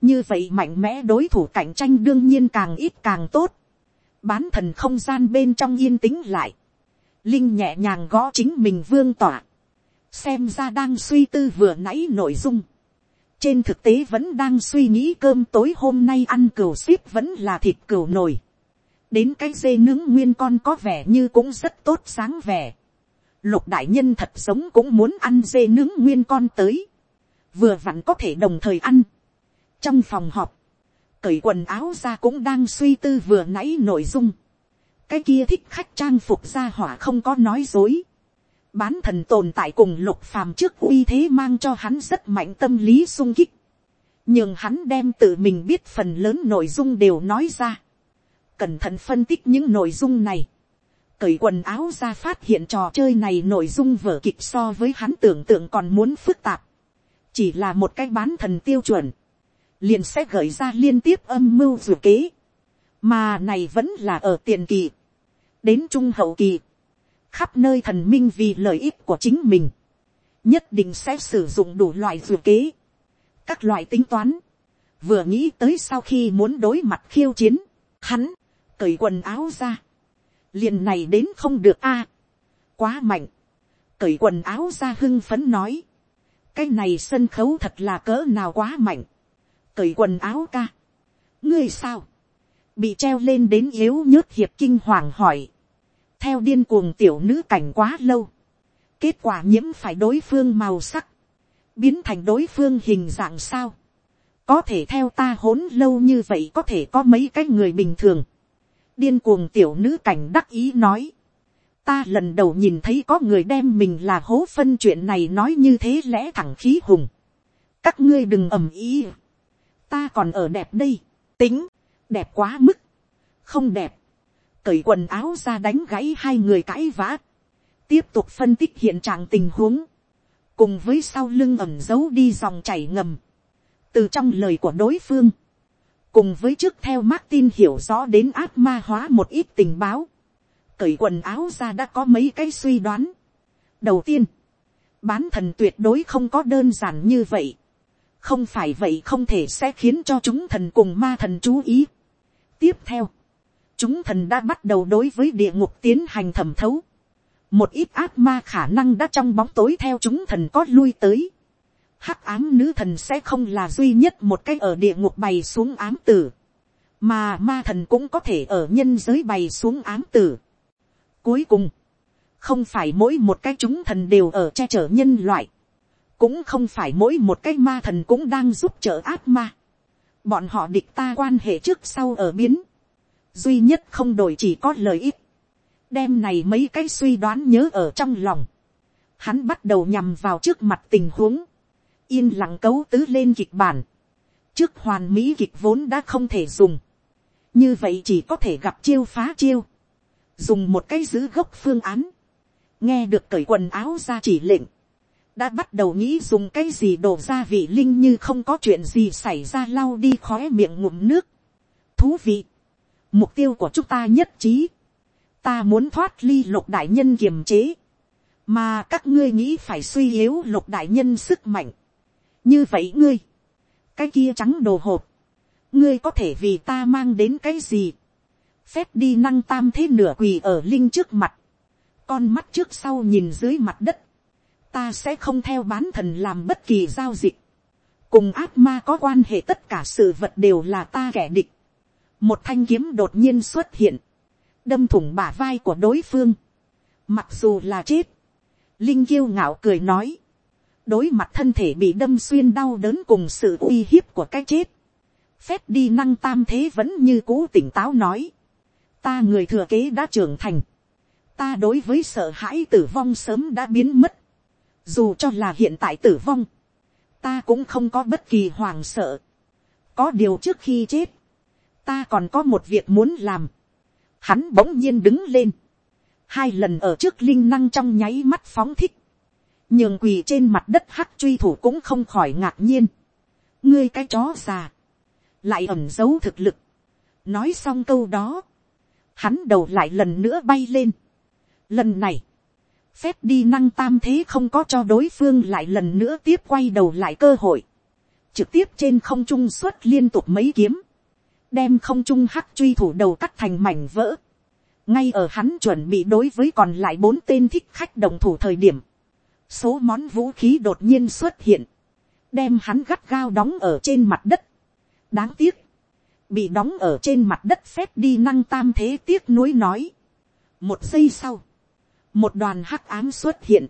như vậy mạnh mẽ đối thủ cạnh tranh đương nhiên càng ít càng tốt, bán thần không gian bên trong yên tĩnh lại, linh nhẹ nhàng gõ chính mình vương tỏa, xem ra đang suy tư vừa nãy nội dung. trên thực tế vẫn đang suy nghĩ cơm tối hôm nay ăn cừu ship vẫn là thịt cừu nồi. đến cái dê nướng nguyên con có vẻ như cũng rất tốt sáng vẻ. lục đại nhân thật sống cũng muốn ăn dê nướng nguyên con tới. vừa vặn có thể đồng thời ăn. trong phòng họp, cởi quần áo ra cũng đang suy tư vừa nãy nội dung. cái kia thích khách trang phục ra hỏa không có nói dối bán thần tồn tại cùng lục phàm trước uy thế mang cho hắn rất mạnh tâm lý sung kích. nhưng hắn đem tự mình biết phần lớn nội dung đều nói ra. cẩn thận phân tích những nội dung này. cởi quần áo ra phát hiện trò chơi này nội dung vở kịch so với hắn tưởng tượng còn muốn phức tạp. chỉ là một cái bán thần tiêu chuẩn liền sẽ gợi ra liên tiếp âm mưu dù kế. mà này vẫn là ở tiền kỳ. đến trung hậu kỳ. Khắp nơi thần minh vì lợi ích của chính mình, nhất định sẽ sử dụng đủ loại dù kế, các loại tính toán, vừa nghĩ tới sau khi muốn đối mặt khiêu chiến, hắn, cởi quần áo ra, liền này đến không được a, quá mạnh, cởi quần áo ra hưng phấn nói, cái này sân khấu thật là cỡ nào quá mạnh, cởi quần áo ca, ngươi sao, bị treo lên đến yếu nhớt hiệp kinh hoàng hỏi, theo điên cuồng tiểu nữ cảnh quá lâu, kết quả nhiễm phải đối phương màu sắc, biến thành đối phương hình dạng sao, có thể theo ta hỗn lâu như vậy có thể có mấy cái người bình thường, điên cuồng tiểu nữ cảnh đắc ý nói, ta lần đầu nhìn thấy có người đem mình là hố phân chuyện này nói như thế lẽ thẳng khí hùng, các ngươi đừng ầm ý, ta còn ở đẹp đây, tính, đẹp quá mức, không đẹp, cởi quần áo ra đánh gãy hai người cãi vã, tiếp tục phân tích hiện trạng tình huống, cùng với sau lưng ẩm giấu đi dòng chảy ngầm, từ trong lời của đối phương, cùng với trước theo Martin hiểu rõ đến ác ma hóa một ít tình báo, cởi quần áo ra đã có mấy cái suy đoán. đầu tiên, bán thần tuyệt đối không có đơn giản như vậy không phải vậy không thể sẽ khiến cho chúng thần cùng ma thần chú ý. tiếp theo, chúng thần đã bắt đầu đối với địa ngục tiến hành thẩm thấu. một ít ác ma khả năng đã trong bóng tối theo chúng thần có lui tới. hắc ám nữ thần sẽ không là duy nhất một cách ở địa ngục bày xuống ám tử. mà ma thần cũng có thể ở nhân giới bày xuống ám tử. cuối cùng, không phải mỗi một cái chúng thần đều ở che chở nhân loại, cũng không phải mỗi một cái ma thần cũng đang giúp trợ ác ma. bọn họ địch ta quan hệ trước sau ở biến, duy nhất không đổi chỉ có lợi ích, đem này mấy cái suy đoán nhớ ở trong lòng, hắn bắt đầu nhằm vào trước mặt tình huống, yên lặng cấu tứ lên kịch bản, trước hoàn mỹ kịch vốn đã không thể dùng, như vậy chỉ có thể gặp chiêu phá chiêu, dùng một cái giữ gốc phương án, nghe được cởi quần áo ra chỉ lệnh, đã bắt đầu nghĩ dùng cái gì đổ ra vị linh như không có chuyện gì xảy ra lau đi khói miệng ngụm nước. thú vị, mục tiêu của chúng ta nhất trí, ta muốn thoát ly lục đại nhân kiềm chế, mà các ngươi nghĩ phải suy yếu lục đại nhân sức mạnh. như vậy ngươi, cái kia trắng đồ hộp, ngươi có thể vì ta mang đến cái gì, phép đi năng tam thế nửa quỳ ở linh trước mặt, con mắt trước sau nhìn dưới mặt đất, ta sẽ không theo bán thần làm bất kỳ giao dịch, cùng ác ma có quan hệ tất cả sự vật đều là ta kẻ địch, một thanh kiếm đột nhiên xuất hiện, đâm thủng bả vai của đối phương, mặc dù là chết, linh kiêu ngạo cười nói, đối mặt thân thể bị đâm xuyên đau đớn cùng sự uy hiếp của cái chết, phép đi năng tam thế vẫn như cũ tỉnh táo nói, ta người thừa kế đã trưởng thành, ta đối với sợ hãi tử vong sớm đã biến mất, dù cho là hiện tại tử vong, ta cũng không có bất kỳ hoàng sợ, có điều trước khi chết, ta còn có một việc muốn làm, hắn bỗng nhiên đứng lên, hai lần ở trước linh năng trong nháy mắt phóng thích, nhường quỳ trên mặt đất hắc truy thủ cũng không khỏi ngạc nhiên, ngươi cái chó già, lại ẩm giấu thực lực, nói xong câu đó, hắn đầu lại lần nữa bay lên, Lần này, phép đi năng tam thế không có cho đối phương lại lần nữa tiếp quay đầu lại cơ hội. Trực tiếp trên không trung xuất liên tục mấy kiếm. Đem không trung hắc truy thủ đầu cắt thành mảnh vỡ. Ngay ở hắn chuẩn bị đối với còn lại bốn tên thích khách đồng thủ thời điểm. Số món vũ khí đột nhiên xuất hiện. Đem hắn gắt gao đóng ở trên mặt đất. Đáng tiếc. Bị đóng ở trên mặt đất phép đi năng tam thế tiếc nuối nói. Một giây sau một đoàn hắc ám xuất hiện,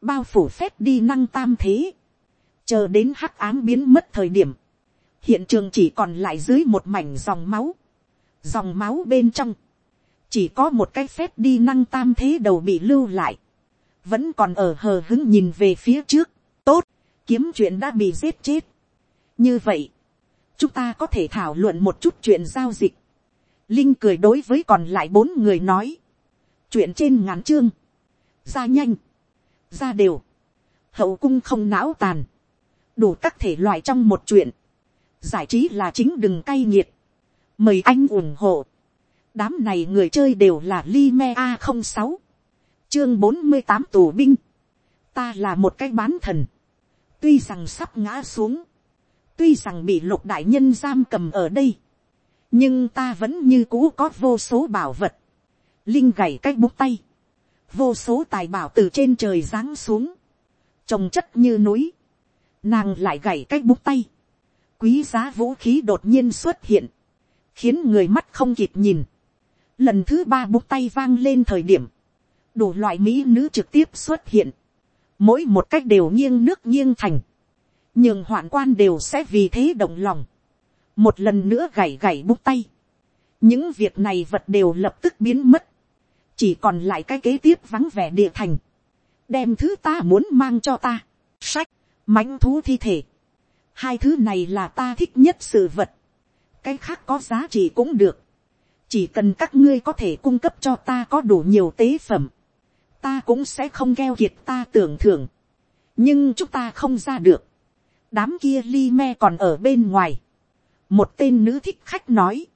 bao phủ phép đi năng tam thế, chờ đến hắc ám biến mất thời điểm, hiện trường chỉ còn lại dưới một mảnh dòng máu, dòng máu bên trong, chỉ có một cái phép đi năng tam thế đầu bị lưu lại, vẫn còn ở hờ hứng nhìn về phía trước, tốt, kiếm chuyện đã bị giết chết. như vậy, chúng ta có thể thảo luận một chút chuyện giao dịch. linh cười đối với còn lại bốn người nói, chuyện trên ngắn chương, ra nhanh, ra đều, hậu cung không não tàn, đủ các thể loại trong một chuyện, giải trí là chính đừng cay nghiệt, mời anh ủng hộ, đám này người chơi đều là li me a không sáu, chương bốn mươi tám tù binh, ta là một cái bán thần, tuy rằng sắp ngã xuống, tuy rằng bị lục đại nhân giam cầm ở đây, nhưng ta vẫn như cũ có vô số bảo vật, linh gảy cái bút tay, vô số tài bảo từ trên trời giáng xuống, trồng chất như núi, nàng lại gảy cái bút tay, quý giá vũ khí đột nhiên xuất hiện, khiến người mắt không kịp nhìn, lần thứ ba bút tay vang lên thời điểm, đủ loại mỹ nữ trực tiếp xuất hiện, mỗi một cách đều nghiêng nước nghiêng thành, nhưng hoạn quan đều sẽ vì thế động lòng, một lần nữa gảy gảy bút tay, những việc này vật đều lập tức biến mất, chỉ còn lại cái kế tiếp vắng vẻ địa thành, đem thứ ta muốn mang cho ta, sách, mãnh thú thi thể, hai thứ này là ta thích nhất sự vật, cái khác có giá trị cũng được, chỉ cần các ngươi có thể cung cấp cho ta có đủ nhiều tế phẩm, ta cũng sẽ không keo kiệt ta tưởng thưởng, nhưng chúng ta không ra được, đám kia li me còn ở bên ngoài, một tên nữ thích khách nói,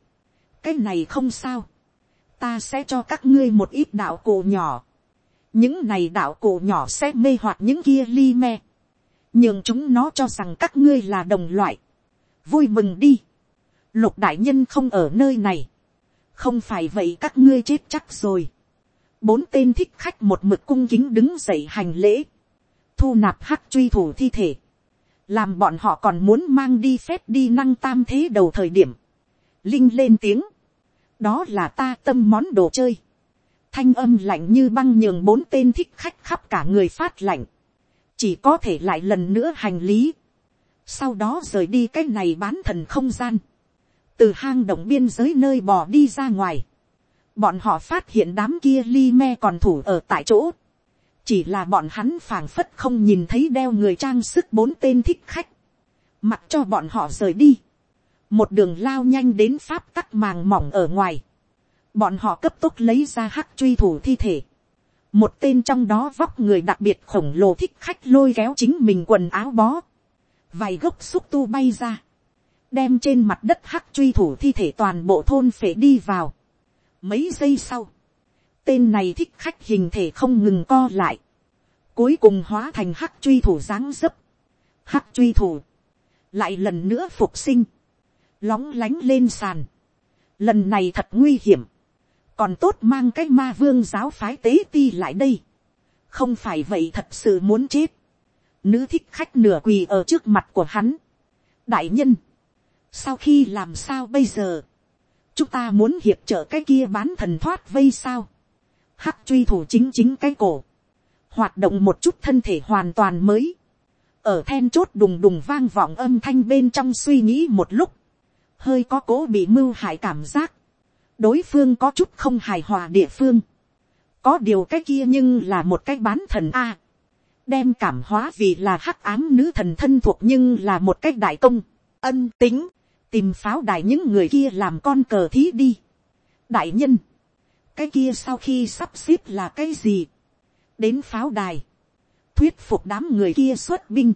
cái này không sao, ta sẽ cho các ngươi một ít đạo cổ nhỏ. những này đạo cụ nhỏ sẽ mê hoặc những kia li me, Nhưng chúng nó cho rằng các ngươi là đồng loại, vui mừng đi, lục đại nhân không ở nơi này, không phải vậy các ngươi chết chắc rồi, bốn tên thích khách một mực cung kính đứng dậy hành lễ, thu nạp hắc truy thủ thi thể, làm bọn họ còn muốn mang đi phép đi năng tam thế đầu thời điểm, linh lên tiếng, đó là ta tâm món đồ chơi, thanh âm lạnh như băng nhường bốn tên thích khách khắp cả người phát lạnh, chỉ có thể lại lần nữa hành lý, sau đó rời đi cái này bán thần không gian, từ hang động biên giới nơi bò đi ra ngoài, bọn họ phát hiện đám kia li me còn thủ ở tại chỗ, chỉ là bọn hắn phảng phất không nhìn thấy đeo người trang sức bốn tên thích khách, mặc cho bọn họ rời đi, một đường lao nhanh đến pháp tắc màng mỏng ở ngoài, bọn họ cấp tốc lấy ra hắc truy thủ thi thể, một tên trong đó vóc người đặc biệt khổng lồ thích khách lôi kéo chính mình quần áo bó, vài gốc xúc tu bay ra, đem trên mặt đất hắc truy thủ thi thể toàn bộ thôn phể đi vào. Mấy giây sau, tên này thích khách hình thể không ngừng co lại, cuối cùng hóa thành hắc truy thủ dáng dấp, hắc truy thủ, lại lần nữa phục sinh, lóng lánh lên sàn, lần này thật nguy hiểm, còn tốt mang cái ma vương giáo phái tế ti lại đây, không phải vậy thật sự muốn chết, nữ thích khách nửa quỳ ở trước mặt của hắn, đại nhân, sau khi làm sao bây giờ, chúng ta muốn hiệp trợ cái kia bán thần thoát vây sao, hắc truy thủ chính chính cái cổ, hoạt động một chút thân thể hoàn toàn mới, ở then chốt đùng đùng vang vọng âm thanh bên trong suy nghĩ một lúc, hơi có cố bị mưu hại cảm giác, đối phương có chút không hài hòa địa phương, có điều cái kia nhưng là một cái bán thần a, đem cảm hóa vì là hắc ám nữ thần thân thuộc nhưng là một cái đại công, ân tính, tìm pháo đài những người kia làm con cờ thí đi. đại nhân, cái kia sau khi sắp xếp là cái gì, đến pháo đài, thuyết phục đám người kia xuất binh,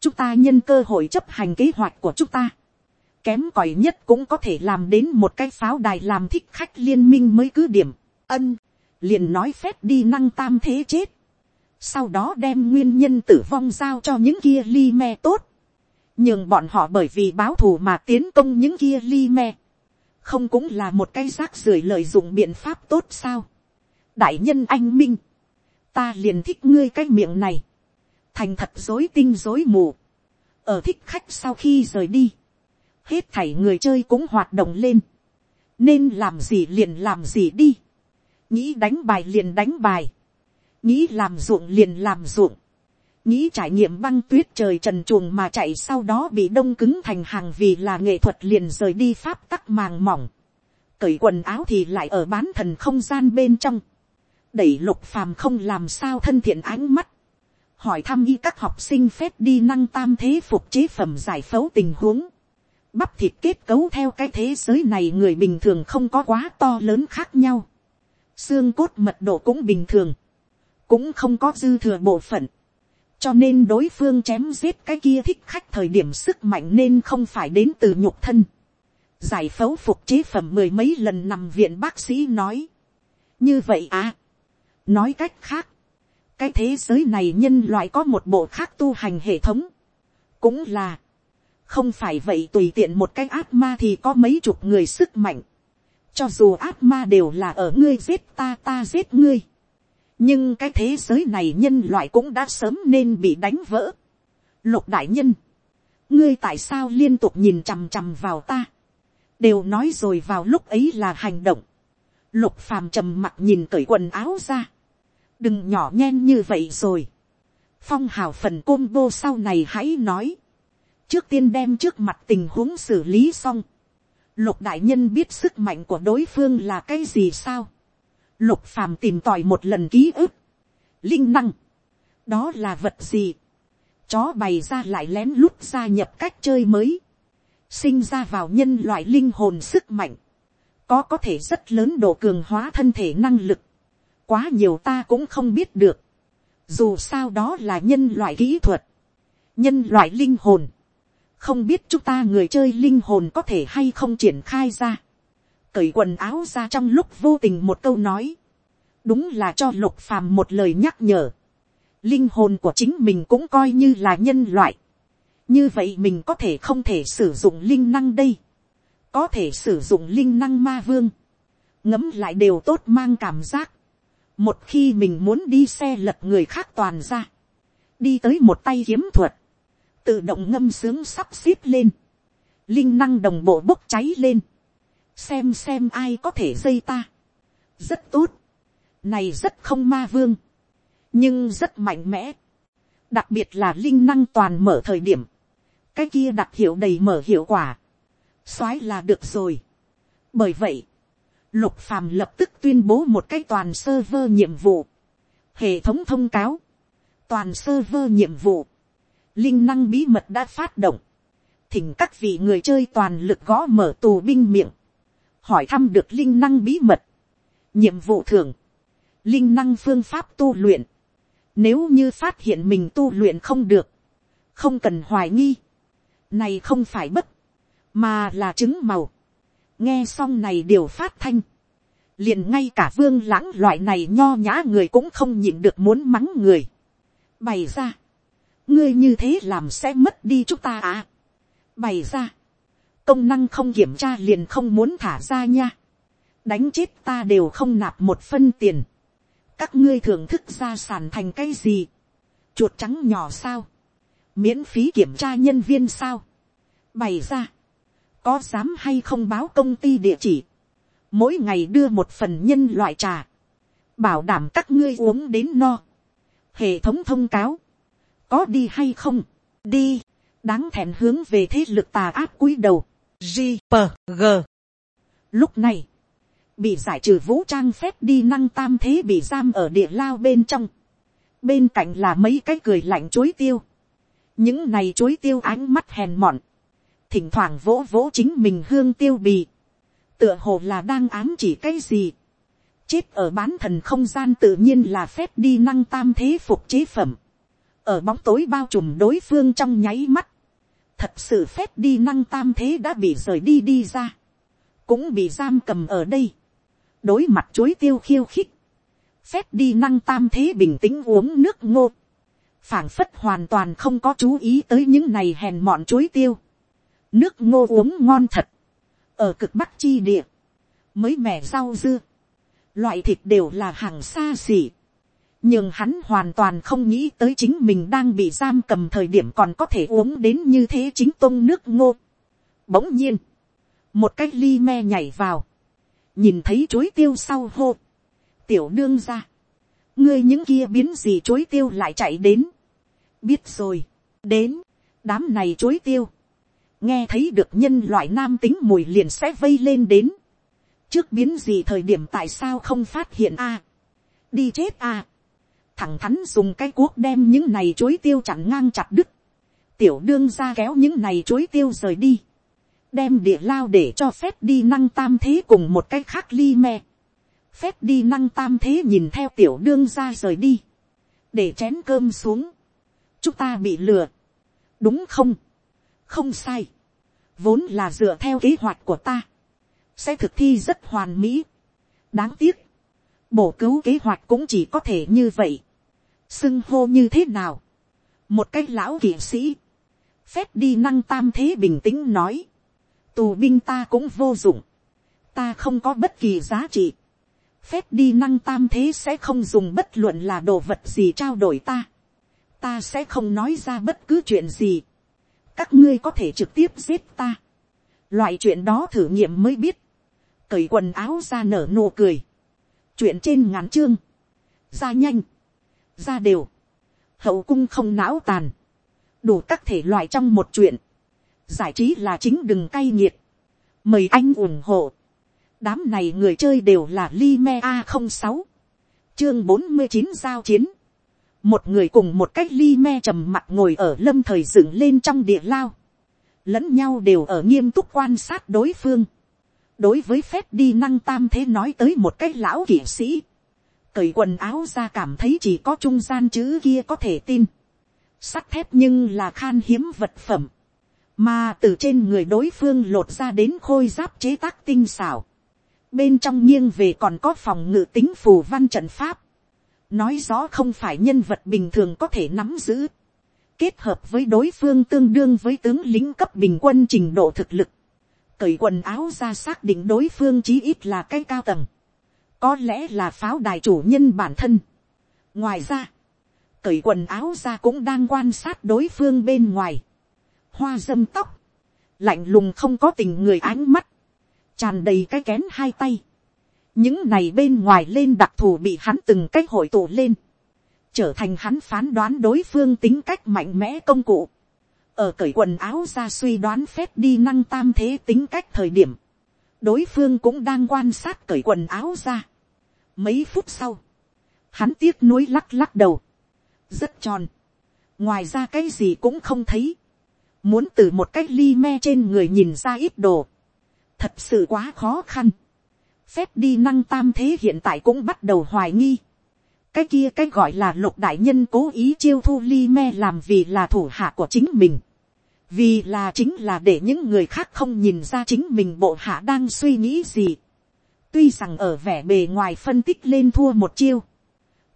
chúng ta nhân cơ hội chấp hành kế hoạch của chúng ta, kém cỏi nhất cũng có thể làm đến một cái pháo đài làm thích khách liên minh mới cứ điểm, ân, liền nói phép đi năng tam thế chết, sau đó đem nguyên nhân tử vong giao cho những kia li me tốt, nhưng bọn họ bởi vì báo thù mà tiến công những kia li me, không cũng là một cái rác rưởi lợi dụng biện pháp tốt sao. đại nhân anh minh, ta liền thích ngươi cái miệng này, thành thật dối tinh dối mù, ở thích khách sau khi rời đi, hết thảy người chơi cũng hoạt động lên, nên làm gì liền làm gì đi, nghĩ đánh bài liền đánh bài, nghĩ làm ruộng liền làm ruộng, nghĩ trải nghiệm băng tuyết trời trần chuồng mà chạy sau đó bị đông cứng thành hàng vì là nghệ thuật liền rời đi pháp tắc màng mỏng, cởi quần áo thì lại ở bán thần không gian bên trong, đẩy lục phàm không làm sao thân thiện ánh mắt, hỏi thăm y các học sinh phép đi năng tam thế phục chế phẩm giải phẫu tình huống, bắp thịt kết cấu theo cái thế giới này người bình thường không có quá to lớn khác nhau, xương cốt mật độ cũng bình thường, cũng không có dư thừa bộ phận, cho nên đối phương chém giết cái kia thích khách thời điểm sức mạnh nên không phải đến từ nhục thân. giải phẫu phục chế phẩm mười mấy lần nằm viện bác sĩ nói. như vậy à. nói cách khác, cái thế giới này nhân loại có một bộ khác tu hành hệ thống. cũng là, không phải vậy tùy tiện một cái ác ma thì có mấy chục người sức mạnh. cho dù ác ma đều là ở ngươi giết ta ta giết ngươi nhưng cái thế giới này nhân loại cũng đã sớm nên bị đánh vỡ. lục đại nhân, ngươi tại sao liên tục nhìn chằm chằm vào ta, đều nói rồi vào lúc ấy là hành động. lục phàm trầm mặt nhìn cởi quần áo ra, đừng nhỏ nhen như vậy rồi. phong hào phần combo sau này hãy nói, trước tiên đem trước mặt tình huống xử lý xong. lục đại nhân biết sức mạnh của đối phương là cái gì sao Lục phàm tìm tòi một lần ký ức. Linh năng. Đó là vật gì? Chó bày ra lại lén lút gia nhập cách chơi mới. Sinh ra vào nhân loại linh hồn sức mạnh. Có có thể rất lớn độ cường hóa thân thể năng lực. Quá nhiều ta cũng không biết được. Dù sao đó là nhân loại kỹ thuật. Nhân loại linh hồn. Không biết chúng ta người chơi linh hồn có thể hay không triển khai ra cởi quần áo ra trong lúc vô tình một câu nói. đúng là cho lục phàm một lời nhắc nhở. linh hồn của chính mình cũng coi như là nhân loại. như vậy mình có thể không thể sử dụng linh năng đây. có thể sử dụng linh năng ma vương. ngấm lại đều tốt mang cảm giác. một khi mình muốn đi xe lật người khác toàn ra. đi tới một tay kiếm thuật tự động ngâm sướng sắp xếp lên. linh năng đồng bộ bốc cháy lên. xem xem ai có thể dây ta. rất tốt này rất không ma vương, nhưng rất mạnh mẽ, đặc biệt là linh năng toàn mở thời điểm, cái kia đặc hiệu đầy mở hiệu quả, soái là được rồi. bởi vậy, lục phàm lập tức tuyên bố một cái toàn server nhiệm vụ, hệ thống thông cáo, toàn server nhiệm vụ, linh năng bí mật đã phát động, thỉnh các vị người chơi toàn lực gõ mở tù binh miệng, hỏi thăm được linh năng bí mật, nhiệm vụ thường, linh năng phương pháp tu luyện. Nếu như phát hiện mình tu luyện không được, không cần hoài nghi. Này không phải bất, mà là trứng màu. Nghe xong này đều phát thanh. Liền ngay cả vương lãng loại này nho nhã người cũng không nhịn được muốn mắng người. Bày ra. Ngươi như thế làm sẽ mất đi chúng ta à. Bày ra. Công năng không kiểm tra liền không muốn thả ra nha. Đánh chết ta đều không nạp một phân tiền. Các ngươi thưởng thức gia sản thành cái gì, chuột trắng nhỏ sao, miễn phí kiểm tra nhân viên sao, bày ra, có dám hay không báo công ty địa chỉ, mỗi ngày đưa một phần nhân loại trà, bảo đảm các ngươi uống đến no, hệ thống thông cáo, có đi hay không, đi, đáng thèm hướng về thế lực tà áp cúi đầu, g p g. Lúc này, bị giải trừ vũ trang phép đi năng tam thế bị giam ở địa lao bên trong, bên cạnh là mấy cái cười lạnh chối tiêu, những này chối tiêu ánh mắt hèn mọn, thỉnh thoảng vỗ vỗ chính mình hương tiêu bì, tựa hồ là đang ám chỉ cái gì, chết ở bán thần không gian tự nhiên là phép đi năng tam thế phục chế phẩm, ở bóng tối bao trùm đối phương trong nháy mắt, thật sự phép đi năng tam thế đã bị rời đi đi ra, cũng bị giam cầm ở đây, đối mặt chối tiêu khiêu khích, phép đi năng tam thế bình tĩnh uống nước ngô, phảng phất hoàn toàn không có chú ý tới những này hèn mọn chối tiêu, nước ngô uống ngon thật, ở cực bắc chi địa, mới mẻ rau dưa, loại thịt đều là hàng xa xỉ, nhưng hắn hoàn toàn không nghĩ tới chính mình đang bị giam cầm thời điểm còn có thể uống đến như thế chính tôn nước ngô. Bỗng nhiên, một cái ly me nhảy vào, nhìn thấy chối tiêu sau hô, tiểu đương ra, ngươi những kia biến gì chối tiêu lại chạy đến, biết rồi, đến, đám này chối tiêu, nghe thấy được nhân loại nam tính mùi liền sẽ vây lên đến, trước biến gì thời điểm tại sao không phát hiện a, đi chết a, thẳng thắn dùng cái cuốc đem những này chối tiêu chặn ngang chặt đứt, tiểu đương ra kéo những này chối tiêu rời đi, đem địa lao để cho phép đi năng tam thế cùng một cái khác ly me. phép đi năng tam thế nhìn theo tiểu đương ra rời đi, để chén cơm xuống. chúng ta bị lừa, đúng không, không sai, vốn là dựa theo kế hoạch của ta, sẽ thực thi rất hoàn mỹ. đáng tiếc, bổ cứu kế hoạch cũng chỉ có thể như vậy xưng hô như thế nào, một cái lão kỵ sĩ, phép đi năng tam thế bình tĩnh nói, tù binh ta cũng vô dụng, ta không có bất kỳ giá trị, phép đi năng tam thế sẽ không dùng bất luận là đồ vật gì trao đổi ta, ta sẽ không nói ra bất cứ chuyện gì, các ngươi có thể trực tiếp giết ta, loại chuyện đó thử nghiệm mới biết, cởi quần áo ra nở nụ cười, chuyện trên ngắn chương, ra nhanh, ra đều, hậu cung không não tàn, đủ các thể loại trong một chuyện, giải trí là chính đừng cay nghiệt, mời anh ủng hộ, đám này người chơi đều là Lime a không sáu, chương bốn mươi chín giao chiến, một người cùng một cách Lime trầm mặt ngồi ở lâm thời dựng lên trong địa lao, lẫn nhau đều ở nghiêm túc quan sát đối phương, đối với phép đi năng tam thế nói tới một cách lão kỵ sĩ, cởi quần áo ra cảm thấy chỉ có trung gian chữ kia có thể tin, sắt thép nhưng là khan hiếm vật phẩm, mà từ trên người đối phương lột ra đến khôi giáp chế tác tinh xảo, bên trong nghiêng về còn có phòng ngự tính phù văn trận pháp, nói rõ không phải nhân vật bình thường có thể nắm giữ, kết hợp với đối phương tương đương với tướng lính cấp bình quân trình độ thực lực, cởi quần áo ra xác định đối phương chí ít là cái cao tầng, có lẽ là pháo đài chủ nhân bản thân. ngoài ra, cởi quần áo ra cũng đang quan sát đối phương bên ngoài, hoa dâm tóc, lạnh lùng không có tình người ánh mắt, tràn đầy cái kén hai tay, những này bên ngoài lên đặc thù bị hắn từng cách hội tụ lên, trở thành hắn phán đoán đối phương tính cách mạnh mẽ công cụ, ở cởi quần áo ra suy đoán phép đi năng tam thế tính cách thời điểm, đối phương cũng đang quan sát cởi quần áo ra. Mấy phút sau, hắn tiếc nuối lắc lắc đầu, rất tròn, ngoài ra cái gì cũng không thấy, muốn từ một cái ly me trên người nhìn ra ít đồ, thật sự quá khó khăn. phép đi năng tam thế hiện tại cũng bắt đầu hoài nghi. cái kia cái gọi là lục đại nhân cố ý chiêu thu ly me làm vì là thủ hạ của chính mình vì là chính là để những người khác không nhìn ra chính mình bộ hạ đang suy nghĩ gì. tuy rằng ở vẻ bề ngoài phân tích lên thua một chiêu.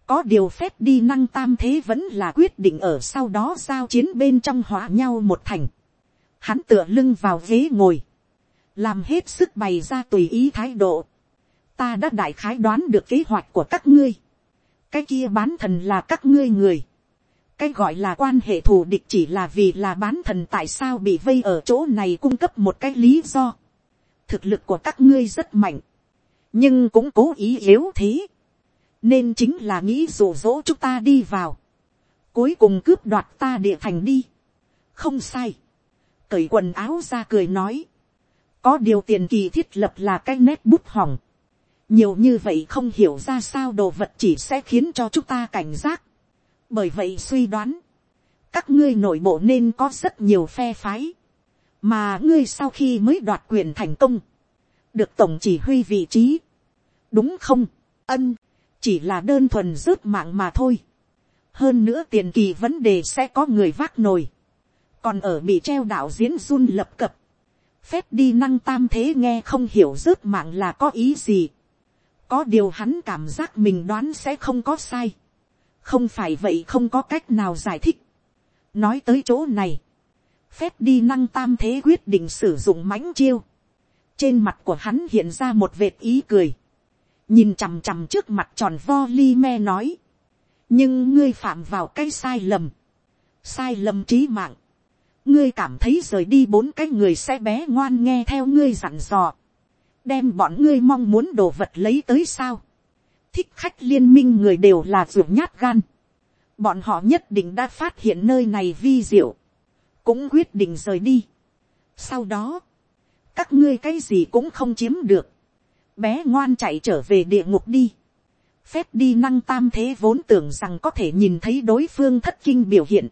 có điều phép đi năng tam thế vẫn là quyết định ở sau đó giao chiến bên trong hóa nhau một thành. hắn tựa lưng vào ghế ngồi, làm hết sức bày ra tùy ý thái độ. ta đã đại khái đoán được kế hoạch của các ngươi. cái kia bán thần là các ngươi người cái gọi là quan hệ thù địch chỉ là vì là bán thần tại sao bị vây ở chỗ này cung cấp một cái lý do. thực lực của các ngươi rất mạnh. nhưng cũng cố ý yếu thế. nên chính là nghĩ rủ rỗ chúng ta đi vào. cuối cùng cướp đoạt ta địa thành đi. không sai. cởi quần áo ra cười nói có điều tiền kỳ thiết lập là cái nét bút hỏng. nhiều như vậy không hiểu ra sao đồ vật chỉ sẽ khiến cho chúng ta cảnh giác bởi vậy suy đoán, các ngươi nội bộ nên có rất nhiều phe phái. mà ngươi sau khi mới đoạt quyền thành công, được tổng chỉ huy vị trí. đúng không, ân, chỉ là đơn thuần rước mạng mà thôi. hơn nữa tiền kỳ vấn đề sẽ có người vác nồi. còn ở bị treo đạo diễn run lập cập phép đi năng tam thế nghe không hiểu rước mạng là có ý gì. có điều hắn cảm giác mình đoán sẽ không có sai không phải vậy không có cách nào giải thích. nói tới chỗ này, phép đi năng tam thế quyết định sử dụng mãnh chiêu. trên mặt của hắn hiện ra một vệt ý cười. nhìn chằm chằm trước mặt tròn vo li me nói. nhưng ngươi phạm vào cái sai lầm. sai lầm trí mạng ngươi cảm thấy rời đi bốn cái người sẽ bé ngoan nghe theo ngươi dặn dò, đem bọn ngươi mong muốn đồ vật lấy tới sao, thích khách liên minh người đều là ruột nhát gan, bọn họ nhất định đã phát hiện nơi này vi diệu, cũng quyết định rời đi. sau đó, các ngươi cái gì cũng không chiếm được, bé ngoan chạy trở về địa ngục đi, phép đi năng tam thế vốn tưởng rằng có thể nhìn thấy đối phương thất kinh biểu hiện,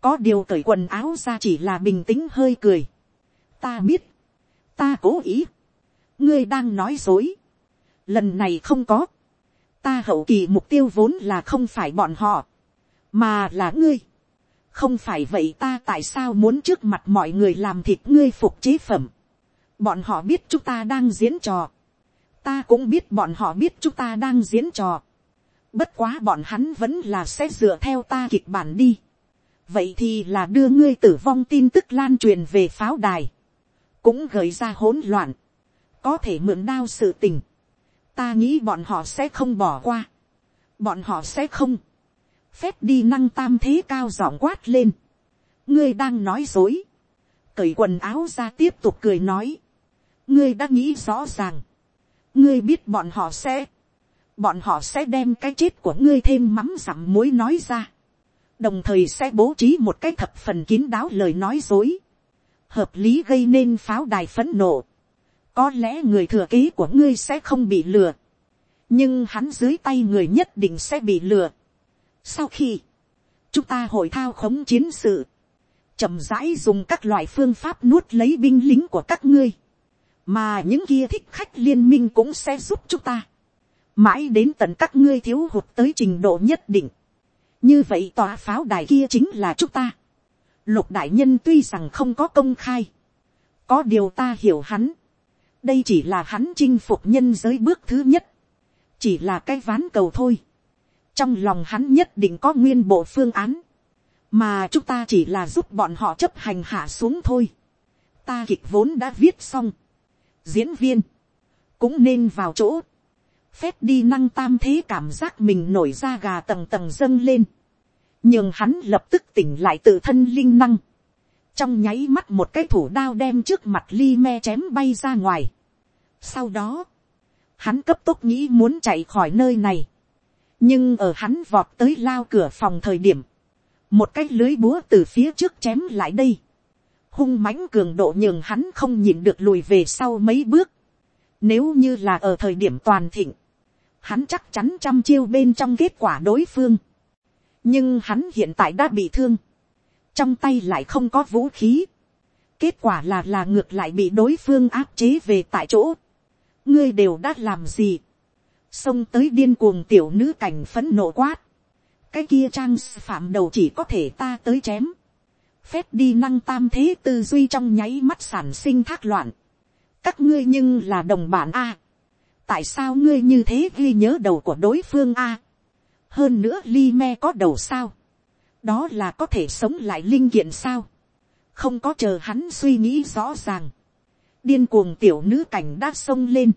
có điều cởi quần áo ra chỉ là bình tĩnh hơi cười. ta biết, ta cố ý, ngươi đang nói dối, lần này không có, ta hậu kỳ mục tiêu vốn là không phải bọn họ, mà là ngươi, không phải vậy ta tại sao muốn trước mặt mọi người làm thịt ngươi phục chế phẩm, bọn họ biết chúng ta đang diễn trò, ta cũng biết bọn họ biết chúng ta đang diễn trò, bất quá bọn hắn vẫn là sẽ dựa theo ta kịch bản đi. Vậy thì là đưa ngươi tử vong tin tức lan truyền về pháo đài, cũng gợi ra hỗn loạn, có thể mượn đao sự tình, ta nghĩ bọn họ sẽ không bỏ qua, bọn họ sẽ không, phép đi năng tam thế cao giọng quát lên, ngươi đang nói dối, cởi quần áo ra tiếp tục cười nói, ngươi đã nghĩ rõ ràng, ngươi biết bọn họ sẽ, bọn họ sẽ đem cái chết của ngươi thêm mắm dặm muối nói ra, đồng thời sẽ bố trí một cái thập phần kín đáo lời nói dối, hợp lý gây nên pháo đài phấn nộ có lẽ người thừa kế của ngươi sẽ không bị lừa, nhưng hắn dưới tay người nhất định sẽ bị lừa. sau khi, chúng ta hội thao khống chiến sự, chậm rãi dùng các loại phương pháp nuốt lấy binh lính của các ngươi, mà những kia thích khách liên minh cũng sẽ giúp chúng ta, mãi đến tận các ngươi thiếu hụt tới trình độ nhất định, như vậy tòa pháo đài kia chính là chúng ta. lục đại nhân tuy rằng không có công khai, có điều ta hiểu hắn đây chỉ là hắn chinh phục nhân giới bước thứ nhất, chỉ là cái ván cầu thôi. trong lòng hắn nhất định có nguyên bộ phương án, mà chúng ta chỉ là giúp bọn họ chấp hành hạ xuống thôi. ta kịch vốn đã viết xong, diễn viên. Cũng nên vào chỗ, phép đi năng tam thế cảm giác mình nổi ra gà tầng tầng dâng lên, nhưng hắn lập tức tỉnh lại tự thân linh năng, trong nháy mắt một cái thủ đao đem trước mặt ly me chém bay ra ngoài. Sau đó, hắn cấp tốc nghĩ muốn chạy khỏi nơi này, nhưng ở hắn vọt tới lao cửa phòng thời điểm, một cái lưới búa từ phía trước chém lại đây, hung mãnh cường độ nhường hắn không nhìn được lùi về sau mấy bước. Nếu như là ở thời điểm toàn thịnh, hắn chắc chắn trăm chiêu bên trong kết quả đối phương. nhưng hắn hiện tại đã bị thương, trong tay lại không có vũ khí. kết quả là là ngược lại bị đối phương áp chế về tại chỗ ngươi đều đã làm gì. xông tới điên cuồng tiểu nữ cảnh phấn nộ quát. cái kia trang phạm đầu chỉ có thể ta tới chém. phép đi năng tam thế tư duy trong nháy mắt sản sinh thác loạn. các ngươi nhưng là đồng bản a. tại sao ngươi như thế ghi nhớ đầu của đối phương a. hơn nữa li me có đầu sao đó là có thể sống lại linh kiện sao, không có chờ hắn suy nghĩ rõ ràng, điên cuồng tiểu nữ cảnh đã xông lên,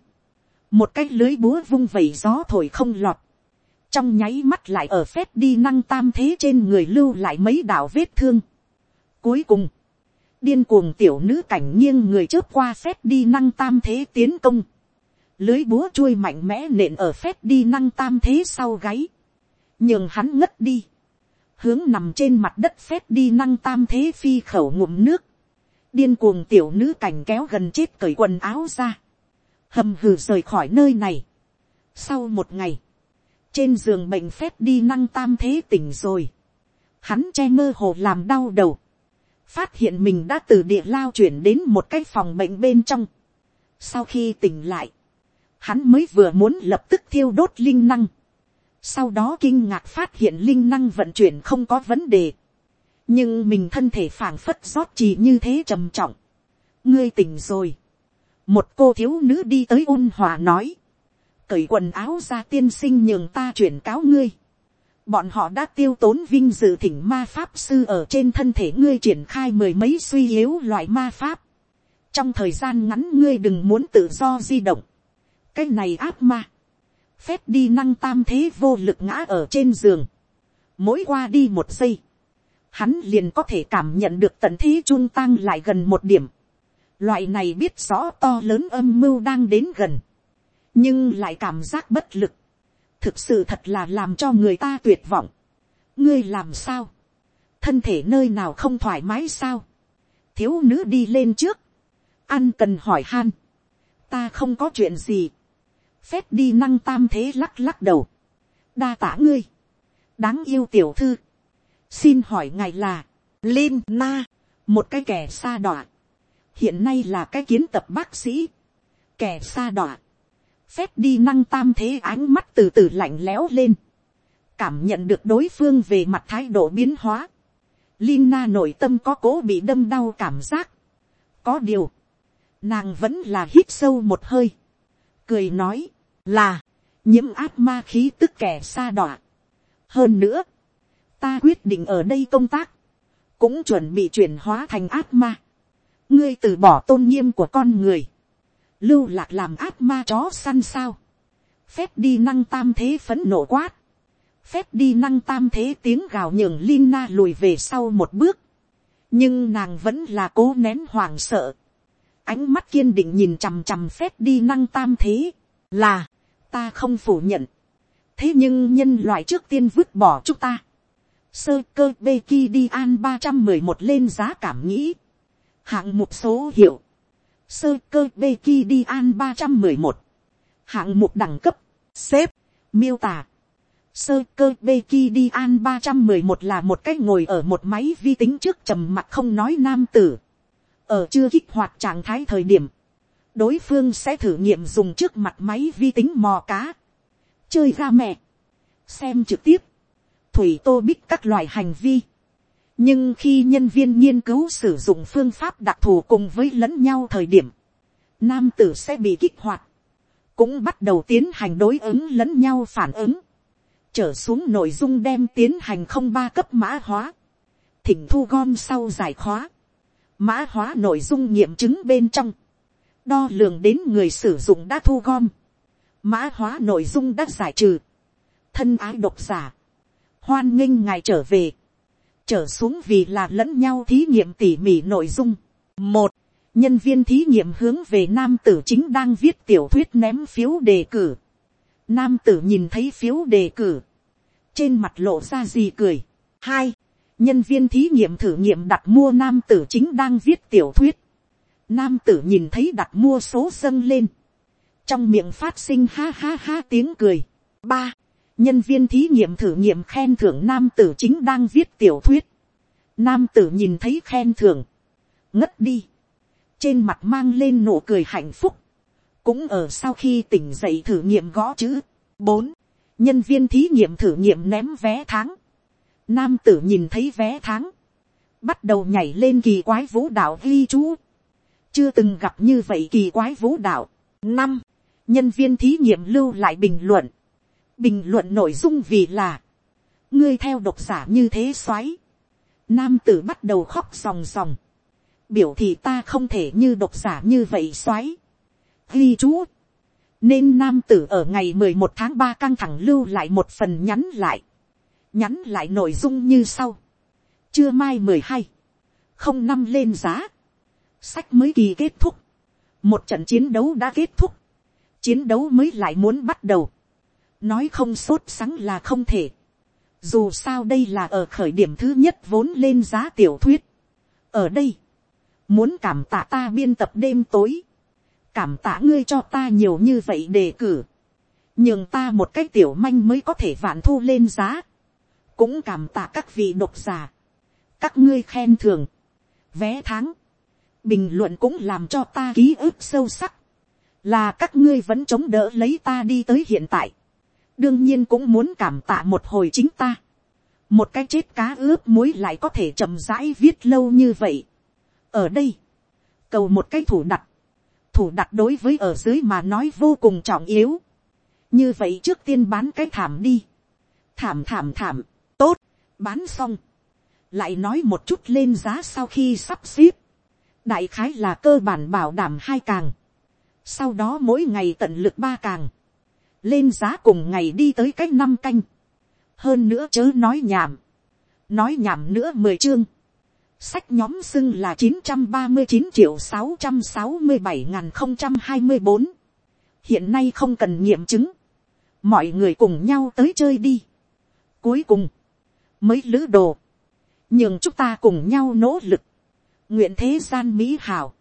một cái lưới búa vung vẩy gió thổi không lọt, trong nháy mắt lại ở phép đi năng tam thế trên người lưu lại mấy đạo vết thương. Cuối cùng, điên cuồng tiểu nữ cảnh nghiêng người chớp qua phép đi năng tam thế tiến công, lưới búa chui mạnh mẽ nện ở phép đi năng tam thế sau gáy, nhường hắn ngất đi, hướng nằm trên mặt đất phép đi năng tam thế phi khẩu ngụm nước, điên cuồng tiểu nữ cảnh kéo gần chết cởi quần áo ra, hầm hừ rời khỏi nơi này. Sau một ngày, trên giường bệnh phép đi năng tam thế tỉnh rồi, hắn che mơ hồ làm đau đầu, phát hiện mình đã từ địa lao chuyển đến một cái phòng bệnh bên trong. Sau khi tỉnh lại, hắn mới vừa muốn lập tức thiêu đốt linh năng, sau đó kinh ngạc phát hiện linh năng vận chuyển không có vấn đề nhưng mình thân thể phảng phất rót chỉ như thế trầm trọng. ngươi tỉnh rồi. một cô thiếu nữ đi tới ôn hòa nói. cởi quần áo ra tiên sinh nhường ta chuyển cáo ngươi. bọn họ đã tiêu tốn vinh dự thỉnh ma pháp sư ở trên thân thể ngươi triển khai mười mấy suy yếu loại ma pháp. trong thời gian ngắn ngươi đừng muốn tự do di động. cái này áp ma phép đi năng tam thế vô lực ngã ở trên giường. Mỗi qua đi một giây, hắn liền có thể cảm nhận được tận thế chun tăng lại gần một điểm. Loại này biết rõ to lớn âm mưu đang đến gần, nhưng lại cảm giác bất lực. Thực sự thật là làm cho người ta tuyệt vọng. ngươi làm sao, thân thể nơi nào không thoải mái sao. thiếu nữ đi lên trước, ăn cần hỏi han. ta không có chuyện gì phép đi năng tam thế lắc lắc đầu, đa tả ngươi, đáng yêu tiểu thư, xin hỏi ngài là, Lin Na, một cái kẻ xa đọa, hiện nay là cái kiến tập bác sĩ, kẻ xa đọa, phép đi năng tam thế ánh mắt từ từ lạnh lẽo lên, cảm nhận được đối phương về mặt thái độ biến hóa, Lina nội tâm có cố bị đâm đau cảm giác. Có điều, nàng vẫn là hít sâu một hơi. Cười nói, là, nhiễm áp ma khí tức kẻ xa đọa. hơn nữa, ta quyết định ở đây công tác, cũng chuẩn bị chuyển hóa thành ác ma. ngươi từ bỏ tôn nghiêm của con người, lưu lạc làm ác ma chó săn sao, phép đi năng tam thế phấn nộ quát, phép đi năng tam thế tiếng gào nhường Lina lùi về sau một bước, nhưng nàng vẫn là cố nén hoảng sợ, ánh mắt kiên định nhìn chằm chằm phép đi năng tam thế, là, ta không phủ nhận. thế nhưng nhân loại trước tiên vứt bỏ chúng ta sơ cơ bê ki đi an ba trăm mười một lên giá cảm nghĩ. hạng mục số hiệu. sơ cơ bê ki đi an ba trăm mười một. hạng mục đẳng cấp, xếp, miêu tả. Sơ cơ bê ki đi an ba trăm mười một là một cách ngồi ở một máy vi tính trước trầm mặt không nói nam tử ở chưa kích hoạt trạng thái thời điểm, đối phương sẽ thử nghiệm dùng trước mặt máy vi tính mò cá, chơi ra mẹ, xem trực tiếp, thủy tô bích các loại hành vi. nhưng khi nhân viên nghiên cứu sử dụng phương pháp đặc thù cùng với lẫn nhau thời điểm, nam tử sẽ bị kích hoạt, cũng bắt đầu tiến hành đối ứng lẫn nhau phản ứng, trở xuống nội dung đem tiến hành không ba cấp mã hóa, thỉnh thu gom sau giải khóa, mã hóa nội dung nghiệm chứng bên trong, đo lường đến người sử dụng đã thu gom, mã hóa nội dung đã giải trừ, thân ái độc giả, hoan nghênh ngài trở về, trở xuống vì là lẫn nhau thí nghiệm tỉ mỉ nội dung. một, nhân viên thí nghiệm hướng về nam tử chính đang viết tiểu thuyết ném phiếu đề cử. Nam tử nhìn thấy phiếu đề cử, trên mặt lộ ra gì cười. hai, nhân viên thí nghiệm thử nghiệm đặt mua nam tử chính đang viết tiểu thuyết. Nam tử nhìn thấy đặt mua số dâng lên, trong miệng phát sinh ha ha ha tiếng cười. ba, nhân viên thí nghiệm thử nghiệm khen thưởng nam tử chính đang viết tiểu thuyết. Nam tử nhìn thấy khen thưởng, ngất đi, trên mặt mang lên nụ cười hạnh phúc, cũng ở sau khi tỉnh dậy thử nghiệm gõ chữ. bốn, nhân viên thí nghiệm thử nghiệm ném vé tháng. Nam tử nhìn thấy vé tháng, bắt đầu nhảy lên kỳ quái vũ đạo ghi chú. chưa từng gặp như vậy kỳ quái vũ đạo. năm, nhân viên thí nghiệm lưu lại bình luận bình luận nội dung vì là, ngươi theo độc giả như thế xoáy, nam tử bắt đầu khóc ròng ròng, biểu thì ta không thể như độc giả như vậy xoáy, ghi chú, nên nam tử ở ngày mười một tháng ba căng thẳng lưu lại một phần nhắn lại, nhắn lại nội dung như sau, chưa mai mười hai, không năm lên giá, sách mới kỳ kết thúc, một trận chiến đấu đã kết thúc, chiến đấu mới lại muốn bắt đầu, nói không sốt sắng là không thể. dù sao đây là ở khởi điểm thứ nhất vốn lên giá tiểu thuyết. ở đây, muốn cảm tạ ta biên tập đêm tối, cảm tạ ngươi cho ta nhiều như vậy đề cử, nhường ta một cái tiểu manh mới có thể vạn thu lên giá, cũng cảm tạ các vị độc giả, các ngươi khen thường, vé tháng, bình luận cũng làm cho ta ký ức sâu sắc, là các ngươi vẫn chống đỡ lấy ta đi tới hiện tại, đương nhiên cũng muốn cảm tạ một hồi chính ta. một cái chết cá ướp muối lại có thể chậm rãi viết lâu như vậy. ở đây, cầu một cái thủ đặt, thủ đặt đối với ở dưới mà nói vô cùng trọng yếu. như vậy trước tiên bán cái thảm đi. thảm thảm thảm, tốt, bán xong. lại nói một chút lên giá sau khi sắp xếp. đại khái là cơ bản bảo đảm hai càng. sau đó mỗi ngày tận lực ba càng lên giá cùng ngày đi tới cái năm canh, hơn nữa chớ nói nhảm, nói nhảm nữa mười chương, sách nhóm xưng là chín trăm ba mươi chín triệu sáu trăm sáu mươi bảy n không trăm hai mươi bốn, hiện nay không cần nghiệm chứng, mọi người cùng nhau tới chơi đi. Cuối cùng, mới lữ đồ, nhưng chúng ta cùng nhau nỗ lực, nguyện thế gian mỹ hảo,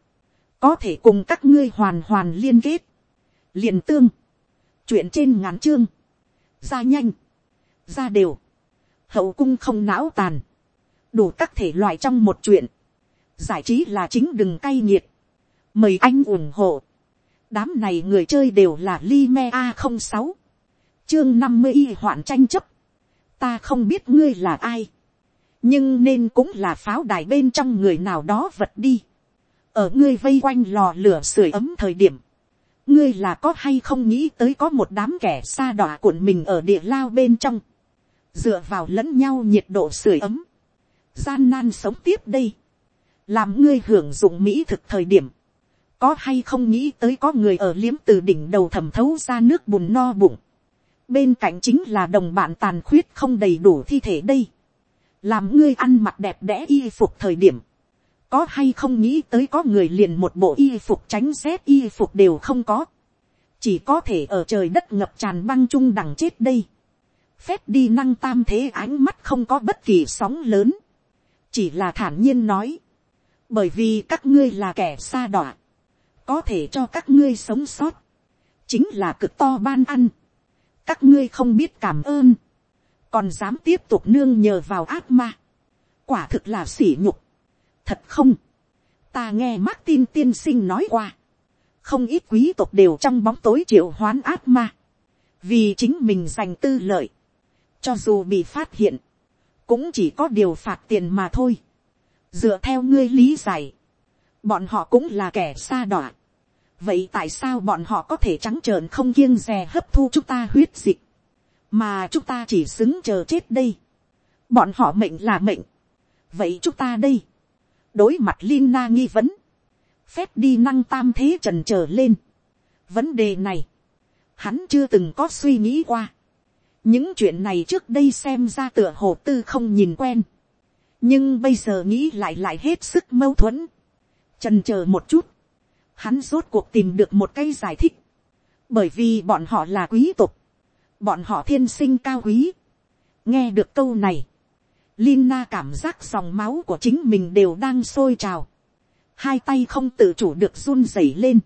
có thể cùng các ngươi hoàn hoàn liên kết, liền tương, chuyện trên ngắn chương, ra nhanh, ra đều, hậu cung không não tàn, đủ các thể loại trong một chuyện, giải trí là chính đừng cay nghiệt, mời anh ủng hộ, đám này người chơi đều là li me a không sáu, chương năm mươi y hoạn tranh chấp, ta không biết ngươi là ai, nhưng nên cũng là pháo đài bên trong người nào đó vật đi, ở ngươi vây quanh lò lửa sưởi ấm thời điểm, ngươi là có hay không nghĩ tới có một đám kẻ xa đọa cuộn mình ở địa lao bên trong, dựa vào lẫn nhau nhiệt độ sưởi ấm, gian nan sống tiếp đây, làm ngươi hưởng dụng mỹ thực thời điểm, có hay không nghĩ tới có người ở liếm từ đỉnh đầu thẩm thấu ra nước bùn no bụng, bên cạnh chính là đồng bạn tàn khuyết không đầy đủ thi thể đây, làm ngươi ăn mặc đẹp đẽ y phục thời điểm, có hay không nghĩ tới có người liền một bộ y phục tránh rét y phục đều không có, chỉ có thể ở trời đất ngập tràn băng chung đằng chết đây, phép đi năng tam thế ánh mắt không có bất kỳ sóng lớn, chỉ là thản nhiên nói, bởi vì các ngươi là kẻ xa đọa, có thể cho các ngươi sống sót, chính là cực to ban ăn, các ngươi không biết cảm ơn, còn dám tiếp tục nương nhờ vào ác ma, quả thực là sỉ nhục, thật không, ta nghe Martin tiên sinh nói qua, không ít quý tộc đều trong bóng tối triệu hoán ác ma, vì chính mình giành tư lợi, cho dù bị phát hiện, cũng chỉ có điều phạt tiền mà thôi, dựa theo ngươi lý giải, bọn họ cũng là kẻ xa đọa, vậy tại sao bọn họ có thể trắng trợn không kiêng rè hấp thu chúng ta huyết dịch, mà chúng ta chỉ xứng chờ chết đây, bọn họ mệnh là mệnh, vậy chúng ta đây, đối mặt Lina nghi vấn, phép đi năng tam thế trần trở lên, vấn đề này, hắn chưa từng có suy nghĩ qua, những chuyện này trước đây xem ra tựa hồ tư không nhìn quen, nhưng bây giờ nghĩ lại lại hết sức mâu thuẫn, trần chờ một chút, hắn rốt cuộc tìm được một cái giải thích, bởi vì bọn họ là quý tộc, bọn họ thiên sinh cao quý. nghe được câu này, Lina cảm giác dòng máu của chính mình đều đang sôi trào, hai tay không tự chủ được run rẩy lên,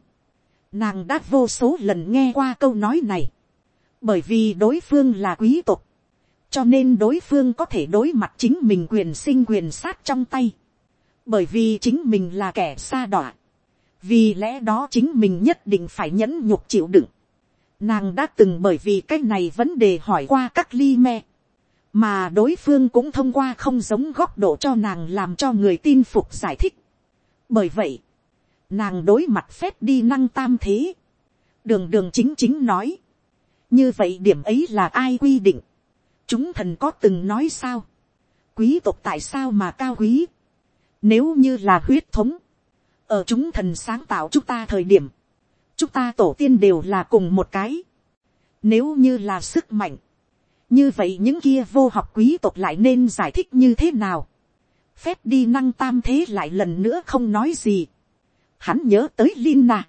nàng đã vô số lần nghe qua câu nói này, bởi vì đối phương là quý tộc, cho nên đối phương có thể đối mặt chính mình quyền sinh quyền sát trong tay, bởi vì chính mình là kẻ xa đọa, vì lẽ đó chính mình nhất định phải nhẫn nhục chịu đựng. Nàng đã từng bởi vì cái này vấn đề hỏi qua các ly me, mà đối phương cũng thông qua không giống góc độ cho nàng làm cho người tin phục giải thích. bởi vậy, nàng đối mặt phép đi năng tam thế, đường đường chính chính nói, như vậy điểm ấy là ai quy định, chúng thần có từng nói sao, quý tộc tại sao mà cao quý, nếu như là huyết thống, ở chúng thần sáng tạo chúng ta thời điểm, chúng ta tổ tiên đều là cùng một cái. Nếu như là sức mạnh, như vậy những kia vô học quý tộc lại nên giải thích như thế nào. phép đi năng tam thế lại lần nữa không nói gì. Hắn nhớ tới Lina.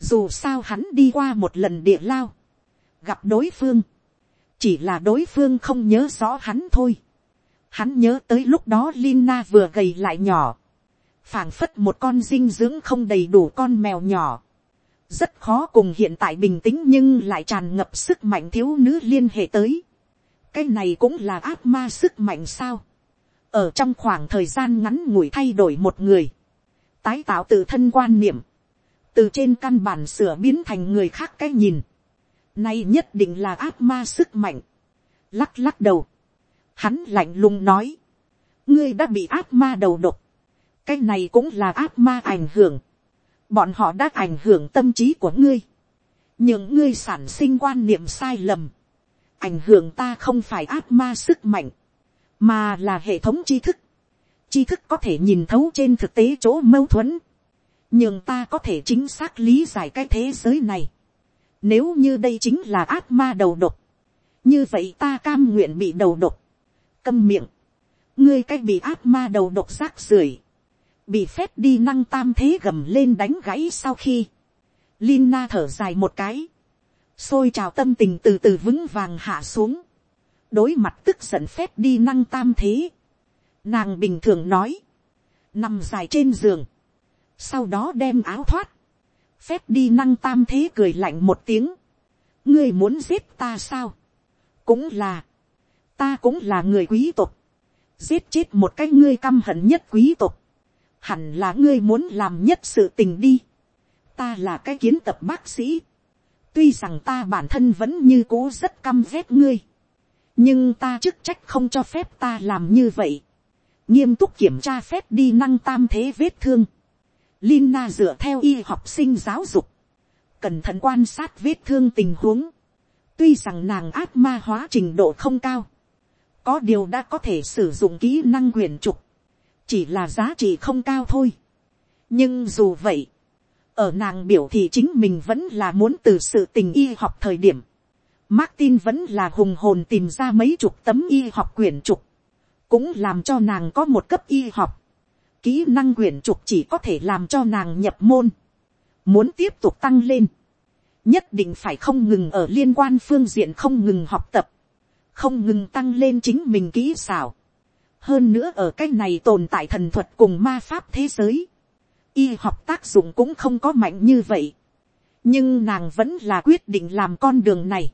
Dù sao hắn đi qua một lần địa lao. Gặp đối phương. Chỉ là đối phương không nhớ rõ hắn thôi. Hắn nhớ tới lúc đó Lina vừa gầy lại nhỏ phảng phất một con dinh dưỡng không đầy đủ con mèo nhỏ. Rất khó cùng hiện tại bình tĩnh nhưng lại tràn ngập sức mạnh thiếu nữ liên hệ tới. Cái này cũng là ác ma sức mạnh sao. Ở trong khoảng thời gian ngắn ngủi thay đổi một người. Tái tạo tự thân quan niệm. Từ trên căn bản sửa biến thành người khác cái nhìn. Nay nhất định là ác ma sức mạnh. Lắc lắc đầu. Hắn lạnh lùng nói. Ngươi đã bị ác ma đầu độc cái này cũng là ác ma ảnh hưởng. bọn họ đã ảnh hưởng tâm trí của ngươi. những ngươi sản sinh quan niệm sai lầm ảnh hưởng ta không phải ác ma sức mạnh, mà là hệ thống tri thức. tri thức có thể nhìn thấu trên thực tế chỗ mâu thuẫn. nhưng ta có thể chính xác lý giải cái thế giới này. nếu như đây chính là ác ma đầu độc, như vậy ta cam nguyện bị đầu độc. câm miệng, ngươi cách bị ác ma đầu độc rác rưởi bị phép đi năng tam thế gầm lên đánh gãy sau khi, Lina thở dài một cái, xôi trào tâm tình từ từ vững vàng hạ xuống, đối mặt tức giận phép đi năng tam thế, nàng bình thường nói, nằm dài trên giường, sau đó đem áo thoát, phép đi năng tam thế cười lạnh một tiếng, ngươi muốn giết ta sao, cũng là, ta cũng là người quý tộc, giết chết một cái ngươi căm hận nhất quý tộc, hẳn là ngươi muốn làm nhất sự tình đi. ta là cái kiến tập bác sĩ tuy rằng ta bản thân vẫn như cố rất căm ghét ngươi. nhưng ta chức trách không cho phép ta làm như vậy. nghiêm túc kiểm tra phép đi năng tam thế vết thương. Lina dựa theo y học sinh giáo dục. cẩn thận quan sát vết thương tình huống. tuy rằng nàng ác ma hóa trình độ không cao. có điều đã có thể sử dụng kỹ năng quyền trục chỉ là giá trị không cao thôi. nhưng dù vậy, ở nàng biểu thì chính mình vẫn là muốn từ sự tình y học thời điểm, Martin vẫn là hùng hồn tìm ra mấy chục tấm y học quyển trục, cũng làm cho nàng có một cấp y học. Kỹ năng quyển trục chỉ có thể làm cho nàng nhập môn. Muốn tiếp tục tăng lên, nhất định phải không ngừng ở liên quan phương diện không ngừng học tập, không ngừng tăng lên chính mình kỹ xảo hơn nữa ở cái này tồn tại thần thuật cùng ma pháp thế giới, y học tác dụng cũng không có mạnh như vậy, nhưng nàng vẫn là quyết định làm con đường này,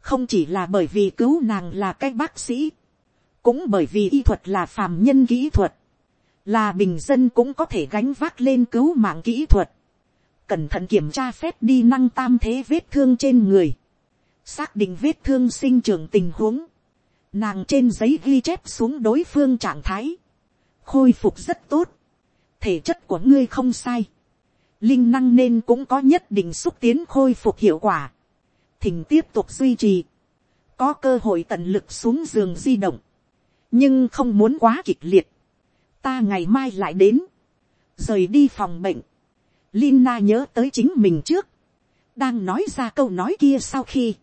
không chỉ là bởi vì cứu nàng là cái bác sĩ, cũng bởi vì y thuật là phàm nhân kỹ thuật, là bình dân cũng có thể gánh vác lên cứu mạng kỹ thuật, cẩn thận kiểm tra phép đi năng tam thế vết thương trên người, xác định vết thương sinh trưởng tình huống, Nàng trên giấy ghi chép xuống đối phương trạng thái. Khôi phục rất tốt. Thể chất của ngươi không sai. linh năng nên cũng có nhất định xúc tiến khôi phục hiệu quả, thỉnh tiếp tục duy trì, có cơ hội tận lực xuống giường di động, nhưng không muốn quá kịch liệt, ta ngày mai lại đến, rời đi phòng bệnh, Lina nhớ tới chính mình trước, đang nói ra câu nói kia sau khi,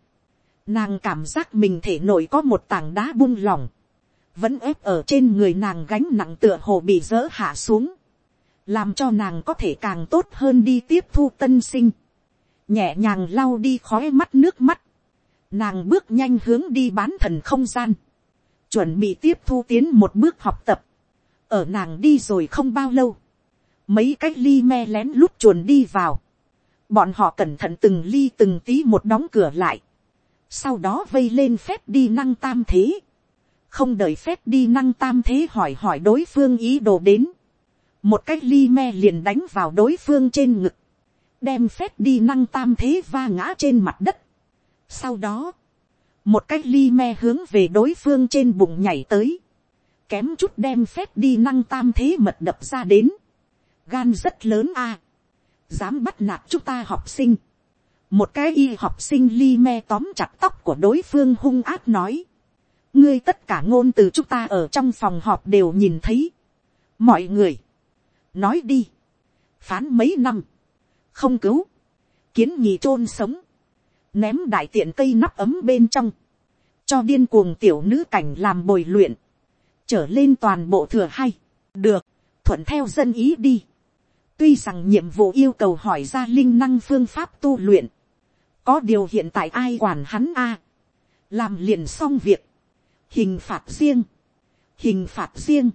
nàng cảm giác mình thể nội có một tảng đá bung lỏng, vẫn ép ở trên người nàng gánh nặng tựa hồ bị dỡ hạ xuống, làm cho nàng có thể càng tốt hơn đi tiếp thu tân sinh, nhẹ nhàng lau đi khói mắt nước mắt, nàng bước nhanh hướng đi bán thần không gian, chuẩn bị tiếp thu tiến một bước học tập, ở nàng đi rồi không bao lâu, mấy cái ly me lén lút chuồn đi vào, bọn họ cẩn thận từng ly từng tí một đóng cửa lại, sau đó vây lên phép đi năng tam thế, không đợi phép đi năng tam thế hỏi hỏi đối phương ý đồ đến, một cách ly me liền đánh vào đối phương trên ngực, đem phép đi năng tam thế va ngã trên mặt đất. Sau đó, một cách ly me hướng về đối phương trên bụng nhảy tới, kém chút đem phép đi năng tam thế mật đập ra đến, gan rất lớn a, dám bắt nạt chúng ta học sinh, một cái y học sinh ly me tóm chặt tóc của đối phương hung ác nói, ngươi tất cả ngôn từ chúng ta ở trong phòng họp đều nhìn thấy, mọi người, nói đi, phán mấy năm, không cứu, kiến nhì chôn sống, ném đại tiện cây nắp ấm bên trong, cho điên cuồng tiểu nữ cảnh làm bồi luyện, trở lên toàn bộ thừa hay, được, thuận theo dân ý đi. tuy rằng nhiệm vụ yêu cầu hỏi ra linh năng phương pháp tu luyện, có điều hiện tại ai quản hắn a, làm liền xong việc, hình phạt riêng, hình phạt riêng,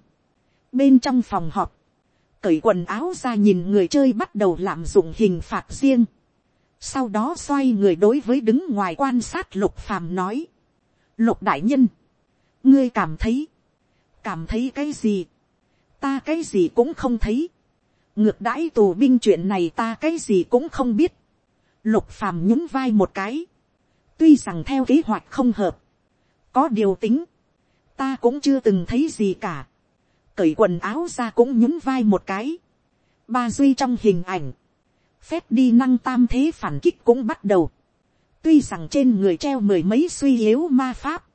bên trong phòng họp, cởi quần áo ra nhìn người chơi bắt đầu lạm dụng hình phạt riêng, sau đó xoay người đối với đứng ngoài quan sát lục phàm nói, lục đại nhân, ngươi cảm thấy, cảm thấy cái gì, ta cái gì cũng không thấy, ngược đãi tù binh chuyện này ta cái gì cũng không biết, lục phàm nhún vai một cái, tuy rằng theo kế hoạch không hợp, có điều tính, ta cũng chưa từng thấy gì cả, cởi quần áo ra cũng nhún vai một cái, ba duy trong hình ảnh, phép đi năng tam thế phản kích cũng bắt đầu, tuy rằng trên người treo mười mấy suy yếu ma pháp,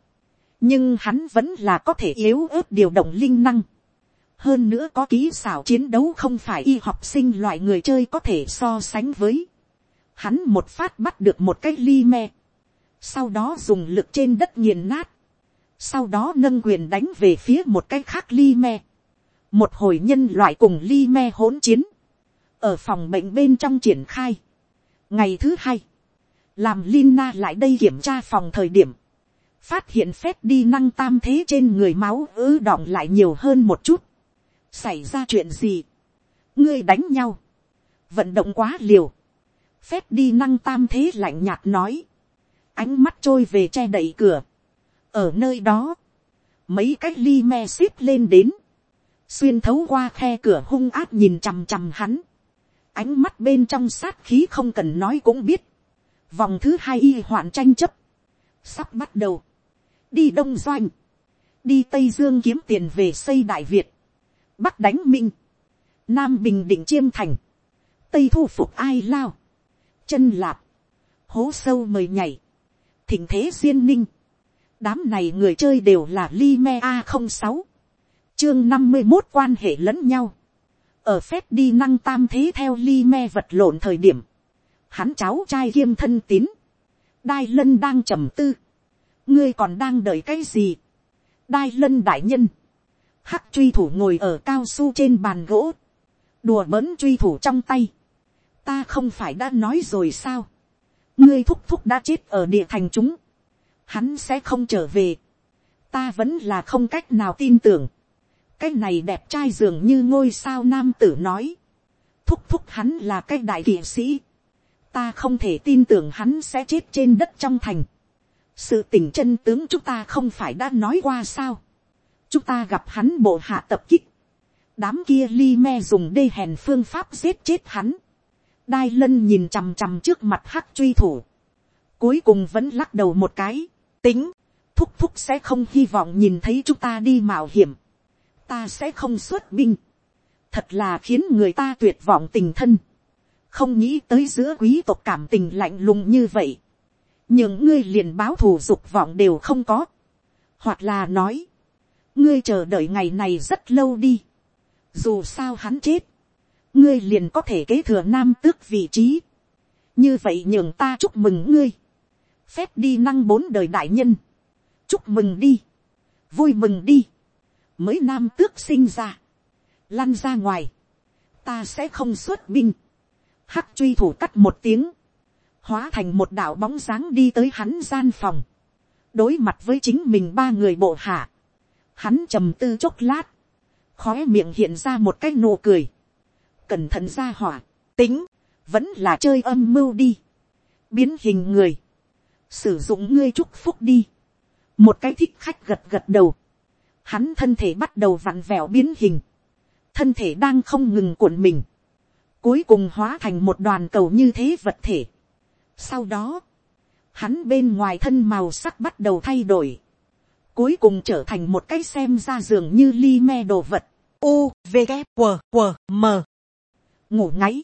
nhưng hắn vẫn là có thể yếu ớt điều động linh năng. hơn nữa có kỹ xảo chiến đấu không phải y học sinh loại người chơi có thể so sánh với. hắn một phát bắt được một cái ly me, sau đó dùng lực trên đất nghiền nát, sau đó nâng quyền đánh về phía một cái khác ly me một hồi nhân loại cùng ly me hỗn chiến, ở phòng bệnh bên trong triển khai. ngày thứ hai, làm Lina lại đây kiểm tra phòng thời điểm, phát hiện phép đi năng tam thế trên người máu ứ đọng lại nhiều hơn một chút. xảy ra chuyện gì, ngươi đánh nhau, vận động quá liều, phép đi năng tam thế lạnh nhạt nói, ánh mắt trôi về che đậy cửa, ở nơi đó, mấy cái ly me xíp lên đến, xuyên thấu qua khe cửa hung áp nhìn chằm chằm hắn, ánh mắt bên trong sát khí không cần nói cũng biết, vòng thứ hai y hoạn tranh chấp, sắp bắt đầu, đi đông doanh, đi tây dương kiếm tiền về xây đại việt, bắc đánh minh, nam bình định chiêm thành, tây thu phục ai lao, chân lạp, hố sâu mời nhảy, thỉnh thế duyên ninh, đám này người chơi đều là li me a không sáu, chương năm mươi một quan hệ lẫn nhau, ở phép đi năng tam thế theo li me vật lộn thời điểm, hắn cháu trai kiêm thân tín, đai lân đang trầm tư, ngươi còn đang đợi cái gì, đai lân đại nhân, hắc truy thủ ngồi ở cao su trên bàn gỗ, đùa bỡn truy thủ trong tay, ta không phải đã nói rồi sao, ngươi thúc thúc đã chết ở địa thành chúng, hắn sẽ không trở về, ta vẫn là không cách nào tin tưởng, cái này đẹp trai dường như ngôi sao nam tử nói, thúc thúc hắn là cái đại kỵ sĩ, ta không thể tin tưởng hắn sẽ chết trên đất trong thành, sự tình chân tướng chúng ta không phải đã nói qua sao. chúng ta gặp hắn bộ hạ tập kích. đám kia li me dùng đê hèn phương pháp giết chết hắn. đai lân nhìn chằm chằm trước mặt hắc truy thủ. cuối cùng vẫn lắc đầu một cái. tính, thúc thúc sẽ không hy vọng nhìn thấy chúng ta đi mạo hiểm ta sẽ không xuất binh. thật là khiến người ta tuyệt vọng tình thân. không nghĩ tới giữa quý tộc cảm tình lạnh lùng như vậy, những ngươi liền báo thù dục vọng đều không có, hoặc là nói, ngươi chờ đợi ngày này rất lâu đi, dù sao hắn chết, ngươi liền có thể kế thừa nam tước vị trí, như vậy nhường ta chúc mừng ngươi, phép đi năng bốn đời đại nhân, chúc mừng đi, vui mừng đi, mới nam tước sinh ra, lăn ra ngoài, ta sẽ không xuất binh, hắc truy thủ cắt một tiếng, hóa thành một đạo bóng dáng đi tới hắn gian phòng, đối mặt với chính mình ba người bộ hạ, hắn trầm tư chốc lát, khói miệng hiện ra một cái nụ cười, cẩn thận ra hỏa, tính, vẫn là chơi âm mưu đi, biến hình người, sử dụng ngươi chúc phúc đi, một cái thích khách gật gật đầu, hắn thân thể bắt đầu vặn vẹo biến hình, thân thể đang không ngừng cuộn mình, cuối cùng hóa thành một đoàn cầu như thế vật thể. Sau đó, hắn bên ngoài thân màu sắc bắt đầu thay đổi, cuối cùng trở thành một cái xem ra giường như ly me đồ vật. U, V, g, q, q, M. Ngủ ngáy.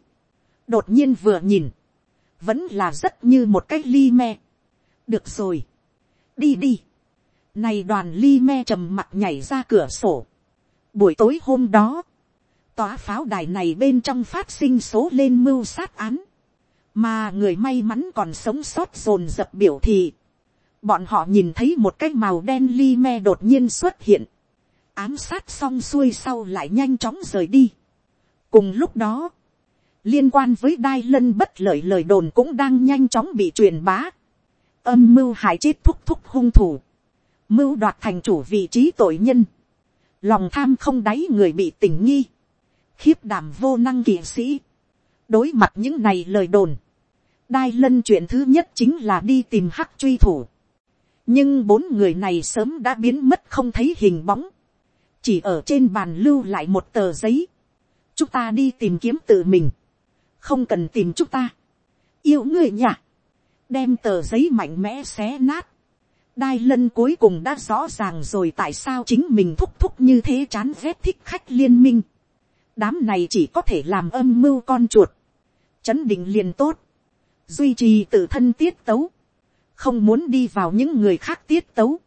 Đột nhiên vừa nhìn. Vẫn là rất như một cái ly me. Được rồi. Đi đi. Này đoàn ly me trầm mặt nhảy ra cửa sổ. Buổi tối hôm đó. Tòa pháo đài này bên trong phát sinh số lên mưu sát án. Mà người may mắn còn sống sót dồn dập biểu thị bọn họ nhìn thấy một cái màu đen li me đột nhiên xuất hiện, ám sát xong xuôi sau lại nhanh chóng rời đi. cùng lúc đó, liên quan với đai lân bất lợi lời đồn cũng đang nhanh chóng bị truyền bá, âm mưu hại chết thúc thúc hung thủ, mưu đoạt thành chủ vị trí tội nhân, lòng tham không đáy người bị tình nghi, khiếp đảm vô năng kỵ sĩ, đối mặt những này lời đồn, đai lân chuyện thứ nhất chính là đi tìm hắc truy thủ, nhưng bốn người này sớm đã biến mất không thấy hình bóng, chỉ ở trên bàn lưu lại một tờ giấy, chúng ta đi tìm kiếm tự mình, không cần tìm chúng ta, yêu người nhà, đem tờ giấy mạnh mẽ xé nát, đai lân cuối cùng đã rõ ràng rồi tại sao chính mình thúc thúc như thế chán ghét thích khách liên minh, đám này chỉ có thể làm âm mưu con chuột, chấn định liền tốt, duy trì tự thân tiết tấu, không muốn đi vào những người khác tiết tấu.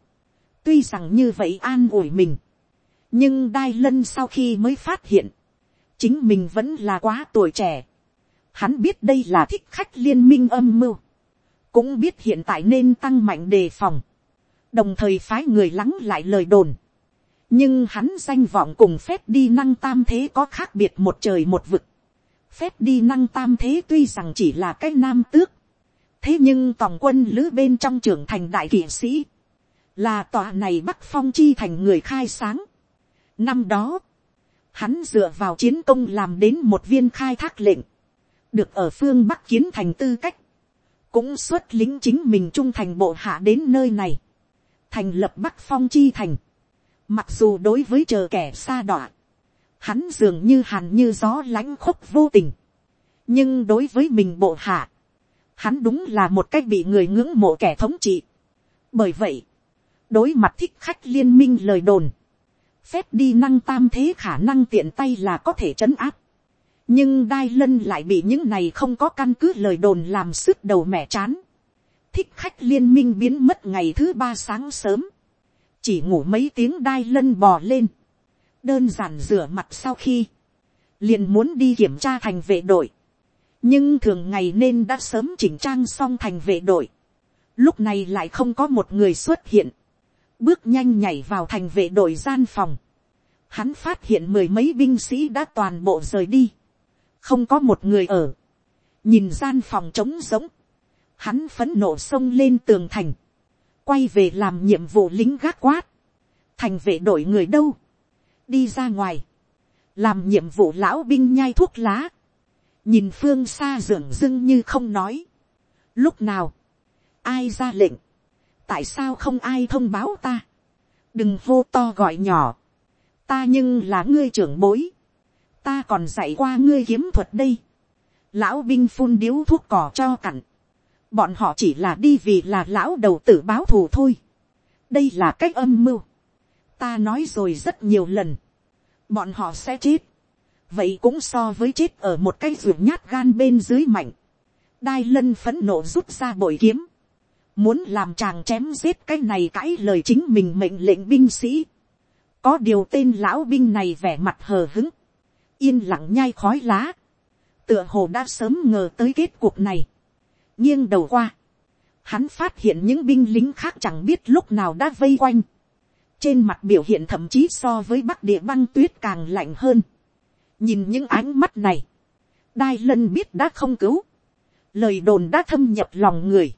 tuy rằng như vậy an ủi mình, nhưng đai lân sau khi mới phát hiện, chính mình vẫn là quá tuổi trẻ. Hắn biết đây là thích khách liên minh âm mưu, cũng biết hiện tại nên tăng mạnh đề phòng, đồng thời phái người lắng lại lời đồn. nhưng hắn danh vọng cùng phép đi năng tam thế có khác biệt một trời một vực. phép đi năng tam thế tuy rằng chỉ là cái nam tước, thế nhưng tòng quân lữ bên trong trưởng thành đại kỵ sĩ, là tòa này bắc phong chi thành người khai sáng. năm đó, hắn dựa vào chiến công làm đến một viên khai thác lệnh, được ở phương bắc kiến thành tư cách, cũng xuất lính chính mình trung thành bộ hạ đến nơi này, thành lập bắc phong chi thành. Mặc dù đối với chờ kẻ xa đọa, hắn dường như hàn như gió lãnh khúc vô tình, nhưng đối với mình bộ hạ, hắn đúng là một cách bị người ngưỡng mộ kẻ thống trị. bởi vậy, đối mặt thích khách liên minh lời đồn, phép đi năng tam thế khả năng tiện tay là có thể chấn áp. nhưng đai lân lại bị những này không có căn cứ lời đồn làm sức đầu mẹ chán thích khách liên minh biến mất ngày thứ ba sáng sớm. chỉ ngủ mấy tiếng đai lân bò lên. đơn giản rửa mặt sau khi, liền muốn đi kiểm tra thành vệ đội. Nhưng thường ngày nên đã sớm chỉnh trang xong thành vệ đội, lúc này lại không có một người xuất hiện, bước nhanh nhảy vào thành vệ đội gian phòng, hắn phát hiện mười mấy binh sĩ đã toàn bộ rời đi, không có một người ở, nhìn gian phòng trống rỗng hắn phấn nộ xông lên tường thành, quay về làm nhiệm vụ lính gác quát, thành vệ đội người đâu, đi ra ngoài, làm nhiệm vụ lão binh nhai thuốc lá, nhìn phương xa dường dưng như không nói. lúc nào, ai ra lệnh, tại sao không ai thông báo ta, đừng hô to gọi nhỏ, ta nhưng là ngươi trưởng bối, ta còn dạy qua ngươi kiếm thuật đây, lão binh phun điếu thuốc cỏ cho cặn, bọn họ chỉ là đi vì là lão đầu tử báo thù thôi, đây là cách âm mưu, ta nói rồi rất nhiều lần, bọn họ sẽ chết, vậy cũng so với chết ở một cái ruột nhát gan bên dưới mạnh, đai lân phấn nộ rút ra bội kiếm, muốn làm chàng chém giết cái này cãi lời chính mình mệnh lệnh binh sĩ, có điều tên lão binh này vẻ mặt hờ hứng, yên lặng nhai khói lá, tựa hồ đã sớm ngờ tới kết cuộc này, nghiêng đầu qua, hắn phát hiện những binh lính khác chẳng biết lúc nào đã vây quanh, trên mặt biểu hiện thậm chí so với bắc địa băng tuyết càng lạnh hơn, nhìn những ánh mắt này, đai lân biết đã không cứu, lời đồn đã thâm nhập lòng người,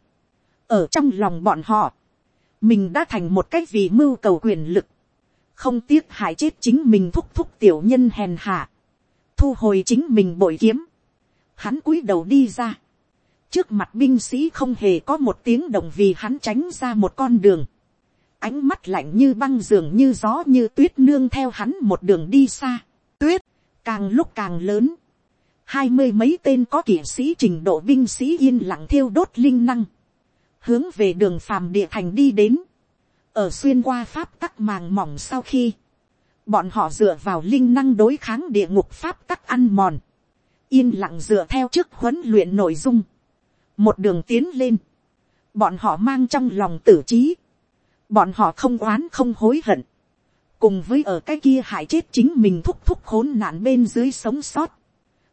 ở trong lòng bọn họ, mình đã thành một cái vì mưu cầu quyền lực, không tiếc hại chết chính mình thúc thúc tiểu nhân hèn hạ, thu hồi chính mình bội kiếm, hắn cúi đầu đi ra, trước mặt binh sĩ không hề có một tiếng động vì hắn tránh ra một con đường, ánh mắt lạnh như băng dường như gió như tuyết nương theo hắn một đường đi xa, tuyết, càng lúc càng lớn, hai mươi mấy tên có kỷ sĩ trình độ binh sĩ yên lặng thiêu đốt linh năng, hướng về đường phàm địa thành đi đến, ở xuyên qua pháp tắc màng mỏng sau khi, bọn họ dựa vào linh năng đối kháng địa ngục pháp tắc ăn mòn, yên lặng dựa theo trước huấn luyện nội dung, một đường tiến lên, bọn họ mang trong lòng tử trí, bọn họ không oán không hối hận, cùng với ở cái kia hại chết chính mình thúc thúc khốn nạn bên dưới sống sót,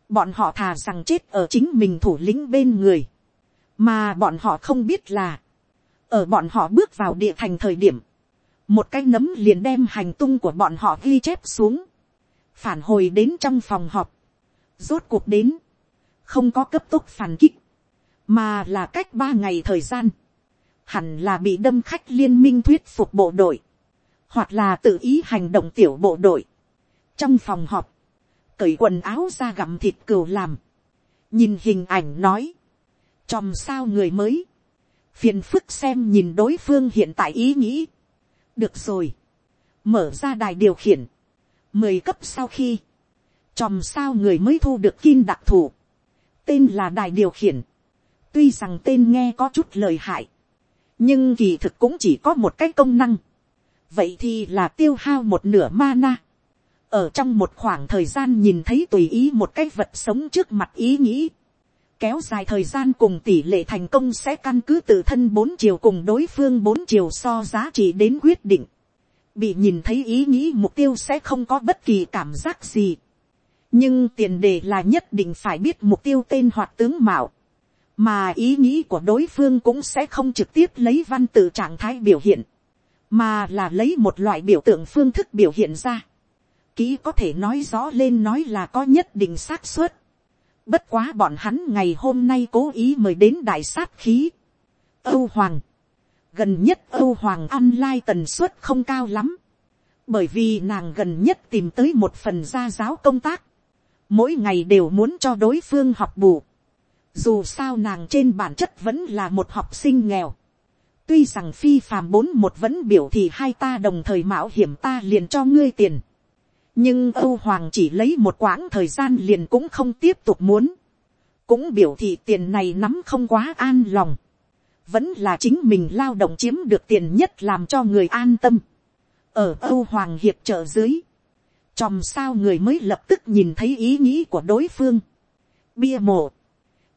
bọn họ thà rằng chết ở chính mình thủ lĩnh bên người, mà bọn họ không biết là, ở bọn họ bước vào địa thành thời điểm, một cái nấm liền đem hành tung của bọn họ ghi chép xuống, phản hồi đến trong phòng họp, rốt cuộc đến, không có cấp tốc phản kích, mà là cách ba ngày thời gian, hẳn là bị đâm khách liên minh thuyết phục bộ đội, hoặc là tự ý hành động tiểu bộ đội. trong phòng họp, cởi quần áo ra gặm thịt cừu làm, nhìn hình ảnh nói, chòm sao người mới, phiền phức xem nhìn đối phương hiện tại ý nghĩ. được rồi, mở ra đài điều khiển, mười cấp sau khi, chòm sao người mới thu được kim đặc thù, tên là đài điều khiển, tuy rằng tên nghe có chút lời hại, nhưng kỳ thực cũng chỉ có một cái công năng, vậy thì là tiêu hao một nửa mana, ở trong một khoảng thời gian nhìn thấy tùy ý một cái vật sống trước mặt ý nghĩ, kéo dài thời gian cùng tỷ lệ thành công sẽ căn cứ tự thân bốn chiều cùng đối phương bốn chiều so giá trị đến quyết định. Bị nhìn thấy ý nghĩ mục tiêu sẽ không có bất kỳ cảm giác gì. Nhưng tiền đề là nhất định phải biết mục tiêu tên hoặc tướng mạo. Mà ý nghĩ của đối phương cũng sẽ không trực tiếp lấy văn tự trạng thái biểu hiện. Mà là lấy một loại biểu tượng phương thức biểu hiện ra. Ký có thể nói rõ lên nói là có nhất định xác suất Bất quá bọn hắn ngày hôm nay cố ý mời đến đại sát khí. Âu Hoàng. Gần nhất Âu Hoàng online tần suất không cao lắm. Bởi vì nàng gần nhất tìm tới một phần gia giáo công tác. Mỗi ngày đều muốn cho đối phương học bù. Dù sao nàng trên bản chất vẫn là một học sinh nghèo. Tuy rằng phi phàm bốn một vẫn biểu thì hai ta đồng thời mạo hiểm ta liền cho ngươi tiền nhưng âu hoàng chỉ lấy một quãng thời gian liền cũng không tiếp tục muốn, cũng biểu thị tiền này nắm không quá an lòng, vẫn là chính mình lao động chiếm được tiền nhất làm cho người an tâm. ở âu hoàng hiệp trợ dưới, chòm sao người mới lập tức nhìn thấy ý nghĩ của đối phương. bia mộ,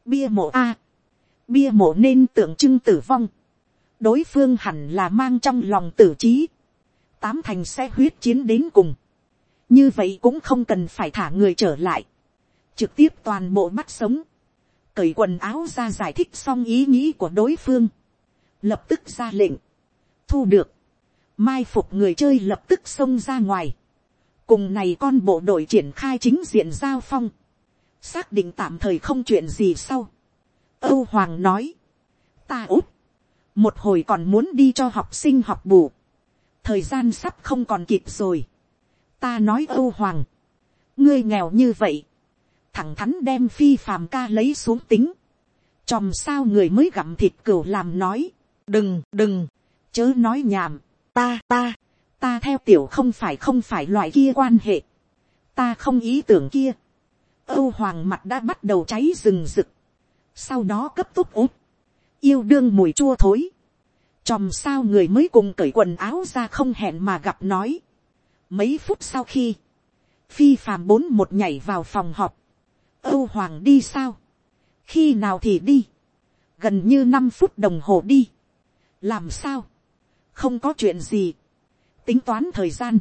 bia mộ a, bia mộ nên tượng trưng tử vong, đối phương hẳn là mang trong lòng tử trí, tám thành sẽ huyết chiến đến cùng. Như vậy cũng không cần phải thả người trở lại, trực tiếp toàn bộ mắt sống, cởi quần áo ra giải thích xong ý nghĩ của đối phương, lập tức ra lệnh, thu được, mai phục người chơi lập tức xông ra ngoài, cùng này con bộ đội triển khai chính diện giao phong, xác định tạm thời không chuyện gì sau. âu hoàng nói, ta út, một hồi còn muốn đi cho học sinh học bù, thời gian sắp không còn kịp rồi, ta nói âu hoàng, ngươi nghèo như vậy, thẳng thắn đem phi phàm ca lấy xuống tính, chòm sao người mới gặm thịt cừu làm nói, đừng đừng, chớ nói nhảm, ta ta, ta theo tiểu không phải không phải loại kia quan hệ, ta không ý tưởng kia, âu hoàng mặt đã bắt đầu cháy rừng rực, sau đó cấp tốc úp, yêu đương mùi chua thối, chòm sao người mới cùng cởi quần áo ra không hẹn mà gặp nói, Mấy phút sau khi, phi phàm bốn một nhảy vào phòng họp, âu hoàng đi sao, khi nào thì đi, gần như năm phút đồng hồ đi, làm sao, không có chuyện gì, tính toán thời gian,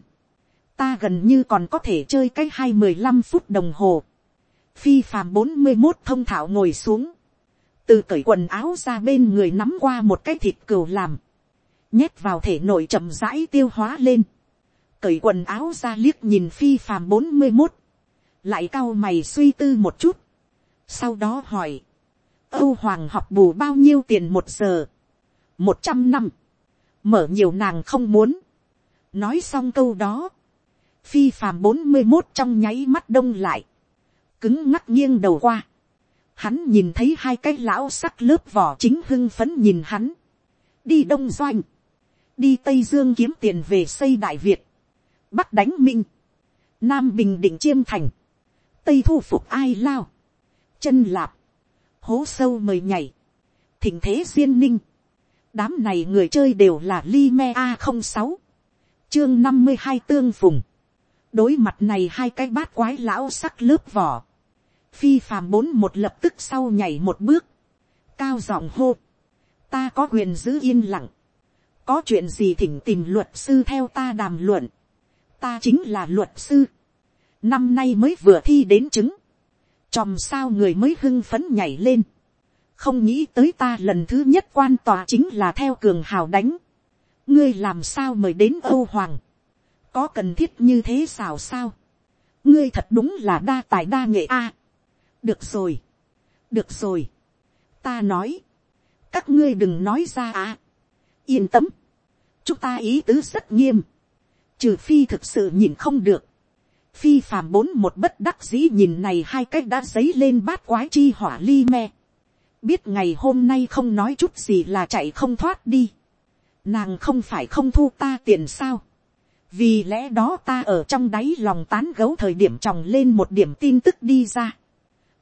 ta gần như còn có thể chơi cái hai mười lăm phút đồng hồ, phi phàm bốn mươi một thông thạo ngồi xuống, từ cởi quần áo ra bên người nắm qua một cái thịt cừu làm, nhét vào thể nội chậm rãi tiêu hóa lên, cởi quần áo ra liếc nhìn phi phàm bốn mươi một, lại cau mày suy tư một chút, sau đó hỏi, âu hoàng học bù bao nhiêu tiền một giờ, một trăm năm, mở nhiều nàng không muốn, nói xong câu đó, phi phàm bốn mươi một trong nháy mắt đông lại, cứng ngắc nghiêng đầu qua, hắn nhìn thấy hai cái lão sắc lớp vỏ chính hưng phấn nhìn hắn, đi đông doanh, đi tây dương kiếm tiền về xây đại việt, bắc đánh minh, nam bình định chiêm thành, tây thu phục ai lao, chân lạp, hố sâu mời nhảy, thỉnh thế duyên ninh, đám này người chơi đều là ly me a không sáu, chương năm mươi hai tương phùng, đối mặt này hai cái bát quái lão sắc lớp vỏ, phi phàm bốn một lập tức sau nhảy một bước, cao giọng hô, ta có quyền giữ yên lặng, có chuyện gì thỉnh tìm luật sư theo ta đàm luận, ta chính là luật sư, năm nay mới vừa thi đến chứng, chòm sao người mới hưng phấn nhảy lên, không nghĩ tới ta lần thứ nhất quan tòa chính là theo cường hào đánh, ngươi làm sao mời đến âu hoàng, có cần thiết như thế xào sao, ngươi thật đúng là đa tài đa nghệ a, được rồi, được rồi, ta nói, các ngươi đừng nói ra à, yên tâm, chúng ta ý tứ rất nghiêm, trừ phi thực sự nhìn không được, phi phàm bốn một bất đắc dĩ nhìn này hai cách đã dấy lên bát quái chi hỏa ly me, biết ngày hôm nay không nói chút gì là chạy không thoát đi, nàng không phải không thu ta tiền sao, vì lẽ đó ta ở trong đáy lòng tán gấu thời điểm tròng lên một điểm tin tức đi ra,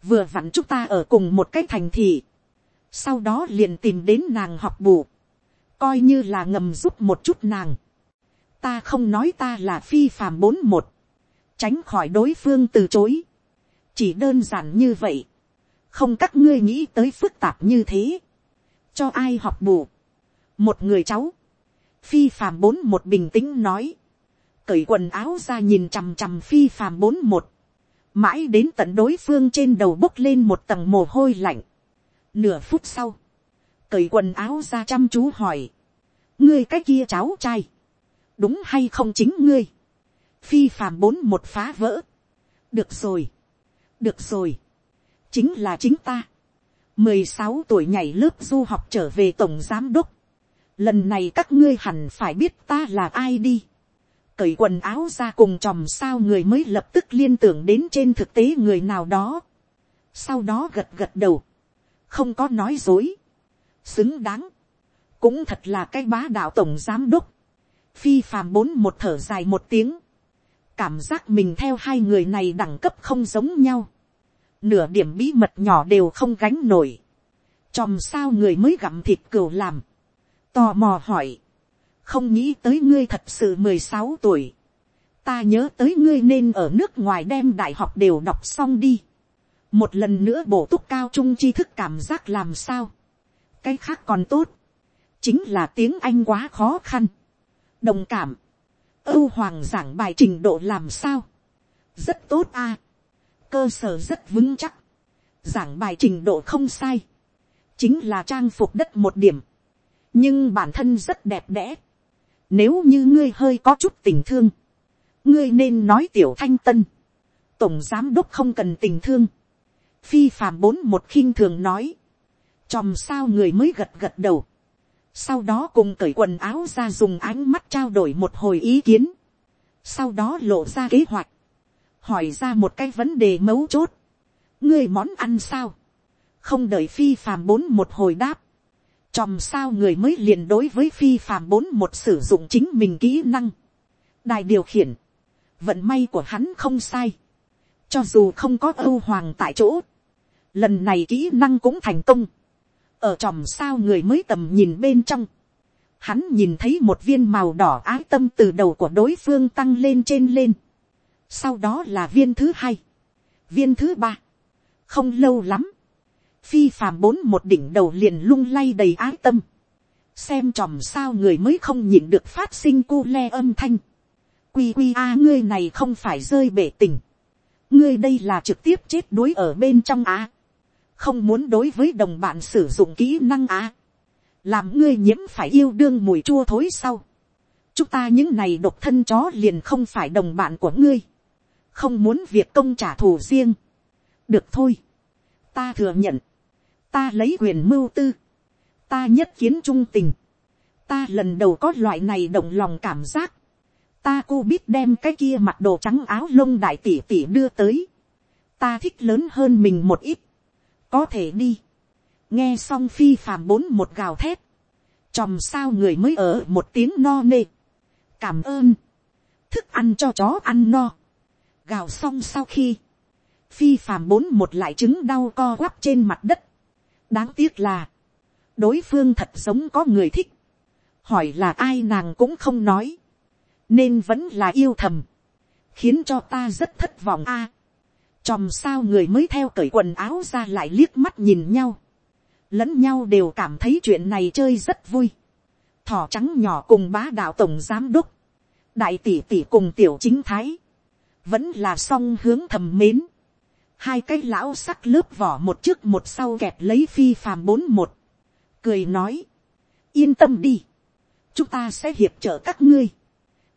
vừa vặn chúng ta ở cùng một cái thành thị, sau đó liền tìm đến nàng học bù, coi như là ngầm giúp một chút nàng, ta không nói ta là phi phàm bốn một, tránh khỏi đối phương từ chối, chỉ đơn giản như vậy, không các ngươi nghĩ tới phức tạp như thế, cho ai học bù, một người cháu, phi phàm bốn một bình tĩnh nói, cởi quần áo ra nhìn chằm chằm phi phàm bốn một, mãi đến tận đối phương trên đầu bốc lên một tầng mồ hôi lạnh. Nửa phút sau, cởi quần áo ra chăm chú hỏi, ngươi cái kia cháu trai, đúng hay không chính ngươi, phi phàm bốn một phá vỡ, được rồi, được rồi, chính là chính ta, mười sáu tuổi nhảy lớp du học trở về tổng giám đốc, lần này các ngươi hẳn phải biết ta là ai đi, cởi quần áo ra cùng chòm sao người mới lập tức liên tưởng đến trên thực tế người nào đó. Sau đó gật gật đầu. Không có nói dối. Xứng đáng. Cũng thật là cái bá đạo tổng giám đốc. Phi phàm bốn một thở dài một tiếng. Cảm giác mình theo hai người này đẳng cấp không giống nhau. Nửa điểm bí mật nhỏ đều không gánh nổi. Chòm sao người mới gặm thịt cừu làm. Tò mò hỏi không nghĩ tới ngươi thật sự mười sáu tuổi. ta nhớ tới ngươi nên ở nước ngoài đem đại học đều đọc xong đi. một lần nữa bổ túc cao trung tri thức cảm giác làm sao. cái khác còn tốt. chính là tiếng anh quá khó khăn. đồng cảm. âu hoàng giảng bài trình độ làm sao. rất tốt a. cơ sở rất vững chắc. giảng bài trình độ không sai. chính là trang phục đất một điểm nhưng bản thân rất đẹp đẽ. Nếu như ngươi hơi có chút tình thương. Ngươi nên nói tiểu thanh tân. Tổng giám đốc không cần tình thương. Phi phàm bốn một khinh thường nói. Chòm sao người mới gật gật đầu. Sau đó cùng cởi quần áo ra dùng ánh mắt trao đổi một hồi ý kiến. Sau đó lộ ra kế hoạch. Hỏi ra một cái vấn đề mấu chốt. Ngươi món ăn sao? Không đợi phi phàm bốn một hồi đáp Chòm sao người mới liền đối với phi phàm bốn một sử dụng chính mình kỹ năng. Đài điều khiển. Vận may của hắn không sai. Cho dù không có Âu Hoàng tại chỗ. Lần này kỹ năng cũng thành công. Ở chòm sao người mới tầm nhìn bên trong. Hắn nhìn thấy một viên màu đỏ ái tâm từ đầu của đối phương tăng lên trên lên. sau đó là viên thứ hai, viên thứ ba, không lâu lắm, phi phàm bốn một đỉnh đầu liền lung lay đầy ái tâm, xem tròm sao người mới không nhịn được phát sinh cu le âm thanh, quy quy a ngươi này không phải rơi bể tình, ngươi đây là trực tiếp chết đuối ở bên trong á, không muốn đối với đồng bạn sử dụng kỹ năng á, làm ngươi nhiễm phải yêu đương mùi chua thối sau, chúng ta những này độc thân chó liền không phải đồng bạn của ngươi, không muốn việc công trả thù riêng, được thôi, ta thừa nhận, ta lấy quyền mưu tư, ta nhất kiến trung tình, ta lần đầu có loại này động lòng cảm giác, ta cô biết đem cái kia mặt đồ trắng áo lông đại tỷ tỷ đưa tới, ta thích lớn hơn mình một ít, có thể đi, nghe xong phi phàm bốn một gào thét, chòm sao người mới ở một tiếng no nê, cảm ơn, thức ăn cho chó ăn no, gào xong sau khi, phi phàm bốn một lại trứng đau co quắp trên mặt đất, đáng tiếc là, đối phương thật giống có người thích, hỏi là ai nàng cũng không nói, nên vẫn là yêu thầm, khiến cho ta rất thất vọng a. À, chòm sao người mới theo cởi quần áo ra lại liếc mắt nhìn nhau, lẫn nhau đều cảm thấy chuyện này chơi rất vui, thỏ trắng nhỏ cùng bá đạo tổng giám đốc, đại tỷ tỷ cùng tiểu chính thái, vẫn là song hướng thầm mến, hai cái lão sắc lớp vỏ một trước một sau kẹp lấy phi phàm bốn một, cười nói, yên tâm đi, chúng ta sẽ hiệp trợ các ngươi,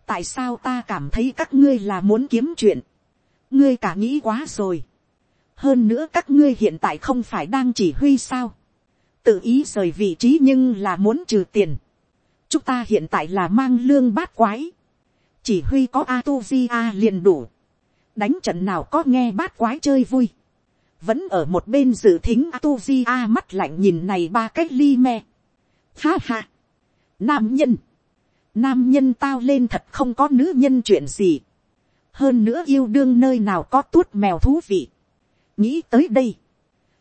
tại sao ta cảm thấy các ngươi là muốn kiếm chuyện, ngươi cả nghĩ quá rồi, hơn nữa các ngươi hiện tại không phải đang chỉ huy sao, tự ý rời vị trí nhưng là muốn trừ tiền, chúng ta hiện tại là mang lương bát quái, chỉ huy có a tu di a liền đủ, đánh trận nào có nghe bát quái chơi vui, vẫn ở một bên dự thính a tu di a mắt lạnh nhìn này ba cái ly me. Ha ha, nam nhân, nam nhân tao lên thật không có nữ nhân chuyện gì, hơn nữa yêu đương nơi nào có tuốt mèo thú vị, nghĩ tới đây,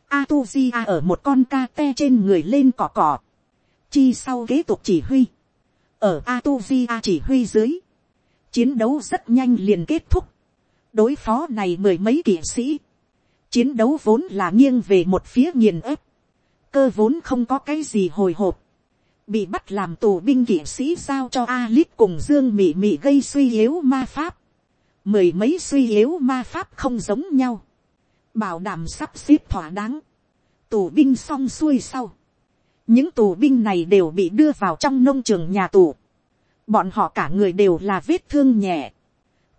a tu di a ở một con ca te trên người lên cỏ cỏ, chi sau kế tục chỉ huy, ở a tu di a chỉ huy dưới, chiến đấu rất nhanh liền kết thúc, đối phó này mười mấy kỵ sĩ, chiến đấu vốn là nghiêng về một phía nghiền ép, cơ vốn không có cái gì hồi hộp, bị bắt làm tù binh kỵ sĩ giao cho Alip cùng Dương Mị Mị gây suy yếu ma pháp. Mười mấy suy yếu ma pháp không giống nhau. Bảo đảm sắp xếp thỏa đáng. Tù binh xong xuôi sau. Những tù binh này đều bị đưa vào trong nông trường nhà tù. Bọn họ cả người đều là vết thương nhẹ.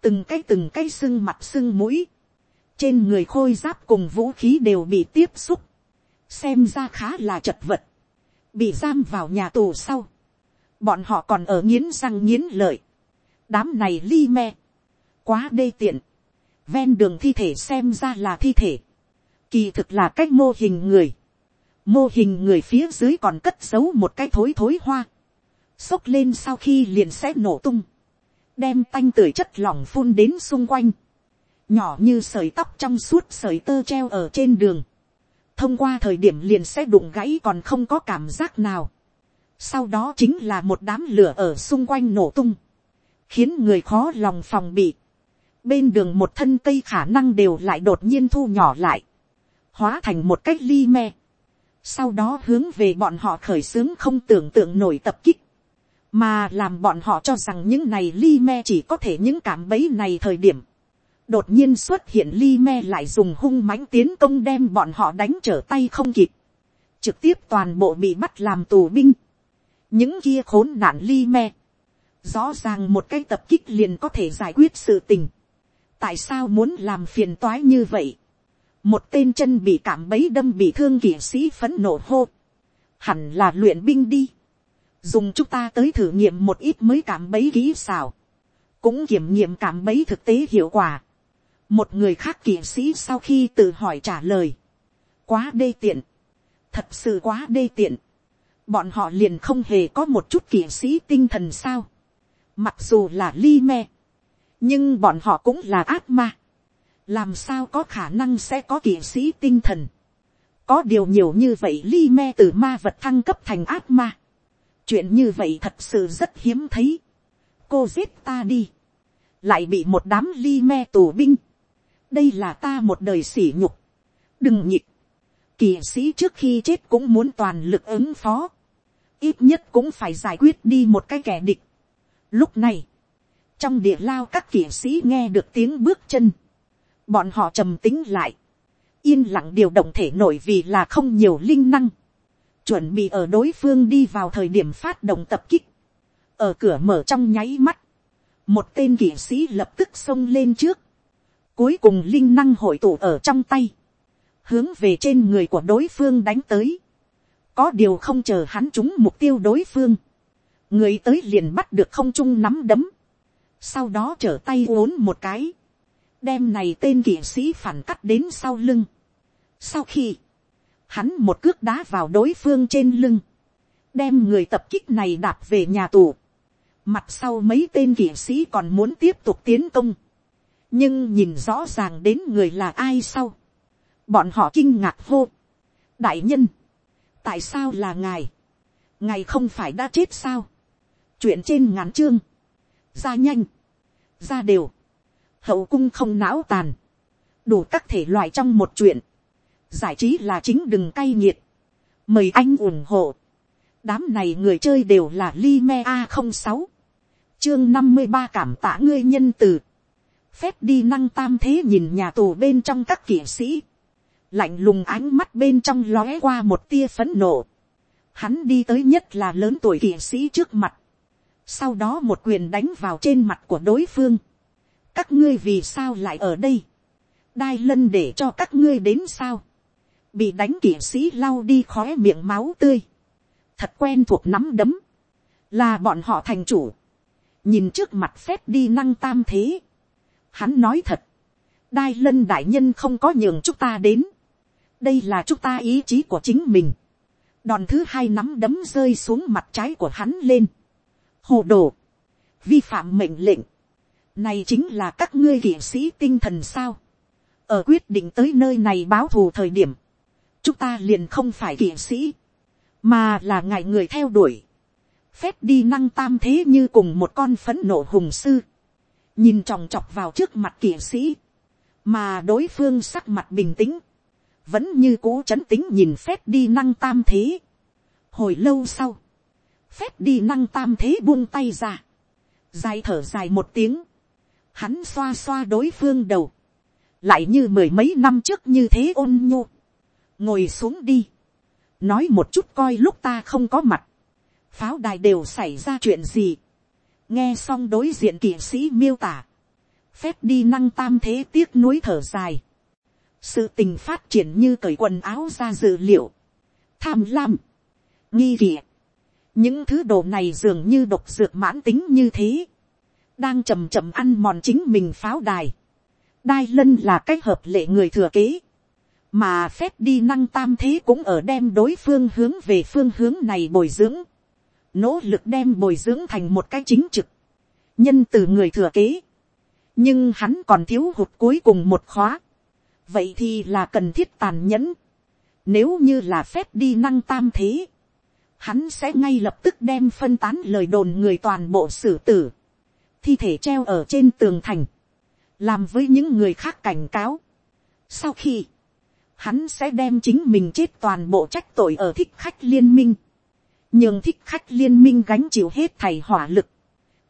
Từng cái từng cái sưng mặt sưng mũi. Trên người khôi giáp cùng vũ khí đều bị tiếp xúc. Xem ra khá là chật vật. Bị giam vào nhà tù sau. Bọn họ còn ở nghiến răng nghiến lợi. Đám này li me. Quá đê tiện. Ven đường thi thể xem ra là thi thể. Kỳ thực là cách mô hình người. Mô hình người phía dưới còn cất giấu một cái thối thối hoa xốc lên sau khi liền sẽ nổ tung, đem tanh tưởi chất lỏng phun đến xung quanh, nhỏ như sợi tóc trong suốt sợi tơ treo ở trên đường, thông qua thời điểm liền sẽ đụng gãy còn không có cảm giác nào, sau đó chính là một đám lửa ở xung quanh nổ tung, khiến người khó lòng phòng bị, bên đường một thân cây khả năng đều lại đột nhiên thu nhỏ lại, hóa thành một cách ly me, sau đó hướng về bọn họ khởi xướng không tưởng tượng nổi tập kích, mà làm bọn họ cho rằng những này li me chỉ có thể những cảm bấy này thời điểm, đột nhiên xuất hiện li me lại dùng hung mãnh tiến công đem bọn họ đánh trở tay không kịp, trực tiếp toàn bộ bị bắt làm tù binh, những kia khốn nạn li me, rõ ràng một cái tập kích liền có thể giải quyết sự tình, tại sao muốn làm phiền toái như vậy, một tên chân bị cảm bấy đâm bị thương kỵ sĩ phấn nổ hô, hẳn là luyện binh đi, dùng chúng ta tới thử nghiệm một ít mới cảm bấy kỹ xảo, cũng kiểm nghiệm cảm bấy thực tế hiệu quả. một người khác kỵ sĩ sau khi tự hỏi trả lời, quá đê tiện, thật sự quá đê tiện, bọn họ liền không hề có một chút kỵ sĩ tinh thần sao, mặc dù là li me, nhưng bọn họ cũng là ác ma, làm sao có khả năng sẽ có kỵ sĩ tinh thần, có điều nhiều như vậy li me từ ma vật thăng cấp thành ác ma, chuyện như vậy thật sự rất hiếm thấy. cô giết ta đi, lại bị một đám ly me tù binh, đây là ta một đời sỉ nhục, đừng nhịp, kỳ sĩ trước khi chết cũng muốn toàn lực ứng phó, ít nhất cũng phải giải quyết đi một cái kẻ địch. Lúc này, trong địa lao các kỵ sĩ nghe được tiếng bước chân, bọn họ trầm tính lại, yên lặng điều động thể nổi vì là không nhiều linh năng, chuẩn bị ở đối phương đi vào thời điểm phát động tập kích, ở cửa mở trong nháy mắt, một tên kỵ sĩ lập tức xông lên trước, cuối cùng linh năng hội tụ ở trong tay, hướng về trên người của đối phương đánh tới, có điều không chờ hắn trúng mục tiêu đối phương, người tới liền bắt được không trung nắm đấm, sau đó trở tay uốn một cái, đem này tên kỵ sĩ phản cắt đến sau lưng. Sau khi, hắn một cước đá vào đối phương trên lưng, đem người tập kích này đạp về nhà tù. Mặt sau mấy tên kỵ sĩ còn muốn tiếp tục tiến công, nhưng nhìn rõ ràng đến người là ai sau. Bọn họ kinh ngạc hô. Đại nhân, tại sao là ngài? Ngài không phải đã chết sao? Chuyện trên ngắn chương. Ra nhanh. Ra đều. Hậu cung không não tàn. Đủ các thể loại trong một chuyện. Giải trí là chính đừng cay nghiệt. Mời anh ủng hộ. Đám này người chơi đều là Lime A06. Chương năm mươi ba cảm tạ ngươi nhân từ. Phép đi năng tam thế nhìn nhà tù bên trong các kỵ sĩ lạnh lùng ánh mắt bên trong lóe qua một tia phấn nộ. Hắn đi tới nhất là lớn tuổi kỵ sĩ trước mặt. Sau đó một quyền đánh vào trên mặt của đối phương. Các ngươi vì sao lại ở đây? Đai lân để cho các ngươi đến sao? Bị đánh kỵ sĩ lau đi khói miệng máu tươi. Thật quen thuộc nắm đấm. Là bọn họ thành chủ. Nhìn trước mặt phép đi năng tam thế. Hắn nói thật. Đai lân đại nhân không có nhường chúng ta đến đây là chúng ta ý chí của chính mình. đòn thứ hai nắm đấm rơi xuống mặt trái của hắn lên. hồ đồ, vi phạm mệnh lệnh, này chính là các ngươi kỵ sĩ tinh thần sao. ở quyết định tới nơi này báo thù thời điểm, chúng ta liền không phải kỵ sĩ, mà là ngài người theo đuổi. phép đi năng tam thế như cùng một con phấn nộ hùng sư, nhìn tròng trọc vào trước mặt kỵ sĩ, mà đối phương sắc mặt bình tĩnh, vẫn như cố c h ấ n tính nhìn phép đi năng tam thế. hồi lâu sau, phép đi năng tam thế buông tay ra, dài thở dài một tiếng, hắn xoa xoa đối phương đầu, lại như mười mấy năm trước như thế ôn nhô, ngồi xuống đi, nói một chút coi lúc ta không có mặt, pháo đài đều xảy ra chuyện gì, nghe xong đối diện kỵ sĩ miêu tả, phép đi năng tam thế tiếc nuối thở dài, sự tình phát triển như cởi quần áo ra dự liệu, tham lam, nghi kỵ, những thứ đồ này dường như độc dược mãn tính như thế, đang chầm chậm ăn mòn chính mình pháo đài, đai lân là cách hợp lệ người thừa kế, mà phép đi năng tam thế cũng ở đem đối phương hướng về phương hướng này bồi dưỡng, nỗ lực đem bồi dưỡng thành một cái chính trực, nhân từ người thừa kế, nhưng hắn còn thiếu hụt cuối cùng một khóa, vậy thì là cần thiết tàn nhẫn. Nếu như là phép đi năng tam thế, hắn sẽ ngay lập tức đem phân tán lời đồn người toàn bộ xử tử, thi thể treo ở trên tường thành, làm với những người khác cảnh cáo. Sau khi, hắn sẽ đem chính mình chết toàn bộ trách tội ở thích khách liên minh, nhưng thích khách liên minh gánh chịu hết thầy hỏa lực,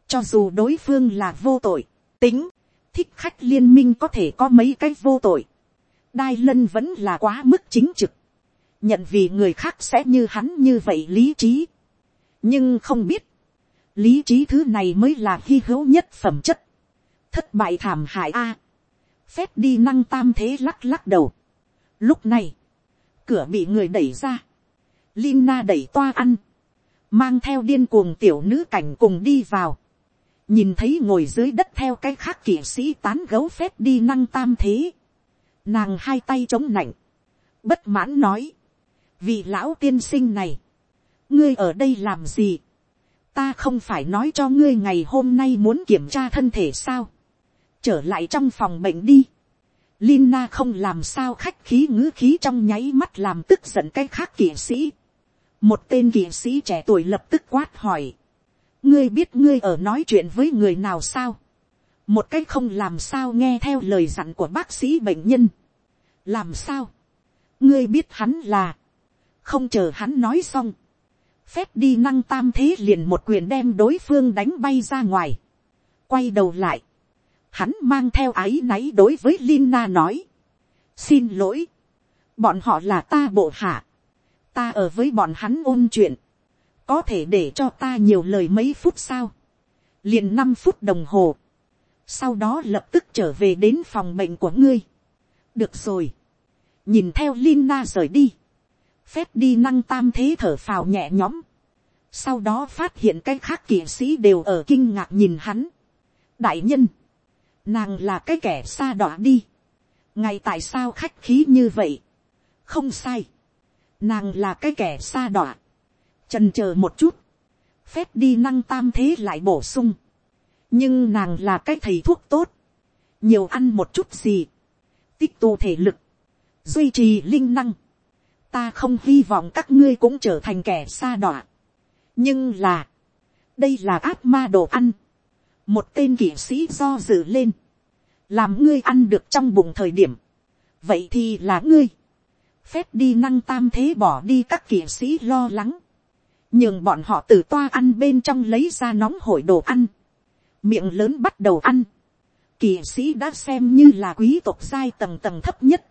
cho dù đối phương là vô tội, tính, thích khách liên minh có thể có mấy cái vô tội, đai lân vẫn là quá mức chính trực, nhận vì người khác sẽ như hắn như vậy lý trí, nhưng không biết, lý trí thứ này mới là hy hữu nhất phẩm chất, thất bại thảm hại a, phép đi năng tam thế lắc lắc đầu. Lúc này, cửa bị người đẩy ra, Lina đẩy toa ăn, mang theo điên cuồng tiểu nữ cảnh cùng đi vào, nhìn thấy ngồi dưới đất theo cái khác kỷ sĩ tán gấu phép đi năng tam thế, Nàng hai tay chống nạnh. Bất mãn nói. Vị lão tiên sinh này. Ngươi ở đây làm gì? Ta không phải nói cho ngươi ngày hôm nay muốn kiểm tra thân thể sao? Trở lại trong phòng bệnh đi. Lina không làm sao khách khí ngữ khí trong nháy mắt làm tức giận cái khác kỵ sĩ. Một tên kỵ sĩ trẻ tuổi lập tức quát hỏi. Ngươi biết ngươi ở nói chuyện với người nào sao? một cách không làm sao nghe theo lời dặn của bác sĩ bệnh nhân, làm sao, ngươi biết hắn là, không chờ hắn nói xong, phép đi năng tam thế liền một quyền đem đối phương đánh bay ra ngoài, quay đầu lại, hắn mang theo áy náy đối với Lina nói, xin lỗi, bọn họ là ta bộ hạ, ta ở với bọn hắn ôn chuyện, có thể để cho ta nhiều lời mấy phút sao, liền năm phút đồng hồ, sau đó lập tức trở về đến phòng bệnh của ngươi. được rồi, nhìn theo Lina rời đi, phép đi năng tam thế thở phào nhẹ nhõm, sau đó phát hiện cái khác kỵ sĩ đều ở kinh ngạc nhìn hắn. đại nhân, nàng là cái kẻ xa đọa đi, ngày tại sao khách khí như vậy, không sai, nàng là cái kẻ xa đọa, trần c h ờ một chút, phép đi năng tam thế lại bổ sung, nhưng nàng là cái thầy thuốc tốt, nhiều ăn một chút gì, tích tụ thể lực, duy trì linh năng, ta không hy vọng các ngươi cũng trở thành kẻ xa đọa, nhưng là, đây là áp ma đồ ăn, một tên kỵ sĩ do dự lên, làm ngươi ăn được trong bụng thời điểm, vậy thì là ngươi, phép đi năng tam thế bỏ đi các kỵ sĩ lo lắng, nhưng bọn họ từ toa ăn bên trong lấy ra nóng hổi đồ ăn, miệng lớn bắt đầu ăn, kỵ sĩ đã xem như là quý tộc giai tầng tầng thấp nhất,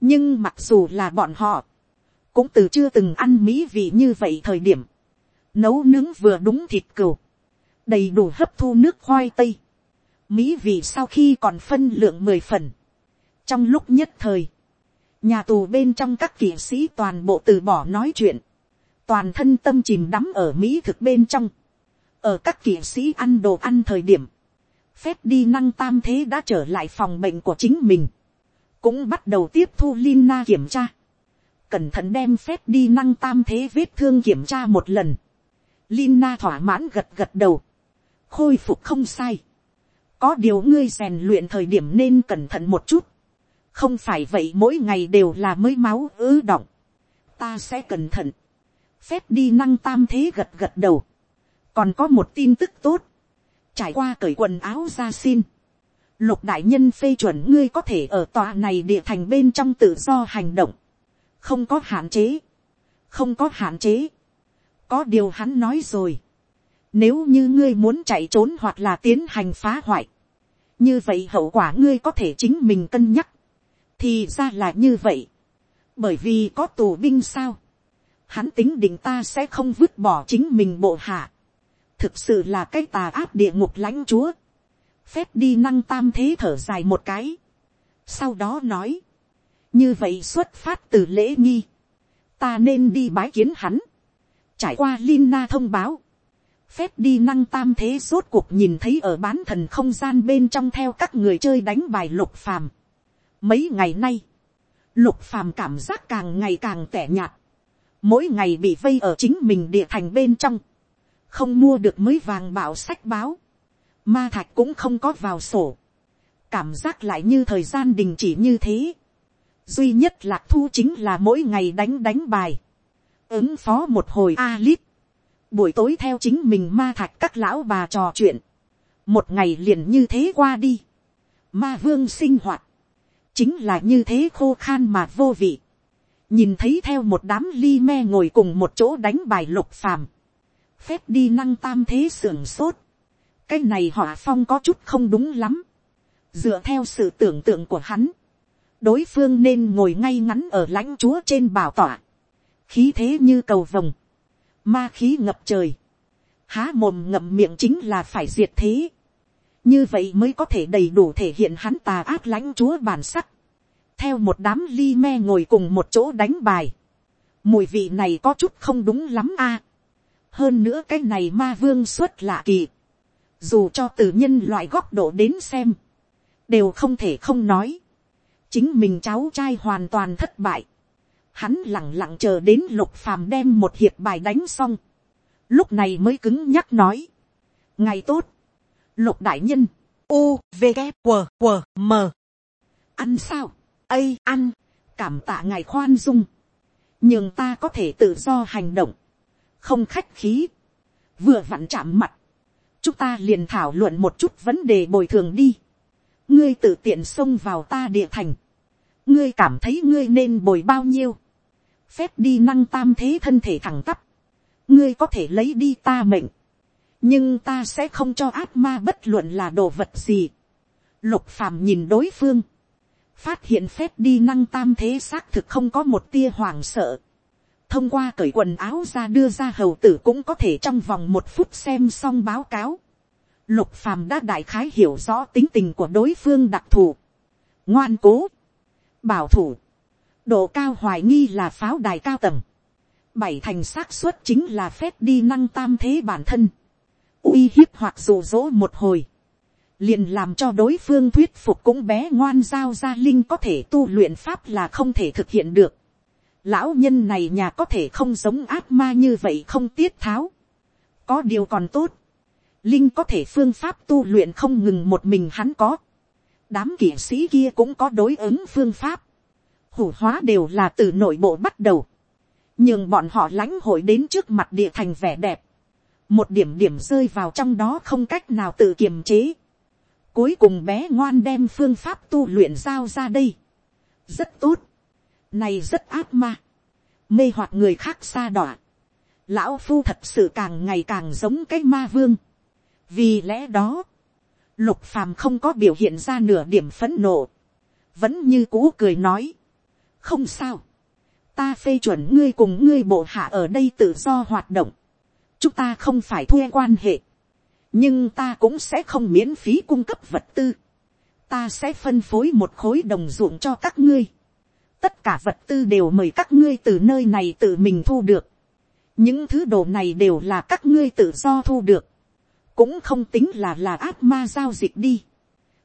nhưng mặc dù là bọn họ, cũng từ chưa từng ăn mỹ vị như vậy thời điểm, nấu nướng vừa đúng thịt cừu, đầy đủ hấp thu nước khoai tây, mỹ vị sau khi còn phân lượng mười phần, trong lúc nhất thời, nhà tù bên trong các kỵ sĩ toàn bộ từ bỏ nói chuyện, toàn thân tâm chìm đắm ở mỹ thực bên trong, ở các kỵ sĩ ăn đồ ăn thời điểm, phép đi năng tam thế đã trở lại phòng bệnh của chính mình, cũng bắt đầu tiếp thu Lina kiểm tra, cẩn thận đem phép đi năng tam thế vết thương kiểm tra một lần, Lina thỏa mãn gật gật đầu, khôi phục không sai, có điều ngươi rèn luyện thời điểm nên cẩn thận một chút, không phải vậy mỗi ngày đều là mới máu ứ động, ta sẽ cẩn thận, phép đi năng tam thế gật gật đầu, còn có một tin tức tốt, trải qua cởi quần áo ra xin, lục đại nhân phê chuẩn ngươi có thể ở tòa này địa thành bên trong tự do hành động, không có hạn chế, không có hạn chế, có điều hắn nói rồi, nếu như ngươi muốn chạy trốn hoặc là tiến hành phá hoại, như vậy hậu quả ngươi có thể chính mình cân nhắc, thì ra là như vậy, bởi vì có tù binh sao, hắn tính định ta sẽ không vứt bỏ chính mình bộ hạ, thực sự là cái tà áp địa ngục lãnh chúa, phép đi năng tam thế thở dài một cái, sau đó nói, như vậy xuất phát từ lễ nghi, ta nên đi bái kiến hắn, trải qua Lina thông báo, phép đi năng tam thế rốt cuộc nhìn thấy ở bán thần không gian bên trong theo các người chơi đánh bài lục phàm. Mấy ngày nay, lục phàm cảm giác càng ngày càng tẻ nhạt. Mỗi ngày bị vây ở chính mình địa thành bên trong. Không mua được mới vàng bảo sách báo. Ma thạch cũng không có vào sổ. Cảm giác lại như thời gian đình chỉ như thế. Duy nhất lạc thu chính là mỗi ngày đánh đánh bài. Ứng phó một hồi A-lít. Buổi tối theo chính mình ma thạch các lão bà trò chuyện. Một ngày liền như thế qua đi. Ma vương sinh hoạt chính là như thế khô khan mà vô vị. nhìn thấy theo một đám ly me ngồi cùng một chỗ đánh bài lục phàm. phép đi năng tam thế sưởng sốt. cái này họa phong có chút không đúng lắm. dựa theo sự tưởng tượng của hắn, đối phương nên ngồi ngay ngắn ở lãnh chúa trên bảo tỏa. khí thế như cầu vồng ma khí ngập trời. há mồm ngậm miệng chính là phải diệt thế. Như vậy mới có thể đầy đủ thể hiện hắn tà ác lãnh chúa bản sắc, theo một đám ly me ngồi cùng một chỗ đánh bài, mùi vị này có chút không đúng lắm a, hơn nữa cái này ma vương xuất lạ kỳ, dù cho từ nhân loại góc độ đến xem, đều không thể không nói, chính mình cháu trai hoàn toàn thất bại, hắn lẳng lặng chờ đến lục phàm đem một hiệp bài đánh xong, lúc này mới cứng nhắc nói, ngày tốt, lục đại nhân, u v g q q m. Ăn sao, ây ăn, cảm tạ ngài khoan dung, nhưng ta có thể tự do hành động, không khách khí, vừa vặn chạm mặt, chúng ta liền thảo luận một chút vấn đề bồi thường đi. ngươi tự tiện xông vào ta địa thành ngươi cảm thấy ngươi nên bồi bao nhiêu. phép đi năng tam thế thân thể thẳng tắp. ngươi có thể lấy đi ta mệnh. nhưng ta sẽ không cho ác ma bất luận là đồ vật gì. lục phàm nhìn đối phương. phát hiện phép đi năng tam thế xác thực không có một tia hoàng sợ thông qua cởi quần áo ra đưa ra hầu tử cũng có thể trong vòng một phút xem xong báo cáo. Lục phàm đã đại khái hiểu rõ tính tình của đối phương đặc thù. Ngoan cố. Bảo thủ. Độ cao hoài nghi là pháo đài cao tầng. Bảy thành xác suất chính là phép đi năng tam thế bản thân. uy hiếp hoặc dụ dỗ một hồi. Liền làm cho đối phương thuyết phục cũng bé ngoan giao ra linh có thể tu luyện pháp là không thể thực hiện được lão nhân này nhà có thể không giống ác ma như vậy không tiết tháo. có điều còn tốt. linh có thể phương pháp tu luyện không ngừng một mình hắn có đám kỵ sĩ kia cũng có đối ứng phương pháp. hủ hóa đều là từ nội bộ bắt đầu. nhưng bọn họ lãnh hội đến trước mặt địa thành vẻ đẹp. một điểm điểm rơi vào trong đó không cách nào tự kiềm chế. cuối cùng bé ngoan đem phương pháp tu luyện giao ra đây. rất tốt này rất ác ma. Mê hoặc người khác xa đọa. Lão phu thật sự càng ngày càng giống cái ma vương. Vì lẽ đó. Lục phàm không có biểu hiện ra nửa điểm phẫn nộ. Vẫn như cũ cười nói. Không sao. Ta phê chuẩn ngươi cùng ngươi bộ hạ ở đây tự do hoạt động. Chúng ta không phải thuê quan hệ. Nhưng ta cũng sẽ không miễn phí cung cấp vật tư. Ta sẽ phân phối một khối đồng ruộng cho các ngươi tất cả vật tư đều mời các ngươi từ nơi này tự mình thu được. những thứ đồ này đều là các ngươi tự do thu được cũng không tính là là ác ma giao dịch đi.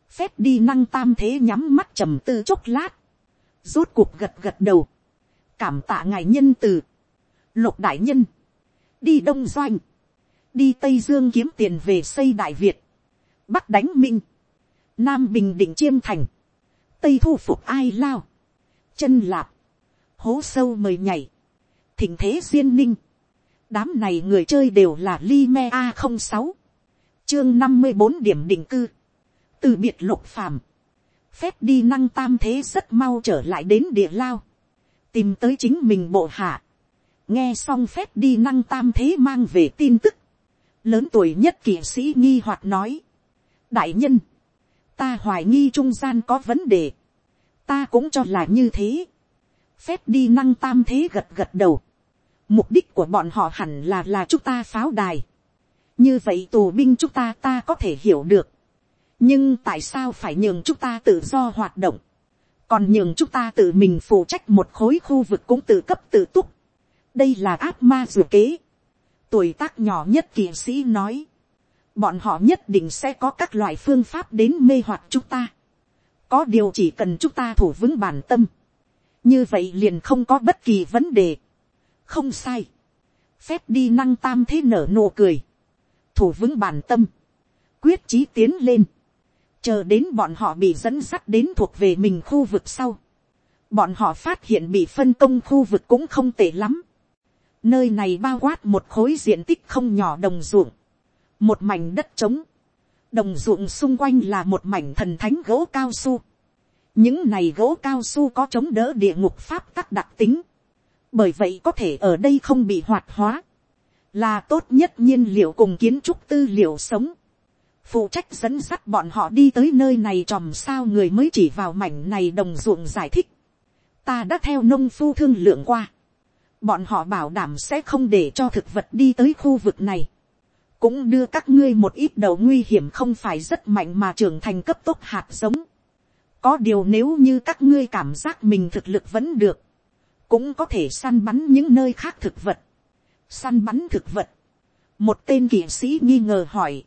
phép đi năng tam thế nhắm mắt trầm tư chốc lát. rốt cuộc gật gật đầu. cảm tạ ngài nhân từ. lục đại nhân. đi đông doanh. đi tây dương kiếm tiền về xây đại việt. bắc đánh minh. nam bình định chiêm thành. tây thu phục ai lao chân lạp, hố sâu mời nhảy, thỉnh thế duyên ninh, đám này người chơi đều là Lime a không sáu, chương năm mươi bốn điểm định cư, từ biệt lục phàm, phép đi năng tam thế rất mau trở lại đến địa lao, tìm tới chính mình bộ hạ, nghe xong phép đi năng tam thế mang về tin tức, lớn tuổi nhất kỵ sĩ nghi hoạt nói, đại nhân, ta hoài nghi trung gian có vấn đề, ta cũng cho là như thế. phép đi năng tam thế gật gật đầu. mục đích của bọn họ hẳn là là chúng ta pháo đài như vậy tù binh chúng ta ta có thể hiểu được. nhưng tại sao phải nhường chúng ta tự do hoạt động. còn nhường chúng ta tự mình phụ trách một khối khu vực cũng tự cấp tự túc. đây là áp ma dù kế. tuổi tác nhỏ nhất kỵ sĩ nói. bọn họ nhất định sẽ có các loại phương pháp đến mê hoặc chúng ta có điều chỉ cần chúng ta thủ vững bản tâm. Như vậy liền không có bất kỳ vấn đề. Không sai. Phép đi năng tam thế nở nụ cười. Thủ vững bản tâm. Quyết chí tiến lên. Chờ đến bọn họ bị dẫn dắt đến thuộc về mình khu vực sau. Bọn họ phát hiện bị phân công khu vực cũng không tệ lắm. Nơi này bao quát một khối diện tích không nhỏ đồng ruộng. Một mảnh đất trống đồng ruộng xung quanh là một mảnh thần thánh gỗ cao su. những này gỗ cao su có chống đỡ địa ngục pháp các đặc tính. bởi vậy có thể ở đây không bị hoạt hóa là tốt nhất nhiên liệu cùng kiến trúc tư liệu sống. phụ trách dẫn dắt bọn họ đi tới nơi này tròm sao người mới chỉ vào mảnh này đồng ruộng giải thích. ta đã theo nông phu thương lượng qua. bọn họ bảo đảm sẽ không để cho thực vật đi tới khu vực này cũng đưa các ngươi một ít đầu nguy hiểm không phải rất mạnh mà trưởng thành cấp tốc hạt giống. có điều nếu như các ngươi cảm giác mình thực lực vẫn được, cũng có thể săn bắn những nơi khác thực vật săn bắn thực vật. một tên kỵ sĩ nghi ngờ hỏi,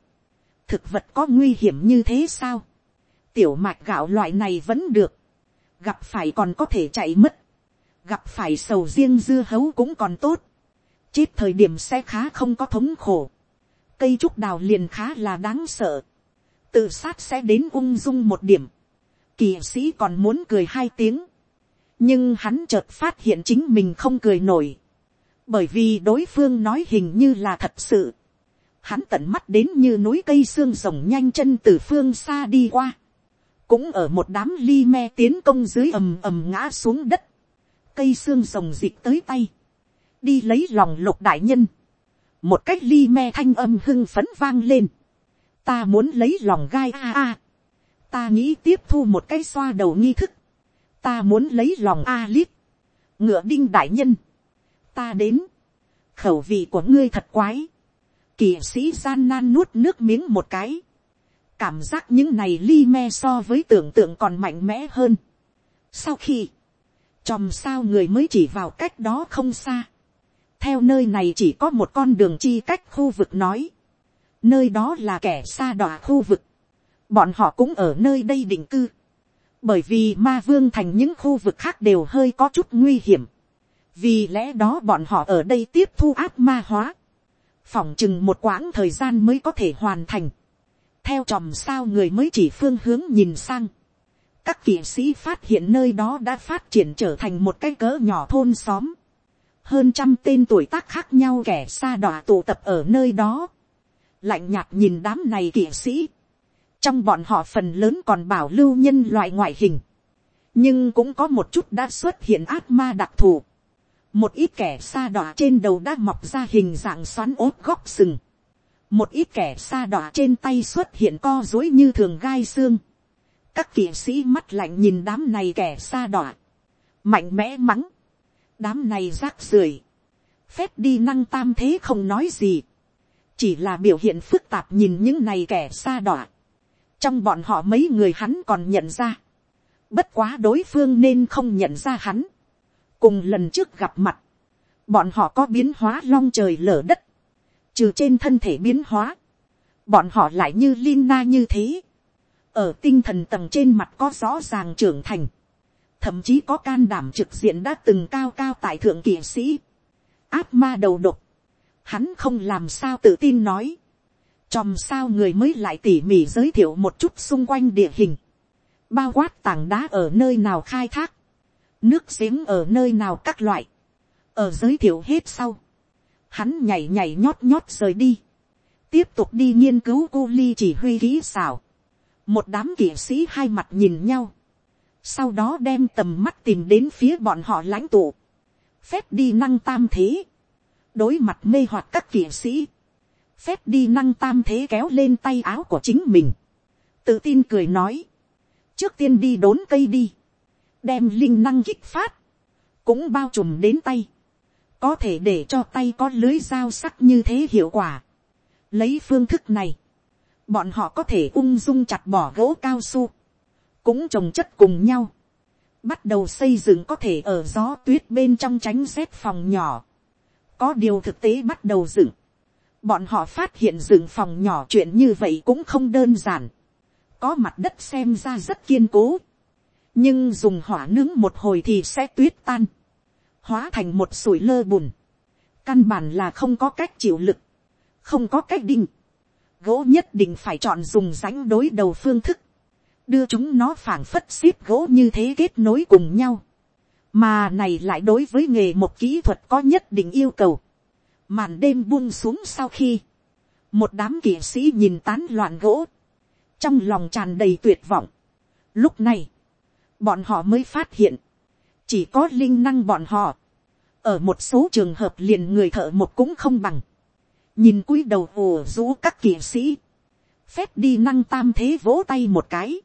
thực vật có nguy hiểm như thế sao. tiểu mạch gạo loại này vẫn được, gặp phải còn có thể chạy mất, gặp phải sầu riêng dưa hấu cũng còn tốt, chết thời điểm sẽ khá không có thống khổ cây trúc đào liền khá là đáng sợ. tự sát sẽ đến ung dung một điểm. kỳ sĩ còn muốn cười hai tiếng. nhưng hắn chợt phát hiện chính mình không cười nổi bởi vì đối phương nói hình như là thật sự. hắn tận mắt đến như núi cây xương rồng nhanh chân từ phương xa đi qua, cũng ở một đám ly me tiến công dưới ầm ầm ngã xuống đất, cây xương rồng dịp tới tay, đi lấy lòng lục đại nhân, một cách ly me thanh âm hưng phấn vang lên, ta muốn lấy lòng gai a a, ta nghĩ tiếp thu một cái xoa đầu nghi thức, ta muốn lấy lòng a lít, ngựa đinh đại nhân, ta đến, khẩu vị của ngươi thật quái, kỵ sĩ gian nan nuốt nước miếng một cái, cảm giác những này ly me so với tưởng tượng còn mạnh mẽ hơn. sau khi, chòm sao người mới chỉ vào cách đó không xa, theo nơi này chỉ có một con đường chi cách khu vực nói, nơi đó là kẻ xa đọa khu vực, bọn họ cũng ở nơi đây định cư, bởi vì ma vương thành những khu vực khác đều hơi có chút nguy hiểm, vì lẽ đó bọn họ ở đây tiếp thu ác ma hóa, phỏng chừng một quãng thời gian mới có thể hoàn thành, theo chòm sao người mới chỉ phương hướng nhìn sang, các kỵ sĩ phát hiện nơi đó đã phát triển trở thành một cái cỡ nhỏ thôn xóm, hơn trăm tên tuổi tác khác nhau kẻ xa đọa tụ tập ở nơi đó, lạnh nhạt nhìn đám này kỵ sĩ, trong bọn họ phần lớn còn bảo lưu nhân loại ngoại hình, nhưng cũng có một chút đã xuất hiện ác ma đặc thù, một ít kẻ xa đọa trên đầu đã mọc ra hình dạng xoắn ốt góc sừng, một ít kẻ xa đọa trên tay xuất hiện co dối như thường gai xương, các kỵ sĩ mắt lạnh nhìn đám này kẻ xa đọa, mạnh mẽ mắng, đám này rác rưởi, phép đi năng tam thế không nói gì, chỉ là biểu hiện phức tạp nhìn những này kẻ xa đọa, trong bọn họ mấy người hắn còn nhận ra, bất quá đối phương nên không nhận ra hắn, cùng lần trước gặp mặt, bọn họ có biến hóa long trời lở đất, trừ trên thân thể biến hóa, bọn họ lại như Lina như thế, ở tinh thần tầng trên mặt có rõ ràng trưởng thành, thậm chí có can đảm trực diện đã từng cao cao tại thượng kỵ sĩ, áp ma đầu độc, hắn không làm sao tự tin nói, chòm sao người mới lại tỉ mỉ giới thiệu một chút xung quanh địa hình, bao quát tảng đá ở nơi nào khai thác, nước giếng ở nơi nào các loại, ở giới thiệu hết sau, hắn nhảy nhảy nhót nhót rời đi, tiếp tục đi nghiên cứu cô ly chỉ huy kỹ xảo, một đám kỵ sĩ hai mặt nhìn nhau, sau đó đem tầm mắt tìm đến phía bọn họ lãnh tụ, phép đi năng tam thế, đối mặt mê hoặc các kỵ sĩ, phép đi năng tam thế kéo lên tay áo của chính mình, tự tin cười nói, trước tiên đi đốn cây đi, đem linh năng kích phát, cũng bao trùm đến tay, có thể để cho tay có lưới dao sắc như thế hiệu quả. Lấy phương thức này, bọn họ có thể ung dung chặt bỏ gỗ cao su, cũng trồng chất cùng nhau, bắt đầu xây dựng có thể ở gió tuyết bên trong tránh rét phòng nhỏ. Có điều thực tế bắt đầu dựng, bọn họ phát hiện dựng phòng nhỏ chuyện như vậy cũng không đơn giản, có mặt đất xem ra rất kiên cố, nhưng dùng hỏa nướng một hồi thì sẽ tuyết tan, hóa thành một sủi lơ bùn, căn bản là không có cách chịu lực, không có cách đinh, gỗ nhất định phải chọn dùng rãnh đối đầu phương thức, đưa chúng nó phảng phất ship gỗ như thế kết nối cùng nhau, mà này lại đối với nghề một kỹ thuật có nhất định yêu cầu, màn đêm buông xuống sau khi, một đám kỵ sĩ nhìn tán loạn gỗ, trong lòng tràn đầy tuyệt vọng. Lúc này, bọn họ mới phát hiện, chỉ có linh năng bọn họ, ở một số trường hợp liền người thợ một cũng không bằng, nhìn cúi đầu ồ rũ các kỵ sĩ, phép đi năng tam thế vỗ tay một cái,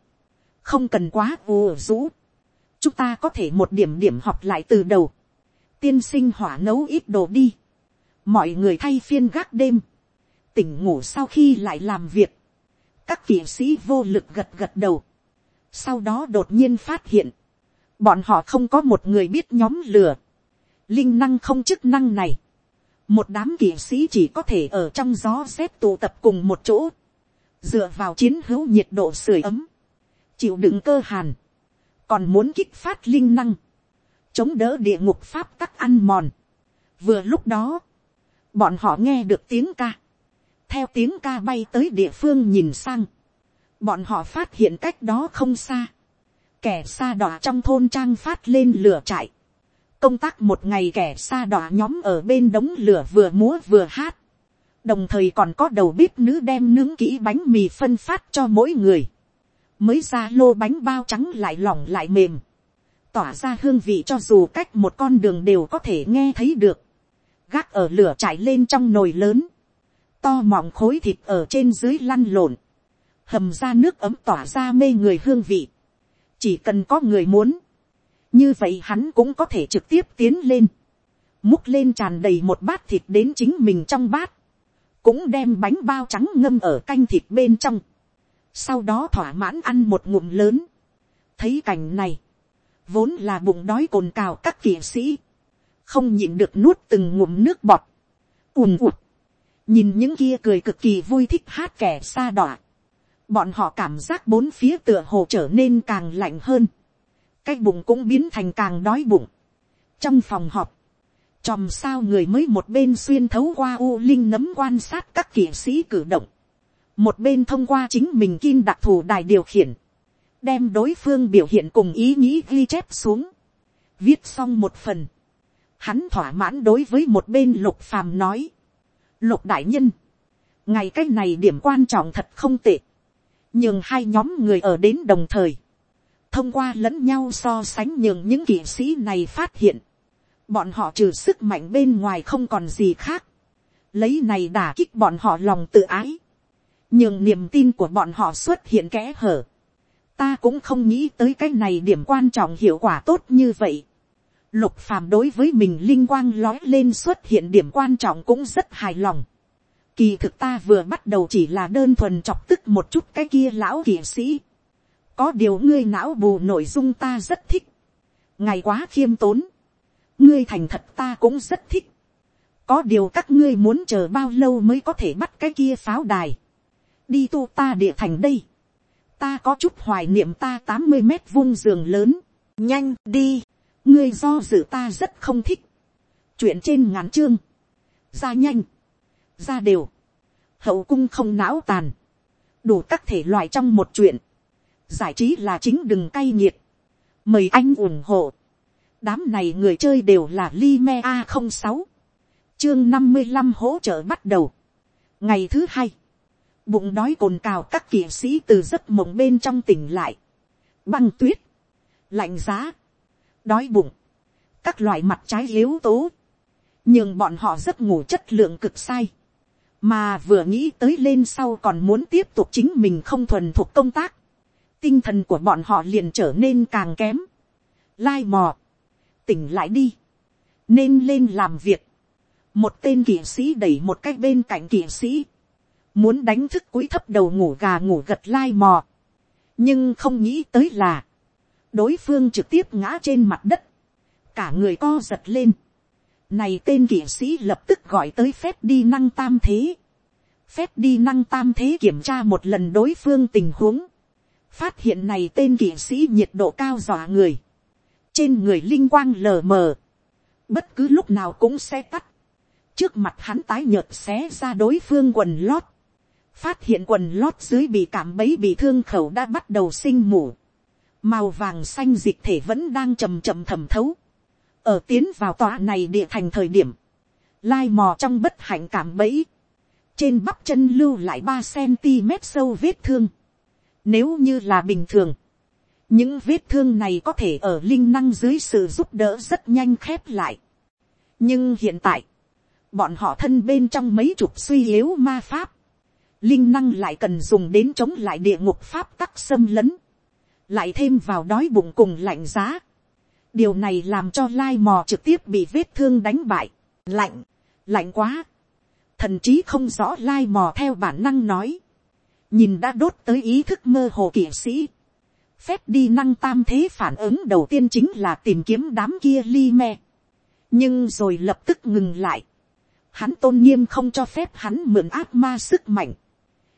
không cần quá ồ rũ, chúng ta có thể một điểm điểm học lại từ đầu, tiên sinh hỏa nấu ít đồ đi, mọi người thay phiên gác đêm, tỉnh ngủ sau khi lại làm việc, các kỵ sĩ vô lực gật gật đầu, sau đó đột nhiên phát hiện, bọn họ không có một người biết nhóm lửa, linh năng không chức năng này, một đám kỵ sĩ chỉ có thể ở trong gió xếp tụ tập cùng một chỗ, dựa vào chiến hữu nhiệt độ sưởi ấm, chịu đựng cơ hàn, còn muốn kích phát linh năng, chống đỡ địa ngục pháp tắc ăn mòn. vừa lúc đó, bọn họ nghe được tiếng ca, theo tiếng ca bay tới địa phương nhìn sang, bọn họ phát hiện cách đó không xa, kẻ xa đỏ trong thôn trang phát lên lửa trại, công tác một ngày kẻ xa đỏ nhóm ở bên đống lửa vừa múa vừa hát, đồng thời còn có đầu bếp nữ đem nướng kỹ bánh mì phân phát cho mỗi người, mới ra lô bánh bao trắng lại lỏng lại mềm, tỏa ra hương vị cho dù cách một con đường đều có thể nghe thấy được, gác ở lửa trải lên trong nồi lớn, to mọng khối thịt ở trên dưới lăn lộn, hầm ra nước ấm tỏa ra mê người hương vị, chỉ cần có người muốn, như vậy hắn cũng có thể trực tiếp tiến lên, múc lên tràn đầy một bát thịt đến chính mình trong bát, cũng đem bánh bao trắng ngâm ở canh thịt bên trong, sau đó thỏa mãn ăn một ngụm lớn. thấy cảnh này, vốn là bụng đói cồn cào các kỵ sĩ, không nhịn được nuốt từng ngụm nước bọt, ùn ụt, nhìn những kia cười cực kỳ vui thích hát kẻ xa đọa, bọn họ cảm giác bốn phía tựa hồ trở nên càng lạnh hơn, cái bụng cũng biến thành càng đói bụng. trong phòng họp, chòm sao người mới một bên xuyên thấu qua u linh nấm quan sát các kỵ sĩ cử động, một bên thông qua chính mình kim đặc thù đài điều khiển, đem đối phương biểu hiện cùng ý nghĩ ghi chép xuống, viết xong một phần, hắn thỏa mãn đối với một bên lục phàm nói, lục đại nhân, ngày cái này điểm quan trọng thật không tệ, nhưng hai nhóm người ở đến đồng thời, thông qua lẫn nhau so sánh nhường những kỵ sĩ này phát hiện, bọn họ trừ sức mạnh bên ngoài không còn gì khác, lấy này đả kích bọn họ lòng tự ái, nhưng niềm tin của bọn họ xuất hiện kẽ hở, ta cũng không nghĩ tới cái này điểm quan trọng hiệu quả tốt như vậy. Lục phàm đối với mình linh quang lói lên xuất hiện điểm quan trọng cũng rất hài lòng. Kỳ thực ta vừa bắt đầu chỉ là đơn thuần chọc tức một chút cái kia lão kỵ sĩ. Có điều ngươi não bù nội dung ta rất thích. Ngày quá khiêm tốn. Ngươi thành thật ta cũng rất thích. Có điều các ngươi muốn chờ bao lâu mới có thể bắt cái kia pháo đài. Đi tu ta địa thành đây. Ta có chút hoài niệm ta tám mươi mét vuông giường lớn. Nhanh đi. Ngươi do dự ta rất không thích. Chuyện trên ngắn chương. Ra nhanh. Ra đều. Hậu cung không não tàn. Đủ các thể loại trong một chuyện. Giải trí là chính đừng cay nghiệt, mời anh ủng hộ, đám này người chơi đều là Lime a không sáu, chương năm mươi năm hỗ trợ bắt đầu, ngày thứ hai, bụng đói cồn cào các kỵ sĩ từ giấc mộng bên trong tỉnh lại, băng tuyết, lạnh giá, đói bụng, các loại mặt trái yếu tố, nhưng bọn họ giấc ngủ chất lượng cực sai, mà vừa nghĩ tới lên sau còn muốn tiếp tục chính mình không thuần thuộc công tác, tinh thần của bọn họ liền trở nên càng kém. Lai mò, tỉnh lại đi, nên lên làm việc. Một tên kỵ sĩ đẩy một cái bên cạnh kỵ sĩ, muốn đánh thức quỹ thấp đầu ngủ gà ngủ gật lai mò. nhưng không nghĩ tới là, đối phương trực tiếp ngã trên mặt đất, cả người co giật lên. Này tên kỵ sĩ lập tức gọi tới phép đi năng tam thế. Phép đi năng tam thế kiểm tra một lần đối phương tình huống. Phát hiện này tên kỵ sĩ nhiệt độ cao dọa người, trên người linh quang lờ mờ, bất cứ lúc nào cũng sẽ tắt, trước mặt hắn tái nhợt xé ra đối phương quần lót, phát hiện quần lót dưới bị cảm bấy bị thương khẩu đã bắt đầu sinh mủ, màu vàng xanh dịch thể vẫn đang chầm chậm thẩm thấu, ở tiến vào tòa này địa thành thời điểm, lai mò trong bất hạnh cảm bẫy, trên bắp chân lưu lại ba cm sâu vết thương, nếu như là bình thường, những vết thương này có thể ở linh năng dưới sự giúp đỡ rất nhanh khép lại. nhưng hiện tại, bọn họ thân bên trong mấy chục suy yếu ma pháp, linh năng lại cần dùng đến chống lại địa ngục pháp tắc xâm lấn, lại thêm vào đói bụng cùng lạnh giá điều này làm cho lai mò trực tiếp bị vết thương đánh bại, lạnh, lạnh quá, thần trí không rõ lai mò theo bản năng nói, nhìn đã đốt tới ý thức mơ hồ kỵ sĩ. phép đi năng tam thế phản ứng đầu tiên chính là tìm kiếm đám kia li me. nhưng rồi lập tức ngừng lại. hắn tôn nghiêm không cho phép hắn mượn ác ma sức mạnh.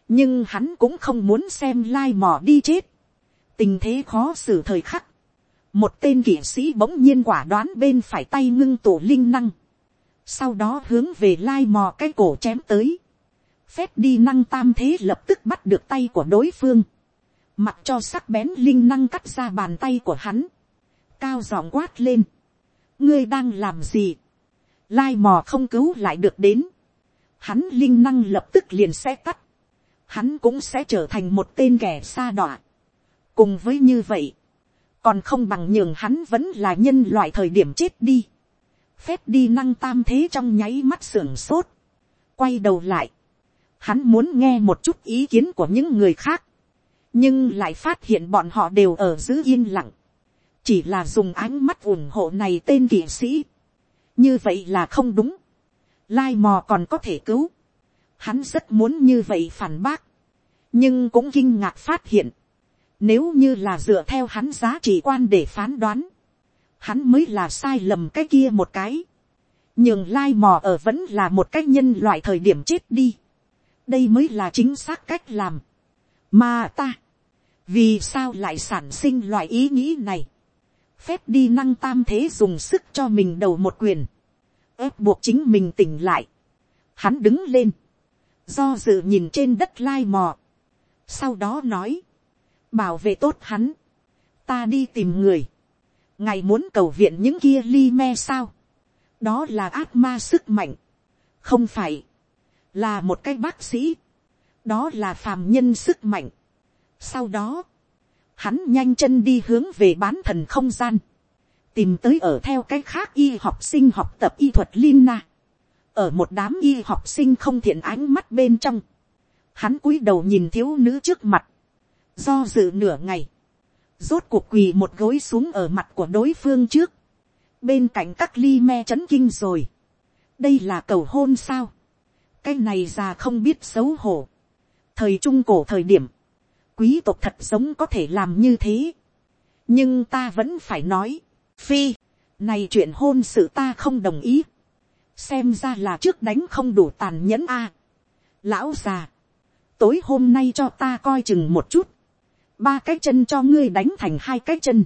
nhưng hắn cũng không muốn xem lai mò đi chết. tình thế khó xử thời khắc một tên kỵ sĩ bỗng nhiên quả đoán bên phải tay ngưng tổ linh năng. sau đó hướng về lai mò cái cổ chém tới. Phép đi năng tam thế lập tức bắt được tay của đối phương, mặc cho sắc bén linh năng cắt ra bàn tay của hắn, cao giọng quát lên, ngươi đang làm gì, lai mò không cứu lại được đến, hắn linh năng lập tức liền sẽ cắt, hắn cũng sẽ trở thành một tên kẻ xa đọa. cùng với như vậy, còn không bằng nhường hắn vẫn là nhân loại thời điểm chết đi. phép đi năng tam thế trong nháy mắt sưởng sốt, quay đầu lại, hắn muốn nghe một chút ý kiến của những người khác, nhưng lại phát hiện bọn họ đều ở giữ yên lặng, chỉ là dùng ánh mắt ủng hộ này tên kỵ sĩ, như vậy là không đúng, lai mò còn có thể cứu, hắn rất muốn như vậy phản bác, nhưng cũng kinh ngạc phát hiện, nếu như là dựa theo hắn giá trị quan để phán đoán, hắn mới là sai lầm cái kia một cái, nhường lai mò ở vẫn là một cái nhân loại thời điểm chết đi, đây mới là chính xác cách làm, mà ta, vì sao lại sản sinh loại ý nghĩ này, phép đi năng tam thế dùng sức cho mình đầu một quyền, ép buộc chính mình tỉnh lại, hắn đứng lên, do dự nhìn trên đất lai mò, sau đó nói, bảo vệ tốt hắn, ta đi tìm người, ngài muốn cầu viện những kia li me sao, đó là ác ma sức mạnh, không phải, là một cái bác sĩ, đó là phàm nhân sức mạnh. Sau đó, hắn nhanh chân đi hướng về bán thần không gian, tìm tới ở theo cái khác y học sinh học tập y thuật Lina, ở một đám y học sinh không thiện ánh mắt bên trong, hắn cúi đầu nhìn thiếu nữ trước mặt, do dự nửa ngày, rốt cuộc quỳ một gối xuống ở mặt của đối phương trước, bên cạnh các ly me c h ấ n kinh rồi, đây là cầu hôn sao, cái này già không biết xấu hổ, thời trung cổ thời điểm, quý tộc thật giống có thể làm như thế, nhưng ta vẫn phải nói, phi, này chuyện hôn sự ta không đồng ý, xem ra là trước đánh không đủ tàn nhẫn a, lão già, tối hôm nay cho ta coi chừng một chút, ba cái chân cho ngươi đánh thành hai cái chân,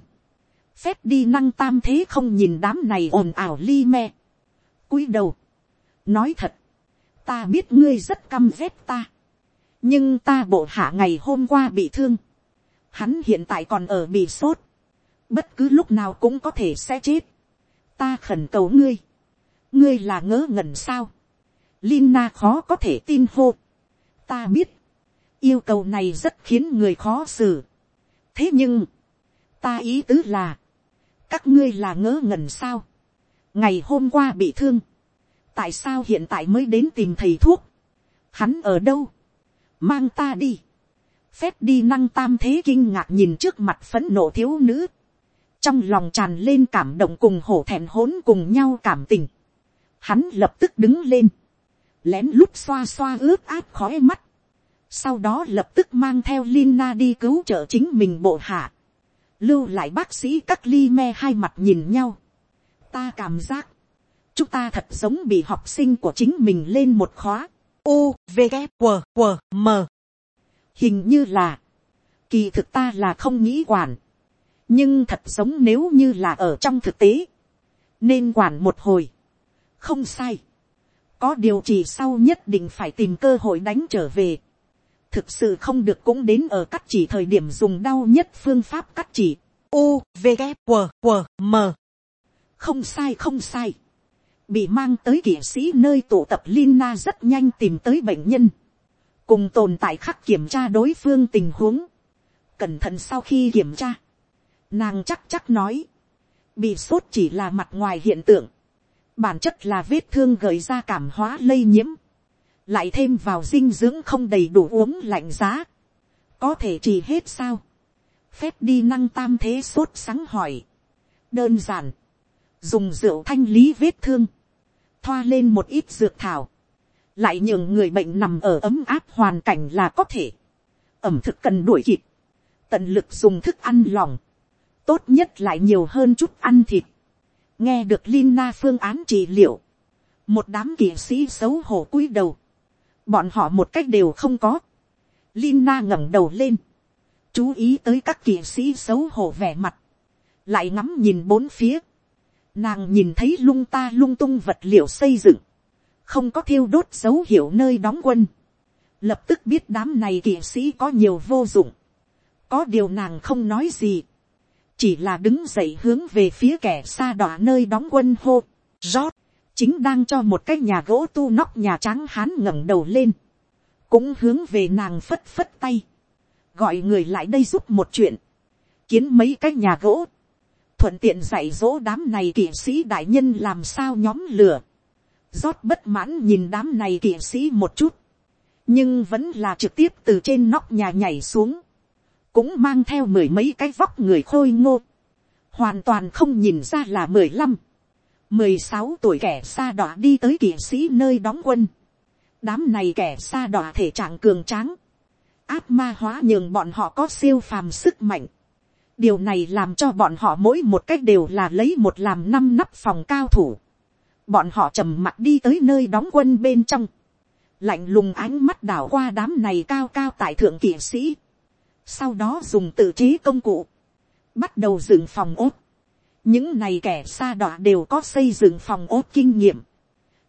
phép đi năng tam thế không nhìn đám này ồn ào li me. cúi đầu, nói thật, ta biết ngươi rất căm ghét ta, nhưng ta bộ hạ ngày hôm qua bị thương, hắn hiện tại còn ở bị sốt, bất cứ lúc nào cũng có thể sẽ chết, ta khẩn cầu ngươi, ngươi là ngớ ngẩn sao, Lina khó có thể tin hô, ta biết, yêu cầu này rất khiến người khó xử, thế nhưng, ta ý tứ là, các ngươi là ngớ ngẩn sao, ngày hôm qua bị thương, tại sao hiện tại mới đến tìm thầy thuốc, hắn ở đâu, mang ta đi, phép đi năng tam thế kinh ngạc nhìn trước mặt phấn nộ thiếu nữ, trong lòng tràn lên cảm động cùng hổ thẹn hỗn cùng nhau cảm tình, hắn lập tức đứng lên, lén lút xoa xoa ướt át khói mắt, sau đó lập tức mang theo Lina đi cứu trợ chính mình bộ hạ. Lưu lại bác sĩ các ly me hai mặt nhìn nhau. ta cảm giác, chúng ta thật giống bị học sinh của chính mình lên một khóa. u v K, q q m. Hình như là, kỳ thực ta là không nghĩ quản, nhưng thật giống nếu như là ở trong thực tế, nên quản một hồi, không sai, có điều chỉ sau nhất định phải tìm cơ hội đánh trở về thực sự không được cũng đến ở cắt chỉ thời điểm dùng đau nhất phương pháp cắt chỉ. U, V, K, W, W, M. Không sai không sai. Bị mang tới kỵ sĩ nơi tụ tập Lina rất nhanh tìm tới bệnh nhân. Cùng tồn tại khắc kiểm tra đối phương tình huống. Cẩn thận sau khi kiểm tra. Nàng chắc chắc nói. Bị sốt chỉ là mặt ngoài hiện tượng. Bản chất là vết thương gợi ra cảm hóa lây nhiễm lại thêm vào dinh dưỡng không đầy đủ uống lạnh giá, có thể trị hết sao, phép đi năng tam thế sốt sáng hỏi, đơn giản, dùng rượu thanh lý vết thương, thoa lên một ít dược thảo, lại nhường người bệnh nằm ở ấm áp hoàn cảnh là có thể, ẩm thực cần đuổi kịp, tận lực dùng thức ăn lòng, tốt nhất lại nhiều hơn chút ăn thịt, nghe được Lina phương án trị liệu, một đám kỵ sĩ xấu hổ cúi đầu, bọn họ một cách đều không có. Lina ngẩng đầu lên, chú ý tới các kỵ sĩ xấu hổ vẻ mặt, lại ngắm nhìn bốn phía. Nàng nhìn thấy lung ta lung tung vật liệu xây dựng, không có thiêu đốt dấu hiệu nơi đóng quân. Lập tức biết đám này kỵ sĩ có nhiều vô dụng. Có điều nàng không nói gì. Chỉ là đứng dậy hướng về phía kẻ xa đỏ nơi đóng quân hô. Rót, chính đang cho một cái nhà gỗ tu nóc nhà trắng hán ngẩng đầu lên, cũng hướng về nàng phất phất tay, gọi người lại đây giúp một chuyện, kiến mấy cái nhà gỗ, thuận tiện dạy dỗ đám này kỵ sĩ đại nhân làm sao nhóm lửa, rót bất mãn nhìn đám này kỵ sĩ một chút, nhưng vẫn là trực tiếp từ trên nóc nhà nhảy xuống, cũng mang theo mười mấy cái vóc người khôi ngô, hoàn toàn không nhìn ra là mười lăm, mười sáu tuổi kẻ xa đọa đi tới kỵ sĩ nơi đóng quân, đám này kẻ xa đọa thể trạng cường tráng, áp ma hóa nhường bọn họ có siêu phàm sức mạnh, điều này làm cho bọn họ mỗi một cách đều là lấy một làm năm nắp phòng cao thủ, bọn họ trầm mặt đi tới nơi đóng quân bên trong, lạnh lùng ánh mắt đảo qua đám này cao cao tại thượng kỵ sĩ, sau đó dùng tự chế công cụ, bắt đầu dựng phòng ốt những này kẻ xa đọa đều có xây dựng phòng ốt kinh nghiệm,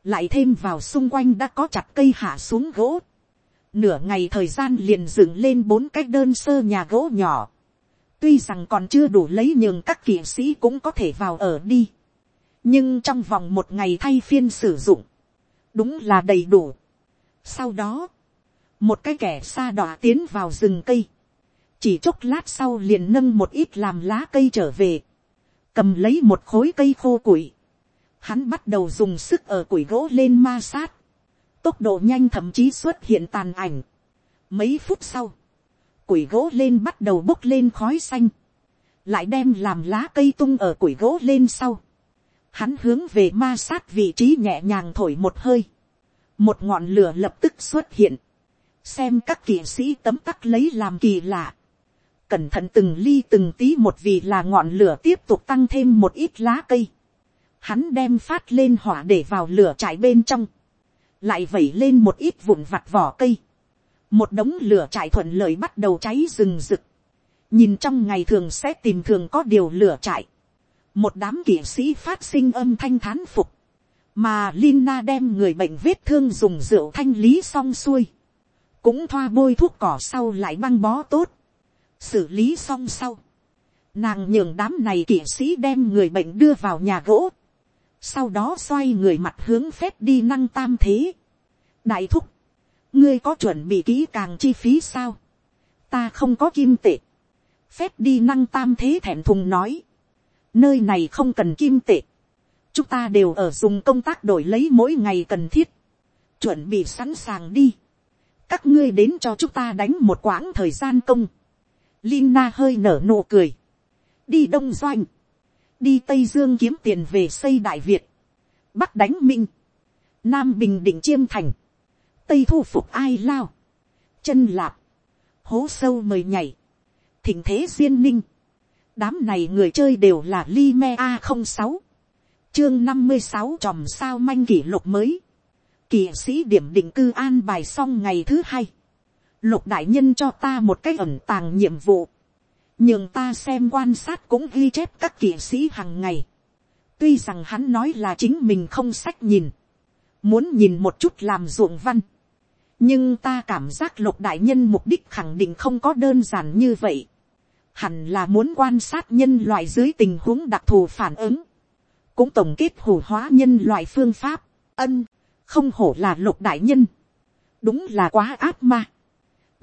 lại thêm vào xung quanh đã có chặt cây hạ xuống gỗ, nửa ngày thời gian liền dựng lên bốn cái đơn sơ nhà gỗ nhỏ, tuy rằng còn chưa đủ lấy nhường các kỵ sĩ cũng có thể vào ở đi, nhưng trong vòng một ngày thay phiên sử dụng, đúng là đầy đủ. sau đó, một cái kẻ xa đọa tiến vào rừng cây, chỉ chốc lát sau liền nâng một ít làm lá cây trở về, cầm lấy một khối cây khô củi, hắn bắt đầu dùng sức ở củi gỗ lên ma sát, tốc độ nhanh thậm chí xuất hiện tàn ảnh. Mấy phút sau, củi gỗ lên bắt đầu bốc lên khói xanh, lại đem làm lá cây tung ở củi gỗ lên sau. Hắn hướng về ma sát vị trí nhẹ nhàng thổi một hơi, một ngọn lửa lập tức xuất hiện, xem các kỵ sĩ tấm tắc lấy làm kỳ lạ cẩn thận từng ly từng tí một vì là ngọn lửa tiếp tục tăng thêm một ít lá cây. Hắn đem phát lên hỏa để vào lửa trại bên trong. Lại vẩy lên một ít vụn vặt vỏ cây. Một đống lửa trại thuận lợi bắt đầu cháy rừng rực. Nhìn trong ngày thường sẽ tìm thường có điều lửa trại. Một đám kỵ sĩ phát sinh âm thanh thán phục. Mà Lina đem người bệnh vết thương dùng rượu thanh lý xong xuôi. Cũng thoa bôi thuốc cỏ sau lại băng bó tốt xử lý xong sau, nàng nhường đám này kỵ sĩ đem người bệnh đưa vào nhà gỗ, sau đó xoay người mặt hướng phép đi năng tam thế. đại thúc, ngươi có chuẩn bị kỹ càng chi phí sao, ta không có kim tệ, phép đi năng tam thế thẹn thùng nói, nơi này không cần kim tệ, chúng ta đều ở dùng công tác đổi lấy mỗi ngày cần thiết, chuẩn bị sẵn sàng đi, các ngươi đến cho chúng ta đánh một quãng thời gian công, Lina hơi nở nụ cười. Đi Đông Doanh. Đi Tây Dương kiếm tiền về xây Đại Việt. Bắc đánh Minh. Nam Bình Định Chiêm Thành. Tây thu phục ai lao. Chân lạp. Hố sâu mời nhảy. Thỉnh thế duyên ninh. Đám này người chơi đều là Lime A06. Chương năm mươi sáu tròm sao manh kỷ lục mới. Kỵ sĩ điểm định cư an bài xong ngày thứ hai lục đại nhân cho ta một cái ẩn tàng nhiệm vụ, nhường ta xem quan sát cũng ghi chép các kỵ sĩ hàng ngày. tuy rằng hắn nói là chính mình không sách nhìn, muốn nhìn một chút làm ruộng văn, nhưng ta cảm giác lục đại nhân mục đích khẳng định không có đơn giản như vậy. hẳn là muốn quan sát nhân loại dưới tình huống đặc thù phản ứng, cũng tổng kết hủ hóa nhân loại phương pháp, ân, không hổ là lục đại nhân, đúng là quá áp ma.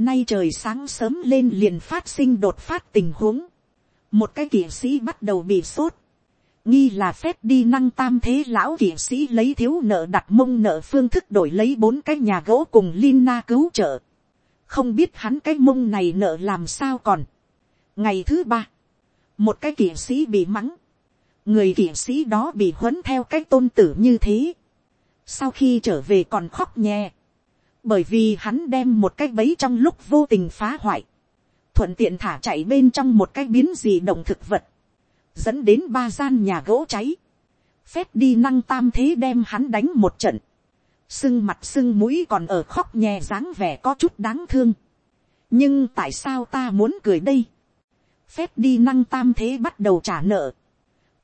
Nay trời sáng sớm lên liền phát sinh đột phát tình huống. Một cái kỷ sĩ bắt đầu bị sốt. Nghi là phép đi năng tam thế lão kỷ sĩ lấy thiếu nợ đặt mông nợ phương thức đổi lấy bốn cái nhà gỗ cùng Lina cứu trợ. Không biết hắn cái mông này nợ làm sao còn. Ngày thứ ba. Một cái kỷ sĩ bị mắng. Người kỷ sĩ đó bị huấn theo cái tôn tử như thế. Sau khi trở về còn khóc nhẹ bởi vì hắn đem một cái bẫy trong lúc vô tình phá hoại, thuận tiện thả chạy bên trong một cái biến gì động thực vật, dẫn đến ba gian nhà gỗ cháy, phép đi năng tam thế đem hắn đánh một trận, sưng mặt sưng mũi còn ở khóc nhè dáng vẻ có chút đáng thương, nhưng tại sao ta muốn cười đây, phép đi năng tam thế bắt đầu trả nợ,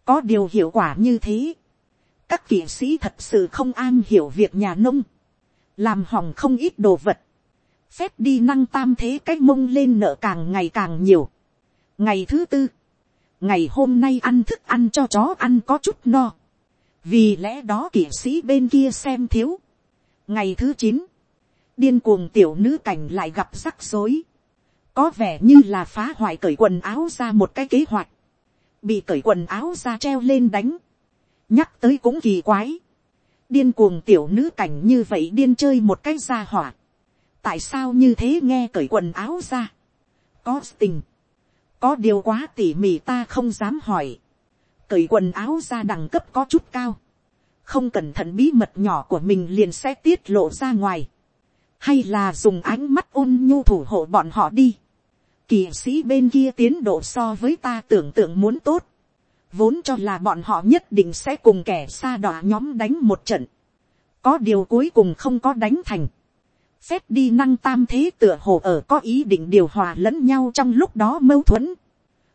có điều hiệu quả như thế, các kỵ sĩ thật sự không an hiểu việc nhà nông, làm hỏng không ít đồ vật, phép đi năng tam thế cái mông lên nợ càng ngày càng nhiều. ngày thứ tư, ngày hôm nay ăn thức ăn cho chó ăn có chút no, vì lẽ đó kỵ sĩ bên kia xem thiếu. ngày thứ chín, điên cuồng tiểu nữ cảnh lại gặp rắc rối, có vẻ như là phá hoại cởi quần áo ra một cái kế hoạch, bị cởi quần áo ra treo lên đánh, nhắc tới cũng kỳ quái, điên cuồng tiểu nữ cảnh như vậy điên chơi một cái ra hỏa, tại sao như thế nghe cởi quần áo ra, có tình, có điều quá tỉ mỉ ta không dám hỏi, cởi quần áo ra đẳng cấp có chút cao, không cẩn thận bí mật nhỏ của mình liền sẽ tiết lộ ra ngoài, hay là dùng ánh mắt ôn nhu thủ hộ bọn họ đi. Kỳ sĩ bên kia tiến độ so với ta tưởng tượng muốn tốt, vốn cho là bọn họ nhất định sẽ cùng kẻ xa đỏ nhóm đánh một trận, có điều cuối cùng không có đánh thành. Phép đi năng tam thế tựa hồ ở có ý định điều hòa lẫn nhau trong lúc đó mâu thuẫn.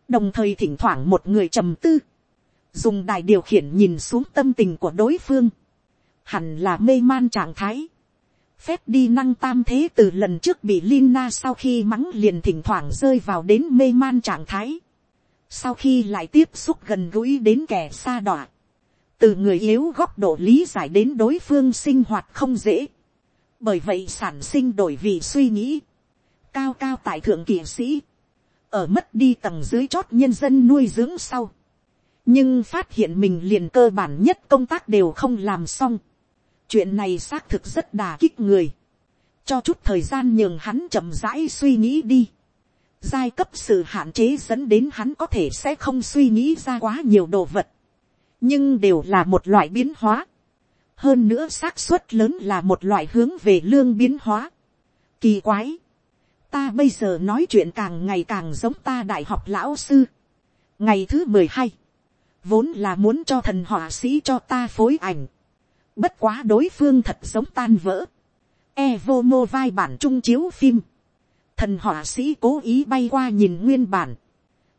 Đồng thời thỉnh thoảng một người trầm tư dùng đài điều khiển nhìn xuống tâm tình của đối phương, hẳn là mê man trạng thái. Phép đi năng tam thế từ lần trước bị Lina sau khi mắng liền thỉnh thoảng rơi vào đến mê man trạng thái. Sau khi lại tiếp xúc gần gũi đến kẻ xa đọa. Từ người yếu góc độ lý giải đến đối phương sinh hoạt không dễ. Bởi vậy sản sinh đổi vị suy nghĩ. Cao cao tại thượng kỵ sĩ. Ở mất đi tầng dưới chót nhân dân nuôi dưỡng sau nhưng phát hiện mình liền cơ bản nhất công tác đều không làm xong. chuyện này xác thực rất đà kích người. cho chút thời gian nhường hắn chậm rãi suy nghĩ đi giai cấp sự hạn chế dẫn đến hắn có thể sẽ không suy nghĩ ra quá nhiều đồ vật. nhưng đều là một loại biến hóa. hơn nữa xác suất lớn là một loại hướng về lương biến hóa. kỳ quái. ta bây giờ nói chuyện càng ngày càng giống ta đại học lão sư. ngày thứ mười hai vốn là muốn cho thần họa sĩ cho ta phối ảnh. Bất quá đối phương thật giống tan vỡ. Evo mô vai bản trung chiếu phim. Thần họa sĩ cố ý bay qua nhìn nguyên bản.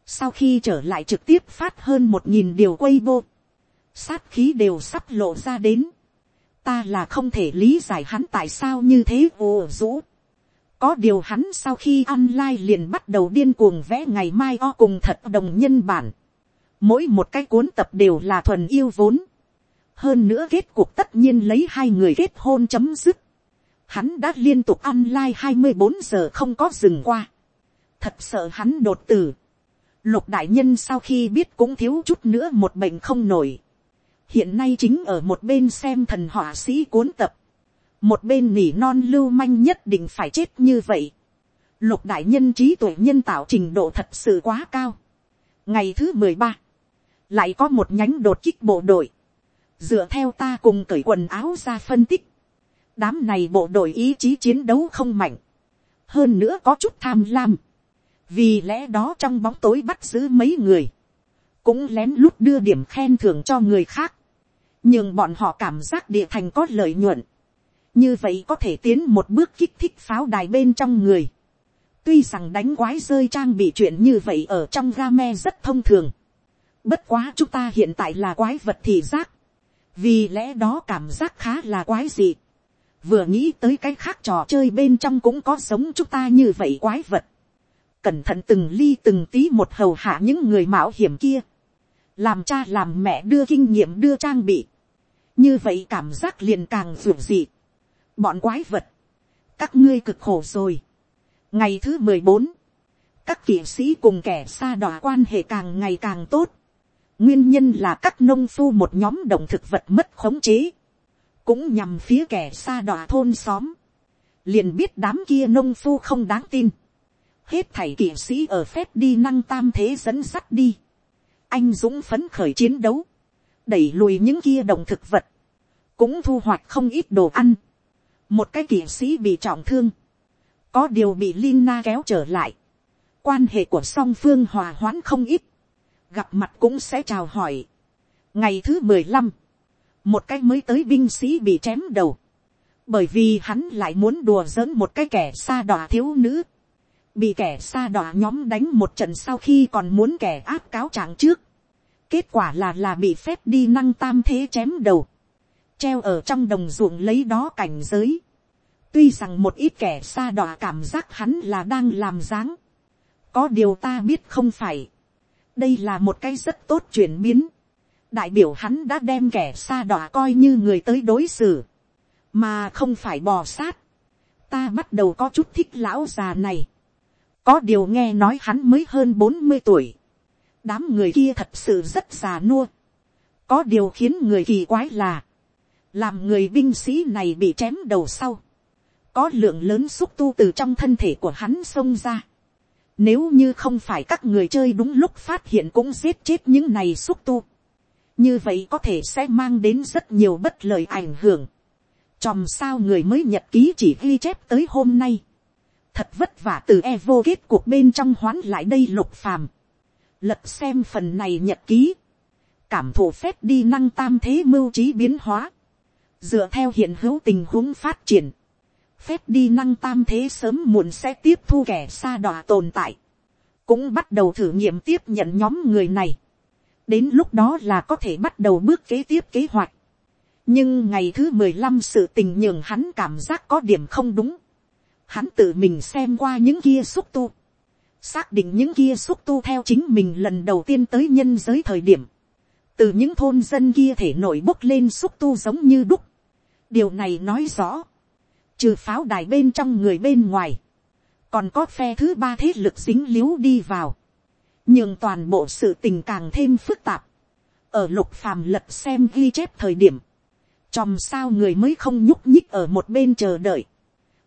Sau khi trở lại trực tiếp phát hơn một nghìn điều quay vô. Sát khí đều sắp lộ ra đến. Ta là không thể lý giải hắn tại sao như thế ồ rũ. Có điều hắn sau khi online liền bắt đầu điên cuồng vẽ ngày mai o cùng thật đồng nhân bản mỗi một cái cuốn tập đều là thuần yêu vốn. hơn nữa kết cuộc tất nhiên lấy hai người kết hôn chấm dứt hắn đã liên tục ăn lai hai mươi bốn giờ không có dừng qua. thật sợ hắn đột tử. lục đại nhân sau khi biết cũng thiếu chút nữa một bệnh không nổi. hiện nay chính ở một bên xem thần họa sĩ cuốn tập. một bên nỉ non lưu manh nhất định phải chết như vậy. lục đại nhân trí tuệ nhân tạo trình độ thật sự quá cao. ngày thứ mười ba lại có một nhánh đột kích bộ đội, dựa theo ta cùng cởi quần áo ra phân tích, đám này bộ đội ý chí chiến đấu không mạnh, hơn nữa có chút tham lam, vì lẽ đó trong bóng tối bắt giữ mấy người, cũng lén lút đưa điểm khen thưởng cho người khác, nhưng bọn họ cảm giác địa thành có lợi nhuận, như vậy có thể tiến một bước kích thích pháo đài bên trong người. tuy rằng đánh quái rơi trang bị chuyện như vậy ở trong game rất thông thường, Bất quá chúng ta hiện tại là quái vật thị giác. Vì lẽ đó cảm giác khá là quái dị. Vừa nghĩ tới cái khác trò chơi bên trong cũng có giống chúng ta như vậy quái vật. Cẩn thận từng ly từng tí một hầu hạ những người mạo hiểm kia. Làm cha làm mẹ đưa kinh nghiệm đưa trang bị. Như vậy cảm giác liền càng vượt dị. Bọn quái vật. Các ngươi cực khổ rồi. Ngày thứ mười bốn các kỵ sĩ cùng kẻ xa đỏ quan hệ càng ngày càng tốt. Nguyên nhân là các nông phu một nhóm động thực vật mất khống chế. Cũng nhằm phía kẻ xa đọa thôn xóm. Liền biết đám kia nông phu không đáng tin. Hết thảy kỵ sĩ ở phép đi năng tam thế dẫn sắt đi. Anh dũng phấn khởi chiến đấu. Đẩy lùi những kia động thực vật. Cũng thu hoạch không ít đồ ăn. Một cái kỵ sĩ bị trọng thương. Có điều bị Lina kéo trở lại. Quan hệ của song phương hòa hoãn không ít gặp mặt cũng sẽ chào hỏi. ngày thứ mười lăm, một cái mới tới binh sĩ bị chém đầu, bởi vì hắn lại muốn đùa giỡn một cái kẻ xa đọa thiếu nữ, bị kẻ xa đọa nhóm đánh một trận sau khi còn muốn kẻ áp cáo trạng trước, kết quả là là bị phép đi năng tam thế chém đầu, treo ở trong đồng ruộng lấy đó cảnh giới, tuy rằng một ít kẻ xa đọa cảm giác hắn là đang làm dáng, có điều ta biết không phải, đây là một cái rất tốt chuyển biến, đại biểu hắn đã đem kẻ xa đỏ coi như người tới đối xử, mà không phải bò sát. ta bắt đầu có chút thích lão già này. có điều nghe nói hắn mới hơn bốn mươi tuổi. đám người kia thật sự rất già nua. có điều khiến người kỳ quái là, làm người binh sĩ này bị chém đầu sau, có lượng lớn xúc tu từ trong thân thể của hắn xông ra. Nếu như không phải các người chơi đúng lúc phát hiện cũng giết chết những này xúc tu. Như vậy có thể sẽ mang đến rất nhiều bất lợi ảnh hưởng. Chòm sao người mới nhật ký chỉ ghi chép tới hôm nay. Thật vất vả từ Evo kết cuộc bên trong hoán lại đây lục phàm. Lật xem phần này nhật ký. Cảm thụ phép đi năng tam thế mưu trí biến hóa. Dựa theo hiện hữu tình huống phát triển phép đi năng tam thế sớm muộn sẽ tiếp thu kẻ xa đọa tồn tại, cũng bắt đầu thử nghiệm tiếp nhận nhóm người này đến lúc đó là có thể bắt đầu bước kế tiếp kế hoạch. nhưng ngày thứ mười lăm sự tình nhường hắn cảm giác có điểm không đúng. hắn tự mình xem qua những kia xúc tu. xác định những kia xúc tu theo chính mình lần đầu tiên tới nhân giới thời điểm. từ những thôn dân kia thể nổi bốc lên xúc tu giống như đúc. điều này nói rõ trừ pháo đài bên trong người bên ngoài, còn có phe thứ ba thế lực dính l i u đi vào, nhưng toàn bộ sự tình càng thêm phức tạp, ở lục phàm lật xem ghi chép thời điểm, chòm sao người mới không nhúc nhích ở một bên chờ đợi,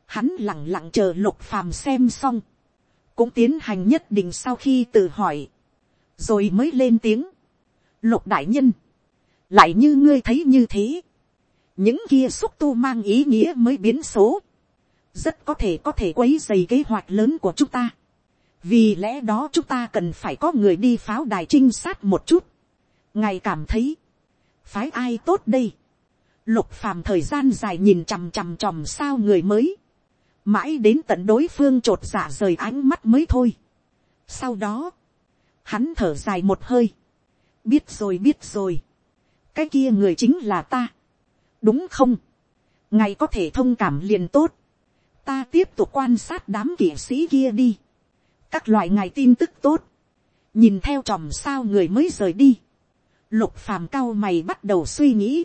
hắn lẳng lặng chờ lục phàm xem xong, cũng tiến hành nhất định sau khi tự hỏi, rồi mới lên tiếng, lục đại nhân, lại như ngươi thấy như thế, những kia xúc tu mang ý nghĩa mới biến số, rất có thể có thể quấy dày kế hoạch lớn của chúng ta vì lẽ đó chúng ta cần phải có người đi pháo đài trinh sát một chút. ngài cảm thấy, phái ai tốt đây. lục phàm thời gian dài nhìn chằm chằm chòm sao người mới. mãi đến tận đối phương t r ộ t giả rời ánh mắt mới thôi. sau đó, hắn thở dài một hơi. biết rồi biết rồi. cái kia người chính là ta đúng không, ngài có thể thông cảm liền tốt, ta tiếp tục quan sát đám kỵ sĩ kia đi, các loại ngài tin tức tốt, nhìn theo chòm sao người mới rời đi, lục phàm cao mày bắt đầu suy nghĩ,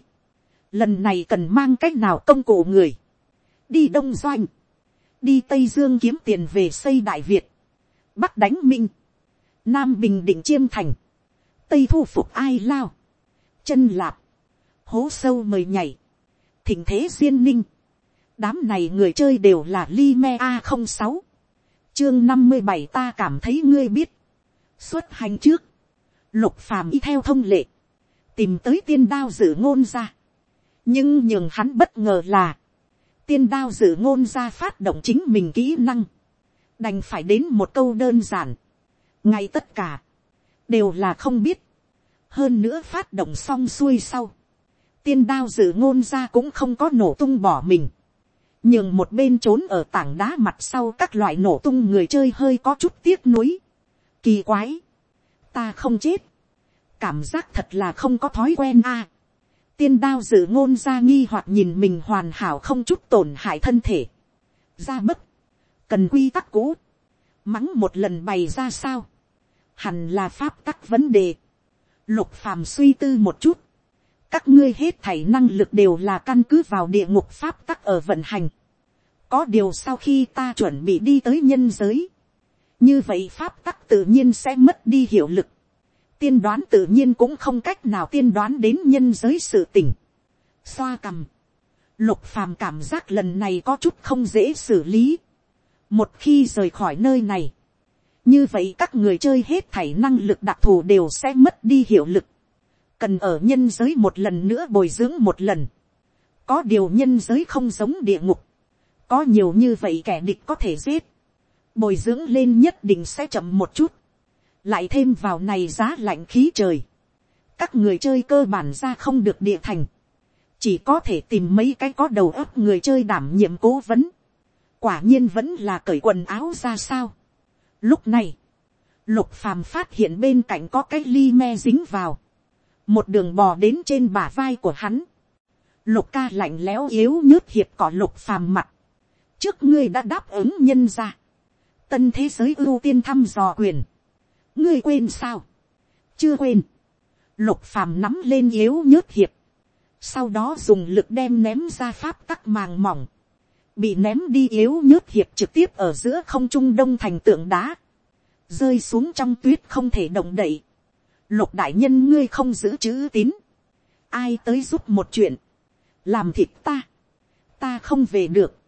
lần này cần mang cách nào công cụ người, đi đông doanh, đi tây dương kiếm tiền về xây đại việt, bắc đánh minh, nam bình định chiêm thành, tây thu phục ai lao, chân lạp, hố sâu mời nhảy, thịnh thế duyên ninh. đám này người chơi đều là li me a không sáu chương năm mươi bảy ta cảm thấy ngươi biết. xuất hành trước, lục phàm y theo thông lệ, tìm tới tiên đao dự ngôn ra. nhưng nhường hắn bất ngờ là, tiên đao dự ngôn ra phát động chính mình kỹ năng, đành phải đến một câu đơn giản, ngay tất cả, đều là không biết, hơn nữa phát động xong xuôi sau, tiên đao dự ngôn ra cũng không có nổ tung bỏ mình nhường một bên trốn ở tảng đá mặt sau các loại nổ tung người chơi hơi có chút tiếc nuối. kỳ quái. ta không chết. cảm giác thật là không có thói quen a. tiên đao dự ngôn ra nghi hoặc nhìn mình hoàn hảo không chút tổn hại thân thể. ra bất. cần quy tắc cũ. mắng một lần bày ra sao. hẳn là pháp tắc vấn đề. lục phàm suy tư một chút các ngươi hết thảy năng lực đều là căn cứ vào địa ngục pháp tắc ở vận hành. có điều sau khi ta chuẩn bị đi tới nhân giới, như vậy pháp tắc tự nhiên sẽ mất đi hiệu lực. tiên đoán tự nhiên cũng không cách nào tiên đoán đến nhân giới sự tỉnh. xoa cằm, lục phàm cảm giác lần này có chút không dễ xử lý. một khi rời khỏi nơi này, như vậy các người chơi hết thảy năng lực đặc thù đều sẽ mất đi hiệu lực cần ở nhân giới một lần nữa bồi dưỡng một lần. có điều nhân giới không giống địa ngục, có nhiều như vậy kẻ địch có thể giết, bồi dưỡng lên nhất định sẽ chậm một chút, lại thêm vào này giá lạnh khí trời, các người chơi cơ bản ra không được địa thành, chỉ có thể tìm mấy cái có đầu óc người chơi đảm nhiệm cố vấn, quả nhiên vẫn là cởi quần áo ra sao. Lúc này, lục phàm phát hiện bên cạnh có cái ly me dính vào, một đường bò đến trên bả vai của hắn, lục ca lạnh lẽo yếu nhớt hiệp cỏ lục phàm mặt, trước ngươi đã đáp ứng nhân ra, tân thế giới ưu tiên thăm dò quyền, ngươi quên sao, chưa quên, lục phàm nắm lên yếu nhớt hiệp, sau đó dùng lực đem ném ra pháp tắc màng mỏng, bị ném đi yếu nhớt hiệp trực tiếp ở giữa không trung đông thành tượng đá, rơi xuống trong tuyết không thể động đậy. Lục đại nhân ngươi không giữ chữ tín, ai tới giúp một chuyện, làm thịt ta, ta không về được,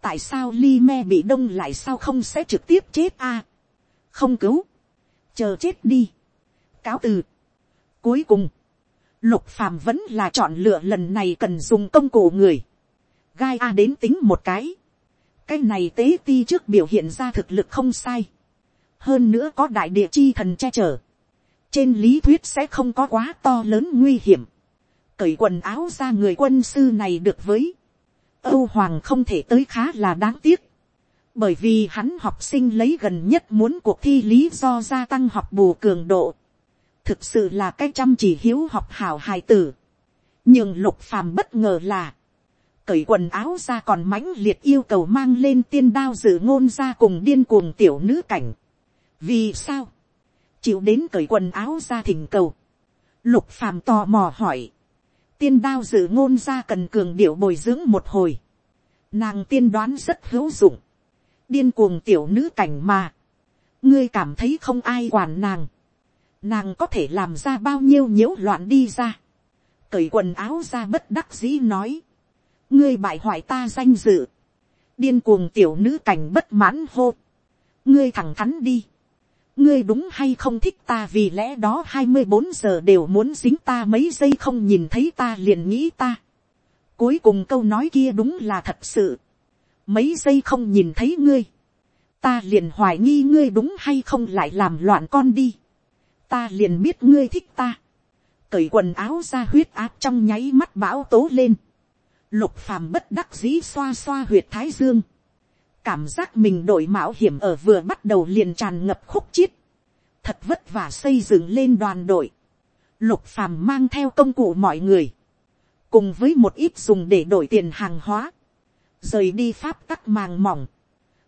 tại sao li me bị đông lại sao không sẽ trực tiếp chết a, không cứu, chờ chết đi, cáo từ. Cuối cùng, lục phàm vẫn là chọn lựa lần này cần dùng công cụ người, gai a đến tính một cái, cái này tế ti trước biểu hiện ra thực lực không sai, hơn nữa có đại địa chi thần che chở, trên lý thuyết sẽ không có quá to lớn nguy hiểm, cởi quần áo ra người quân sư này được với, âu hoàng không thể tới khá là đáng tiếc, bởi vì hắn học sinh lấy gần nhất muốn cuộc thi lý do gia tăng học bù cường độ, thực sự là cái chăm chỉ hiếu học hảo hài tử, nhưng lục phàm bất ngờ là, cởi quần áo ra còn mãnh liệt yêu cầu mang lên tiên đao dự ngôn ra cùng điên cuồng tiểu nữ cảnh. vì sao, chịu đến cởi quần áo ra thỉnh cầu, lục phàm tò mò hỏi, tiên đao dự ngôn ra cần cường điệu bồi dưỡng một hồi, nàng tiên đoán rất hữu dụng, điên cuồng tiểu nữ cảnh mà, ngươi cảm thấy không ai quản nàng, nàng có thể làm ra bao nhiêu nhiễu loạn đi ra, cởi quần áo ra bất đắc dĩ nói, ngươi bại hoại ta danh dự, điên cuồng tiểu nữ cảnh bất mãn hô, ngươi thẳng thắn đi, ngươi đúng hay không thích ta vì lẽ đó hai mươi bốn giờ đều muốn dính ta mấy giây không nhìn thấy ta liền nghĩ ta. Cuối cùng câu nói kia đúng là thật sự. Mấy giây không nhìn thấy ngươi. Ta liền hoài nghi ngươi đúng hay không lại làm loạn con đi. Ta liền biết ngươi thích ta. Cởi quần áo ra huyết áp trong nháy mắt bão tố lên. Lục phàm bất đắc dĩ xoa xoa huyệt thái dương cảm giác mình đội mạo hiểm ở vừa bắt đầu liền tràn ngập khúc chiết, thật vất vả xây dựng lên đoàn đội, lục phàm mang theo công cụ mọi người, cùng với một ít dùng để đổi tiền hàng hóa, rời đi pháp tắc màng mỏng,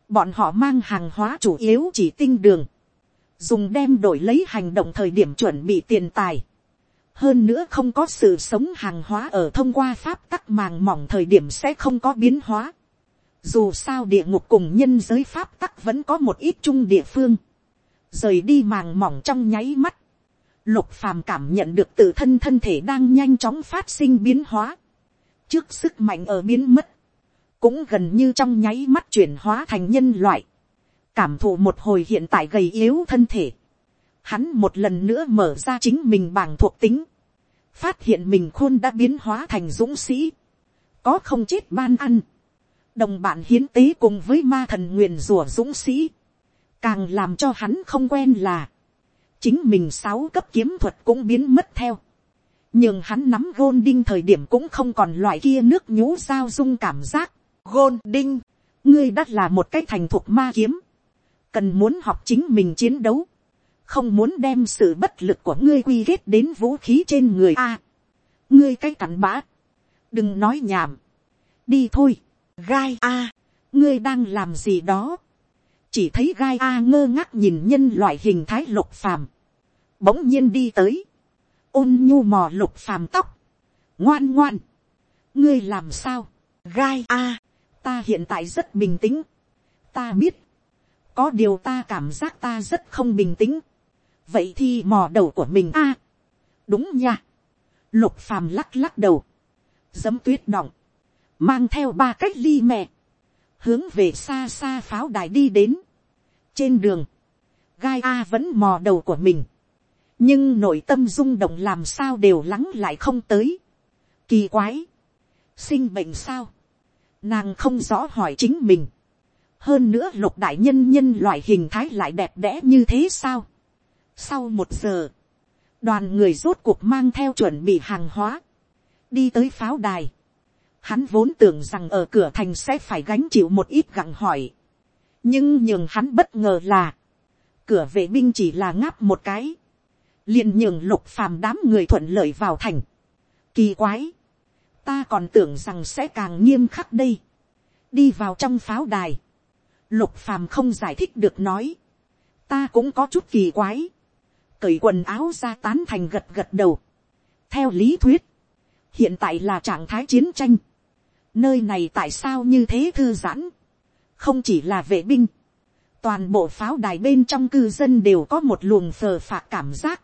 bọn họ mang hàng hóa chủ yếu chỉ tinh đường, dùng đem đổi lấy hành động thời điểm chuẩn bị tiền tài, hơn nữa không có sự sống hàng hóa ở thông qua pháp tắc màng mỏng thời điểm sẽ không có biến hóa, dù sao địa ngục cùng nhân giới pháp tắc vẫn có một ít chung địa phương. Rời đi màng mỏng trong nháy mắt. Lục phàm cảm nhận được tự thân thân thể đang nhanh chóng phát sinh biến hóa. Trước sức mạnh ở biến mất. Cũng gần như trong nháy mắt chuyển hóa thành nhân loại. Cảm thụ một hồi hiện tại gầy yếu thân thể. Hắn một lần nữa mở ra chính mình bằng thuộc tính. Phát hiện mình khuôn đã biến hóa thành dũng sĩ. Có không chết ban ăn đồng bạn hiến tế cùng với ma thần nguyền rủa dũng sĩ, càng làm cho hắn không quen là, chính mình sáu cấp kiếm thuật cũng biến mất theo, nhưng hắn nắm gôn đinh thời điểm cũng không còn loại kia nước nhú giao dung cảm giác, gôn đinh, ngươi đã là một cái thành thuộc ma kiếm, cần muốn học chính mình chiến đấu, không muốn đem sự bất lực của ngươi quy kết đến vũ khí trên người a, ngươi cái cặn bã, đừng nói nhảm, đi thôi, gai a, ngươi đang làm gì đó, chỉ thấy gai a ngơ ngác nhìn nhân loại hình thái lục phàm, bỗng nhiên đi tới, ôn nhu mò lục phàm tóc, ngoan ngoan, ngươi làm sao, gai a, ta hiện tại rất bình tĩnh, ta biết, có điều ta cảm giác ta rất không bình tĩnh, vậy thì mò đầu của mình a, đúng nha, lục phàm lắc lắc đầu, dấm tuyết động, mang theo ba cách ly mẹ, hướng về xa xa pháo đài đi đến. trên đường, gai a vẫn mò đầu của mình, nhưng nội tâm rung động làm sao đều lắng lại không tới. kỳ quái, sinh bệnh sao, nàng không rõ hỏi chính mình. hơn nữa lục đại nhân nhân loại hình thái lại đẹp đẽ như thế sao. sau một giờ, đoàn người rốt cuộc mang theo chuẩn bị hàng hóa, đi tới pháo đài Hắn vốn tưởng rằng ở cửa thành sẽ phải gánh chịu một ít gặng hỏi. Nhưng nhường hắn bất ngờ là. Cửa vệ binh chỉ là ngáp một cái. liền nhường lục phàm đám người thuận lợi vào thành. Kỳ quái. Ta còn tưởng rằng sẽ càng nghiêm khắc đây. Đi vào trong pháo đài. Lục phàm không giải thích được nói. Ta cũng có chút kỳ quái. cởi quần áo ra tán thành gật gật đầu. theo lý thuyết, hiện tại là trạng thái chiến tranh nơi này tại sao như thế thư giãn. không chỉ là vệ binh. toàn bộ pháo đài bên trong cư dân đều có một luồng phờ phạc cảm giác.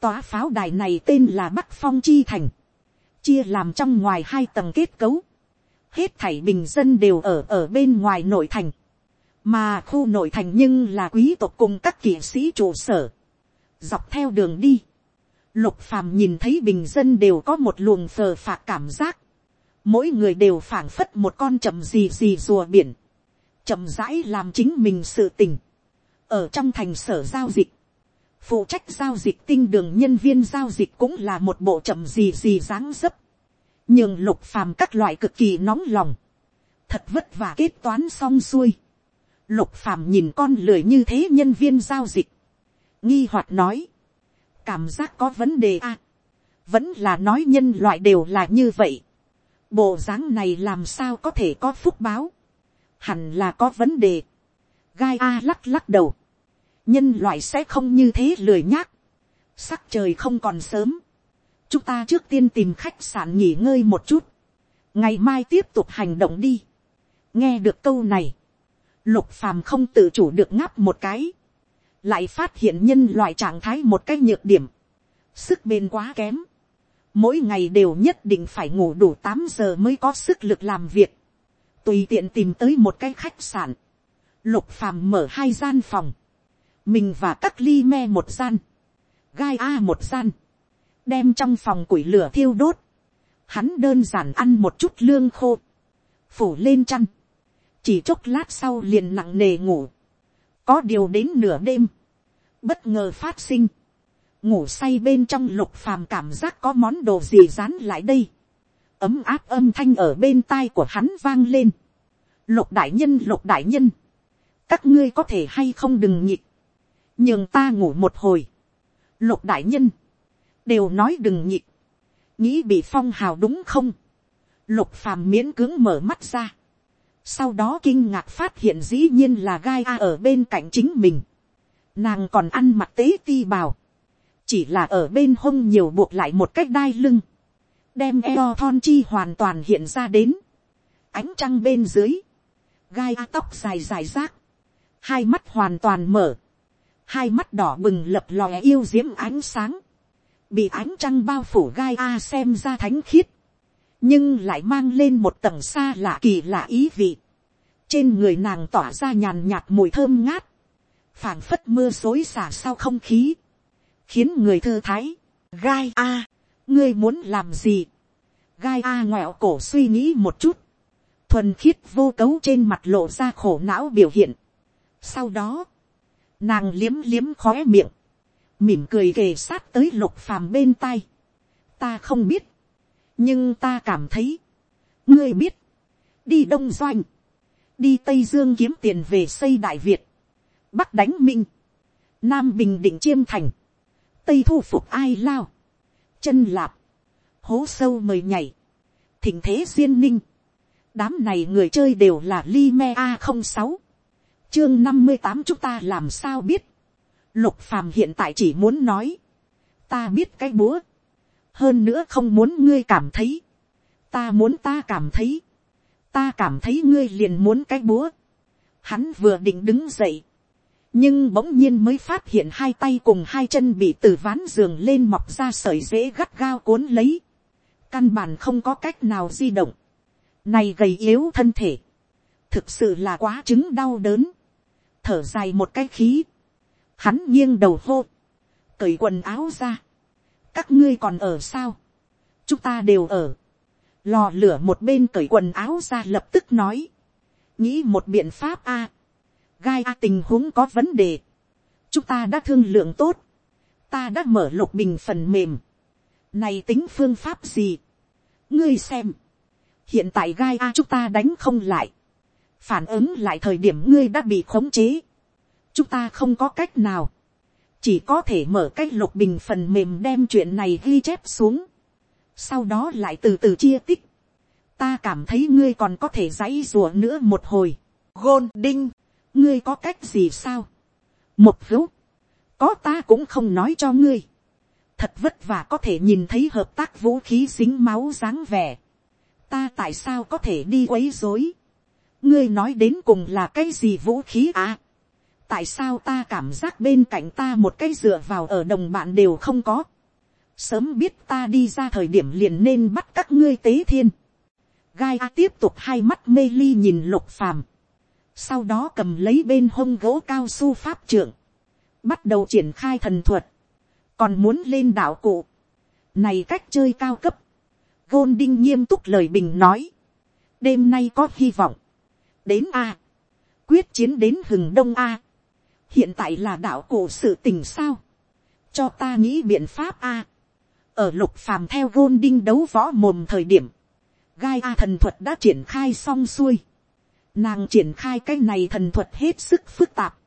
tòa pháo đài này tên là bắc phong chi thành. chia làm trong ngoài hai tầng kết cấu. hết thảy bình dân đều ở ở bên ngoài nội thành mà khu nội thành nhưng là quý tộc cùng các kỵ sĩ trụ sở, dọc theo đường đi, lục phàm nhìn thấy bình dân đều có một luồng phờ phạc cảm giác, mỗi người đều phảng phất một con chậm gì gì rùa biển, chậm rãi làm chính mình sự tình, ở trong thành sở giao dịch, phụ trách giao dịch tinh đường nhân viên giao dịch cũng là một bộ chậm gì gì dáng dấp, nhưng lục phàm các loại cực kỳ nóng lòng, thật vất vả kết toán xong xuôi, Lục phàm nhìn con lười như thế nhân viên giao dịch. Nghi hoạt nói. Cảm giác có vấn đề à. Vẫn là nói nhân loại đều là như vậy. Bộ dáng này làm sao có thể có phúc báo. Hẳn là có vấn đề. Gai A lắc lắc đầu. Nhân loại sẽ không như thế lười nhác. Sắc trời không còn sớm. Chúng ta trước tiên tìm khách sạn nghỉ ngơi một chút. Ngày mai tiếp tục hành động đi. Nghe được câu này lục phàm không tự chủ được ngáp một cái, lại phát hiện nhân loại trạng thái một cái nhược điểm, sức bền quá kém, mỗi ngày đều nhất định phải ngủ đủ tám giờ mới có sức lực làm việc, tùy tiện tìm tới một cái khách sạn, lục phàm mở hai gian phòng, mình và các ly me một gian, gai a một gian, đem trong phòng củi lửa thiêu đốt, hắn đơn giản ăn một chút lương khô, phủ lên chăn, chỉ chốc lát sau liền nặng nề ngủ, có điều đến nửa đêm, bất ngờ phát sinh, ngủ say bên trong lục phàm cảm giác có món đồ gì dán lại đây, ấm áp âm thanh ở bên tai của hắn vang lên, lục đại nhân lục đại nhân, các ngươi có thể hay không đừng nhịp, nhường ta ngủ một hồi, lục đại nhân, đều nói đừng nhịp, nghĩ bị phong hào đúng không, lục phàm miễn cưỡng mở mắt ra, sau đó kinh ngạc phát hiện dĩ nhiên là gai a ở bên cạnh chính mình. nàng còn ăn mặc tế ti bào chỉ là ở bên hông nhiều buộc lại một cách đai lưng. đem eo thon chi hoàn toàn hiện ra đến. ánh trăng bên dưới. gai tóc dài dài rác. hai mắt hoàn toàn mở. hai mắt đỏ bừng lập lòe yêu diễm ánh sáng. bị ánh trăng bao phủ gai a xem ra thánh khiết nhưng lại mang lên một tầng xa lạ kỳ lạ ý vị. trên người nàng tỏa ra nhàn nhạt mùi thơm ngát, phảng phất mưa xối xả sau không khí, khiến người thư thái. gai a, ngươi muốn làm gì. gai a ngoẹo cổ suy nghĩ một chút, thuần khiết vô cấu trên mặt lộ ra khổ não biểu hiện. sau đó, nàng liếm liếm khóe miệng, mỉm cười kề sát tới lục phàm bên tai. ta không biết, nhưng ta cảm thấy, ngươi biết, đi đông doanh, đi tây dương kiếm tiền về xây đại việt, bắc đánh minh, nam bình định chiêm thành, tây thu phục ai lao, chân lạp, hố sâu mời nhảy, thỉnh thế duyên ninh, đám này người chơi đều là li me a không sáu, chương năm mươi tám chúng ta làm sao biết, lục phàm hiện tại chỉ muốn nói, ta biết cái búa, hơn nữa không muốn ngươi cảm thấy, ta muốn ta cảm thấy, ta cảm thấy ngươi liền muốn cái búa, hắn vừa định đứng dậy, nhưng bỗng nhiên mới phát hiện hai tay cùng hai chân bị từ ván giường lên mọc ra sợi dễ gắt gao cuốn lấy, căn bản không có cách nào di động, này gầy yếu thân thể, thực sự là quá chứng đau đớn, thở dài một cái khí, hắn nghiêng đầu hô, cởi quần áo ra, các ngươi còn ở sao, chúng ta đều ở, lò lửa một bên cởi quần áo ra lập tức nói, nghĩ một biện pháp a, gai a tình huống có vấn đề, chúng ta đã thương lượng tốt, ta đã mở lục bình phần mềm, này tính phương pháp gì, ngươi xem, hiện tại gai a chúng ta đánh không lại, phản ứng lại thời điểm ngươi đã bị khống chế, chúng ta không có cách nào, chỉ có thể mở cách lục bình phần mềm đem chuyện này ghi chép xuống, sau đó lại từ từ chia tích, ta cảm thấy ngươi còn có thể dãy rùa nữa một hồi, gôn đinh, ngươi có cách gì sao, một hữu, có ta cũng không nói cho ngươi, thật vất vả có thể nhìn thấy hợp tác vũ khí dính máu dáng vẻ, ta tại sao có thể đi quấy dối, ngươi nói đến cùng là cái gì vũ khí à, tại sao ta cảm giác bên cạnh ta một cái dựa vào ở đồng bạn đều không có, sớm biết ta đi ra thời điểm liền nên bắt các ngươi tế thiên, gai a tiếp tục hai mắt mê ly nhìn lục phàm, sau đó cầm lấy bên hông gỗ cao su pháp trưởng, bắt đầu triển khai thần thuật, còn muốn lên đảo cụ, này cách chơi cao cấp, gôn đinh nghiêm túc lời bình nói, đêm nay có hy vọng, đến a, quyết chiến đến hừng đông a, hiện tại là đảo cụ sự tình sao, cho ta nghĩ biện pháp a, ở lục phàm theo gôn đinh đấu võ mồm thời điểm, gai a thần thuật đã triển khai xong xuôi, nàng triển khai cái này thần thuật hết sức phức tạp,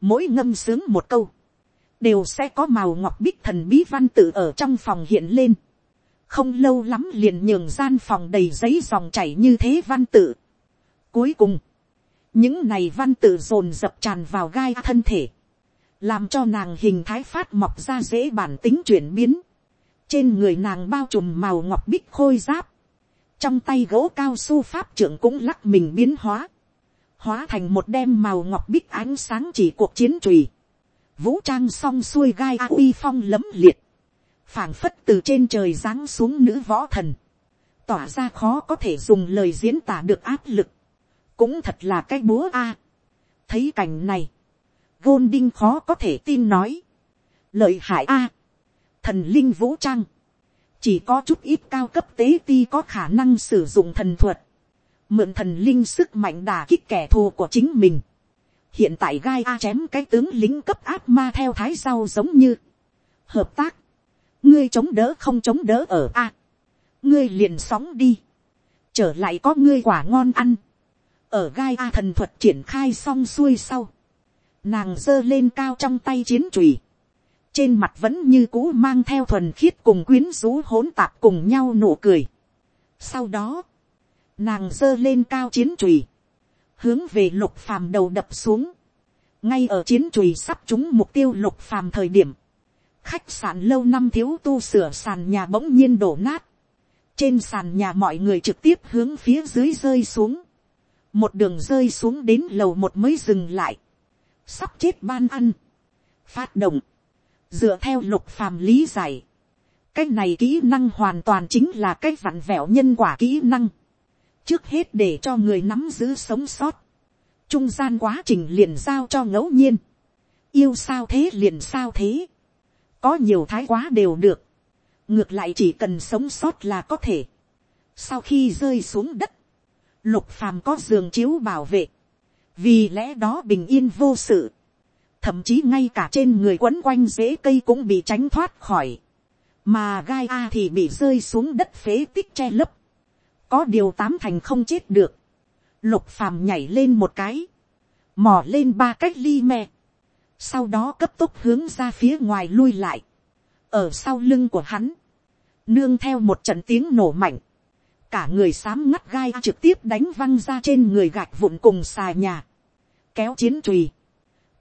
mỗi ngâm sướng một câu, đều sẽ có màu ngọc bích thần bí văn tự ở trong phòng hiện lên. không lâu lắm liền nhường gian phòng đầy giấy dòng chảy như thế văn tự. cuối cùng, những này văn tự dồn dập tràn vào gai thân thể, làm cho nàng hình thái phát mọc ra dễ bản tính chuyển biến. trên người nàng bao trùm màu ngọc bích khôi giáp, trong tay gỗ cao su pháp trưởng cũng lắc mình biến hóa, hóa thành một đem màu ngọc bích ánh sáng chỉ cuộc chiến trùy, vũ trang xong xuôi gai a uy phong lấm liệt, phảng phất từ trên trời giáng xuống nữ võ thần, tỏa ra khó có thể dùng lời diễn tả được áp lực, cũng thật là cái búa a. thấy cảnh này, gôn đinh khó có thể tin nói, lợi hại a, thần linh vũ trang, chỉ có chút ít cao cấp tế ti có khả năng sử dụng thần thuật, mượn thần linh sức mạnh đà kích kẻ thù của chính mình. hiện tại gai a chém cái tướng lính cấp áp ma theo thái sau giống như. Hợp tác, ngươi chống đỡ không chống đỡ ở a, ngươi liền sóng đi, trở lại có ngươi quả ngon ăn, ở gai a thần thuật triển khai xong xuôi sau, nàng giơ lên cao trong tay chiến trùy, trên mặt vẫn như cũ mang theo thuần khiết cùng quyến rũ hỗn tạp cùng nhau nụ cười. Sau đó, nàng giơ lên cao chiến trùy, hướng về lục phàm đầu đập xuống, ngay ở chiến trùy sắp trúng mục tiêu lục phàm thời điểm, khách sạn lâu năm thiếu tu sửa sàn nhà bỗng nhiên đổ nát, trên sàn nhà mọi người trực tiếp hướng phía dưới rơi xuống, một đường rơi xuống đến lầu một mới dừng lại, sắp chết ban ăn, phát động, dựa theo lục phàm lý giải, cái này kỹ năng hoàn toàn chính là cái vặn vẹo nhân quả kỹ năng, trước hết để cho người nắm giữ sống sót, trung gian quá trình liền giao cho ngẫu nhiên, yêu sao thế liền sao thế, có nhiều thái quá đều được, ngược lại chỉ cần sống sót là có thể, sau khi rơi xuống đất, lục phàm có giường chiếu bảo vệ, vì lẽ đó bình yên vô sự, thậm chí ngay cả trên người quấn quanh rễ cây cũng bị tránh thoát khỏi, mà gai a thì bị rơi xuống đất phế tích che lấp, có điều tám thành không chết được, lục phàm nhảy lên một cái, mò lên ba cách ly me, sau đó cấp tốc hướng ra phía ngoài lui lại, ở sau lưng của hắn, nương theo một trận tiếng nổ mạnh, cả người xám ngắt gai trực tiếp đánh văng ra trên người gạch vụn cùng xà nhà, kéo chiến trùy,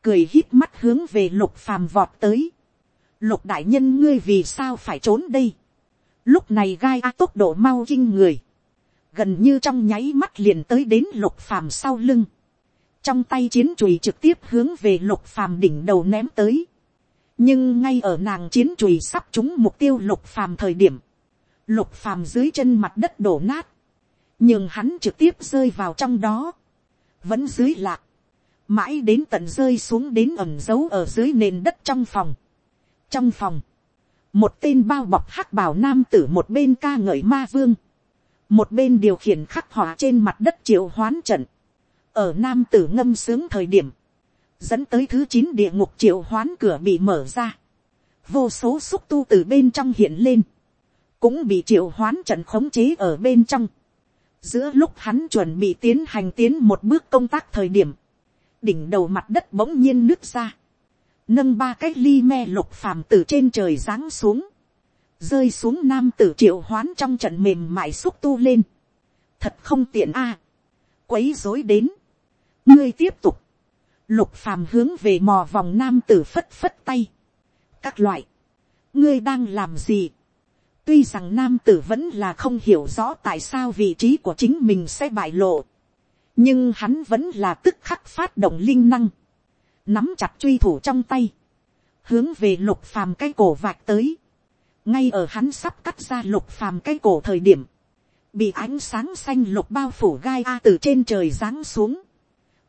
cười hít mắt hướng về lục phàm vọt tới. lục đại nhân ngươi vì sao phải trốn đây. lúc này gai a tốc độ mau kinh người. gần như trong nháy mắt liền tới đến lục phàm sau lưng. trong tay chiến chùy trực tiếp hướng về lục phàm đỉnh đầu ném tới. nhưng ngay ở nàng chiến chùy sắp trúng mục tiêu lục phàm thời điểm. lục phàm dưới chân mặt đất đổ nát. nhưng hắn trực tiếp rơi vào trong đó. vẫn dưới lạc mãi đến tận rơi xuống đến ẩm dấu ở dưới nền đất trong phòng. trong phòng, một tên bao bọc hắc bảo nam tử một bên ca ngợi ma vương, một bên điều khiển khắc họa trên mặt đất triệu hoán trận, ở nam tử ngâm sướng thời điểm, dẫn tới thứ chín địa ngục triệu hoán cửa bị mở ra, vô số xúc tu từ bên trong hiện lên, cũng bị triệu hoán trận khống chế ở bên trong. giữa lúc hắn chuẩn bị tiến hành tiến một bước công tác thời điểm, đỉnh đầu mặt đất bỗng nhiên nước ra, nâng ba cái ly me lục phàm từ trên trời giáng xuống, rơi xuống nam tử triệu hoán trong trận mềm mại xúc tu lên, thật không tiện a, quấy dối đến, ngươi tiếp tục, lục phàm hướng về mò vòng nam tử phất phất tay, các loại, ngươi đang làm gì, tuy rằng nam tử vẫn là không hiểu rõ tại sao vị trí của chính mình sẽ bại lộ, nhưng hắn vẫn là tức khắc phát động linh năng, nắm chặt truy thủ trong tay, hướng về lục phàm cái cổ vạch tới, ngay ở hắn sắp cắt ra lục phàm cái cổ thời điểm, bị ánh sáng xanh lục bao phủ gai a từ trên trời giáng xuống,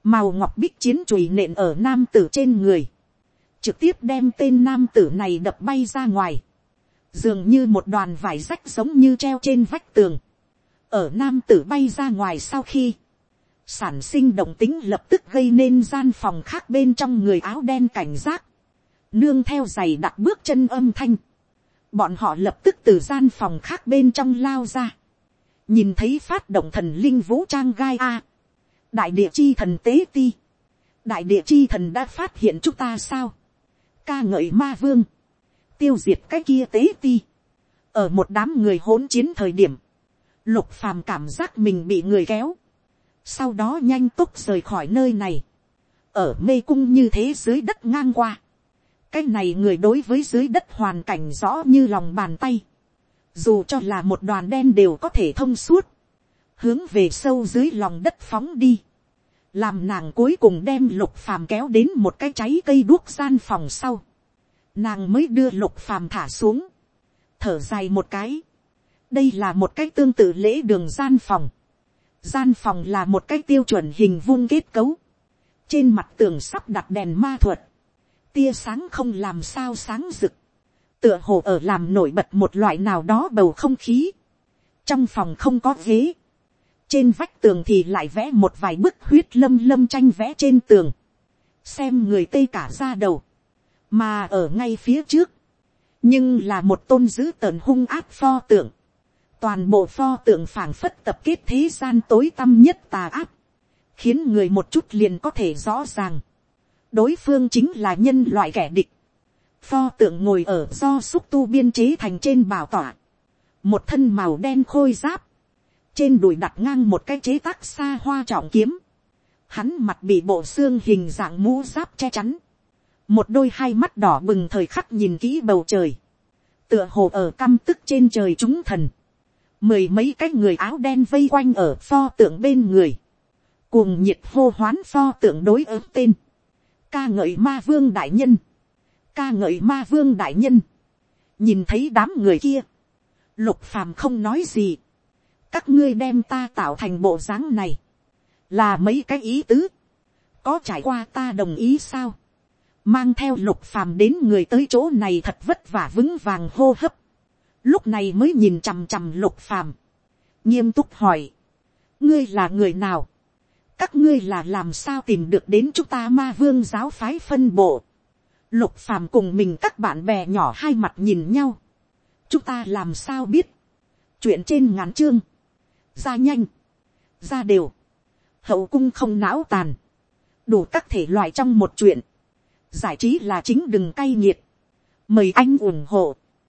màu ngọc bích chiến chùi nện ở nam tử trên người, trực tiếp đem tên nam tử này đập bay ra ngoài, dường như một đoàn vải rách giống như treo trên vách tường, ở nam tử bay ra ngoài sau khi, sản sinh động tính lập tức gây nên gian phòng khác bên trong người áo đen cảnh giác, nương theo giày đặt bước chân âm thanh, bọn họ lập tức từ gian phòng khác bên trong lao ra, nhìn thấy phát động thần linh vũ trang gai a, đại địa chi thần tế ti, đại địa chi thần đã phát hiện chúng ta sao, ca ngợi ma vương, tiêu diệt cái kia tế ti, ở một đám người hỗn chiến thời điểm, lục phàm cảm giác mình bị người kéo, sau đó nhanh tốc rời khỏi nơi này, ở mê cung như thế dưới đất ngang qua, cái này người đối với dưới đất hoàn cảnh rõ như lòng bàn tay, dù cho là một đoàn đen đều có thể thông suốt, hướng về sâu dưới lòng đất phóng đi, làm nàng cuối cùng đem lục phàm kéo đến một cái cháy cây đuốc gian phòng sau, nàng mới đưa lục phàm thả xuống, thở dài một cái, đây là một cái tương tự lễ đường gian phòng, gian phòng là một cái tiêu chuẩn hình vuông kết cấu, trên mặt tường sắp đặt đèn ma thuật, tia sáng không làm sao sáng rực, tựa hồ ở làm nổi bật một loại nào đó bầu không khí, trong phòng không có ghế, trên vách tường thì lại vẽ một vài bức huyết lâm lâm tranh vẽ trên tường, xem người tây cả ra đầu, mà ở ngay phía trước, nhưng là một tôn dữ tợn hung áp pho tượng, toàn bộ pho tượng phảng phất tập kết thế gian tối tăm nhất tà áp, khiến người một chút liền có thể rõ ràng, đối phương chính là nhân loại kẻ địch, pho tượng ngồi ở do xúc tu biên chế thành trên bảo tỏa, một thân màu đen khôi giáp, trên đùi đặt ngang một cái chế tác xa hoa trọng kiếm, hắn mặt bị bộ xương hình dạng mũ giáp che chắn, một đôi hai mắt đỏ bừng thời khắc nhìn kỹ bầu trời, tựa hồ ở căm tức trên trời chúng thần, mười mấy cái người áo đen vây quanh ở pho tượng bên người, cuồng nhiệt hô hoán pho tượng đối ứng tên, ca ngợi ma vương đại nhân, ca ngợi ma vương đại nhân, nhìn thấy đám người kia, lục phàm không nói gì, các ngươi đem ta tạo thành bộ dáng này, là mấy cái ý tứ, có trải qua ta đồng ý sao, mang theo lục phàm đến người tới chỗ này thật vất vả vững vàng hô hấp, lúc này mới nhìn chằm chằm lục phàm, nghiêm túc hỏi, ngươi là người nào, các ngươi là làm sao tìm được đến chúng ta ma vương giáo phái phân bộ, lục phàm cùng mình các bạn bè nhỏ hai mặt nhìn nhau, chúng ta làm sao biết, chuyện trên ngắn chương, ra nhanh, ra đều, hậu cung không não tàn, đủ các thể loại trong một chuyện, giải trí là chính đừng cay nghiệt, mời anh ủng hộ,